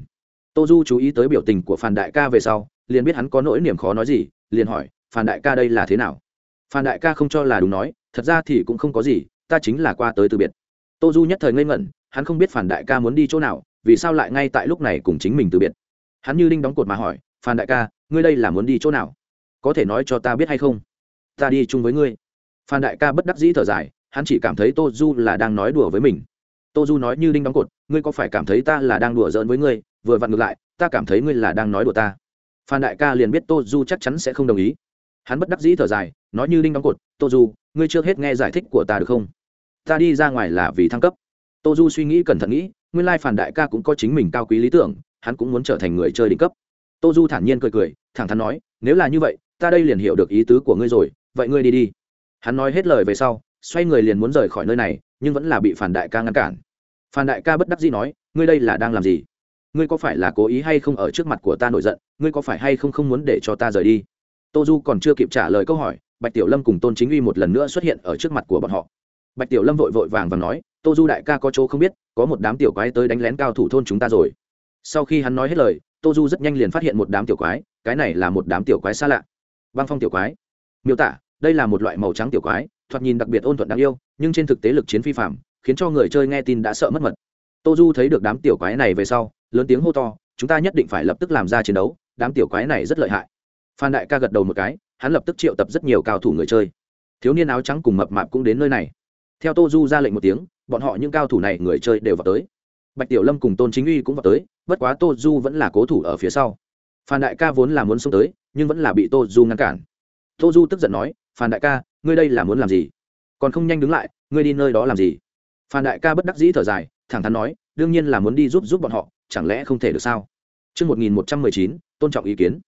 tô du chú ý tới biểu tình của Phan đại ca về sau, liền biết hắn có nỗi niềm khó nói gì, liền hỏi, Phan đại ca đây là thế nào? Phan đại ca không cho là đúng nói, thật ra thì cũng không có gì, ta chính là qua tới từ biệt. Tô du nhất thời ngây ngẩn, hắn không biết Phan đại ca muốn đi chỗ nào, vì sao lại ngay tại lúc này cùng chính mình từ biệt. Hắn như đinh đóng cột mà hỏi, phan đại ca, ngươi đây là muốn đi chỗ nào? Có thể nói cho ta biết hay không? Ta đi chung với ngươi. Phan đại ca bất đắc dĩ thở dài, hắn chỉ cảm thấy tô du là đang nói đùa với mình. Tô du nói như đinh đóng cột, ngươi có phải cảm thấy ta là đang đùa giỡn với ngươi? Vừa vặn ngược lại, ta cảm thấy ngươi là đang nói đùa ta. Phan đại ca liền biết tô du chắc chắn sẽ không đồng ý. Hắn bất đắc dĩ thở dài, nói như đinh đóng cột, tô du, ngươi chưa hết nghe giải thích của ta được không? Ta đi ra ngoài là vì thăng cấp. Tô du suy nghĩ cẩn thận nghĩ, nguyên lai phản đại ca cũng có chính mình cao quý lý tưởng, hắn cũng muốn trở thành người chơi đỉnh cấp. Tô du thản nhiên cười cười, thẳng thắn nói, nếu là như vậy, ta đây liền hiểu được ý tứ của ngươi rồi, vậy ngươi đi đi. Hắn nói hết lời về sau, xoay người liền muốn rời khỏi nơi này, nhưng vẫn là bị phản đại ca ngăn cản. Phản đại ca bất đắc dĩ nói, ngươi đây là đang làm gì? Ngươi có phải là cố ý hay không ở trước mặt của ta nổi giận, ngươi có phải hay không không muốn để cho ta rời đi? Tô du còn chưa kịp trả lời câu hỏi, bạch tiểu lâm cùng tôn chính uy một lần nữa xuất hiện ở trước mặt của bọn họ. Bạch tiểu lâm vội vội vàng và nói, tô du đại ca có chỗ không biết, có một đám tiểu quái tới đánh lén cao thủ thôn chúng ta rồi. Sau khi hắn nói hết lời, tô du rất nhanh liền phát hiện một đám tiểu quái, cái này là một đám tiểu quái xa lạ. Băng phong tiểu quái. Miêu tả, đây là một loại màu trắng tiểu quái, thoạt nhìn đặc biệt ôn thuận đáng yêu, nhưng trên thực tế lực chiến phi phạm khiến cho người chơi nghe tin đã sợ mất mật. Tô du thấy được đám tiểu quái này về sau lớn tiếng hô to, chúng ta nhất định phải lập tức làm ra chiến đấu, đám tiểu quái này rất lợi hại. Phan đại ca gật đầu một cái, hắn lập tức triệu tập rất nhiều cao thủ người chơi. Thiếu niên áo trắng cùng mập mạp cũng đến nơi này. Theo tô du ra lệnh một tiếng, bọn họ những cao thủ này người chơi đều vào tới. Bạch tiểu lâm cùng tôn chính uy cũng vào tới, bất quá tô du vẫn là cố thủ ở phía sau. Phan đại ca vốn là muốn xông tới, nhưng vẫn là bị tô du ngăn cản. Tô du tức giận nói, phan đại ca, ngươi đây là muốn làm gì? Còn không nhanh đứng lại, ngươi đi nơi đó làm gì? Phan đại ca bất đắc dĩ thở dài thẳng thắn nói đương nhiên là muốn đi giúp giúp bọn họ chẳng lẽ không thể được sao Trước 1119, tôn trọng ý kiến.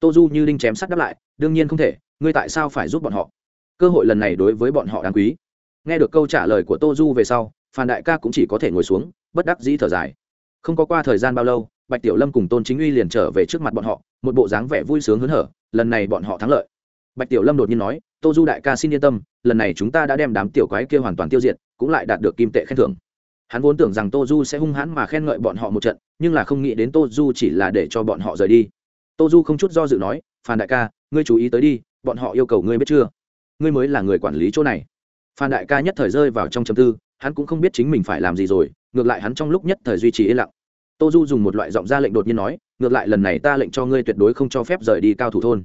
Tô Du như đinh chém sắt đáp lại, đương nhiên không thể, ngươi tại sao phải giúp bọn họ? Cơ hội lần này đối với bọn họ đáng quý. Nghe được câu trả lời của Tô Du về sau, Phan Đại ca cũng chỉ có thể ngồi xuống, bất đắc dĩ thở dài. Không có qua thời gian bao lâu, Bạch Tiểu Lâm cùng Tôn Chính Uy liền trở về trước mặt bọn họ, một bộ dáng vẻ vui sướng hớn hở, lần này bọn họ thắng lợi. Bạch Tiểu Lâm đột nhiên nói, "Tô Du đại ca xin yên tâm, lần này chúng ta đã đem đám tiểu quái kia hoàn toàn tiêu diệt, cũng lại đạt được kim tệ khen thưởng." Hắn vốn tưởng rằng tô du sẽ hung hãn mà khen ngợi bọn họ một trận, nhưng là không nghĩ đến tô du chỉ là để cho bọn họ rời đi. Tô du không chút do dự nói, phan đại ca, ngươi chú ý tới đi, bọn họ yêu cầu ngươi biết chưa? Ngươi mới là người quản lý chỗ này. Phan đại ca nhất thời rơi vào trong chấm tư, hắn cũng không biết chính mình phải làm gì rồi, ngược lại hắn trong lúc nhất thời duy trì yên lặng. Tô du dùng một loại giọng ra lệnh đột nhiên nói, ngược lại lần này ta lệnh cho ngươi tuyệt đối không cho phép rời đi cao thủ thôn.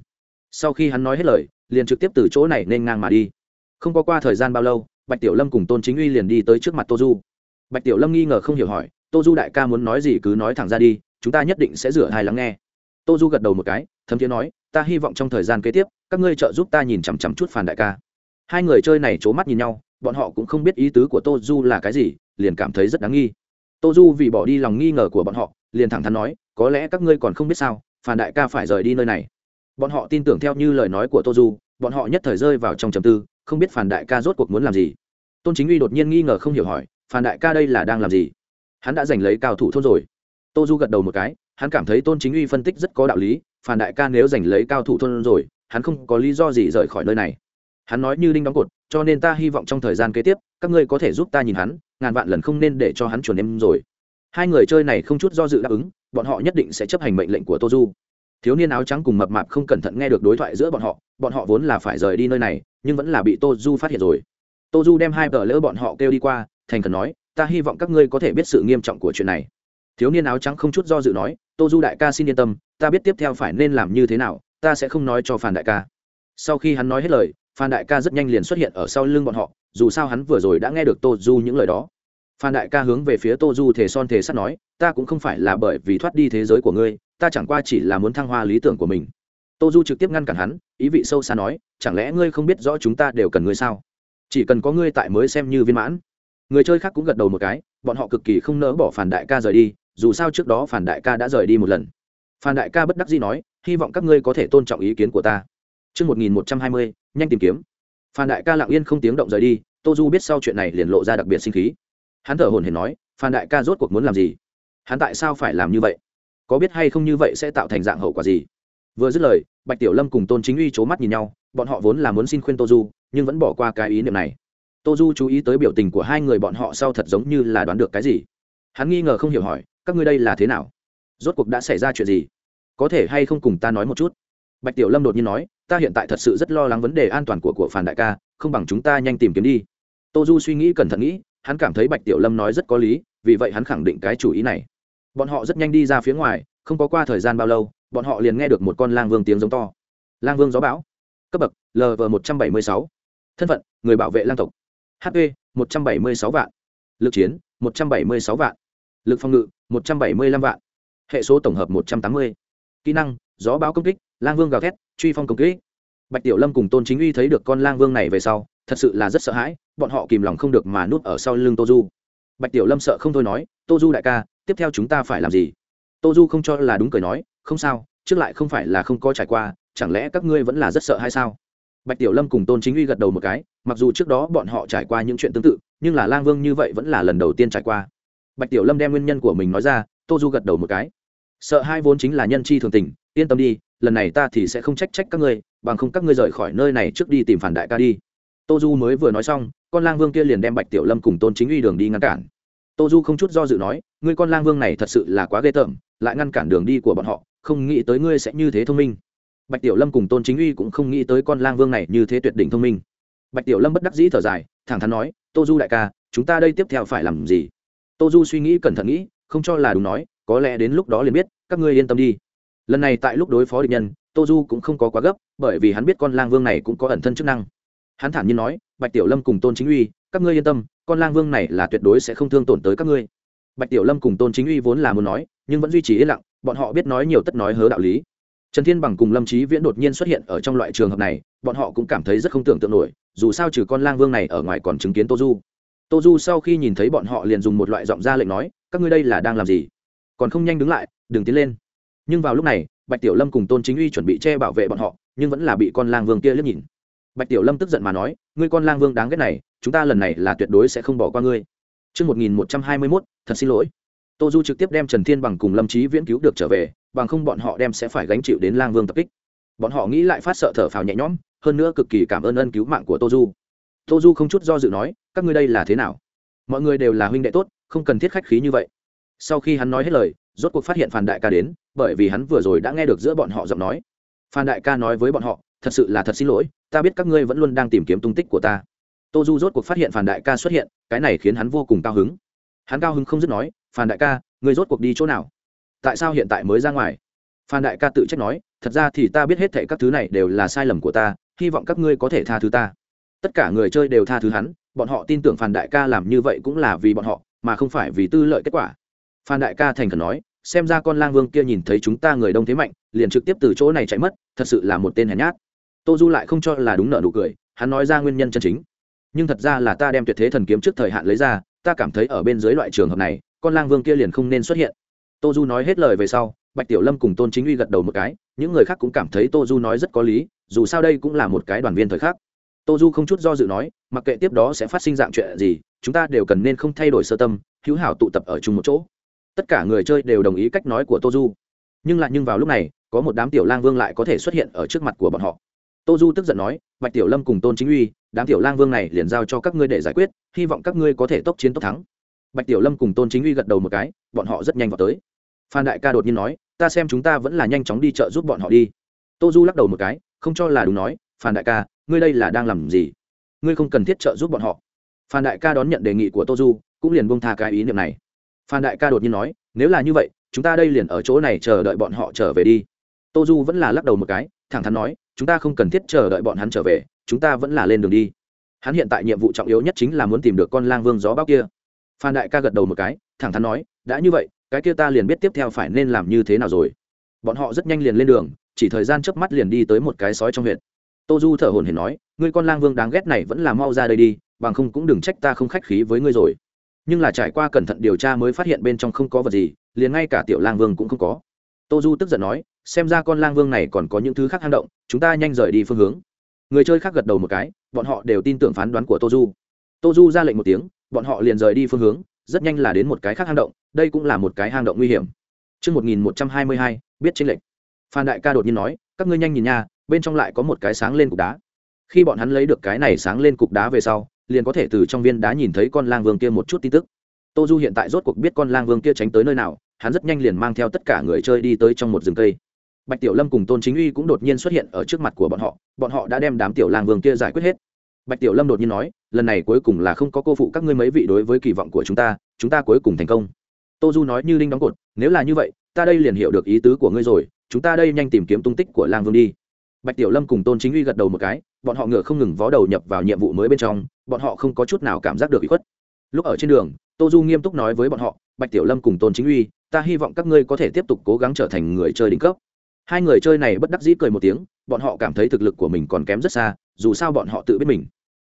Sau khi hắn nói hết lời, liền trực tiếp từ chỗ này nên ngang mà đi. Không có qua thời gian bao lâu, bạch tiểu lâm cùng tôn chính uy liền đi tới trước mặt tô du bạch tiểu lâm nghi ngờ không hiểu hỏi, tô du đại ca muốn nói gì cứ nói thẳng ra đi, chúng ta nhất định sẽ rửa hai lắng nghe. Tô du gật đầu một cái, thấm thiế nói, ta hy vọng trong thời gian kế tiếp, các ngươi trợ giúp ta nhìn chằm chằm chút phản đại ca. Hai người chơi này c h ố mắt nhìn nhau, bọn họ cũng không biết ý tứ của tô du là cái gì, liền cảm thấy rất đáng nghi. Tô du vì bỏ đi lòng nghi ngờ của bọn họ, liền thẳng thắn nói, có lẽ các ngươi còn không biết sao phản đại ca phải rời đi nơi này. Bọn họ tin tưởng theo như lời nói của tô du, bọn họ nhất thời rơi vào trong trầm tư, không biết phản đại ca rốt cuộc muốn làm gì. Tôn chính uy đột nhiên nghi ngờ không hiểu hỏi phan đại ca đây là đang làm gì? Hắn đã giành lấy cao thủ thôn rồi. Tô du gật đầu một cái, hắn cảm thấy tôn chính uy phân tích rất có đạo lý, phan đại ca nếu giành lấy cao thủ thôn rồi, hắn không có lý do gì rời khỏi nơi này. Hắn nói như đinh đóng cột, cho nên ta hy vọng trong thời gian kế tiếp, các ngươi có thể giúp ta nhìn hắn, ngàn vạn lần không nên để cho hắn chuẩn em rồi. Hai người chơi này không chút do dự đáp ứng, bọn họ nhất định sẽ chấp hành mệnh lệnh của tô du. Thiếu niên áo trắng cùng mập mạp không cẩn thận nghe được đối thoại giữa bọn họ bọn họ vốn là phải rời đi nơi này, nhưng vẫn là bị tô du phát hiện rồi. Tô du đem hai tờ lỡ bọn họ kêu đi qua thành khẩn nói, ta hy vọng các ngươi có thể biết sự nghiêm trọng của chuyện này. Thiếu niên áo trắng không chút do dự nói, tô du đại ca xin yên tâm, ta biết tiếp theo phải nên làm như thế nào, ta sẽ không nói cho phan đại ca. Sau khi hắn nói hết lời, phan đại ca rất nhanh liền xuất hiện ở sau lưng bọn họ, dù sao hắn vừa rồi đã nghe được tô du những lời đó. Phan đại ca hướng về phía tô du thể son thể sắt nói, ta cũng không phải là bởi vì thoát đi thế giới của ngươi, ta chẳng qua chỉ là muốn thăng hoa lý tưởng của mình. Tô du trực tiếp ngăn cản hắn, ý vị sâu xa nói, chẳng lẽ ngươi không biết rõ chúng ta đều cần ngươi sao? Chỉ cần có ngươi tại mới xem như viên mãn người chơi khác cũng gật đầu một cái bọn họ cực kỳ không nỡ bỏ phản đại ca rời đi dù sao trước đó phản đại ca đã rời đi một lần phản đại ca bất đắc dĩ nói hy vọng các ngươi có thể tôn trọng ý kiến của ta Trước 1120, nhanh tìm kiếm. Phan đại ca lặng yên không tiếng động rời đi, Tô Du biết sau chuyện này liền lộ ra đặc biệt sinh khí. Hắn thở hổn hển nói, Phan đại ca rốt cuộc muốn làm gì? Hắn tại sao phải làm như vậy? Có biết hay không như vậy sẽ tạo thành dạng hậu quả gì? Vừa dứt lời, Bạch Tiểu Lâm cùng Tôn Chính Uy chố mắt nhìn nhau, bọn họ vốn là muốn xin khuyên Tô Du, nhưng vẫn bỏ qua cái ý niệm này tô du chú ý tới biểu tình của hai người bọn họ sau thật giống như là đoán được cái gì. Hắn nghi ngờ không hiểu hỏi, các ngươi đây là thế nào? Rốt cuộc đã xảy ra chuyện gì? Có thể hay không cùng ta nói một chút? Bạch tiểu lâm đột nhiên nói, ta hiện tại thật sự rất lo lắng vấn đề an toàn của của phản đại ca, không bằng chúng ta nhanh tìm kiếm đi. Tô du suy nghĩ cẩn thận nghĩ, hắn cảm thấy bạch tiểu lâm nói rất có lý, vì vậy hắn khẳng định cái chủ ý này. Bọn họ rất nhanh đi ra phía ngoài, không có qua thời gian bao lâu, bọn họ liền nghe được một con lang vương tiếng giống to. Lang vương gió bão. Cấp bậc lv một trăm bảy mươi sáu. Thân phận, người bảo vệ lang tộc hp 176 vạn. Lực chiến 176 vạn. Lực phòng ngự 175 vạn. Hệ số tổng hợp 180. kỹ năng, gió báo công kích, lang vương gào thét, truy phong công kích. Bạch tiểu lâm cùng tôn chính uy thấy được con lang vương này về sau, thật sự là rất sợ hãi, bọn họ kìm lòng không được mà núp ở sau lưng tô du bạch tiểu lâm sợ không thôi nói tô du đại ca, tiếp theo chúng ta phải làm gì? Tô du không cho là đúng cười nói, không sao, trước lại không phải là không có trải qua, chẳng lẽ các ngươi vẫn là rất sợ hay sao? Bạch tiểu lâm cùng tôn chính uy gật đầu một cái, mặc dù trước đó bọn họ trải qua những chuyện tương tự, nhưng là lang vương như vậy vẫn là lần đầu tiên trải qua. Bạch tiểu lâm đem nguyên nhân của mình nói ra, tô du gật đầu một cái. Sợ hai vốn chính là nhân chi thường tình, yên tâm đi, lần này ta thì sẽ không trách trách các ngươi, bằng không các ngươi rời khỏi nơi này trước đi tìm phản đại ca đi. Tô du mới vừa nói xong, con lang vương kia liền đem bạch tiểu lâm cùng tôn chính uy đường đi ngăn cản. Tô du không chút do dự nói, ngươi con lang vương này thật sự là quá ghê tởm, lại ngăn cản đường đi của bọn họ, không nghĩ tới ngươi sẽ như thế thông minh bạch tiểu lâm cùng tôn chính uy cũng không nghĩ tới con lang vương này như thế tuyệt đỉnh thông minh. Bạch tiểu lâm bất đắc dĩ thở dài, thẳng thắn nói, tô du đại ca, chúng ta đây tiếp theo phải làm gì? Tô du suy nghĩ cẩn thận nghĩ, không cho là đúng nói, có lẽ đến lúc đó liền biết, các ngươi yên tâm đi. Lần này tại lúc đối phó địch nhân, tô du cũng không có quá gấp, bởi vì hắn biết con lang vương này cũng có ẩn thân chức năng. Hắn thản nhiên nói, bạch tiểu lâm cùng tôn chính uy, các ngươi yên tâm, con lang vương này là tuyệt đối sẽ không thương tổn tới các ngươi. Bạch tiểu lâm cùng tôn chính uy vốn là muốn nói, nhưng vẫn duy trì yên lặng, bọn họ biết nói nhiều tất nói hớ đạo lý trần thiên bằng cùng lâm trí viễn đột nhiên xuất hiện ở trong loại trường hợp này bọn họ cũng cảm thấy rất không tưởng tượng nổi dù sao trừ con lang vương này ở ngoài còn chứng kiến tô du. Tô du sau khi nhìn thấy bọn họ liền dùng một loại giọng ra lệnh nói các ngươi đây là đang làm gì? Còn không nhanh đứng lại đừng tiến lên. Nhưng vào lúc này bạch tiểu lâm cùng tôn chính uy chuẩn bị che bảo vệ bọn họ nhưng vẫn là bị con lang vương kia liếc nhìn. Bạch tiểu lâm tức giận mà nói ngươi con lang vương đáng ghét này chúng ta lần này là tuyệt đối sẽ không bỏ qua ngươi. Trước 1121, thật xin lỗi. Tô Du trực tiếp đem Trần Thiên Bằng cùng Lâm Chí Viễn cứu được trở về, bằng không bọn họ đem sẽ phải gánh chịu đến lang vương tập kích. Bọn họ nghĩ lại phát sợ thở phào nhẹ nhõm, hơn nữa cực kỳ cảm ơn ân cứu mạng của Tô Du. Tô Du không chút do dự nói, các ngươi đây là thế nào? Mọi người đều là huynh đệ tốt, không cần thiết khách khí như vậy. Sau khi hắn nói hết lời, rốt cuộc phát hiện Phan Đại ca đến, bởi vì hắn vừa rồi đã nghe được giữa bọn họ giọng nói. Phan Đại ca nói với bọn họ, thật sự là thật xin lỗi, ta biết các ngươi vẫn luôn đang tìm kiếm tung tích của ta tô du rốt cuộc phát hiện phản đại ca xuất hiện cái này khiến hắn vô cùng cao hứng hắn cao hứng không dứt nói Phan đại ca ngươi rốt cuộc đi chỗ nào tại sao hiện tại mới ra ngoài? Phan đại ca tự trách nói, thật ra thì ta biết hết thệ các thứ này đều là sai lầm của ta, hy vọng các ngươi có thể tha thứ ta. Tất cả người chơi đều tha thứ hắn, bọn họ tin tưởng phan đại ca làm như vậy cũng là vì bọn họ, mà không phải vì tư lợi kết quả. Phan đại ca thành khẩn nói, xem ra con lang vương kia nhìn thấy chúng ta người đông thế mạnh, liền trực tiếp từ chỗ này chạy mất, thật sự là một tên hèn nhát. Tô du lại không cho là đúng nợ nụ cười, hắn nói ra nguyên nhân chân chính. Nhưng thật ra là ta đem tuyệt thế thần kiếm trước thời hạn lấy ra, ta cảm thấy ở bên dưới loại trường hợp này, con lang vương kia liền không nên xuất hiện tô du nói hết lời về sau, bạch tiểu lâm cùng tôn chính uy gật đầu một cái, những người khác cũng cảm thấy tô du nói rất có lý, dù sao đây cũng là một cái đoàn viên thời khắc. Tô du không chút do dự nói, mặc kệ tiếp đó sẽ phát sinh dạng chuyện gì, chúng ta đều cần nên không thay đổi sơ tâm, hữu hảo tụ tập ở chung một chỗ. Tất cả người chơi đều đồng ý cách nói của tô du. Nhưng lại nhưng vào lúc này, có một đám tiểu lang vương lại có thể xuất hiện ở trước mặt của bọn họ. Tô du tức giận nói, bạch tiểu lâm cùng tôn chính uy, đám tiểu lang vương này liền giao cho các ngươi để giải quyết, hy vọng các ngươi có thể tốc chiến tốc thắng. Bạch tiểu lâm cùng tôn chính uy gật đầu một cái, bọn họ rất nhanh vào tới phan đại ca đột nhiên nói, ta xem chúng ta vẫn là nhanh chóng đi chợ giúp bọn họ đi. Tô du lắc đầu một cái, không cho là đúng nói, phan đại ca, ngươi đây là đang làm gì? Ngươi không cần thiết trợ giúp bọn họ. Phan đại ca đón nhận đề nghị của tô du, cũng liền bông tha cái ý niệm này. Phan đại ca đột nhiên nói, nếu là như vậy, chúng ta đây liền ở chỗ này chờ đợi bọn họ trở về đi. Tô du vẫn là lắc đầu một cái, thẳng thắn nói, chúng ta không cần thiết chờ đợi bọn hắn trở về, chúng ta vẫn là lên đường đi. Hắn hiện tại nhiệm vụ trọng yếu nhất chính là muốn tìm được con lang vương gió bao kia. Phan đại ca gật đầu một cái, thẳng thắn nói, đã như vậy cái kia ta liền biết tiếp theo phải nên làm như thế nào rồi. Bọn họ rất nhanh liền lên đường, chỉ thời gian chớp mắt liền đi tới một cái sói trong huyện. Tô du thở hồn hển nói, ngươi con lang vương đáng ghét này vẫn là mau ra đây đi, bằng không cũng đừng trách ta không khách khí với ngươi rồi. Nhưng là trải qua cẩn thận điều tra mới phát hiện bên trong không có vật gì, liền ngay cả tiểu lang vương cũng không có. Tô du tức giận nói, xem ra con lang vương này còn có những thứ khác hang động, chúng ta nhanh rời đi phương hướng. Người chơi khác gật đầu một cái, bọn họ đều tin tưởng phán đoán của tô du. Tô du ra lệnh một tiếng, bọn họ liền rời đi phương hướng rất nhanh là đến một cái khác hang động đây cũng là một cái hang động nguy hiểm Trước 1122, biết trên lệnh. Phan Đại ca đột nhiên nói, các ngươi nhanh nhìn nha, bên trong lại có một cái sáng lên cục đá. Khi bọn hắn lấy được cái này sáng lên cục đá về sau, liền có thể từ trong viên đá nhìn thấy con lang vương kia một chút tin tức. Tô Du hiện tại rốt cuộc biết con lang vương kia tránh tới nơi nào, hắn rất nhanh liền mang theo tất cả người chơi đi tới trong một rừng cây bạch tiểu lâm cùng tôn chính uy cũng đột nhiên xuất hiện ở trước mặt của bọn họ bọn họ đã đem đám tiểu lang vương kia giải quyết hết bạch tiểu lâm đột nhiên nói lần này cuối cùng là không có cô phụ các ngươi mấy vị đối với kỳ vọng của chúng ta chúng ta cuối cùng thành công. Tô du nói như linh đóng cột, nếu là như vậy, ta đây liền hiểu được ý tứ của ngươi rồi, chúng ta đây nhanh tìm kiếm tung tích của lang vương đi. Bạch tiểu lâm cùng tôn chính uy gật đầu một cái, bọn họ ngựa không ngừng vó đầu nhập vào nhiệm vụ mới bên trong, bọn họ không có chút nào cảm giác được bị khuất. Lúc ở trên đường, tô du nghiêm túc nói với bọn họ, bạch tiểu lâm cùng tôn chính uy, ta hy vọng các ngươi có thể tiếp tục cố gắng trở thành người chơi đỉnh cấp. Hai người chơi này bất đắc dĩ cười một tiếng, bọn họ cảm thấy thực lực của mình còn kém rất xa, dù sao bọn họ tự biết mình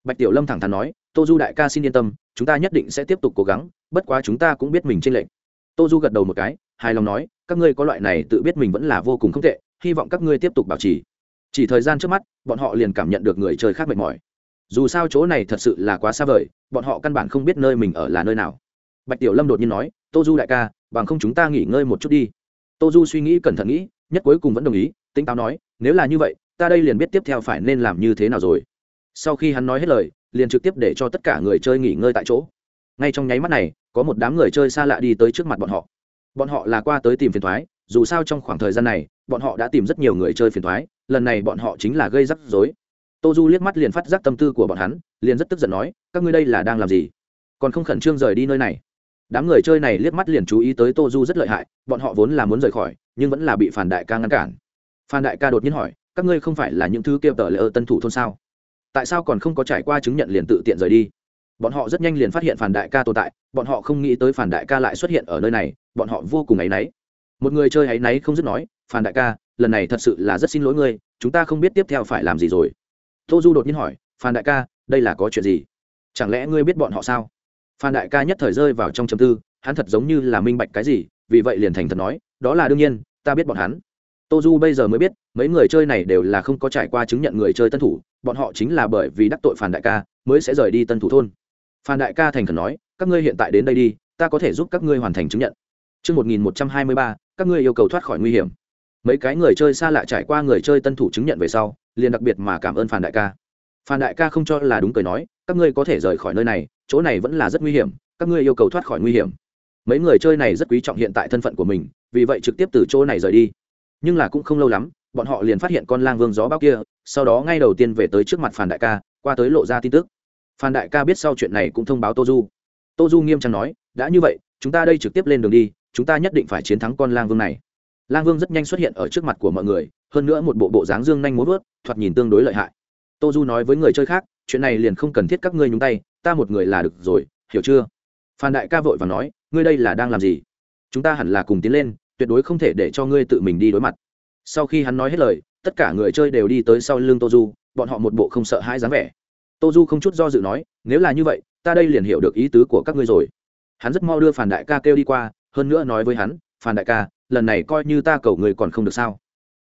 bạch tiểu lâm thẳng thắn nói, tô du đại ca xin yên tâm, chúng ta nhất định sẽ tiếp tục cố gắng, bất quá chúng ta cũng biết mình trên lệnh tô du gật đầu một cái, hài lòng nói, các ngươi có loại này tự biết mình vẫn là vô cùng không tệ, hy vọng các ngươi tiếp tục bảo trì. Chỉ thời gian trước mắt, bọn họ liền cảm nhận được người chơi khác mệt mỏi. Dù sao chỗ này thật sự là quá xa vời, bọn họ căn bản không biết nơi mình ở là nơi nào. Bạch tiểu lâm đột nhiên nói, tô du đại ca, bằng không chúng ta nghỉ ngơi một chút đi. Tô du suy nghĩ cẩn thận nghĩ, nhất cuối cùng vẫn đồng ý, tỉnh táo nói, nếu là như vậy, ta đây liền biết tiếp theo phải nên làm như thế nào rồi sau khi hắn nói hết lời, liền trực tiếp để cho tất cả người chơi nghỉ ngơi tại chỗ. Ngay trong nháy mắt này, có một đám người chơi xa lạ đi tới trước mặt bọn họ. Bọn họ là qua tới tìm phiền thoái, dù sao trong khoảng thời gian này, bọn họ đã tìm rất nhiều người chơi phiền thoái, lần này bọn họ chính là gây rắc rối. Tô du liếc mắt liền phát giác tâm tư của bọn hắn, liền rất tức giận nói, các ngươi đây là đang làm gì? Còn không khẩn trương rời đi nơi này? Đám người chơi này liếc mắt liền chú ý tới tô du rất lợi hại, bọn họ vốn là muốn rời khỏi, nhưng vẫn là bị phản đại ca ngăn cản. Phan đại ca đột nhiên hỏi, các ngươi không phải là những thứ kia tờ lỡ tân thủ thôn sao? Tại sao còn không có trải qua chứng nhận liền tự tiện rời đi? Bọn họ rất nhanh liền phát hiện phản đại ca tồn tại, bọn họ không nghĩ tới phản đại ca lại xuất hiện ở nơi này, bọn họ vô cùng áy náy. Một người chơi áy náy không dứt nói phản đại ca, lần này thật sự là rất xin lỗi ngươi, chúng ta không biết tiếp theo phải làm gì rồi. Tô du đột nhiên hỏi phản đại ca, đây là có chuyện gì? Chẳng lẽ ngươi biết bọn họ sao? Phan đại ca nhất thời rơi vào trong châm tư, hắn thật giống như là minh bạch cái gì, vì vậy liền thành thật nói, đó là đương nhiên, ta biết bọn hắn. Tô du bây giờ mới biết, mấy người chơi này đều là không có trải qua chứng nhận người chơi tân thủ bọn họ chính là bởi vì đắc tội phản đại ca mới sẽ rời đi tân thủ thôn phan đại ca thành khẩn nói các ngươi hiện tại đến đây đi ta có thể giúp các ngươi hoàn thành chứng nhận Trước 1123, các ngươi yêu cầu thoát khỏi nguy hiểm. Mấy cái người chơi xa lạ trải qua người chơi tân thủ chứng nhận về sau, liền đặc biệt mà cảm ơn Phan đại ca. Phan đại ca không cho là đúng cười nói, các ngươi có thể rời khỏi nơi này, chỗ này vẫn là rất nguy hiểm, các ngươi yêu cầu thoát khỏi nguy hiểm. Mấy người chơi này rất quý trọng hiện tại thân phận của mình, vì vậy trực tiếp từ chỗ này rời đi. Nhưng là cũng không lâu lắm, bọn họ liền phát hiện con lang vương gió bao kia, sau đó ngay đầu tiên về tới trước mặt phản đại ca, qua tới lộ ra tin tức. Phan đại ca biết sau chuyện này cũng thông báo tô du. Tô du nghiêm trang nói đã như vậy chúng ta đây trực tiếp lên đường đi chúng ta nhất định phải chiến thắng con lang vương này. Lang vương rất nhanh xuất hiện ở trước mặt của mọi người hơn nữa một bộ bộ dáng dương nhanh muốn vớt thoạt nhìn tương đối lợi hại. Tô du nói với người chơi khác chuyện này liền không cần thiết các ngươi nhúng tay ta một người là được rồi hiểu chưa? Phan đại ca vội và nói ngươi đây là đang làm gì? Chúng ta hẳn là cùng tiến lên tuyệt đối không thể để cho ngươi tự mình đi đối mặt sau khi hắn nói hết lời, tất cả người chơi đều đi tới sau lưng tô du bọn họ một bộ không sợ hãi dáng vẻ. Tô du không chút do dự nói, nếu là như vậy, ta đây liền hiểu được ý tứ của các ngươi rồi. Hắn rất mau đưa phản đại ca kêu đi qua, hơn nữa nói với hắn, phản đại ca, lần này coi như ta cầu người còn không được sao?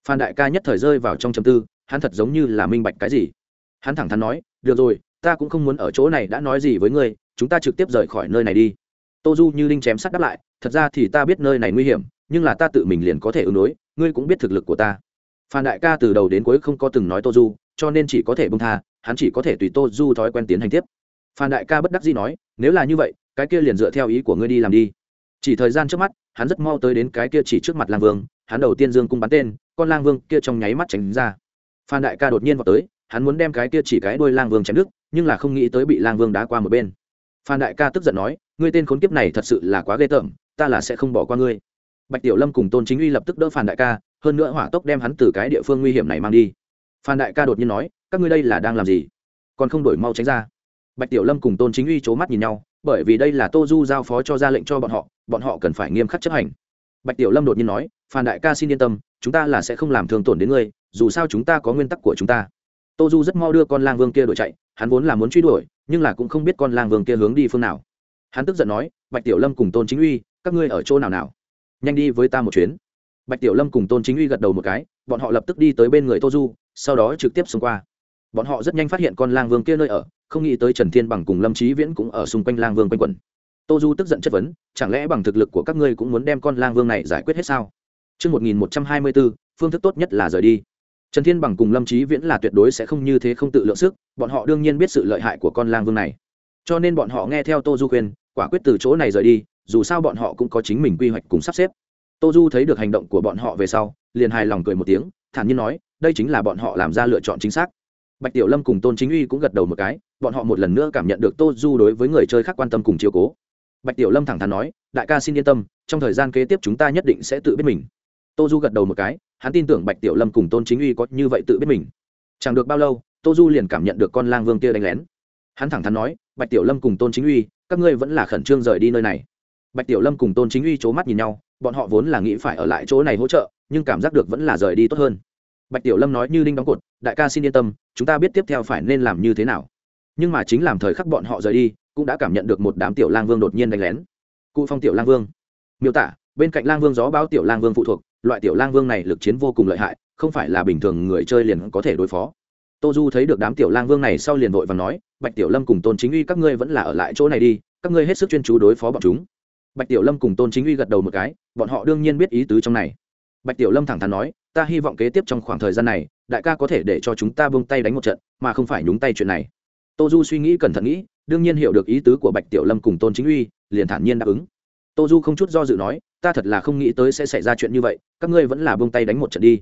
Phan đại ca nhất thời rơi vào trong châm tư, hắn thật giống như là minh bạch cái gì. Hắn thẳng thắn nói, được rồi, ta cũng không muốn ở chỗ này đã nói gì với ngươi, chúng ta trực tiếp rời khỏi nơi này đi. Tô du như linh chém sắt đáp lại, thật ra thì ta biết nơi này nguy hiểm, nhưng là ta tự mình liền có thể ứng đối ngươi cũng biết thực lực của ta. Phan đại ca từ đầu đến cuối không có từng nói tô du, cho nên chỉ có thể bông tha, hắn chỉ có thể tùy tô du thói quen tiến hành tiếp. Phan đại ca bất đắc dĩ nói, nếu là như vậy, cái kia liền dựa theo ý của ngươi đi làm đi. Chỉ thời gian trước mắt, hắn rất mau tới đến cái kia chỉ trước mặt lang vương, hắn đầu tiên dương cung bắn tên, con lang vương kia trong nháy mắt tránh ra. Phan đại ca đột nhiên vào tới, hắn muốn đem cái kia chỉ cái đuôi lang vương chém đứt, nhưng là không nghĩ tới bị lang vương đá qua một bên. Phan đại ca tức giận nói, ngươi tên khốn kiếp này thật sự là quá ghê tởm, ta là sẽ không bỏ qua ngươi bạch tiểu lâm cùng tôn chính uy lập tức đỡ phan đại ca, hơn nữa hỏa tốc đem hắn từ cái địa phương nguy hiểm này mang đi. Phan đại ca đột nhiên nói, các ngươi đây là đang làm gì? Còn không đổi mau tránh ra. Bạch tiểu lâm cùng tôn chính uy c h ố mắt nhìn nhau, bởi vì đây là tô du giao phó cho ra lệnh cho bọn họ bọn họ cần phải nghiêm khắc chấp hành. Bạch tiểu lâm đột nhiên nói, phan đại ca xin yên tâm, chúng ta là sẽ không làm thương tổn đến ngươi, dù sao chúng ta có nguyên tắc của chúng ta. Tô du rất mau đưa con lang vương kia đuổi chạy, hắn vốn là muốn truy đuổi, nhưng là cũng không biết con lang vương kia hướng đi phương nào. Hắn tức giận nói, bạch tiểu lâm cùng tôn chính uy, các ngươi ở chỗ nào nào? Nhanh đi với ta một chuyến bạch tiểu lâm cùng tôn chính uy gật đầu một cái bọn họ lập tức đi tới bên người tô du sau đó trực tiếp xông qua bọn họ rất nhanh phát hiện con lang vương kia nơi ở không nghĩ tới trần thiên bằng cùng lâm trí viễn cũng ở xung quanh lang vương quanh quẩn tô du tức giận chất vấn chẳng lẽ bằng thực lực của các ngươi cũng muốn đem con lang vương này giải quyết hết sao Trước 1124, phương thức tốt nhất là rời đi. Trần Thiên Bằng cùng Lâm Chí Viễn là tuyệt đối sẽ không như thế không tự lượng sức, bọn họ đương nhiên biết sự lợi hại của con lang vương này. Cho nên bọn họ nghe theo Tô Du khuyên, quả quyết từ chỗ này rời đi, dù sao bọn họ cũng có chính mình quy hoạch cùng sắp xếp. Tô Du thấy được hành động của bọn họ về sau, liền hài lòng cười một tiếng, thản nhiên nói, đây chính là bọn họ làm ra lựa chọn chính xác. Bạch tiểu lâm cùng tôn chính uy cũng gật đầu một cái bọn họ một lần nữa cảm nhận được tô du đối với người chơi khác quan tâm cùng chiều cố. Bạch tiểu lâm thẳng thắn nói đại ca xin yên tâm trong thời gian kế tiếp chúng ta nhất định sẽ tự biết mình. Tô du gật đầu một cái hắn tin tưởng bạch tiểu lâm cùng tôn chính uy có như vậy tự biết mình. Chẳng được bao lâu tô du liền cảm nhận được con lang vương kia đánh lén. Hắn thẳng thắn nói bạch tiểu lâm cùng tôn chính uy các ngươi vẫn là khẩn trương rời đi nơi này bạch tiểu lâm cùng tôn chính uy c h ố mắt nhìn nhau, bọn họ vốn là nghĩ phải ở lại chỗ này hỗ trợ, nhưng cảm giác được vẫn là rời đi tốt hơn. Bạch tiểu lâm nói như linh đóng cột, đại ca xin yên tâm, chúng ta biết tiếp theo phải nên làm như thế nào. Nhưng mà chính làm thời khắc bọn họ rời đi, cũng đã cảm nhận được một đám tiểu lang vương đột nhiên đánh lén. Cụ phong tiểu lang vương. Miêu tả, bên cạnh lang vương gió báo tiểu lang vương phụ thuộc, loại tiểu lang vương này lực chiến vô cùng lợi hại, không phải là bình thường người chơi liền có thể đối phó. Tô du thấy được đám tiểu lang vương này sau liền vội và nói, bạch tiểu lâm cùng tôn chính uy, các ngươi vẫn là ở lại chỗ này đi, các ngươi hết sức chuyên chú đối phó bọn chúng bạch tiểu lâm cùng tôn chính uy gật đầu một cái, bọn họ đương nhiên biết ý tứ trong này. Bạch tiểu lâm thẳng thắn nói, ta hy vọng kế tiếp trong khoảng thời gian này, đại ca có thể để cho chúng ta buông tay đánh một trận, mà không phải nhúng tay chuyện này. Tô du suy nghĩ cẩn thận nghĩ, đương nhiên hiểu được ý tứ của bạch tiểu lâm cùng tôn chính uy, liền thản nhiên đáp ứng. Tô du không chút do dự nói, ta thật là không nghĩ tới sẽ xảy ra chuyện như vậy, các ngươi vẫn là buông tay đánh một trận đi.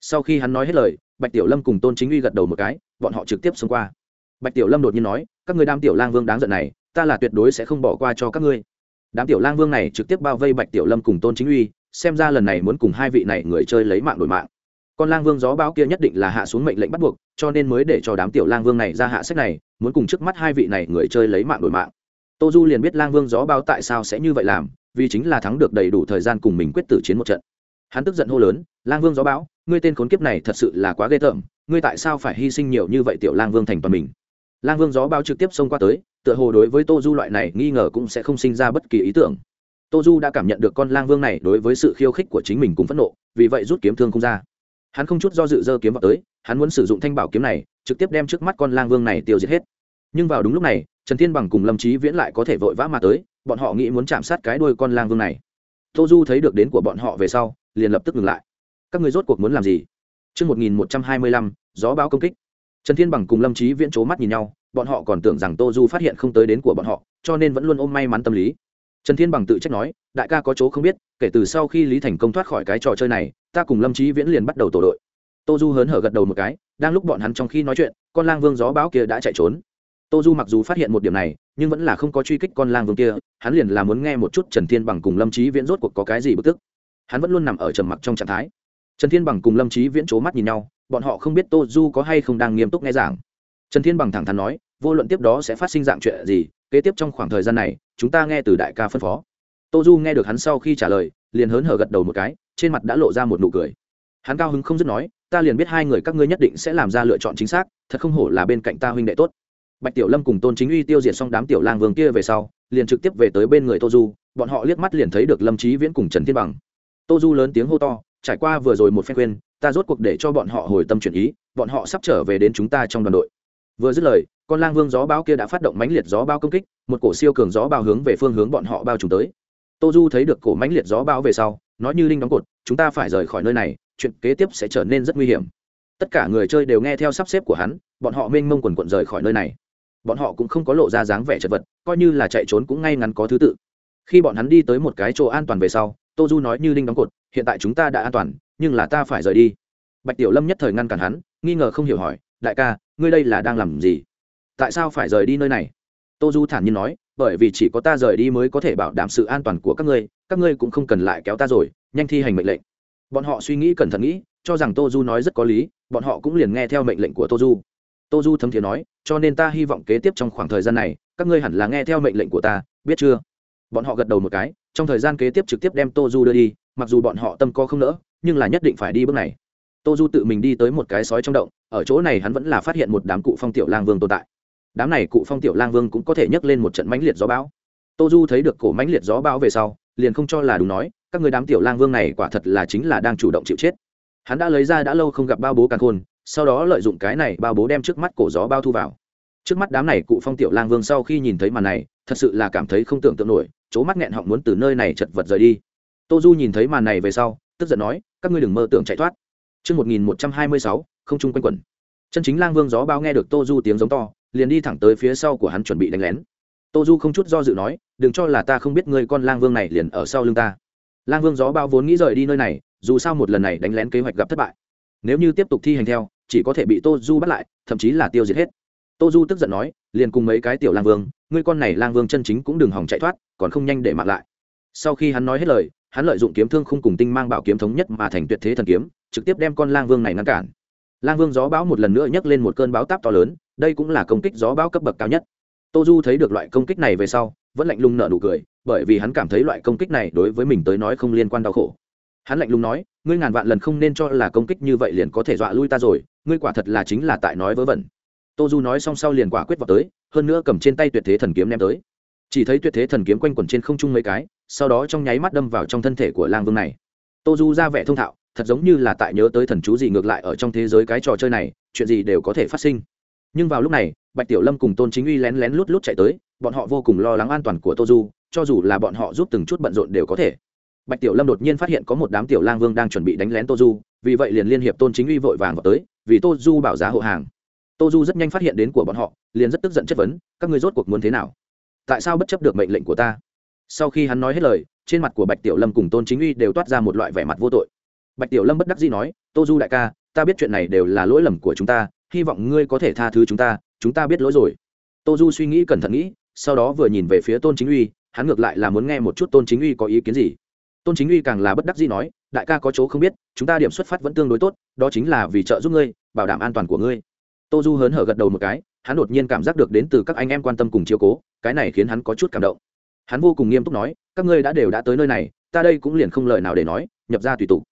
Sau khi hắn nói hết lời, bạch tiểu lâm cùng tôn chính uy gật đầu một cái, bọn họ trực tiếp xông qua. Bạch tiểu lâm đột nhiên nói, các ngươi đam tiểu lang vương đáng giận này, ta là tuyệt đối sẽ không bỏ qua cho các ngươi đám tiểu lang vương này trực tiếp bao vây bạch tiểu lâm cùng tôn chính uy, xem ra lần này muốn cùng hai vị này người chơi lấy mạng đổi mạng. Con lang vương gió báo kia nhất định là hạ xuống mệnh lệnh bắt buộc, cho nên mới để cho đám tiểu lang vương này ra hạ sách này, muốn cùng trước mắt hai vị này người chơi lấy mạng đổi mạng. Tô du liền biết lang vương gió báo tại sao sẽ như vậy làm, vì chính là thắng được đầy đủ thời gian cùng mình quyết tử chiến một trận. Hắn tức giận hô lớn, lang vương gió báo ngươi tên khốn kiếp này thật sự là quá ghê tởm, ngươi tại sao phải hy sinh nhiều như vậy tiểu lang vương thành toàn mình? Lang vương gió báo trực tiếp xông qua tới tựa hồ đối với tô du loại này nghi ngờ cũng sẽ không sinh ra bất kỳ ý tưởng. Tô du đã cảm nhận được con lang vương này đối với sự khiêu khích của chính mình cũng phẫn nộ vì vậy rút kiếm thương không ra. Hắn không chút do dự dơ kiếm vào tới hắn muốn sử dụng thanh bảo kiếm này trực tiếp đem trước mắt con lang vương này tiêu diệt hết. Nhưng vào đúng lúc này trần thiên bằng cùng lâm trí viễn lại có thể vội vã mà tới bọn họ nghĩ muốn chạm sát cái đuôi con lang vương này. Tô du thấy được đến của bọn họ về sau liền lập tức ngừng lại. Các người rốt cuộc muốn làm gì? Trước 1125, gió báo công kích. Trần Thiên Bằng cùng Lâm Chí Viễn chố mắt nhìn nhau, bọn họ còn tưởng rằng Tô Du phát hiện không tới đến của bọn họ, cho nên vẫn luôn ôm may mắn tâm lý. Trần Thiên Bằng tự trách nói, đại ca có chỗ không biết, kể từ sau khi Lý Thành Công thoát khỏi cái trò chơi này, ta cùng Lâm Chí Viễn liền bắt đầu tổ đội. Tô Du hớn hở gật đầu một cái, đang lúc bọn hắn trong khi nói chuyện, con lang vương gió báo kia đã chạy trốn. Tô Du mặc dù phát hiện một điểm này, nhưng vẫn là không có truy kích con lang vương kia, hắn liền là muốn nghe một chút Trần Thiên Bằng cùng Lâm Chí Viễn rốt cuộc có cái gì bực tức. Hắn vẫn luôn nằm ở trầm mặc trong trạng thái. Trần Thiên Bằng cùng Lâm Chí Viễn chố mắt nhìn nhau, bọn họ không biết Tô Du có hay không đang nghiêm túc nghe giảng. Trần Thiên Bằng thẳng thắn nói, vô luận tiếp đó sẽ phát sinh dạng chuyện gì, kế tiếp trong khoảng thời gian này, chúng ta nghe từ đại ca phân phó. Tô Du nghe được hắn sau khi trả lời, liền hớn hở gật đầu một cái, trên mặt đã lộ ra một nụ cười. Hắn cao hứng không dứt nói, ta liền biết hai người các ngươi nhất định sẽ làm ra lựa chọn chính xác, thật không hổ là bên cạnh ta huynh đệ tốt. Bạch Tiểu Lâm cùng Tôn Chính Uy tiêu diệt xong đám tiểu lang vương kia về sau, liền trực tiếp về tới bên người Tô Du, bọn họ liếc mắt liền thấy được Lâm Chí Viễn cùng Trần Thiên Bằng. Tô Du lớn tiếng hô to, trải qua vừa rồi một phen khuyên ta rốt cuộc để cho bọn họ hồi tâm chuyển ý bọn họ sắp trở về đến chúng ta trong đoàn đội vừa dứt lời, con lang vương gió bao kia đã phát động mãnh liệt gió bao công kích, một cổ siêu cường gió bao hướng về phương hướng bọn họ bao trùm tới. Tô du thấy được cổ mãnh liệt gió bao về sau, nói như linh đóng cột, chúng ta phải rời khỏi nơi này, chuyện kế tiếp sẽ trở nên rất nguy hiểm. Tất cả người chơi đều nghe theo sắp xếp của hắn, bọn họ mênh mông quần quận rời khỏi nơi này. Bọn họ cũng không có lộ ra dáng vẻ chật vật, coi như là chạy trốn cũng ngay ngắn có thứ tự. Khi bọn hắn đi tới một cái chỗ an toàn về sau, tô du nói như linh đóng cột, hiện tại chúng ta đã an toàn, nhưng là ta phải rời đi. Bạch tiểu lâm nhất thời ngăn cản hắn, nghi ngờ không hiểu hỏi, đại ca ngươi đây là đang làm gì? Tại sao phải rời đi nơi này? Tô du thản nhiên nói, bởi vì chỉ có ta rời đi mới có thể bảo đảm sự an toàn của các ngươi các ngươi cũng không cần lại kéo ta rồi, nhanh thi hành mệnh lệnh. Bọn họ suy nghĩ cẩn thận nghĩ, cho rằng tô du nói rất có lý, bọn họ cũng liền nghe theo mệnh lệnh của tô du. Tô du thấm thiế nói, cho nên ta hy vọng kế tiếp trong khoảng thời gian này, các ngươi hẳn là nghe theo mệnh lệnh của ta, biết chưa? Bọn họ gật đầu một cái, trong thời gian kế tiếp trực tiếp đem tô du đưa đi, mặc dù bọn họ tâm co không nỡ, nhưng là nhất định phải đi bước này tô du tự mình đi tới một cái sói trong động, ở chỗ này hắn vẫn là phát hiện một đám cụ phong tiểu lang vương tồn tại. Đám này cụ phong tiểu lang vương cũng có thể nhấc lên một trận mãnh liệt gió bão. Tô du thấy được cổ mãnh liệt gió bão về sau, liền không cho là đúng nói, các người đám tiểu lang vương này quả thật là chính là đang chủ động chịu chết. Hắn đã lấy ra đã lâu không gặp bao bố càng khôn, sau đó lợi dụng cái này bao bố đem trước mắt cổ gió bao thu vào. Trước mắt đám này cụ phong tiểu lang vương sau khi nhìn thấy màn này, thật sự là cảm thấy không tưởng tượng nổi, chỗ mắt nghẹn họng muốn từ nơi này chật vật rời đi. Tô du nhìn thấy màn này về sau, tức giận nói, các ngươi đừng mơ tưởng chạy thoát. Chương 1126, không chung quanh quẩn. Chân chính lang vương gió bao nghe được tô du tiếng giống to liền đi thẳng tới phía sau của hắn chuẩn bị đánh lén. Tô du không chút do dự nói đừng cho là ta không biết ngươi con lang vương này liền ở sau lưng ta. Lang vương gió bao vốn nghĩ rời đi nơi này dù sao một lần này đánh lén kế hoạch gặp thất bại. Nếu như tiếp tục thi hành theo chỉ có thể bị tô du bắt lại thậm chí là tiêu diệt hết. Tô du tức giận nói liền cùng mấy cái tiểu lang vương ngươi con này lang vương chân chính cũng đừng hỏng chạy thoát còn không nhanh để mạng lại. Sau khi hắn nói hết lời hắn lợi dụng kiếm thương không cùng tinh mang bảo kiếm thống nhất mà thành tuyệt thế thần kiếm trực tiếp đem con lang vương này ngăn cản. Lang vương gió bão một lần nữa nhấc lên một cơn bão táp to lớn, đây cũng là công kích gió bão cấp bậc cao nhất. Tô du thấy được loại công kích này về sau, vẫn lạnh lùng nở nụ cười, bởi vì hắn cảm thấy loại công kích này đối với mình tới nói không liên quan đau khổ. Hắn lạnh lùng nói, ngươi ngàn vạn lần không nên cho là công kích như vậy liền có thể dọa lui ta rồi, ngươi quả thật là chính là tại nói vớ vẩn. Tô du nói xong sau liền quả quyết vào tới, hơn nữa cầm trên tay tuyệt thế thần kiếm ném tới. Chỉ thấy tuyệt thế thần kiếm quanh quẩn trên không trung mấy cái, sau đó trong nháy mắt đâm vào trong thân thể của lang vương này. Tô du ra vẻ thông thạo thật giống như là tại nhớ tới thần chú gì ngược lại ở trong thế giới cái trò chơi này, chuyện gì đều có thể phát sinh. Nhưng vào lúc này, bạch tiểu lâm cùng tôn chính uy lén lén lút lút chạy tới, bọn họ vô cùng lo lắng an toàn của tô du, cho dù là bọn họ giúp từng chút bận rộn đều có thể. Bạch tiểu lâm đột nhiên phát hiện có một đám tiểu lang vương đang chuẩn bị đánh lén tô du, vì vậy liền liên hiệp tôn chính uy vội vàng vào tới, vì tô du bảo giá hộ hàng. Tô du rất nhanh phát hiện đến của bọn họ, liền rất tức giận chất vấn, các người rốt cuộc muốn thế nào? Tại sao bất chấp được mệnh lệnh của ta? Sau khi hắn nói hết lời, trên mặt của bạch tiểu lâm cùng tôn chính uy đều toát ra một loại vẻ mặt vô tội bạch tiểu lâm bất đắc dĩ nói, tô du đại ca, ta biết chuyện này đều là lỗi lầm của chúng ta, hy vọng ngươi có thể tha thứ chúng ta chúng ta biết lỗi rồi. Tô du suy nghĩ cẩn thận nghĩ, sau đó vừa nhìn về phía tôn chính uy, hắn ngược lại là muốn nghe một chút tôn chính uy có ý kiến gì. Tôn chính uy càng là bất đắc dĩ nói, đại ca có chỗ không biết, chúng ta điểm xuất phát vẫn tương đối tốt, đó chính là vì trợ giúp ngươi, bảo đảm an toàn của ngươi. Tô du hớn hở gật đầu một cái, hắn đột nhiên cảm giác được đến từ các anh em quan tâm cùng chiều cố, cái này khiến hắn có chút cảm động. Hắn vô cùng nghiêm túc nói, các ngươi đã đều đã tới nơi này, ta đây cũng liền không lời nào để nói, nhập ra tùy tục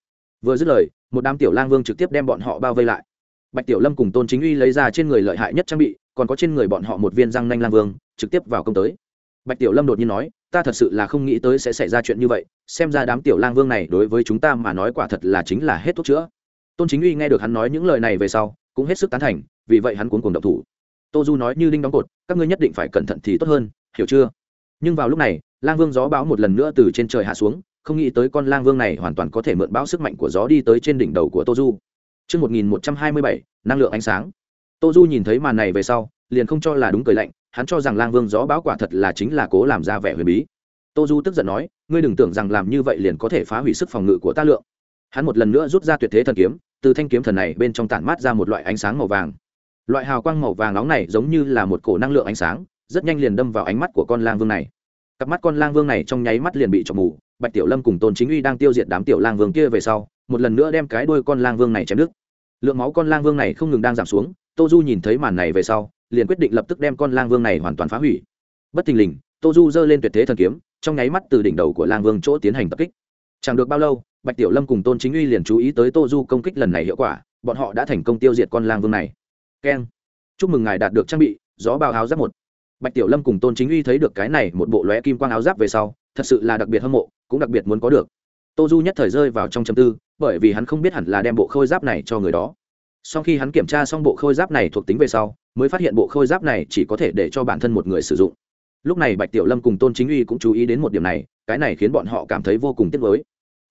vừa dứt lời, một đám tiểu lang vương trực tiếp đem bọn họ bao vây lại. Bạch tiểu lâm cùng tôn chính uy lấy ra trên người lợi hại nhất trang bị, còn có trên người bọn họ một viên răng nanh lang vương, trực tiếp vào công tới. Bạch tiểu lâm đột nhiên nói, ta thật sự là không nghĩ tới sẽ xảy ra chuyện như vậy, xem ra đám tiểu lang vương này đối với chúng ta mà nói quả thật là chính là hết thuốc chữa. Tôn chính uy nghe được hắn nói những lời này về sau, cũng hết sức tán thành, vì vậy hắn cuốn cùng độc thủ. Tô du nói như đinh đóng cột, các ngươi nhất định phải cẩn thận thì tốt hơn, hiểu chưa? Nhưng vào lúc này, lang vương gió báo một lần nữa từ trên trời hạ xuống không nghĩ tới con lang vương này hoàn toàn có thể mượn bão sức mạnh của gió đi tới trên đỉnh đầu của tô du Trước 1127, năng lượng ánh sáng. Tô Du nhìn thấy màn này về sau, liền không cho là đúng cười lạnh, hắn cho rằng lang vương gió báo quả thật là chính là cố làm ra vẻ huyền bí. Tô Du tức giận nói, ngươi đừng tưởng rằng làm như vậy liền có thể phá hủy sức phòng ngự của ta lượng. Hắn một lần nữa rút ra tuyệt thế thần kiếm, từ thanh kiếm thần này bên trong tản mát ra một loại ánh sáng màu vàng. Loại hào quang màu vàng nóng này giống như là một cổ năng lượng ánh sáng, rất nhanh liền đâm vào ánh mắt của con lang vương này. Cặp mắt con lang vương này trong nháy mắt liền bị chọc mù, Bạch Tiểu Lâm cùng Tôn Chính Uy đang tiêu diệt đám tiểu lang vương kia về sau, một lần nữa đem cái đuôi con lang vương này chém đứt. Lượng máu con lang vương này không ngừng đang giảm xuống tô du nhìn thấy màn này về sau liền quyết định lập tức đem con lang vương này hoàn toàn phá hủy. Bất thình lình tô du giơ lên tuyệt thế thần kiếm trong nháy mắt từ đỉnh đầu của lang vương chỗ tiến hành tập kích. Chẳng được bao lâu bạch tiểu lâm cùng tôn chính uy liền chú ý tới tô du công kích lần này hiệu quả bọn họ đã thành công tiêu diệt con lang vương này. Keng. Chúc mừng ngài đạt được trang bị gió bao áo giáp một. Bạch tiểu lâm cùng tôn chính uy thấy được cái này một bộ lóe kim quang áo giáp về sau thật sự là đặc biệt hâm mộ, cũng đặc biệt muốn có được. Tô du nhất thời rơi vào trong châm tư, bởi vì hắn không biết hẳn là đem bộ khôi giáp này cho người đó. Sau khi hắn kiểm tra xong bộ khôi giáp này thuộc tính về sau, mới phát hiện bộ khôi giáp này chỉ có thể để cho bản thân một người sử dụng. Lúc này bạch tiểu lâm cùng tôn chính uy cũng chú ý đến một điểm này, cái này khiến bọn họ cảm thấy vô cùng tiếc nuối.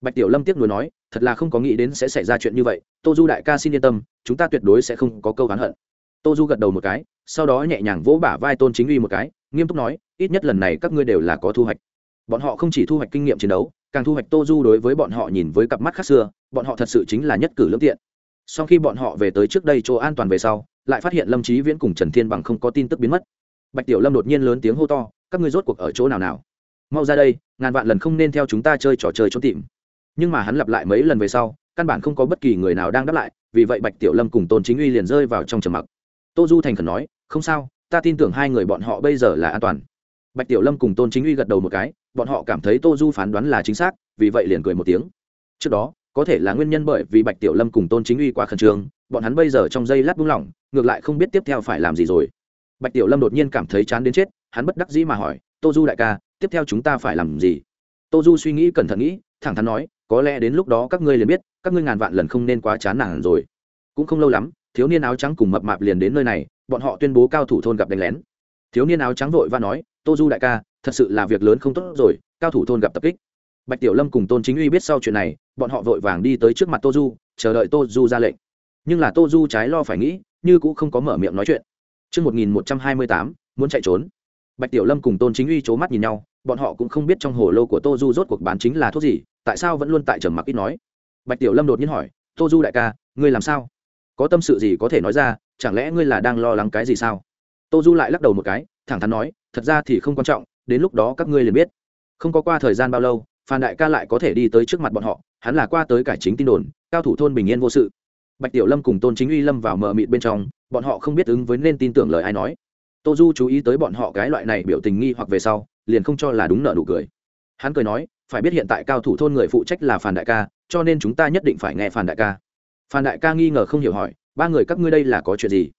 Bạch tiểu lâm tiếc nuối nói, thật là không có nghĩ đến sẽ xảy ra chuyện như vậy, tô du đại ca xin yên tâm, chúng ta tuyệt đối sẽ không có câu oán hận. Tô du gật đầu một cái, sau đó nhẹ nhàng vỗ bả vai tôn chính uy một cái, nghiêm túc nói, ít nhất lần này các ngươi đều là có thu hoạch bọn họ không chỉ thu hoạch kinh nghiệm chiến đấu, càng thu hoạch tô du đối với bọn họ nhìn với cặp mắt khác xưa, bọn họ thật sự chính là nhất cử lương tiện. Sau khi bọn họ về tới trước đây chỗ an toàn về sau, lại phát hiện lâm trí viễn cùng trần thiên bằng không có tin tức biến mất. Bạch tiểu lâm đột nhiên lớn tiếng hô to, các ngươi rốt cuộc ở chỗ nào nào? Mau ra đây, ngàn vạn lần không nên theo chúng ta chơi trò chơi trốn tìm. Nhưng mà hắn lặp lại mấy lần về sau, căn bản không có bất kỳ người nào đang đáp lại, vì vậy bạch tiểu lâm cùng tôn chính uy liền rơi vào trong trầm mặc. Tô du thành khẩn nói, không sao, ta tin tưởng hai người bọn họ bây giờ là an toàn bạch tiểu lâm cùng tôn chính uy gật đầu một cái, bọn họ cảm thấy tô du phán đoán là chính xác, vì vậy liền cười một tiếng. Trước đó, có thể là nguyên nhân bởi vì bạch tiểu lâm cùng tôn chính uy quá khẩn trương, bọn hắn bây giờ trong giây lát buông lỏng, ngược lại không biết tiếp theo phải làm gì rồi. Bạch tiểu lâm đột nhiên cảm thấy chán đến chết, hắn bất đắc dĩ mà hỏi, tô du đại ca, tiếp theo chúng ta phải làm gì? Tô du suy nghĩ cẩn thận nghĩ, thẳng thắn nói, có lẽ đến lúc đó các ngươi liền biết, các ngươi ngàn vạn lần không nên quá chán nản rồi. Cũng không lâu lắm, thiếu niên áo trắng cùng mập mạp liền đến nơi này, bọn họ tuyên bố cao thủ thôn gặp đánh lén thiếu niên áo trắng vội và nói tô du đại ca thật sự là việc lớn không tốt rồi cao thủ thôn gặp tập kích bạch tiểu lâm cùng tôn chính uy biết sau chuyện này bọn họ vội vàng đi tới trước mặt tô du chờ đợi tô du ra lệnh nhưng là tô du trái lo phải nghĩ như cũng không có mở miệng nói chuyện Trước 1128, muốn chạy trốn. Bạch Tiểu Lâm cùng Tôn Chính Uy chố mắt nhìn nhau, bọn họ cũng không biết trong hồ lô của Tô Du rốt cuộc bán chính là thuốc gì, tại sao vẫn luôn tại trầm mặc ít nói. Bạch Tiểu Lâm đột nhiên hỏi, "Tô Du đại ca, ngươi làm sao? Có tâm sự gì có thể nói ra, chẳng lẽ ngươi là đang lo lắng cái gì sao?" Tô Du lại lắc đầu một cái, thẳng thắn nói, "Thật ra thì không quan trọng, đến lúc đó các ngươi liền biết." Không có qua thời gian bao lâu, phan đại ca lại có thể đi tới trước mặt bọn họ hắn là qua tới cải chính tin đồn cao thủ thôn bình yên vô sự. Bạch tiểu lâm cùng tôn chính uy lâm vào mờ mịt bên trong bọn họ không biết ứng với nên tin tưởng lời ai nói. Tô du chú ý tới bọn họ cái loại này biểu tình nghi hoặc về sau liền không cho là đúng nợ nụ cười. Hắn cười nói phải biết hiện tại cao thủ thôn người phụ trách là phản đại ca cho nên chúng ta nhất định phải nghe phản đại ca. Phản đại ca nghi ngờ không hiểu hỏi ba người các ngươi đây là có chuyện gì?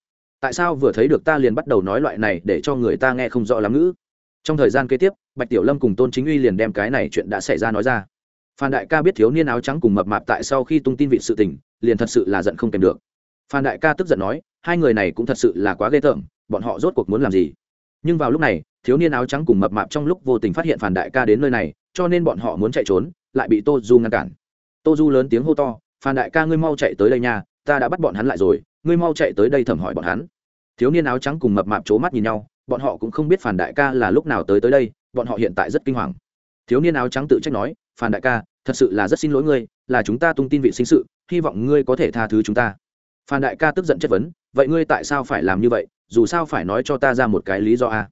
Tại sao vừa thấy được ta liền bắt đầu nói loại này để cho người ta nghe không rõ lắm ngữ? Trong thời gian kế tiếp, bạch tiểu lâm cùng tôn chính uy liền đem cái này chuyện đã xảy ra nói ra. Phan đại ca biết thiếu niên áo trắng cùng mập mạp tại sau khi tung tin vị sự tình, liền thật sự là giận không kèm được. Phan đại ca tức giận nói, hai người này cũng thật sự là quá ghê tởm, bọn họ rốt cuộc muốn làm gì? Nhưng vào lúc này, thiếu niên áo trắng cùng mập mạp trong lúc vô tình phát hiện phản đại ca đến nơi này, cho nên bọn họ muốn chạy trốn, lại bị tô du ngăn cản. Tô du lớn tiếng hô to, phan đại ca ngươi mau chạy tới đây nha, ta đã bắt bọn hắn lại rồi, ngươi mau chạy tới đây thẩm hỏi bọn hắn thiếu niên áo trắng cùng mập mạp c mắt nhìn nhau, bọn họ cũng không biết phản đại ca là lúc nào tới tới đây, bọn họ hiện tại rất kinh hoàng. Thiếu niên áo trắng tự trách nói phản đại ca, thật sự là rất xin lỗi ngươi, là chúng ta tung tin vị sinh sự, hy vọng ngươi có thể tha thứ chúng ta. Phan đại ca tức giận chất vấn, vậy ngươi tại sao phải làm như vậy? Dù sao phải nói cho ta ra một cái lý do a. À.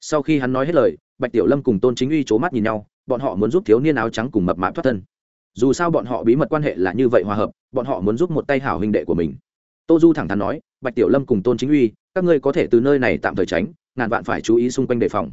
sau khi hắn nói hết lời, bạch tiểu lâm cùng tôn chính uy c h ố mắt nhìn nhau, bọn họ muốn giúp thiếu niên áo trắng cùng mập mạp thoát thân. Dù sao bọn họ bí mật quan hệ là như vậy hòa hợp, bọn họ muốn giúp một tay hảo hình đệ của mình. Tô du thẳng thắn nói, bạch tiểu lâm cùng tôn chính uy các ngươi có thể từ nơi này tạm thời tránh, ngàn vạn phải chú ý xung quanh đề phòng.